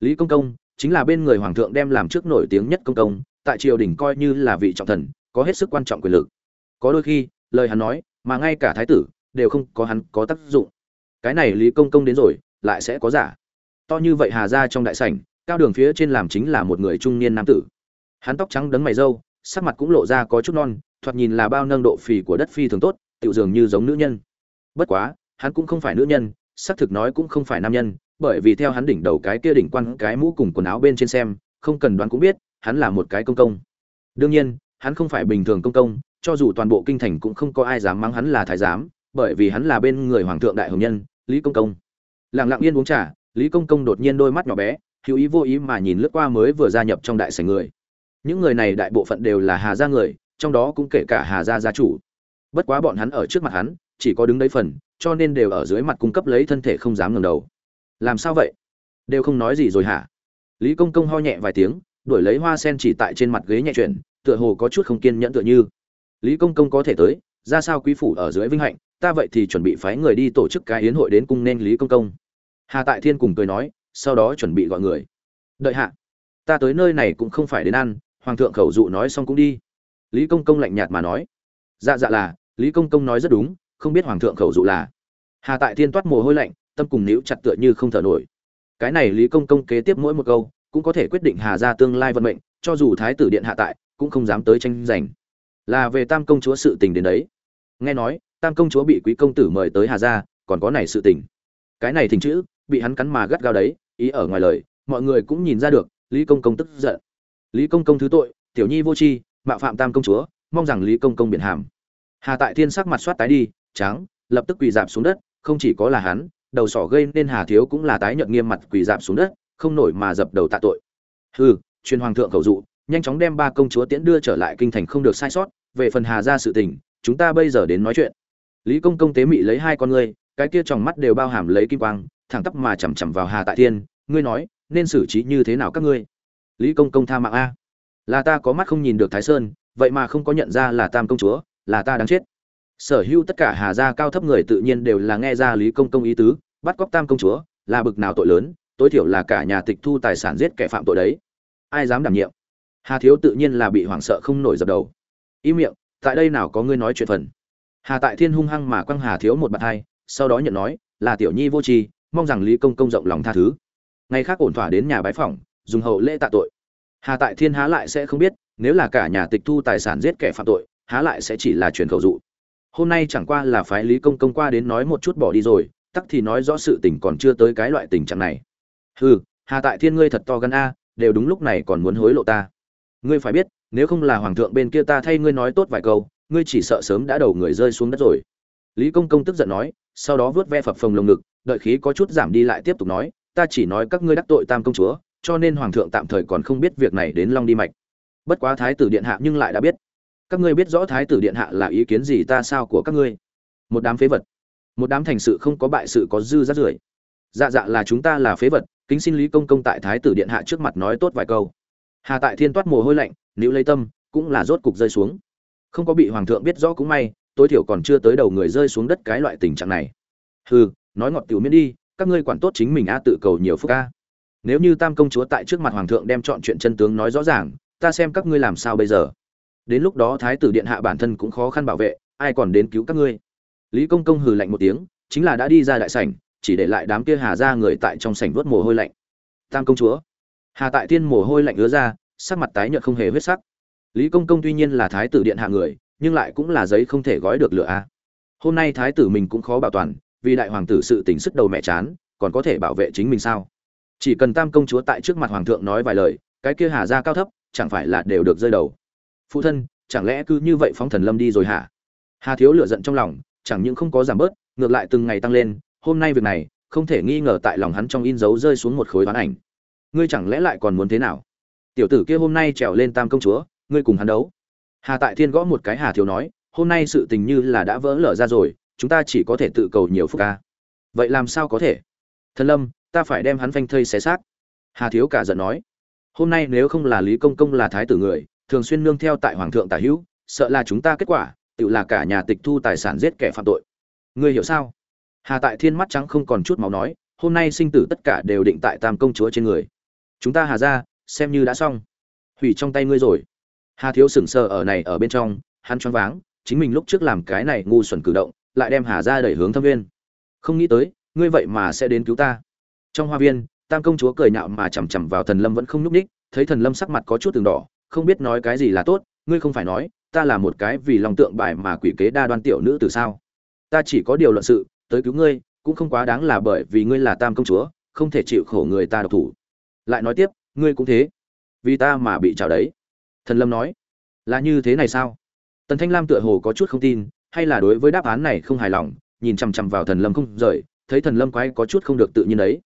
Lý công công, chính là bên người hoàng thượng đem làm trước nổi tiếng nhất công công, tại triều đình coi như là vị trọng thần, có hết sức quan trọng quyền lực có đôi khi, lời hắn nói, mà ngay cả thái tử, đều không có hắn có tác dụng. Cái này lý công công đến rồi, lại sẽ có giả. To như vậy hà ra trong đại sảnh, cao đường phía trên làm chính là một người trung niên nam tử. Hắn tóc trắng đấng mày râu, sắc mặt cũng lộ ra có chút non, thoạt nhìn là bao nâng độ phì của đất phi thường tốt, tựu dường như giống nữ nhân. Bất quá, hắn cũng không phải nữ nhân, xác thực nói cũng không phải nam nhân, bởi vì theo hắn đỉnh đầu cái kia đỉnh quan cái mũ cùng quần áo bên trên xem, không cần đoán cũng biết, hắn là một cái công công. Đương nhiên, hắn không phải bình thường công công cho dù toàn bộ kinh thành cũng không có ai dám mắng hắn là thái giám, bởi vì hắn là bên người hoàng thượng đại hồng nhân, lý công công. Lặng lặng yên uống trà, lý công công đột nhiên đôi mắt nhỏ bé, hữu ý vô ý mà nhìn lướt qua mới vừa gia nhập trong đại sảnh người. Những người này đại bộ phận đều là hà gia người, trong đó cũng kể cả hà gia gia chủ. Bất quá bọn hắn ở trước mặt hắn, chỉ có đứng đấy phần, cho nên đều ở dưới mặt cung cấp lấy thân thể không dám ngẩng đầu. Làm sao vậy? Đều không nói gì rồi hả? Lý công công ho nhẹ vài tiếng, đuổi lấy hoa sen chỉ tại trên mặt ghế nhẹ chuyển tựa hồ có chút không kiên nhẫn tựa như lý công công có thể tới, ra sao quý phủ ở dưới vinh hạnh, ta vậy thì chuẩn bị phái người đi tổ chức cái hiến hội đến cung nên lý công công. Hà tại thiên cùng cười nói, sau đó chuẩn bị gọi người. Đợi hạ, ta tới nơi này cũng không phải đến ăn, hoàng thượng khẩu dụ nói xong cũng đi. Lý công công lạnh nhạt mà nói. Dạ dạ là, lý công công nói rất đúng, không biết hoàng thượng khẩu dụ là. Hà tại thiên toát mồ hôi lạnh, tâm cùng níu chặt tựa như không thở nổi. Cái này lý công công kế tiếp mỗi một câu, cũng có thể quyết định hà ra tương lai vận mệnh, cho dù thái tử điện hạ tại, cũng không dám tới tranh giành là về tam công chúa sự tình đến đấy. Nghe nói tam công chúa bị quý công tử mời tới hà gia còn có này sự tình. Cái này thình chữ bị hắn cắn mà gắt gao đấy ý ở ngoài lời mọi người cũng nhìn ra được lý công công tức giận. Lý công công thứ tội tiểu nhi vô tri mạo phạm tam công chúa mong rằng lý công công biện hàm. Hà tại thiên sắc mặt soát tái đi tráng, lập tức quỳ dạp xuống đất không chỉ có là hắn đầu sỏ gây nên hà thiếu cũng là tái nhợt nghiêm mặt quỳ dạp xuống đất không nổi mà dập đầu tạ tội. Hừ truyền hoàng thượng khẩu dụ nhanh chóng đem ba công chúa tiễn đưa trở lại kinh thành không được sai sót, về phần hà ra sự tình, chúng ta bây giờ đến nói chuyện. Lý công công tế mị lấy hai con ngươi, cái kia tròng mắt đều bao hàm lấy kim quang, thẳng tắp mà chằm chằm vào hà tại thiên, ngươi nói, nên xử trí như thế nào các ngươi? Lý công công tha mạng a. Là ta có mắt không nhìn được thái sơn, vậy mà không có nhận ra là tam công chúa, là ta đáng chết. Sở hữu tất cả hà gia cao thấp người tự nhiên đều là nghe ra lý công công ý tứ, bắt cóc tam công chúa, là bực nào tội lớn, tối thiểu là cả nhà tịch thu tài sản giết kẻ phạm tội đấy. Ai dám đảm nhiệm? Hà thiếu tự nhiên là bị hoảng sợ không nổi dập đầu. Im miệng, tại đây nào có ngươi nói chuyện phần? Hà tại thiên hung hăng mà quăng hà thiếu một bàn hai sau đó nhận nói, là tiểu nhi vô tri, mong rằng lý công công rộng lòng tha thứ. Ngày khác ổn thỏa đến nhà bái phỏng, dùng hậu lễ tạ tội. Hà tại thiên há lại sẽ không biết, nếu là cả nhà tịch thu tài sản giết kẻ phạm tội, há lại sẽ chỉ là truyền khẩu dụ. Hôm nay chẳng qua là phái lý công công qua đến nói một chút bỏ đi rồi, tắc thì nói rõ sự tình còn chưa tới cái loại tình trạng này. Hừ, hà tại thiên ngươi thật to gan a, đều đúng lúc này còn muốn hối lộ ta ngươi phải biết, nếu không là hoàng thượng bên kia ta thay ngươi nói tốt vài câu, ngươi chỉ sợ sớm đã đầu người rơi xuống đất rồi. Lý công công tức giận nói, sau đó vớt ve phập phồng lồng ngực, đợi khí có chút giảm đi lại tiếp tục nói, ta chỉ nói các ngươi đắc tội tam công chúa, cho nên hoàng thượng tạm thời còn không biết việc này đến long đi mạch. Bất quá thái tử điện hạ nhưng lại đã biết. Các ngươi biết rõ thái tử điện hạ là ý kiến gì ta sao của các ngươi? Một đám phế vật. Một đám thành sự không có bại sự có dư rát rưởi. Dạ dạ là chúng ta là phế vật, kính xin lý công công tại thái tử điện hạ trước mặt nói tốt vài câu hà tại thiên toát mồ hôi lạnh nữ lấy tâm, cũng là rốt cục rơi xuống. Không có bị hoàng thượng biết rõ cũng may, tối thiểu còn chưa tới đầu người rơi xuống đất cái loại tình trạng này. Hừ, nói ngọt tiểu miễn đi, các ngươi quản tốt chính mình a tự cầu nhiều phúc a nếu như tam công chúa tại trước mặt hoàng thượng đem chọn chuyện chân tướng nói rõ ràng, ta xem các ngươi làm sao bây giờ. Đến lúc đó thái tử điện hạ bản thân cũng khó khăn bảo vệ, ai còn đến cứu các ngươi? Lý công công hừ lạnh một tiếng, chính là đã đi ra đại sảnh, chỉ để lại đám kia hà ra người tại trong sảnh vớt mồ hôi lạnh. Tam công chúa hà tại tiên mồ hôi lạnh ứa ra, sắc mặt tái nhợt không hề huyết sắc. Lý công công tuy nhiên là thái tử điện hạ người, nhưng lại cũng là giấy không thể gói được lửa a. Hôm nay thái tử mình cũng khó bảo toàn, vì đại hoàng tử sự tình sức đầu mẹ chán, còn có thể bảo vệ chính mình sao? Chỉ cần tam công chúa tại trước mặt hoàng thượng nói vài lời, cái kia hà ra cao thấp, chẳng phải là đều được rơi đầu. Phụ thân, chẳng lẽ cứ như vậy phóng thần lâm đi rồi hả? Hà thiếu lửa giận trong lòng, chẳng những không có giảm bớt, ngược lại từng ngày tăng lên, hôm nay việc này, không thể nghi ngờ tại lòng hắn trong in dấu rơi xuống một khối toán ảnh ngươi chẳng lẽ lại còn muốn thế nào? Tiểu tử kia hôm nay trèo lên tam công chúa, ngươi cùng hắn đấu. Hà tại thiên gõ một cái hà thiếu nói, hôm nay sự tình như là đã vỡ lở ra rồi, chúng ta chỉ có thể tự cầu nhiều phúc ca. Vậy làm sao có thể? Thần lâm, ta phải đem hắn phanh thây xé xác. Hà thiếu cả giận nói, hôm nay nếu không là lý công công là thái tử người, thường xuyên nương theo tại hoàng thượng tả hữu, sợ là chúng ta kết quả, tự là cả nhà tịch thu tài sản giết kẻ phạm tội. Ngươi hiểu sao? Hà tại thiên mắt trắng không còn chút máu nói, hôm nay sinh tử tất cả đều định tại tam công chúa trên người chúng ta hà ra, xem như đã xong. Hủy trong tay ngươi rồi. Hà thiếu sừng sờ ở này ở bên trong, hắn choáng váng, chính mình lúc trước làm cái này ngu xuẩn cử động, lại đem hà ra đẩy hướng thâm viên. Không nghĩ tới, ngươi vậy mà sẽ đến cứu ta. Trong hoa viên, tam công chúa cười nhạo mà chằm chằm vào thần lâm vẫn không nhúc ních thấy thần lâm sắc mặt có chút từng đỏ, không biết nói cái gì là tốt, ngươi không phải nói, ta là một cái vì lòng tượng bài mà quỷ kế đa đoan tiểu nữ từ sao? Ta chỉ có điều luận sự, tới cứu ngươi, cũng không quá đáng là bởi vì ngươi là tam công chúa, không thể chịu khổ người ta độc thủ lại nói tiếp, ngươi cũng thế. Vì ta mà bị trào đấy. Thần lâm nói, là như thế này sao? Tần thanh lam tựa hồ có chút không tin, hay là đối với đáp án này không hài lòng, nhìn chằm chằm vào thần lâm không rời, thấy thần lâm quái có chút không được tự nhiên đấy.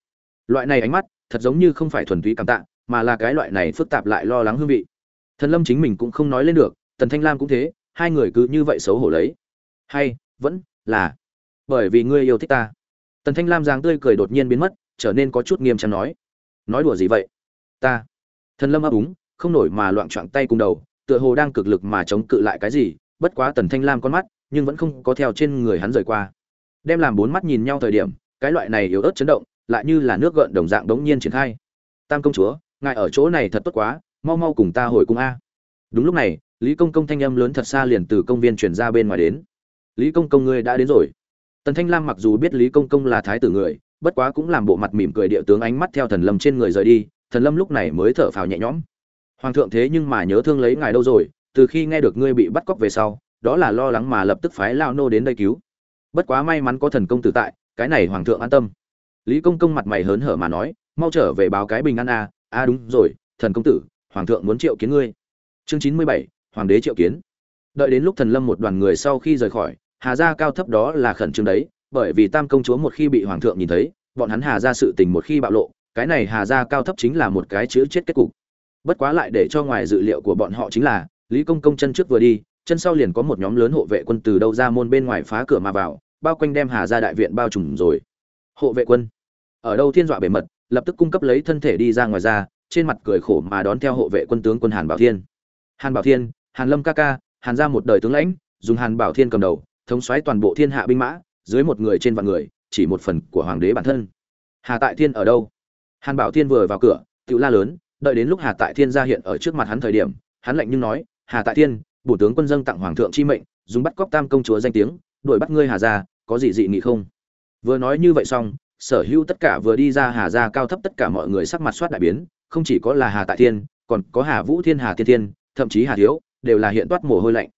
Loại này ánh mắt, thật giống như không phải thuần túy cảm tạ, mà là cái loại này phức tạp lại lo lắng hương vị. Thần lâm chính mình cũng không nói lên được, tần thanh lam cũng thế, hai người cứ như vậy xấu hổ lấy. Hay, vẫn là bởi vì ngươi yêu thích ta. Tần thanh lam dáng tươi cười đột nhiên biến mất, trở nên có chút nghiêm trang nói nói đùa gì vậy? Ta. Thần lâm ấp úng, không nổi mà loạn trọn tay cùng đầu, tựa hồ đang cực lực mà chống cự lại cái gì, bất quá tần thanh lam con mắt, nhưng vẫn không có theo trên người hắn rời qua. Đem làm bốn mắt nhìn nhau thời điểm, cái loại này yếu ớt chấn động, lại như là nước gợn đồng dạng đống nhiên triển khai. Tam công chúa, ngài ở chỗ này thật tốt quá, mau mau cùng ta hồi cung a. Đúng lúc này, lý công công thanh âm lớn thật xa liền từ công viên chuyển ra bên ngoài đến. Lý công công ngươi đã đến rồi. Tần thanh lam mặc dù biết lý công công là thái tử người bất quá cũng làm bộ mặt mỉm cười địa tướng ánh mắt theo thần lâm trên người rời đi, thần lâm lúc này mới thở phào nhẹ nhõm. Hoàng thượng thế nhưng mà nhớ thương lấy ngài đâu rồi, từ khi nghe được ngươi bị bắt cóc về sau, đó là lo lắng mà lập tức phái lao nô đến đây cứu. Bất quá may mắn có thần công tử tại, cái này hoàng thượng an tâm. Lý công công mặt mày hớn hở mà nói, mau trở về báo cái bình an a a đúng rồi, thần công tử, hoàng thượng muốn triệu kiến ngươi. Chương chín mươi bảy, hoàng đế triệu kiến. Đợi đến lúc thần lâm một đoàn người sau khi rời khỏi, hà gia cao thấp đó là khẩn trương đấy bởi vì tam công chúa một khi bị hoàng thượng nhìn thấy, bọn hắn hà ra sự tình một khi bạo lộ, cái này hà ra cao thấp chính là một cái chữ chết kết cục. Bất quá lại để cho ngoài dự liệu của bọn họ chính là, lý công công chân trước vừa đi, chân sau liền có một nhóm lớn hộ vệ quân từ đâu ra môn bên ngoài phá cửa mà vào, bao quanh đem hà ra đại viện bao trùm rồi. Hộ vệ quân, ở đâu thiên dọa bề mật, lập tức cung cấp lấy thân thể đi ra ngoài ra, trên mặt cười khổ mà đón theo hộ vệ quân tướng quân hàn bảo thiên. Hàn bảo thiên, hàn lâm ca ca, hàn ra một đời tướng lãnh, dùng hàn bảo thiên cầm đầu, thống soái toàn bộ thiên hạ binh mã dưới một người trên vạn người, chỉ một phần của hoàng đế bản thân. Hà tại thiên ở đâu? Hàn bảo thiên vừa vào cửa tự la lớn, đợi đến lúc hà tại thiên ra hiện ở trước mặt hắn thời điểm, hắn lạnh nhưng nói, hà tại thiên, bổ tướng quân dân tặng hoàng thượng chi mệnh, dùng bắt cóc tam công chúa danh tiếng, đuổi bắt ngươi hà ra có gì dị nghị không? Vừa nói như vậy xong, sở hữu tất cả vừa đi ra hà ra cao thấp tất cả mọi người sắc mặt soát đại biến, không chỉ có là hà tại thiên, còn có hà vũ thiên, hà thiên thiên, thậm chí hà thiếu, đều là hiện toát mồ hôi lạnh.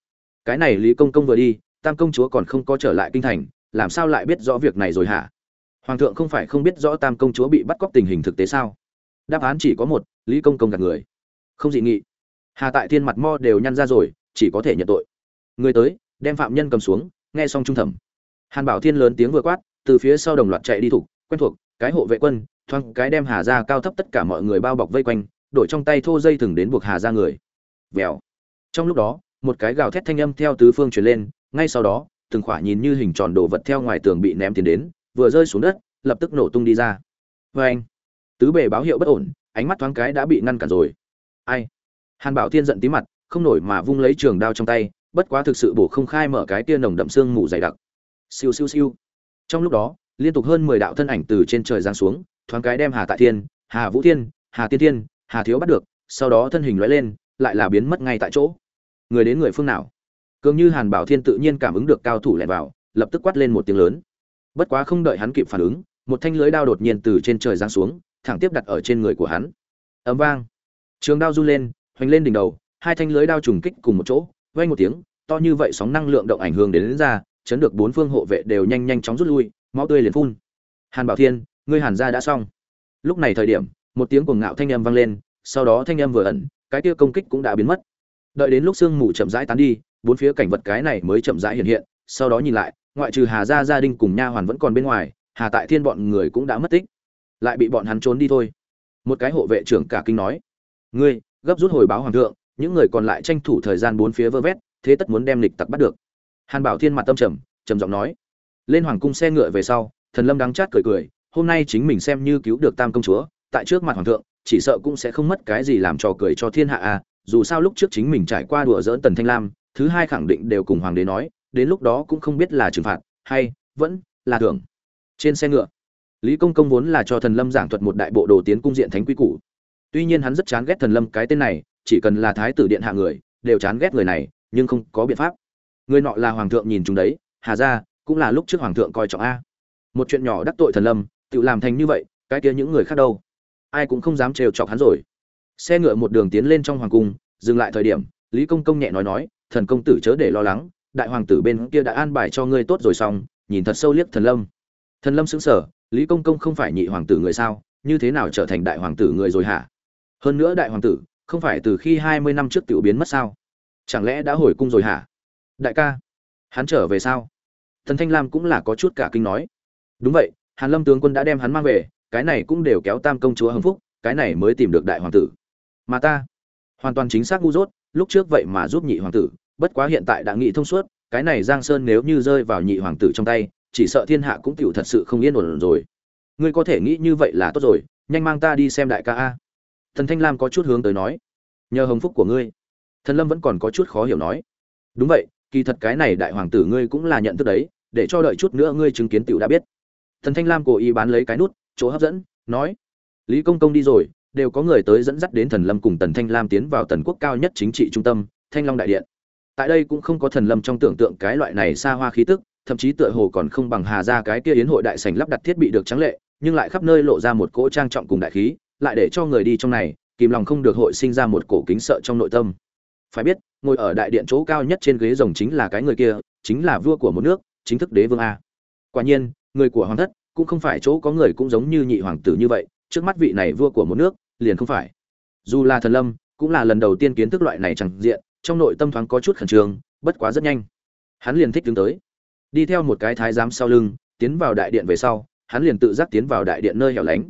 Cái này lý công công vừa đi, tam công chúa còn không có trở lại kinh thành làm sao lại biết rõ việc này rồi hả? Hoàng thượng không phải không biết rõ tam công chúa bị bắt cóc tình hình thực tế sao? Đáp án chỉ có một, lý công công gạt người. Không dị nghị. Hà tại thiên mặt mo đều nhăn ra rồi, chỉ có thể nhận tội. Người tới, đem phạm nhân cầm xuống, nghe xong trung thẩm. Hàn bảo thiên lớn tiếng vừa quát, từ phía sau đồng loạt chạy đi thủ, quen thuộc, cái hộ vệ quân, thoáng cái đem hà ra cao thấp tất cả mọi người bao bọc vây quanh, đổi trong tay thô dây thừng đến buộc hà ra người. Vèo. Trong lúc đó, một cái gào thét thanh âm theo tứ phương truyền lên, ngay sau đó từng khỏa nhìn như hình tròn đồ vật theo ngoài tường bị ném tiến đến, vừa rơi xuống đất, lập tức nổ tung đi ra. Vê anh, tứ bề báo hiệu bất ổn, ánh mắt thoáng cái đã bị ngăn cản rồi. Ai? Hàn bảo thiên giận tí mặt, không nổi mà vung lấy trường đao trong tay, bất quá thực sự bổ không khai mở cái tia nồng đậm xương mù dày đặc. Siêu siêu siêu. Trong lúc đó, liên tục hơn mười đạo thân ảnh từ trên trời giáng xuống, thoáng cái đem hà tại thiên, hà vũ thiên, hà tiên thiên, hà thiếu bắt được, sau đó thân hình lóe lên, lại là biến mất ngay tại chỗ. Người đến người phương nào? Cường như hàn bảo thiên tự nhiên cảm ứng được cao thủ lẻn vào lập tức quát lên một tiếng lớn. Bất quá không đợi hắn kịp phản ứng một thanh lưới đao đột nhiên từ trên trời giáng xuống thẳng tiếp đặt ở trên người của hắn. Ấm vang. Trường đao run lên hoành lên đỉnh đầu hai thanh lưới đao trùng kích cùng một chỗ vang một tiếng to như vậy sóng năng lượng động ảnh hưởng đến, đến ra chấn được bốn phương hộ vệ đều nhanh nhanh chóng rút lui máu tươi liền phun. Hàn bảo thiên ngươi hàn ra đã xong. Lúc này thời điểm một tiếng cuồng ngạo thanh âm vang lên sau đó thanh âm vừa ẩn cái kia công kích cũng đã biến mất. Đợi đến lúc sương mù chậm rãi tán đi bốn phía cảnh vật cái này mới chậm rãi hiện hiện, sau đó nhìn lại, ngoại trừ hà gia gia đình cùng nha hoàn vẫn còn bên ngoài, hà tại thiên bọn người cũng đã mất tích. Lại bị bọn hắn trốn đi thôi. Một cái hộ vệ trưởng cả kinh nói, ngươi, gấp rút hồi báo hoàng thượng, những người còn lại tranh thủ thời gian bốn phía vơ vét, thế tất muốn đem lịch tặc bắt được. Hàn bảo thiên mặt tâm trầm trầm giọng nói, lên hoàng cung xe ngựa về sau, thần lâm đắng chát cười cười, hôm nay chính mình xem như cứu được tam công chúa, tại trước mặt hoàng thượng, chỉ sợ cũng sẽ không mất cái gì làm trò cười cho thiên hạ à dù sao lúc trước chính mình trải qua đùa dỡn tần thanh lam thứ hai khẳng định đều cùng hoàng đế nói, đến lúc đó cũng không biết là trừng phạt hay vẫn là thưởng. Trên xe ngựa, lý công công vốn là cho thần lâm giảng thuật một đại bộ đồ tiến cung diện thánh quy củ. Tuy nhiên hắn rất chán ghét thần lâm cái tên này, chỉ cần là thái tử điện hạ người, đều chán ghét người này, nhưng không có biện pháp. Người nọ là hoàng thượng nhìn chúng đấy, hà ra, cũng là lúc trước hoàng thượng coi trọng a. Một chuyện nhỏ đắc tội thần lâm, tự làm thành như vậy, cái kia những người khác đâu? Ai cũng không dám trêu chọc hắn rồi. Xe ngựa một đường tiến lên trong hoàng cung, dừng lại thời điểm, lý công công nhẹ nói nói thần công tử chớ để lo lắng, đại hoàng tử bên kia đã an bài cho ngươi tốt rồi xong, nhìn thật sâu liếc thần lâm. Thần lâm sững sờ, lý công công không phải nhị hoàng tử người sao, như thế nào trở thành đại hoàng tử người rồi hả? Hơn nữa đại hoàng tử, không phải từ khi hai mươi năm trước tiểu biến mất sao? Chẳng lẽ đã hồi cung rồi hả? Đại ca, hắn trở về sao? Thần thanh lam cũng là có chút cả kinh nói. Đúng vậy, hàn lâm tướng quân đã đem hắn mang về, cái này cũng đều kéo tam công chúa hưng phúc, cái này mới tìm được đại hoàng tử. Mà ta, hoàn toàn chính xác ngu dốt, lúc trước vậy mà giúp nhị hoàng tử bất quá hiện tại đã nghĩ thông suốt, cái này giang sơn nếu như rơi vào nhị hoàng tử trong tay, chỉ sợ thiên hạ cũng tiểu thật sự không yên ổn rồi. Ngươi có thể nghĩ như vậy là tốt rồi, nhanh mang ta đi xem đại ca a. Thần thanh lam có chút hướng tới nói, nhờ hồng phúc của ngươi. Thần lâm vẫn còn có chút khó hiểu nói, đúng vậy, kỳ thật cái này đại hoàng tử ngươi cũng là nhận thức đấy, để cho đợi chút nữa ngươi chứng kiến tiểu đã biết. Thần thanh lam cố ý bán lấy cái nút, chỗ hấp dẫn, nói, lý công công đi rồi, đều có người tới dẫn dắt đến thần lâm cùng tần thanh lam tiến vào tần quốc cao nhất chính trị trung tâm, thanh long đại điện tại đây cũng không có thần lâm trong tưởng tượng cái loại này xa hoa khí tức, thậm chí tựa hồ còn không bằng hà ra cái kia yến hội đại sành lắp đặt thiết bị được trắng lệ, nhưng lại khắp nơi lộ ra một cỗ trang trọng cùng đại khí, lại để cho người đi trong này, kìm lòng không được hội sinh ra một cổ kính sợ trong nội tâm. Phải biết, ngồi ở đại điện chỗ cao nhất trên ghế rồng chính là cái người kia, chính là vua của một nước, chính thức đế vương a. Quả nhiên, người của hoàng thất cũng không phải chỗ có người cũng giống như nhị hoàng tử như vậy, trước mắt vị này vua của một nước, liền không phải. Dù là thần lâm, cũng là lần đầu tiên kiến thức loại này chẳng diện trong nội tâm thoáng có chút khẩn trương, bất quá rất nhanh. Hắn liền thích đứng tới. Đi theo một cái thái giám sau lưng, tiến vào đại điện về sau, hắn liền tự giác tiến vào đại điện nơi hẻo lánh.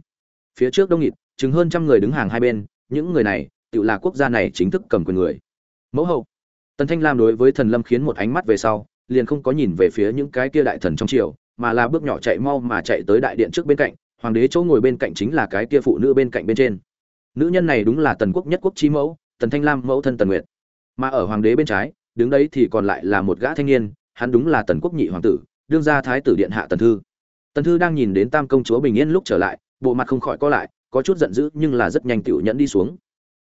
Phía trước đông nghịt, chừng hơn trăm người đứng hàng hai bên, những người này, tự là quốc gia này chính thức cầm quyền người. Mẫu hậu. Tần thanh lam đối với thần lâm khiến một ánh mắt về sau, liền không có nhìn về phía những cái kia đại thần trong triều, mà là bước nhỏ chạy mau mà chạy tới đại điện trước bên cạnh, hoàng đế chỗ ngồi bên cạnh chính là cái kia phụ nữ bên cạnh bên trên. Nữ nhân này đúng là tần quốc nhất quốc chi mẫu, tần thanh lam mẫu thân tần nguyệt mà ở hoàng đế bên trái, đứng đấy thì còn lại là một gã thanh niên, hắn đúng là tần quốc nhị hoàng tử, đương gia thái tử điện hạ tần thư. Tần thư đang nhìn đến tam công chúa bình yên lúc trở lại, bộ mặt không khỏi co lại, có chút giận dữ nhưng là rất nhanh tựu nhẫn đi xuống.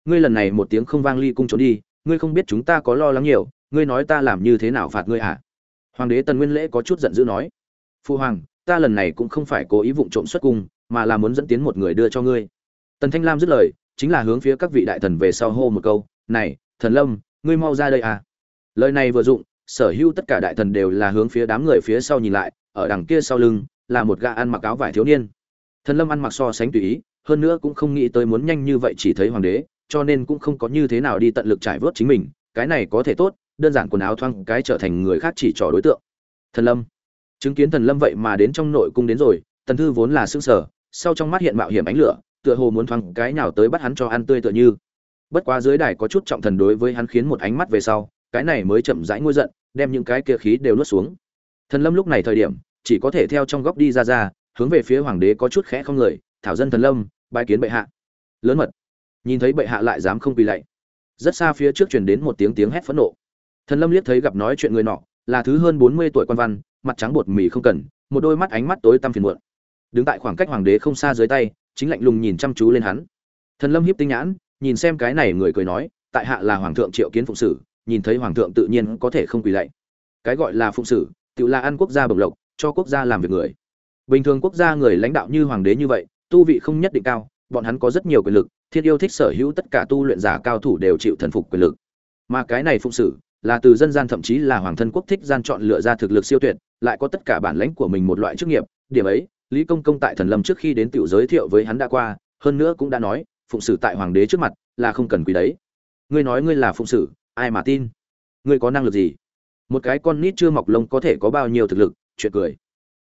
Ngươi lần này một tiếng không vang ly cung trốn đi, ngươi không biết chúng ta có lo lắng nhiều, ngươi nói ta làm như thế nào phạt ngươi à? hoàng đế tần nguyên lễ có chút giận dữ nói. Phu hoàng, ta lần này cũng không phải cố ý vụng trộm xuất cung, mà là muốn dẫn tiến một người đưa cho ngươi. Tần thanh lam dứt lời, chính là hướng phía các vị đại thần về sau hô một câu, này, thần lâm ngươi mau ra đây à. Lời này vừa dụng, sở hữu tất cả đại thần đều là hướng phía đám người phía sau nhìn lại, ở đằng kia sau lưng, là một gã ăn mặc áo vải thiếu niên. Thần lâm ăn mặc so sánh tùy ý, hơn nữa cũng không nghĩ tới muốn nhanh như vậy chỉ thấy hoàng đế, cho nên cũng không có như thế nào đi tận lực trải vớt chính mình, cái này có thể tốt, đơn giản quần áo thoang cái trở thành người khác chỉ trỏ đối tượng. Thần lâm, chứng kiến thần lâm vậy mà đến trong nội cung đến rồi, tần thư vốn là xương sở sau trong mắt hiện mạo hiểm ánh lửa, tựa hồ muốn thoáng cái nào tới bắt hắn cho ăn tươi tựa như bất quá dưới đài có chút trọng thần đối với hắn khiến một ánh mắt về sau, cái này mới chậm rãi ngôi giận, đem những cái kia khí đều nuốt xuống. Thần lâm lúc này thời điểm, chỉ có thể theo trong góc đi ra ra, hướng về phía hoàng đế có chút khẽ không người, thảo dân thần lâm bài kiến bệ hạ. Lớn mật, nhìn thấy bệ hạ lại dám không quỳ lạy. Rất xa phía trước truyền đến một tiếng tiếng hét phẫn nộ. Thần lâm liếc thấy gặp nói chuyện người nọ, là thứ hơn bốn mươi tuổi quan văn, mặt trắng bột mì không cần, một đôi mắt ánh mắt tối tăm phiền muộn. Đứng tại khoảng cách hoàng đế không xa dưới tay, chính lạnh lùng nhìn chăm chú lên hắn. Thần lâm hiếp tinh nhãn nhìn xem cái này người cười nói, tại hạ là hoàng thượng triệu kiến phụng sử, nhìn thấy hoàng thượng tự nhiên có thể không quỳ lạy. Cái gọi là phụng sử tự là ăn quốc gia bộc lộc, cho quốc gia làm việc người. Bình thường quốc gia người lãnh đạo như hoàng đế như vậy, tu vị không nhất định cao, bọn hắn có rất nhiều quyền lực thiên yêu thích sở hữu tất cả tu luyện giả cao thủ đều chịu thần phục quyền lực. Mà cái này phụng sử, là từ dân gian thậm chí là hoàng thân quốc thích gian chọn lựa ra thực lực siêu tuyệt, lại có tất cả bản lãnh của mình một loại chức nghiệp. Điểm ấy, lý công công tại thần lâm trước khi đến tiểu giới thiệu với hắn đã qua, hơn nữa cũng đã nói phụng sự tại hoàng đế trước mặt là không cần quý đấy. Ngươi nói ngươi là phụng sự, ai mà tin? Ngươi có năng lực gì? Một cái con nít chưa mọc lông có thể có bao nhiêu thực lực? Chuyện cười.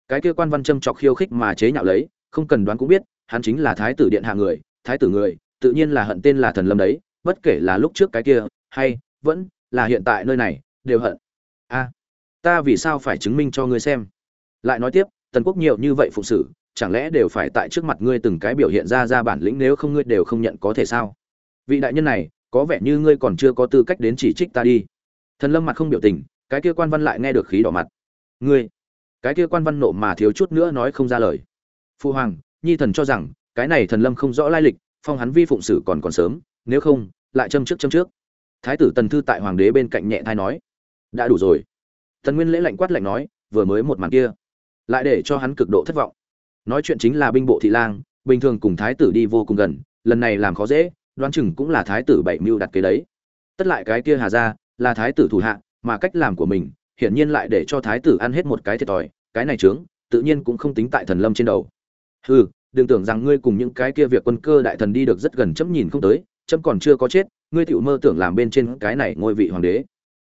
Cái kia quan văn châm chọc khiêu khích mà chế nhạo lấy không cần đoán cũng biết hắn chính là thái tử điện hạ người thái tử người tự nhiên là hận tên là thần lâm đấy bất kể là lúc trước cái kia hay vẫn là hiện tại nơi này đều hận. A ta vì sao phải chứng minh cho ngươi xem? Lại nói tiếp tần quốc nhiều như vậy phụng sự chẳng lẽ đều phải tại trước mặt ngươi từng cái biểu hiện ra ra bản lĩnh nếu không ngươi đều không nhận có thể sao? Vị đại nhân này, có vẻ như ngươi còn chưa có tư cách đến chỉ trích ta đi. Thần lâm mặt không biểu tình, cái kia quan văn lại nghe được khí đỏ mặt. Ngươi, cái kia quan văn nộ mà thiếu chút nữa nói không ra lời. Phụ hoàng, nhi thần cho rằng, cái này thần lâm không rõ lai lịch, phong hắn vi phụng sử còn còn sớm, nếu không, lại châm trước châm trước. Thái tử tần thư tại hoàng đế bên cạnh nhẹ thai nói. Đã đủ rồi. Tần nguyên lễ lạnh quát lạnh nói, vừa mới một màn kia, lại để cho hắn cực độ thất vọng nói chuyện chính là binh bộ thị lang, bình thường cùng thái tử đi vô cùng gần, lần này làm khó dễ, đoán chừng cũng là thái tử bảy mưu đặt kế đấy. Tất lại cái kia hà ra là thái tử thủ hạ, mà cách làm của mình, hiển nhiên lại để cho thái tử ăn hết một cái thiệt thòi, cái này trướng tự nhiên cũng không tính tại thần lâm trên đầu. Hừ, đừng tưởng rằng ngươi cùng những cái kia việc quân cơ đại thần đi được rất gần chấm nhìn không tới, chấm còn chưa có chết, ngươi tựu mơ tưởng làm bên trên cái này ngôi vị hoàng đế.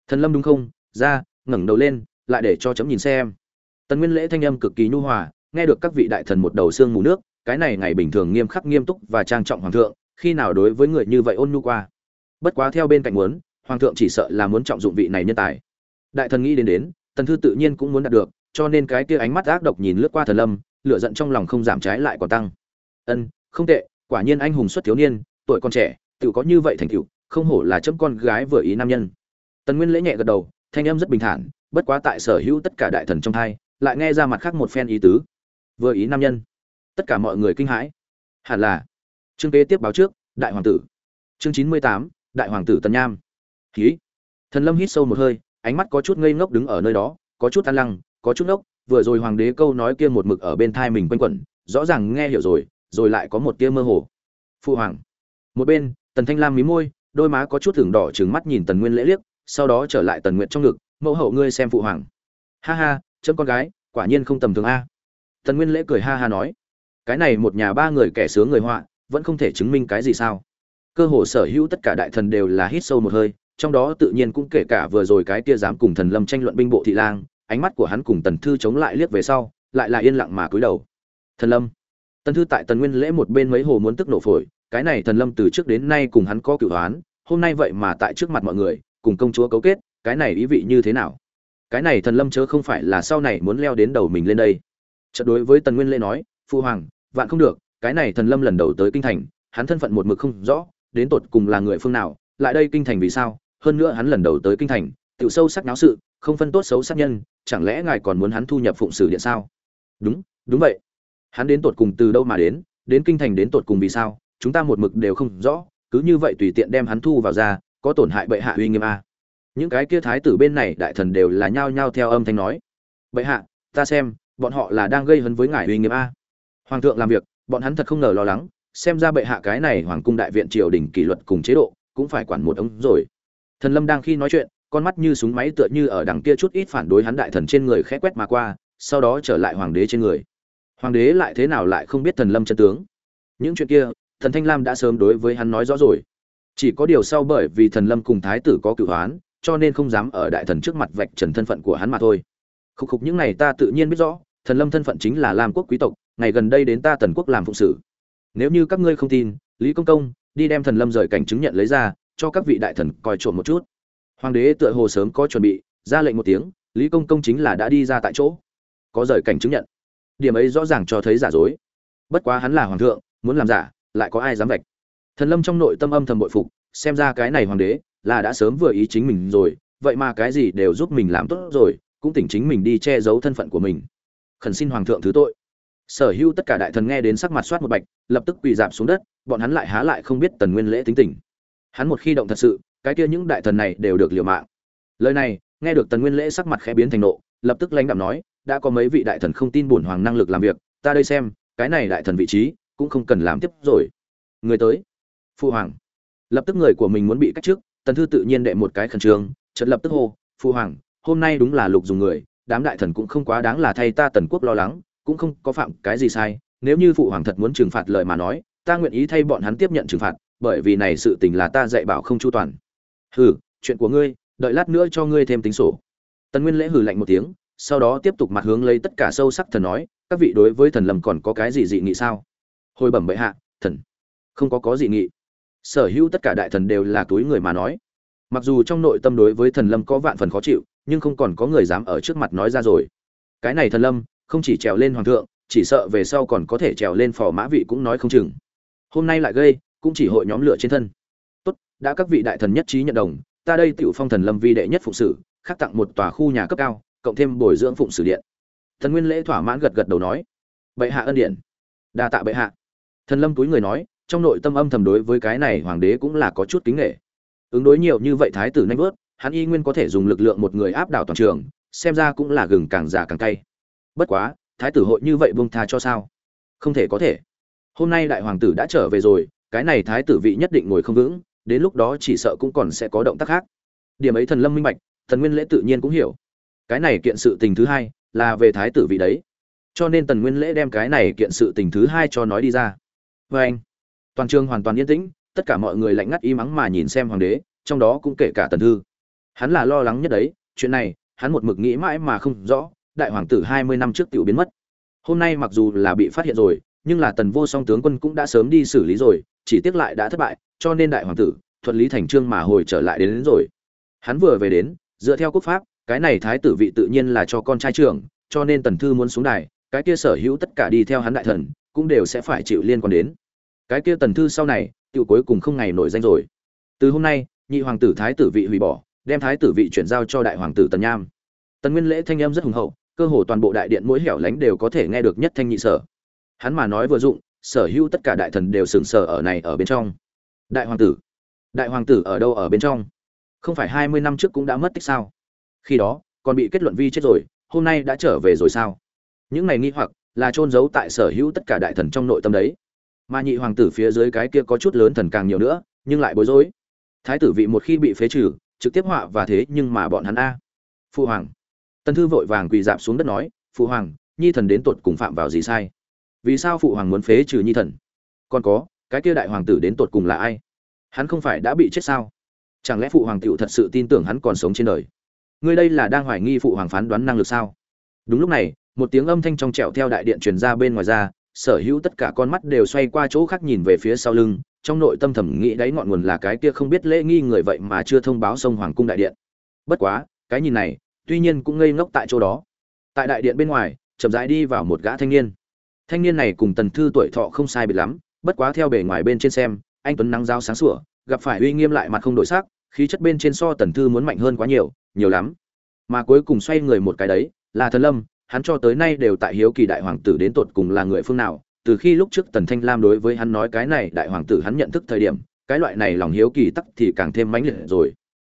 Thần lâm đúng không? Ra, ngẩng đầu lên, lại để cho chấm nhìn xem. Tần nguyên lễ thanh âm cực kỳ nhu hòa nghe được các vị đại thần một đầu xương mù nước, cái này ngày bình thường nghiêm khắc nghiêm túc và trang trọng hoàng thượng, khi nào đối với người như vậy ôn nhu qua? Bất quá theo bên cạnh muốn, hoàng thượng chỉ sợ là muốn trọng dụng vị này nhân tài. Đại thần nghĩ đến đến, tần thư tự nhiên cũng muốn đạt được, cho nên cái kia ánh mắt ác độc nhìn lướt qua thần lâm, lửa giận trong lòng không giảm trái lại còn tăng. Ân, không tệ, quả nhiên anh hùng xuất thiếu niên, tuổi còn trẻ tự có như vậy thành tựu, không hổ là chấm con gái vừa ý nam nhân. Tần nguyên lễ nhẹ gật đầu, thanh âm rất bình thản, bất quá tại sở hữu tất cả đại thần trong hai, lại nghe ra mặt khác một phen ý tứ vừa ý nam nhân. Tất cả mọi người kinh hãi. Hẳn là. Chương kế tiếp báo trước, đại hoàng tử. Chương chín mươi tám, đại hoàng tử tần nham. Ký thần lâm hít sâu một hơi, ánh mắt có chút ngây ngốc đứng ở nơi đó, có chút ăn lăng, có chút ngốc, vừa rồi hoàng đế câu nói kia một mực ở bên thai mình quanh quẩn, rõ ràng nghe hiểu rồi rồi lại có một tia mơ hồ. Phụ hoàng. Một bên, tần thanh lam mí môi, đôi má có chút thưởng đỏ trừng mắt nhìn tần nguyên lễ liếc, sau đó trở lại tần nguyện trong ngực, mẫu hậu ngươi xem phụ hoàng. Ha ha, chấm con gái, quả nhiên không tầm thường a tần nguyên lễ cười ha ha nói cái này một nhà ba người kẻ sướng người họa vẫn không thể chứng minh cái gì sao? Cơ hồ sở hữu tất cả đại thần đều là hít sâu một hơi trong đó tự nhiên cũng kể cả vừa rồi cái kia dám cùng thần lâm tranh luận binh bộ thị lang ánh mắt của hắn cùng tần thư chống lại liếc về sau lại là yên lặng mà cúi đầu. Thần lâm tần thư tại tần nguyên lễ một bên mấy hồ muốn tức nổ phổi cái này thần lâm từ trước đến nay cùng hắn có cửu oán, hôm nay vậy mà tại trước mặt mọi người cùng công chúa cấu kết cái này ý vị như thế nào? Cái này thần lâm chớ không phải là sau này muốn leo đến đầu mình lên đây trận đối với tần nguyên lễ nói, phu hoàng, vạn không được, cái này thần lâm lần đầu tới kinh thành, hắn thân phận một mực không rõ, đến tột cùng là người phương nào, lại đây kinh thành vì sao, hơn nữa hắn lần đầu tới kinh thành, tiểu sâu sắc náo sự, không phân tốt xấu sát nhân, chẳng lẽ ngài còn muốn hắn thu nhập phụng sử điện sao? Đúng đúng vậy. Hắn đến tột cùng từ đâu mà đến đến kinh thành đến tột cùng vì sao, chúng ta một mực đều không rõ, cứ như vậy tùy tiện đem hắn thu vào ra, có tổn hại bệ hạ uy nghiêm a. Những cái kia thái tử bên này đại thần đều là nhao nhao theo âm thanh nói. Bệ hạ, ta xem bọn họ là đang gây hấn với ngài uy nghiêm a. Hoàng thượng làm việc, bọn hắn thật không ngờ lo lắng, xem ra bệ hạ cái này hoàng cung đại viện triều đình kỷ luật cùng chế độ cũng phải quản một ống rồi. Thần lâm đang khi nói chuyện, con mắt như súng máy tựa như ở đằng kia chút ít phản đối hắn đại thần trên người khẽ quét mà qua, sau đó trở lại hoàng đế trên người. Hoàng đế lại thế nào lại không biết thần lâm chân tướng. Những chuyện kia, thần thanh lam đã sớm đối với hắn nói rõ rồi. Chỉ có điều sau bởi vì thần lâm cùng thái tử có cửu hoán, cho nên không dám ở đại thần trước mặt vạch trần thân phận của hắn mà thôi khục khục những này ta tự nhiên biết rõ, thần lâm thân phận chính là lam quốc quý tộc, ngày gần đây đến ta tần quốc làm phụng sự. Nếu như các ngươi không tin, lý công công, đi đem thần lâm rời cảnh chứng nhận lấy ra, cho các vị đại thần coi trộm một chút. Hoàng đế tựa hồ sớm có chuẩn bị, ra lệnh một tiếng, lý công công chính là đã đi ra tại chỗ. Có rời cảnh chứng nhận. Điểm ấy rõ ràng cho thấy giả dối. Bất quá hắn là hoàng thượng, muốn làm giả, lại có ai dám vạch. Thần lâm trong nội tâm âm thầm bội phục, xem ra cái này hoàng đế là đã sớm vừa ý chính mình rồi, vậy mà cái gì đều giúp mình làm tốt rồi cũng tỉnh chính mình đi che giấu thân phận của mình. Khẩn xin hoàng thượng thứ tội. Sở hữu tất cả đại thần nghe đến sắc mặt soát một bạch, lập tức quỳ giảm xuống đất, bọn hắn lại há lại không biết tần nguyên lễ tính tình. Hắn một khi động thật sự, cái kia những đại thần này đều được liều mạng. Lời này, nghe được tần nguyên lễ sắc mặt khẽ biến thành nộ, lập tức lãnh đạm nói, đã có mấy vị đại thần không tin bổn hoàng năng lực làm việc, ta đây xem, cái này đại thần vị trí, cũng không cần làm tiếp rồi. Người tới. Phụ hoàng. Lập tức người của mình muốn bị cách chức tần thư tự nhiên đệ một cái khẩn trương, chợt lập tức hô phụ hoàng hôm nay đúng là lục dùng người, đám đại thần cũng không quá đáng là thay ta tần quốc lo lắng, cũng không có phạm cái gì sai, nếu như phụ hoàng thật muốn trừng phạt lời mà nói, ta nguyện ý thay bọn hắn tiếp nhận trừng phạt, bởi vì này sự tình là ta dạy bảo không chu toàn. Hừ, chuyện của ngươi, đợi lát nữa cho ngươi thêm tính sổ. Tần nguyên lễ hừ lạnh một tiếng, sau đó tiếp tục mặt hướng lấy tất cả sâu sắc thần nói, các vị đối với thần lâm còn có cái gì dị nghị sao? Hồi bẩm bệ hạ, thần, không có có dị nghị. Sở hữu tất cả đại thần đều là túi người mà nói. Mặc dù trong nội tâm đối với thần lâm có vạn phần khó chịu nhưng không còn có người dám ở trước mặt nói ra rồi. Cái này thần lâm, không chỉ trèo lên hoàng thượng, chỉ sợ về sau còn có thể trèo lên phò mã vị cũng nói không chừng. Hôm nay lại gây, cũng chỉ hội nhóm lửa trên thân. Tốt, đã các vị đại thần nhất trí nhận đồng, ta đây tiểu phong thần lâm vi đệ nhất phụng sử khắc tặng một tòa khu nhà cấp cao, cộng thêm bồi dưỡng phụng sử điện. Thần nguyên lễ thỏa mãn gật gật đầu nói, bệ hạ ân điện đa tạ bệ hạ. Thần lâm túi người nói, trong nội tâm âm thầm đối với cái này hoàng đế cũng là có chút kính nghệ ứng đối nhiều như vậy thái tử nhanh vớt hắn y nguyên có thể dùng lực lượng một người áp đảo toàn trường, xem ra cũng là gừng càng già càng cay. Bất quá, thái tử hội như vậy buông tha cho sao? Không thể có thể. Hôm nay đại hoàng tử đã trở về rồi, cái này thái tử vị nhất định ngồi không vững, đến lúc đó chỉ sợ cũng còn sẽ có động tác khác. Điểm ấy thần lâm minh bạch, thần nguyên lễ tự nhiên cũng hiểu. Cái này kiện sự tình thứ hai là về thái tử vị đấy. Cho nên tần nguyên lễ đem cái này kiện sự tình thứ hai cho nói đi ra. Vê anh, toàn trường hoàn toàn yên tĩnh, tất cả mọi người lạnh ngắt y mắng mà nhìn xem hoàng đế, trong đó cũng kể cả tần thư hắn là lo lắng nhất đấy chuyện này hắn một mực nghĩ mãi mà không rõ đại hoàng tử hai mươi năm trước tiểu biến mất. Hôm nay mặc dù là bị phát hiện rồi nhưng là tần vô song tướng quân cũng đã sớm đi xử lý rồi chỉ tiếc lại đã thất bại cho nên đại hoàng tử thuận lý thành trương mà hồi trở lại đến, đến rồi. Hắn vừa về đến dựa theo quốc pháp cái này thái tử vị tự nhiên là cho con trai trưởng cho nên tần thư muốn xuống đài cái kia sở hữu tất cả đi theo hắn đại thần cũng đều sẽ phải chịu liên quan đến. Cái kia tần thư sau này tiểu cuối cùng không ngày nổi danh rồi. Từ hôm nay nhị hoàng tử thái tử vị hủy bỏ đem thái tử vị chuyển giao cho đại hoàng tử tần nham. Tần nguyên lễ thanh âm rất hùng hậu, cơ hồ toàn bộ đại điện mỗi hẻo lánh đều có thể nghe được nhất thanh nhị sở. Hắn mà nói vừa dụng, sở hữu tất cả đại thần đều sừng sờ ở này ở bên trong. Đại hoàng tử, đại hoàng tử ở đâu ở bên trong? Không phải hai mươi năm trước cũng đã mất tích sao? Khi đó, còn bị kết luận vi chết rồi, hôm nay đã trở về rồi sao? Những này nghi hoặc là trôn giấu tại sở hữu tất cả đại thần trong nội tâm đấy. Mà nhị hoàng tử phía dưới cái kia có chút lớn thần càng nhiều nữa, nhưng lại bối rối. Thái tử vị một khi bị phế trừ trực tiếp họa và thế nhưng mà bọn hắn a. Phụ hoàng. Tần thư vội vàng quỳ dạp xuống đất nói phụ hoàng, nhi thần đến tột cùng phạm vào gì sai? Vì sao phụ hoàng muốn phế trừ nhi thần? Còn có, cái kia đại hoàng tử đến tột cùng là ai? Hắn không phải đã bị chết sao? Chẳng lẽ phụ hoàng tựu thật sự tin tưởng hắn còn sống trên đời? Ngươi đây là đang hoài nghi phụ hoàng phán đoán năng lực sao? Đúng lúc này, một tiếng âm thanh trong trẹo theo đại điện truyền ra bên ngoài ra, sở hữu tất cả con mắt đều xoay qua chỗ khác nhìn về phía sau lưng trong nội tâm thẩm nghĩ đáy ngọn nguồn là cái kia không biết lễ nghi người vậy mà chưa thông báo sông hoàng cung đại điện. Bất quá, cái nhìn này, tuy nhiên cũng ngây ngốc tại chỗ đó. Tại đại điện bên ngoài, chậm rãi đi vào một gã thanh niên. Thanh niên này cùng tần thư tuổi thọ không sai biệt lắm, bất quá theo bề ngoài bên trên xem, anh tuấn nắng giáo sáng sủa, gặp phải uy nghiêm lại mặt không đổi sắc, khí chất bên trên so tần thư muốn mạnh hơn quá nhiều nhiều lắm. Mà cuối cùng xoay người một cái đấy, là thần lâm, hắn cho tới nay đều tại hiếu kỳ đại hoàng tử đến tột cùng là người phương nào từ khi lúc trước tần thanh lam đối với hắn nói cái này đại hoàng tử hắn nhận thức thời điểm, cái loại này lòng hiếu kỳ tắc thì càng thêm mãnh liệt rồi.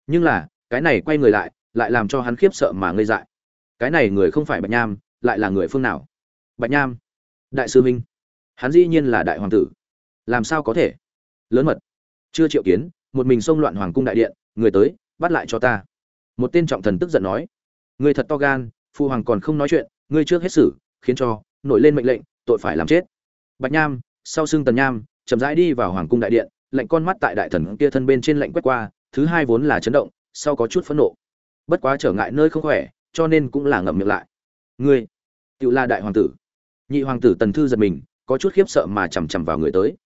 Nhưng là, cái này quay người lại lại làm cho hắn khiếp sợ mà ngây dại. Cái này người không phải bạch nham, lại là người phương nào? Bạch nham? Đại sư minh? Hắn dĩ nhiên là đại hoàng tử. Làm sao có thể? Lớn mật. Chưa triệu kiến, một mình xông loạn hoàng cung đại điện, người tới, bắt lại cho ta. Một tên trọng thần tức giận nói. Người thật to gan, phu hoàng còn không nói chuyện, ngươi trước hết xử, khiến cho, nổi lên mệnh lệnh, tội phải làm chết bạch nham, sau xương tần nham, chậm rãi đi vào hoàng cung đại điện, lạnh con mắt tại đại thần kia thân bên trên lạnh quét qua, thứ hai vốn là chấn động, sau có chút phẫn nộ. Bất quá trở ngại nơi không khỏe, cho nên cũng là ngậm miệng lại. Ngươi tự là đại hoàng tử. Nhị hoàng tử tần thư giật mình, có chút khiếp sợ mà chằm chằm vào người tới.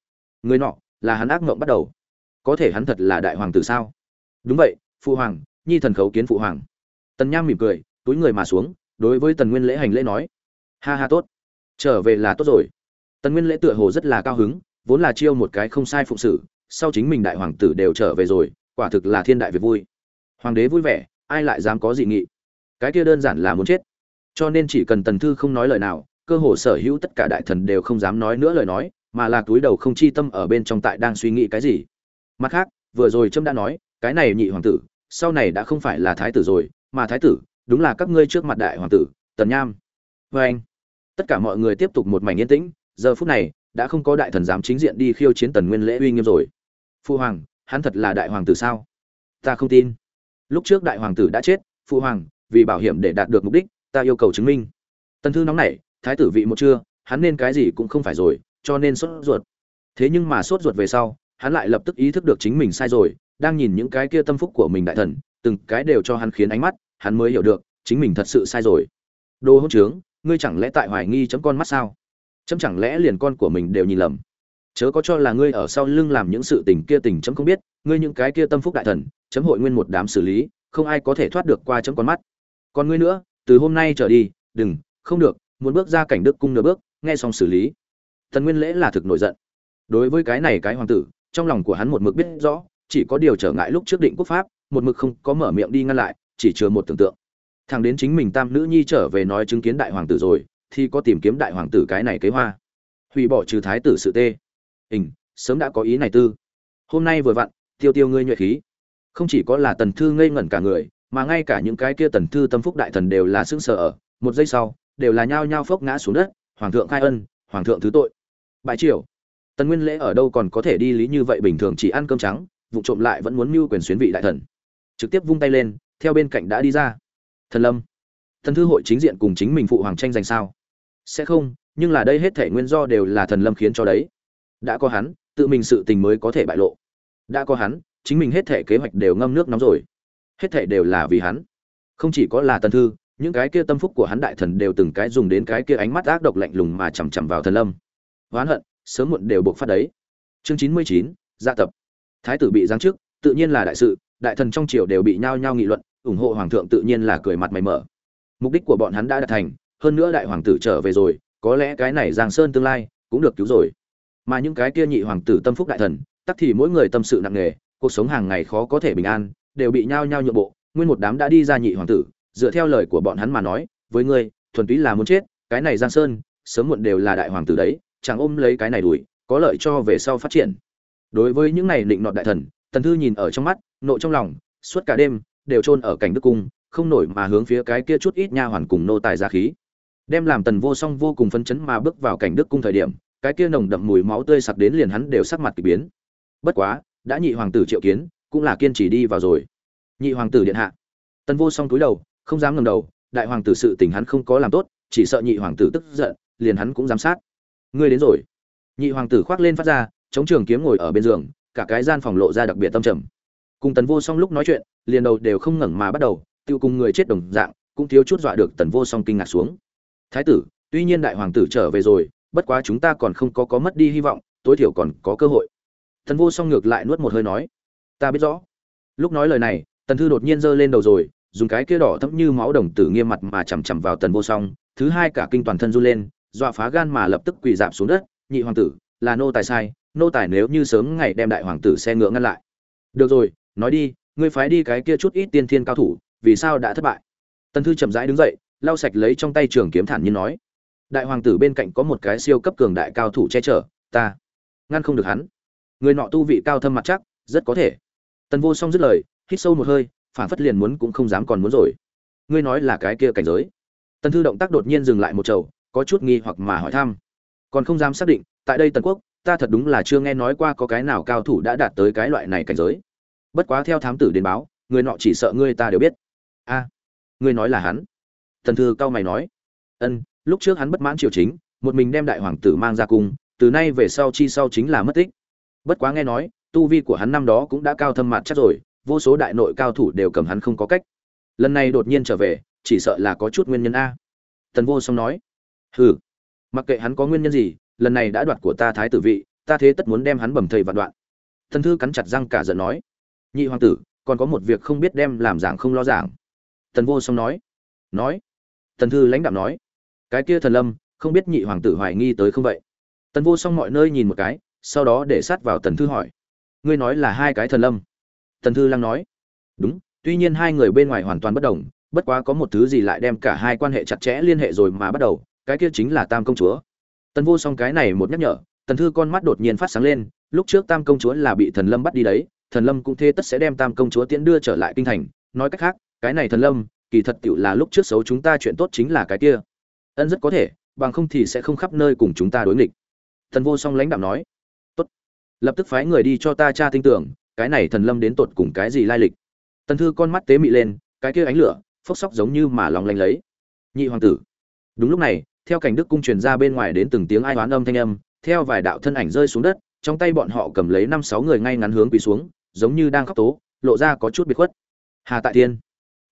Người nọ, là hắn ác mộng bắt đầu. Có thể hắn thật là đại hoàng tử sao? Đúng vậy, phụ hoàng, nhi thần khấu kiến phụ hoàng. Tần nham mỉm cười, túi người mà xuống, đối với tần nguyên lễ hành lễ nói. Ha ha, tốt. Trở về là tốt rồi tần nguyên lễ tựa hồ rất là cao hứng, vốn là chiêu một cái không sai phụng sự, sau chính mình đại hoàng tử đều trở về rồi, quả thực là thiên đại việc vui. Hoàng đế vui vẻ, ai lại dám có dị nghị? Cái kia đơn giản là muốn chết. Cho nên chỉ cần tần thư không nói lời nào, cơ hồ sở hữu tất cả đại thần đều không dám nói nữa lời nói, mà là túi đầu không chi tâm ở bên trong tại đang suy nghĩ cái gì. Mặt khác, vừa rồi trâm đã nói, cái này nhị hoàng tử, sau này đã không phải là thái tử rồi, mà thái tử, đúng là các ngươi trước mặt đại hoàng tử, tần nham. Vê anh tất cả mọi người tiếp tục một mảnh yên tĩnh giờ phút này, đã không có đại thần dám chính diện đi khiêu chiến tần nguyên lễ uy nghiêm rồi. Phu hoàng, hắn thật là đại hoàng tử sao? Ta không tin. Lúc trước đại hoàng tử đã chết, phu hoàng, vì bảo hiểm để đạt được mục đích, ta yêu cầu chứng minh. Tần thư nóng nảy, thái tử vị một chưa, hắn nên cái gì cũng không phải rồi, cho nên sốt ruột. Thế nhưng mà sốt ruột về sau, hắn lại lập tức ý thức được chính mình sai rồi, đang nhìn những cái kia tâm phúc của mình đại thần, từng cái đều cho hắn khiến ánh mắt, hắn mới hiểu được, chính mình thật sự sai rồi. Đồ hỗn trướng, ngươi chẳng lẽ tại hoài nghi chấm con mắt sao? Chấm chẳng lẽ liền con của mình đều nhìn lầm? Chớ có cho là ngươi ở sau lưng làm những sự tình kia tình chấm không biết, ngươi những cái kia tâm phúc đại thần, chấm hội nguyên một đám xử lý, không ai có thể thoát được qua chấm con mắt. Còn ngươi nữa, từ hôm nay trở đi, đừng, không được, muốn bước ra cảnh đức cung nửa bước, nghe xong xử lý. Thần nguyên lễ là thực nổi giận. Đối với cái này cái hoàng tử, trong lòng của hắn một mực biết rõ, chỉ có điều trở ngại lúc trước định quốc pháp, một mực không có mở miệng đi ngăn lại, chỉ chừa một tưởng tượng. Thằng đến chính mình tam nữ nhi trở về nói chứng kiến đại hoàng tử rồi thì có tìm kiếm đại hoàng tử cái này kế hoa. Hủy bỏ trừ thái tử sự tê. Hình, sớm đã có ý này tư. Hôm nay vừa vặn, tiêu tiêu ngươi nhuệ khí. Không chỉ có là tần thư ngây ngẩn cả người, mà ngay cả những cái kia tần thư tâm phúc đại thần đều là sững sờ ở. Một giây sau, đều là nhao nhao phốc ngã xuống đất. Hoàng thượng khai ân, hoàng thượng thứ tội. Bãi triều. Tần nguyên lễ ở đâu còn có thể đi lý như vậy bình thường chỉ ăn cơm trắng, vụ trộm lại vẫn muốn mưu quyền xuyến vị đại thần. Trực tiếp vung tay lên, theo bên cạnh đã đi ra. Thần lâm. Thần thư hội chính diện cùng chính mình phụ hoàng tranh giành sao? Sẽ không, nhưng là đây hết thể nguyên do đều là thần lâm khiến cho đấy. Đã có hắn, tự mình sự tình mới có thể bại lộ. Đã có hắn, chính mình hết thể kế hoạch đều ngâm nước nóng rồi. Hết thể đều là vì hắn. Không chỉ có là tần thư, những cái kia tâm phúc của hắn đại thần đều từng cái dùng đến cái kia ánh mắt ác độc lạnh lùng mà chằm chằm vào thần lâm. Oán hận, sớm muộn đều buộc phát đấy. Chương chín mươi chín, gia tập. Thái tử bị giáng chức, tự nhiên là đại sự, đại thần trong triều đều bị nhao nhao nghị luận, ủng hộ hoàng thượng tự nhiên là cười mặt mày mở. Mục đích của bọn hắn đã đạt thành hơn nữa đại hoàng tử trở về rồi, có lẽ cái này giang sơn tương lai cũng được cứu rồi. Mà những cái kia nhị hoàng tử tâm phúc đại thần, tắc thì mỗi người tâm sự nặng nề, cuộc sống hàng ngày khó có thể bình an, đều bị nhao nhao nhượng bộ. Nguyên một đám đã đi ra nhị hoàng tử, dựa theo lời của bọn hắn mà nói, với ngươi, thuần túy là muốn chết, cái này giang sơn, sớm muộn đều là đại hoàng tử đấy, chẳng ôm lấy cái này đuổi, có lợi cho về sau phát triển. Đối với những này định nọt đại thần, tần thư nhìn ở trong mắt, nộ trong lòng, suốt cả đêm, đều chôn ở cảnh đức cung, không nổi mà hướng phía cái kia chút ít nha hoàn cùng nô tài ra khí đem làm tần vô song vô cùng phấn chấn mà bước vào cảnh đức cung thời điểm, cái kia nồng đậm mùi máu tươi sặc đến liền hắn đều sắc mặt kỳ biến. Bất quá, đã nhị hoàng tử triệu kiến, cũng là kiên trì đi vào rồi. Nhị hoàng tử điện hạ. Tần vô song cúi đầu, không dám ngẩng đầu, đại hoàng tử sự tình hắn không có làm tốt, chỉ sợ nhị hoàng tử tức giận, liền hắn cũng giám sát. Ngươi đến rồi. Nhị hoàng tử khoác lên phát ra, chống trường kiếm ngồi ở bên giường, cả cái gian phòng lộ ra đặc biệt tâm trầm. Cùng tần vô song lúc nói chuyện, liền đầu đều không ngẩng mà bắt đầu, tiêu cùng người chết đồng dạng, cũng thiếu chút dọa được tần vô song kinh ngạc xuống thái tử, tuy nhiên đại hoàng tử trở về rồi, bất quá chúng ta còn không có có mất đi hy vọng, tối thiểu còn có cơ hội. Thần vô song ngược lại nuốt một hơi nói, ta biết rõ. Lúc nói lời này, tần thư đột nhiên giơ lên đầu rồi, dùng cái kia đỏ thẫm như máu đồng tử nghiêm mặt mà chằm chằm vào tần vô song, thứ hai cả kinh toàn thân run lên, dọa phá gan mà lập tức quỳ dạp xuống đất, nhị hoàng tử, là nô tài sai, nô tài nếu như sớm ngày đem đại hoàng tử xe ngựa ngăn lại. Được rồi, nói đi, ngươi phái đi cái kia chút ít tiên thiên cao thủ, vì sao đã thất bại? Tần thư chậm rãi đứng dậy lau sạch lấy trong tay trường kiếm thản nhiên nói, đại hoàng tử bên cạnh có một cái siêu cấp cường đại cao thủ che chở, ta ngăn không được hắn. Người nọ tu vị cao thâm mặt chắc, rất có thể. Tần vô song dứt lời, hít sâu một hơi phản phất liền muốn cũng không dám còn muốn rồi. Ngươi nói là cái kia cảnh giới? Tần thư động tác đột nhiên dừng lại một chầu, có chút nghi hoặc mà hỏi thăm. Còn không dám xác định, tại đây tần quốc, ta thật đúng là chưa nghe nói qua có cái nào cao thủ đã đạt tới cái loại này cảnh giới. Bất quá theo thám tử đến báo, người nọ chỉ sợ ngươi ta đều biết. A, ngươi nói là hắn? Tần thư cao mày nói, ân, lúc trước hắn bất mãn triều chính, một mình đem đại hoàng tử mang ra cung, từ nay về sau chi sau chính là mất tích. Bất quá nghe nói, tu vi của hắn năm đó cũng đã cao thâm mặt chắc rồi, vô số đại nội cao thủ đều cầm hắn không có cách. Lần này đột nhiên trở về, chỉ sợ là có chút nguyên nhân a. Tần vô song nói, hừ, mặc kệ hắn có nguyên nhân gì, lần này đã đoạt của ta thái tử vị, ta thế tất muốn đem hắn bầm thầy vạn đoạn. Thần thư cắn chặt răng cả giận nói, nhị hoàng tử, còn có một việc không biết đem làm giảng không lo giảng tần vô song nói nói tần thư lãnh đạm nói, cái kia thần lâm, không biết nhị hoàng tử hoài nghi tới không vậy? Tần vô song mọi nơi nhìn một cái, sau đó để sát vào tần thư hỏi, ngươi nói là hai cái thần lâm? Tần thư lăng nói, đúng, tuy nhiên hai người bên ngoài hoàn toàn bất đồng, bất quá có một thứ gì lại đem cả hai quan hệ chặt chẽ liên hệ rồi mà bắt đầu, cái kia chính là tam công chúa. Tần vô song cái này một nhắc nhở, tần thư con mắt đột nhiên phát sáng lên, lúc trước tam công chúa là bị thần lâm bắt đi đấy, thần lâm cũng thế tất sẽ đem tam công chúa tiễn đưa trở lại kinh thành, nói cách khác, cái này thần lâm kỳ thật tiểu là lúc trước xấu chúng ta chuyện tốt chính là cái kia. Ân rất có thể, bằng không thì sẽ không khắp nơi cùng chúng ta đối nghịch. Thần vô song lãnh đạo nói. Tốt. Lập tức phái người đi cho ta tra tin tưởng, cái này thần lâm đến tột cùng cái gì lai lịch. Tần thư con mắt tế mị lên, cái kia ánh lửa, phốc sóc giống như mà lòng lanh lấy. Nhị hoàng tử. Đúng lúc này, theo cảnh đức cung truyền ra bên ngoài đến từng tiếng ai oán âm thanh âm, theo vài đạo thân ảnh rơi xuống đất, trong tay bọn họ cầm lấy năm sáu người ngay ngắn hướng quỳ xuống, giống như đang khóc tố, lộ ra có chút biệt khuất. Hà tại thiên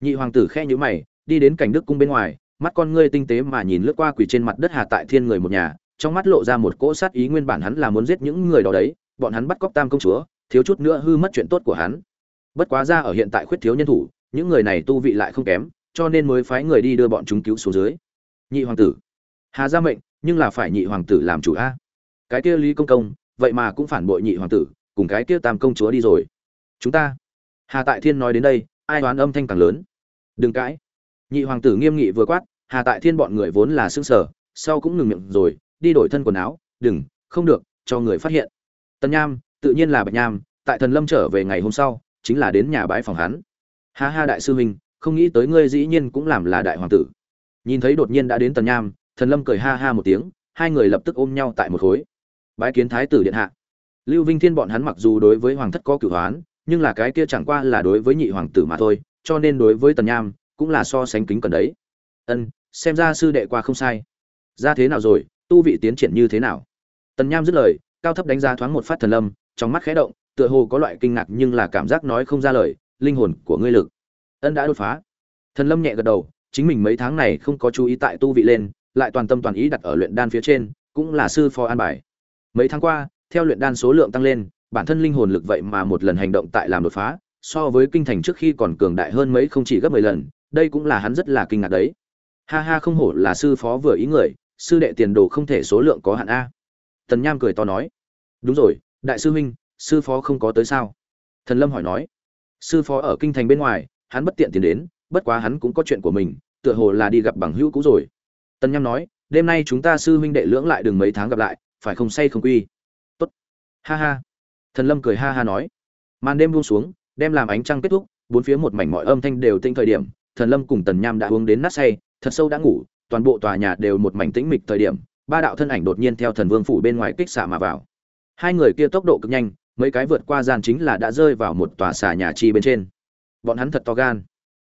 nhị hoàng tử khe nhữ mày, đi đến cảnh đức cung bên ngoài, mắt con ngươi tinh tế mà nhìn lướt qua quỳ trên mặt đất hà tại thiên người một nhà, trong mắt lộ ra một cỗ sát ý nguyên bản hắn là muốn giết những người đó đấy, bọn hắn bắt cóc tam công chúa, thiếu chút nữa hư mất chuyện tốt của hắn. Bất quá ra ở hiện tại khuyết thiếu nhân thủ, những người này tu vị lại không kém, cho nên mới phái người đi đưa bọn chúng cứu xuống dưới. Nhị hoàng tử, hà ra mệnh, nhưng là phải nhị hoàng tử làm chủ a. Cái kia lý công công, vậy mà cũng phản bội nhị hoàng tử, cùng cái kia tam công chúa đi rồi. Chúng ta, hà tại thiên nói đến đây ai đoán âm thanh càng lớn? Đừng cãi. Nhị hoàng tử nghiêm nghị vừa quát, hà tại thiên bọn người vốn là xương sở sau cũng ngừng miệng rồi, đi đổi thân quần áo, đừng, không được, cho người phát hiện. Tần nham, tự nhiên là bạch nham, tại thần lâm trở về ngày hôm sau, chính là đến nhà bái phòng hắn. Ha ha đại sư huynh, không nghĩ tới ngươi dĩ nhiên cũng làm là đại hoàng tử. Nhìn thấy đột nhiên đã đến tần nham, thần lâm cười ha ha một tiếng, hai người lập tức ôm nhau tại một khối. Bái kiến thái tử điện hạ. Lưu vinh thiên bọn hắn mặc dù đối với hoàng thất có cửu hoán nhưng là cái kia chẳng qua là đối với nhị hoàng tử mà thôi, cho nên đối với tần nham cũng là so sánh kính cần đấy. Ân, xem ra sư đệ qua không sai. Ra thế nào rồi, tu vị tiến triển như thế nào? Tần nham dứt lời, cao thấp đánh giá thoáng một phát thần lâm, trong mắt khẽ động, tựa hồ có loại kinh ngạc nhưng là cảm giác nói không ra lời, linh hồn của ngươi lực. Ân đã đột phá. Thần lâm nhẹ gật đầu, chính mình mấy tháng này không có chú ý tại tu vị lên, lại toàn tâm toàn ý đặt ở luyện đan phía trên, cũng là sư phó an bài. Mấy tháng qua, theo luyện đan số lượng tăng lên bản thân linh hồn lực vậy mà một lần hành động tại làm đột phá, so với kinh thành trước khi còn cường đại hơn mấy không chỉ gấp mười lần, đây cũng là hắn rất là kinh ngạc đấy. Ha ha, không hổ là sư phó vừa ý người, sư đệ tiền đồ không thể số lượng có hạn a. Tần nham cười to nói. Đúng rồi, đại sư huynh, sư phó không có tới sao? Thần lâm hỏi nói. Sư phó ở kinh thành bên ngoài, hắn bất tiện tiến đến, bất quá hắn cũng có chuyện của mình, tựa hồ là đi gặp bằng hữu cũ rồi. Tần nham nói, đêm nay chúng ta sư huynh đệ lưỡng lại đừng mấy tháng gặp lại, phải không say không quy. Tốt. Ha ha thần lâm cười ha ha nói. Màn đêm buông xuống, đem làm ánh trăng kết thúc, bốn phía một mảnh mọi âm thanh đều tinh thời điểm, thần lâm cùng tần nham đã uống đến nát say, thật sâu đã ngủ, toàn bộ tòa nhà đều một mảnh tĩnh mịch thời điểm, ba đạo thân ảnh đột nhiên theo thần vương phủ bên ngoài kích xạ mà vào. Hai người kia tốc độ cực nhanh, mấy cái vượt qua gian chính là đã rơi vào một tòa xà nhà chi bên trên. Bọn hắn thật to gan.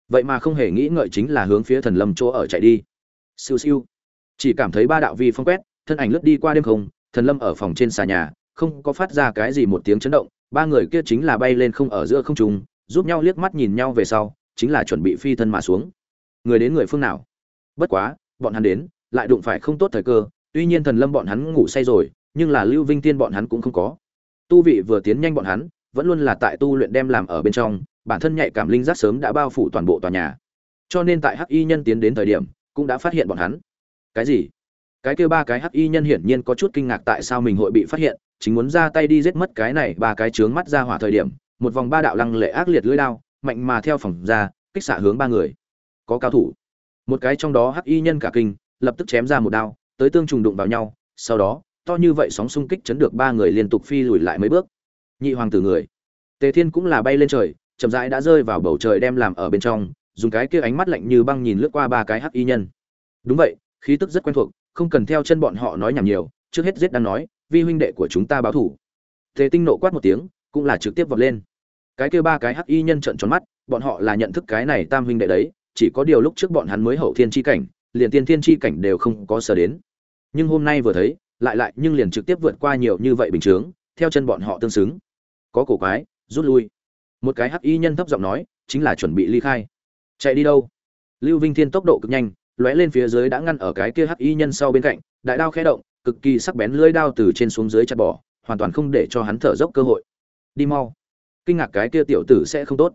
Vậy mà không hề nghĩ ngợi chính là hướng phía thần lâm chỗ ở chạy đi. Siêu siêu. Chỉ cảm thấy ba đạo vi phong quét, thân ảnh lướt đi qua đêm không, thần lâm ở phòng trên xà nhà không có phát ra cái gì một tiếng chấn động, ba người kia chính là bay lên không ở giữa không trung, giúp nhau liếc mắt nhìn nhau về sau, chính là chuẩn bị phi thân mà xuống. Người đến người phương nào? Bất quá, bọn hắn đến, lại đụng phải không tốt thời cơ, tuy nhiên thần lâm bọn hắn ngủ say rồi, nhưng là lưu vinh tiên bọn hắn cũng không có. Tu vị vừa tiến nhanh bọn hắn, vẫn luôn là tại tu luyện đem làm ở bên trong, bản thân nhạy cảm linh giác sớm đã bao phủ toàn bộ tòa nhà. Cho nên tại hắc y nhân tiến đến thời điểm, cũng đã phát hiện bọn hắn. Cái gì? Cái kêu ba cái hắc y nhân hiển nhiên có chút kinh ngạc tại sao mình hội bị phát hiện chính muốn ra tay đi giết mất cái này ba cái trướng mắt ra hỏa thời điểm, một vòng ba đạo lăng lệ ác liệt lưỡi đao, mạnh mà theo phòng ra, kích xạ hướng ba người. Có cao thủ. Một cái trong đó hắc y nhân cả kinh, lập tức chém ra một đao, tới tương trùng đụng vào nhau, sau đó, to như vậy sóng xung kích chấn được ba người liên tục phi lùi lại mấy bước. Nhị hoàng tử người. Tề thiên cũng là bay lên trời, chậm rãi đã rơi vào bầu trời đem làm ở bên trong, dùng cái kia ánh mắt lạnh như băng nhìn lướt qua ba cái hắc y nhân. Đúng vậy, khí tức rất quen thuộc, không cần theo chân bọn họ nói nhảm nhiều, trước hết giết đang nói vi huynh đệ của chúng ta báo thủ. Tề tinh nộ quát một tiếng, cũng là trực tiếp vọt lên. Cái kia ba cái hắc y nhân trận tròn mắt, bọn họ là nhận thức cái này tam huynh đệ đấy, chỉ có điều lúc trước bọn hắn mới hậu thiên chi cảnh, liền tiên thiên chi cảnh đều không có sở đến. Nhưng hôm nay vừa thấy, lại lại nhưng liền trực tiếp vượt qua nhiều như vậy bình chướng, theo chân bọn họ tương xứng. Có cổ quái, rút lui. Một cái hắc y nhân thấp giọng nói, chính là chuẩn bị ly khai. Chạy đi đâu? Lưu vinh thiên tốc độ cực nhanh, lóe lên phía dưới đã ngăn ở cái kia hắc y nhân sau bên cạnh, đại đao khẽ động cực kỳ sắc bén lưỡi đao từ trên xuống dưới chặt bỏ, hoàn toàn không để cho hắn thở dốc cơ hội. Đi mau. Kinh ngạc cái kia tiểu tử sẽ không tốt.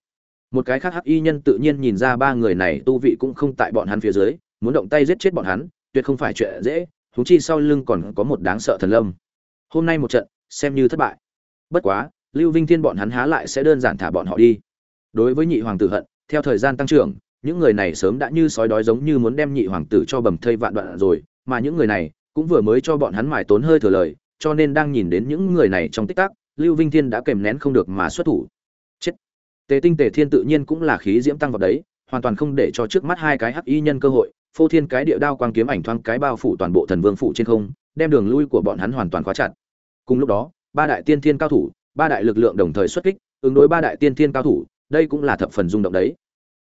Một cái khác hắc y nhân tự nhiên nhìn ra ba người này tu vị cũng không tại bọn hắn phía dưới, muốn động tay giết chết bọn hắn, tuyệt không phải chuyện dễ, huống chi sau lưng còn có một đáng sợ thần lâm. Hôm nay một trận, xem như thất bại. Bất quá, lưu vinh thiên bọn hắn há lại sẽ đơn giản thả bọn họ đi. Đối với nhị hoàng tử hận, theo thời gian tăng trưởng, những người này sớm đã như sói đói giống như muốn đem nhị hoàng tử cho bầm thây vạn đoạn rồi, mà những người này cũng vừa mới cho bọn hắn mài tốn hơi thừa lời cho nên đang nhìn đến những người này trong tích tắc lưu vinh thiên đã kềm nén không được mà xuất thủ. Chết! Tề tinh tề thiên tự nhiên cũng là khí diễm tăng vào đấy hoàn toàn không để cho trước mắt hai cái hắc y nhân cơ hội phô thiên cái địa đao quang kiếm ảnh thoáng cái bao phủ toàn bộ thần vương phủ trên không đem đường lui của bọn hắn hoàn toàn khóa chặt. Cùng lúc đó ba đại tiên thiên cao thủ ba đại lực lượng đồng thời xuất kích ứng đối ba đại tiên thiên cao thủ đây cũng là thập phần rung động đấy.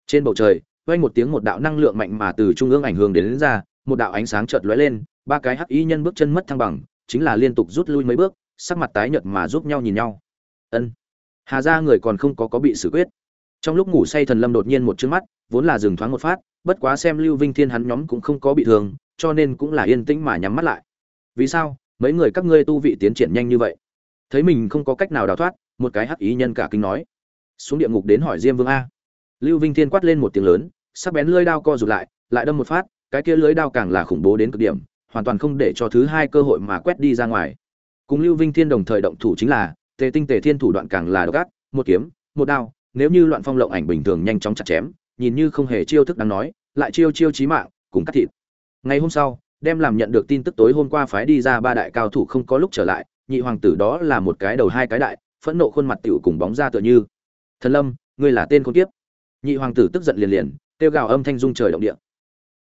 Trên bầu trời vang một tiếng một đạo năng lượng mạnh mà từ trung ương ảnh hưởng đến, đến ra một đạo ánh sáng chợt lóe lên ba cái hắc y nhân bước chân mất thăng bằng, chính là liên tục rút lui mấy bước, sắc mặt tái nhợt mà giúp nhau nhìn nhau. Ân. Hà ra người còn không có có bị xử quyết. Trong lúc ngủ say thần lâm đột nhiên một trước mắt, vốn là dừng thoáng một phát, bất quá xem lưu vinh thiên hắn nhóm cũng không có bị thương, cho nên cũng là yên tĩnh mà nhắm mắt lại. Vì sao? Mấy người các ngươi tu vị tiến triển nhanh như vậy. Thấy mình không có cách nào đào thoát, một cái hắc ý nhân cả kinh nói. Xuống địa ngục đến hỏi diêm vương a. Lưu vinh thiên quát lên một tiếng lớn, sắc bén lưỡi đao co rụt lại lại đâm một phát, cái kia lưỡi đao càng là khủng bố đến cực điểm hoàn toàn không để cho thứ hai cơ hội mà quét đi ra ngoài. Cùng lưu vinh thiên đồng thời động thủ chính là, tề tinh tề thiên thủ đoạn càng là độc ác, một kiếm, một đao, nếu như loạn phong lộng ảnh bình thường nhanh chóng chặt chém, nhìn như không hề chiêu thức đáng nói, lại chiêu chiêu chí mạng, cùng cắt thịt. Ngày hôm sau, đem làm nhận được tin tức tối hôm qua phái đi ra ba đại cao thủ không có lúc trở lại, nhị hoàng tử đó là một cái đầu hai cái đại, phẫn nộ khuôn mặt tiểu cùng bóng ra tựa như. Thần lâm, ngươi là tên con tiếp nhị hoàng tử tức giận liền liền, kêu gào âm thanh dung trời động địa.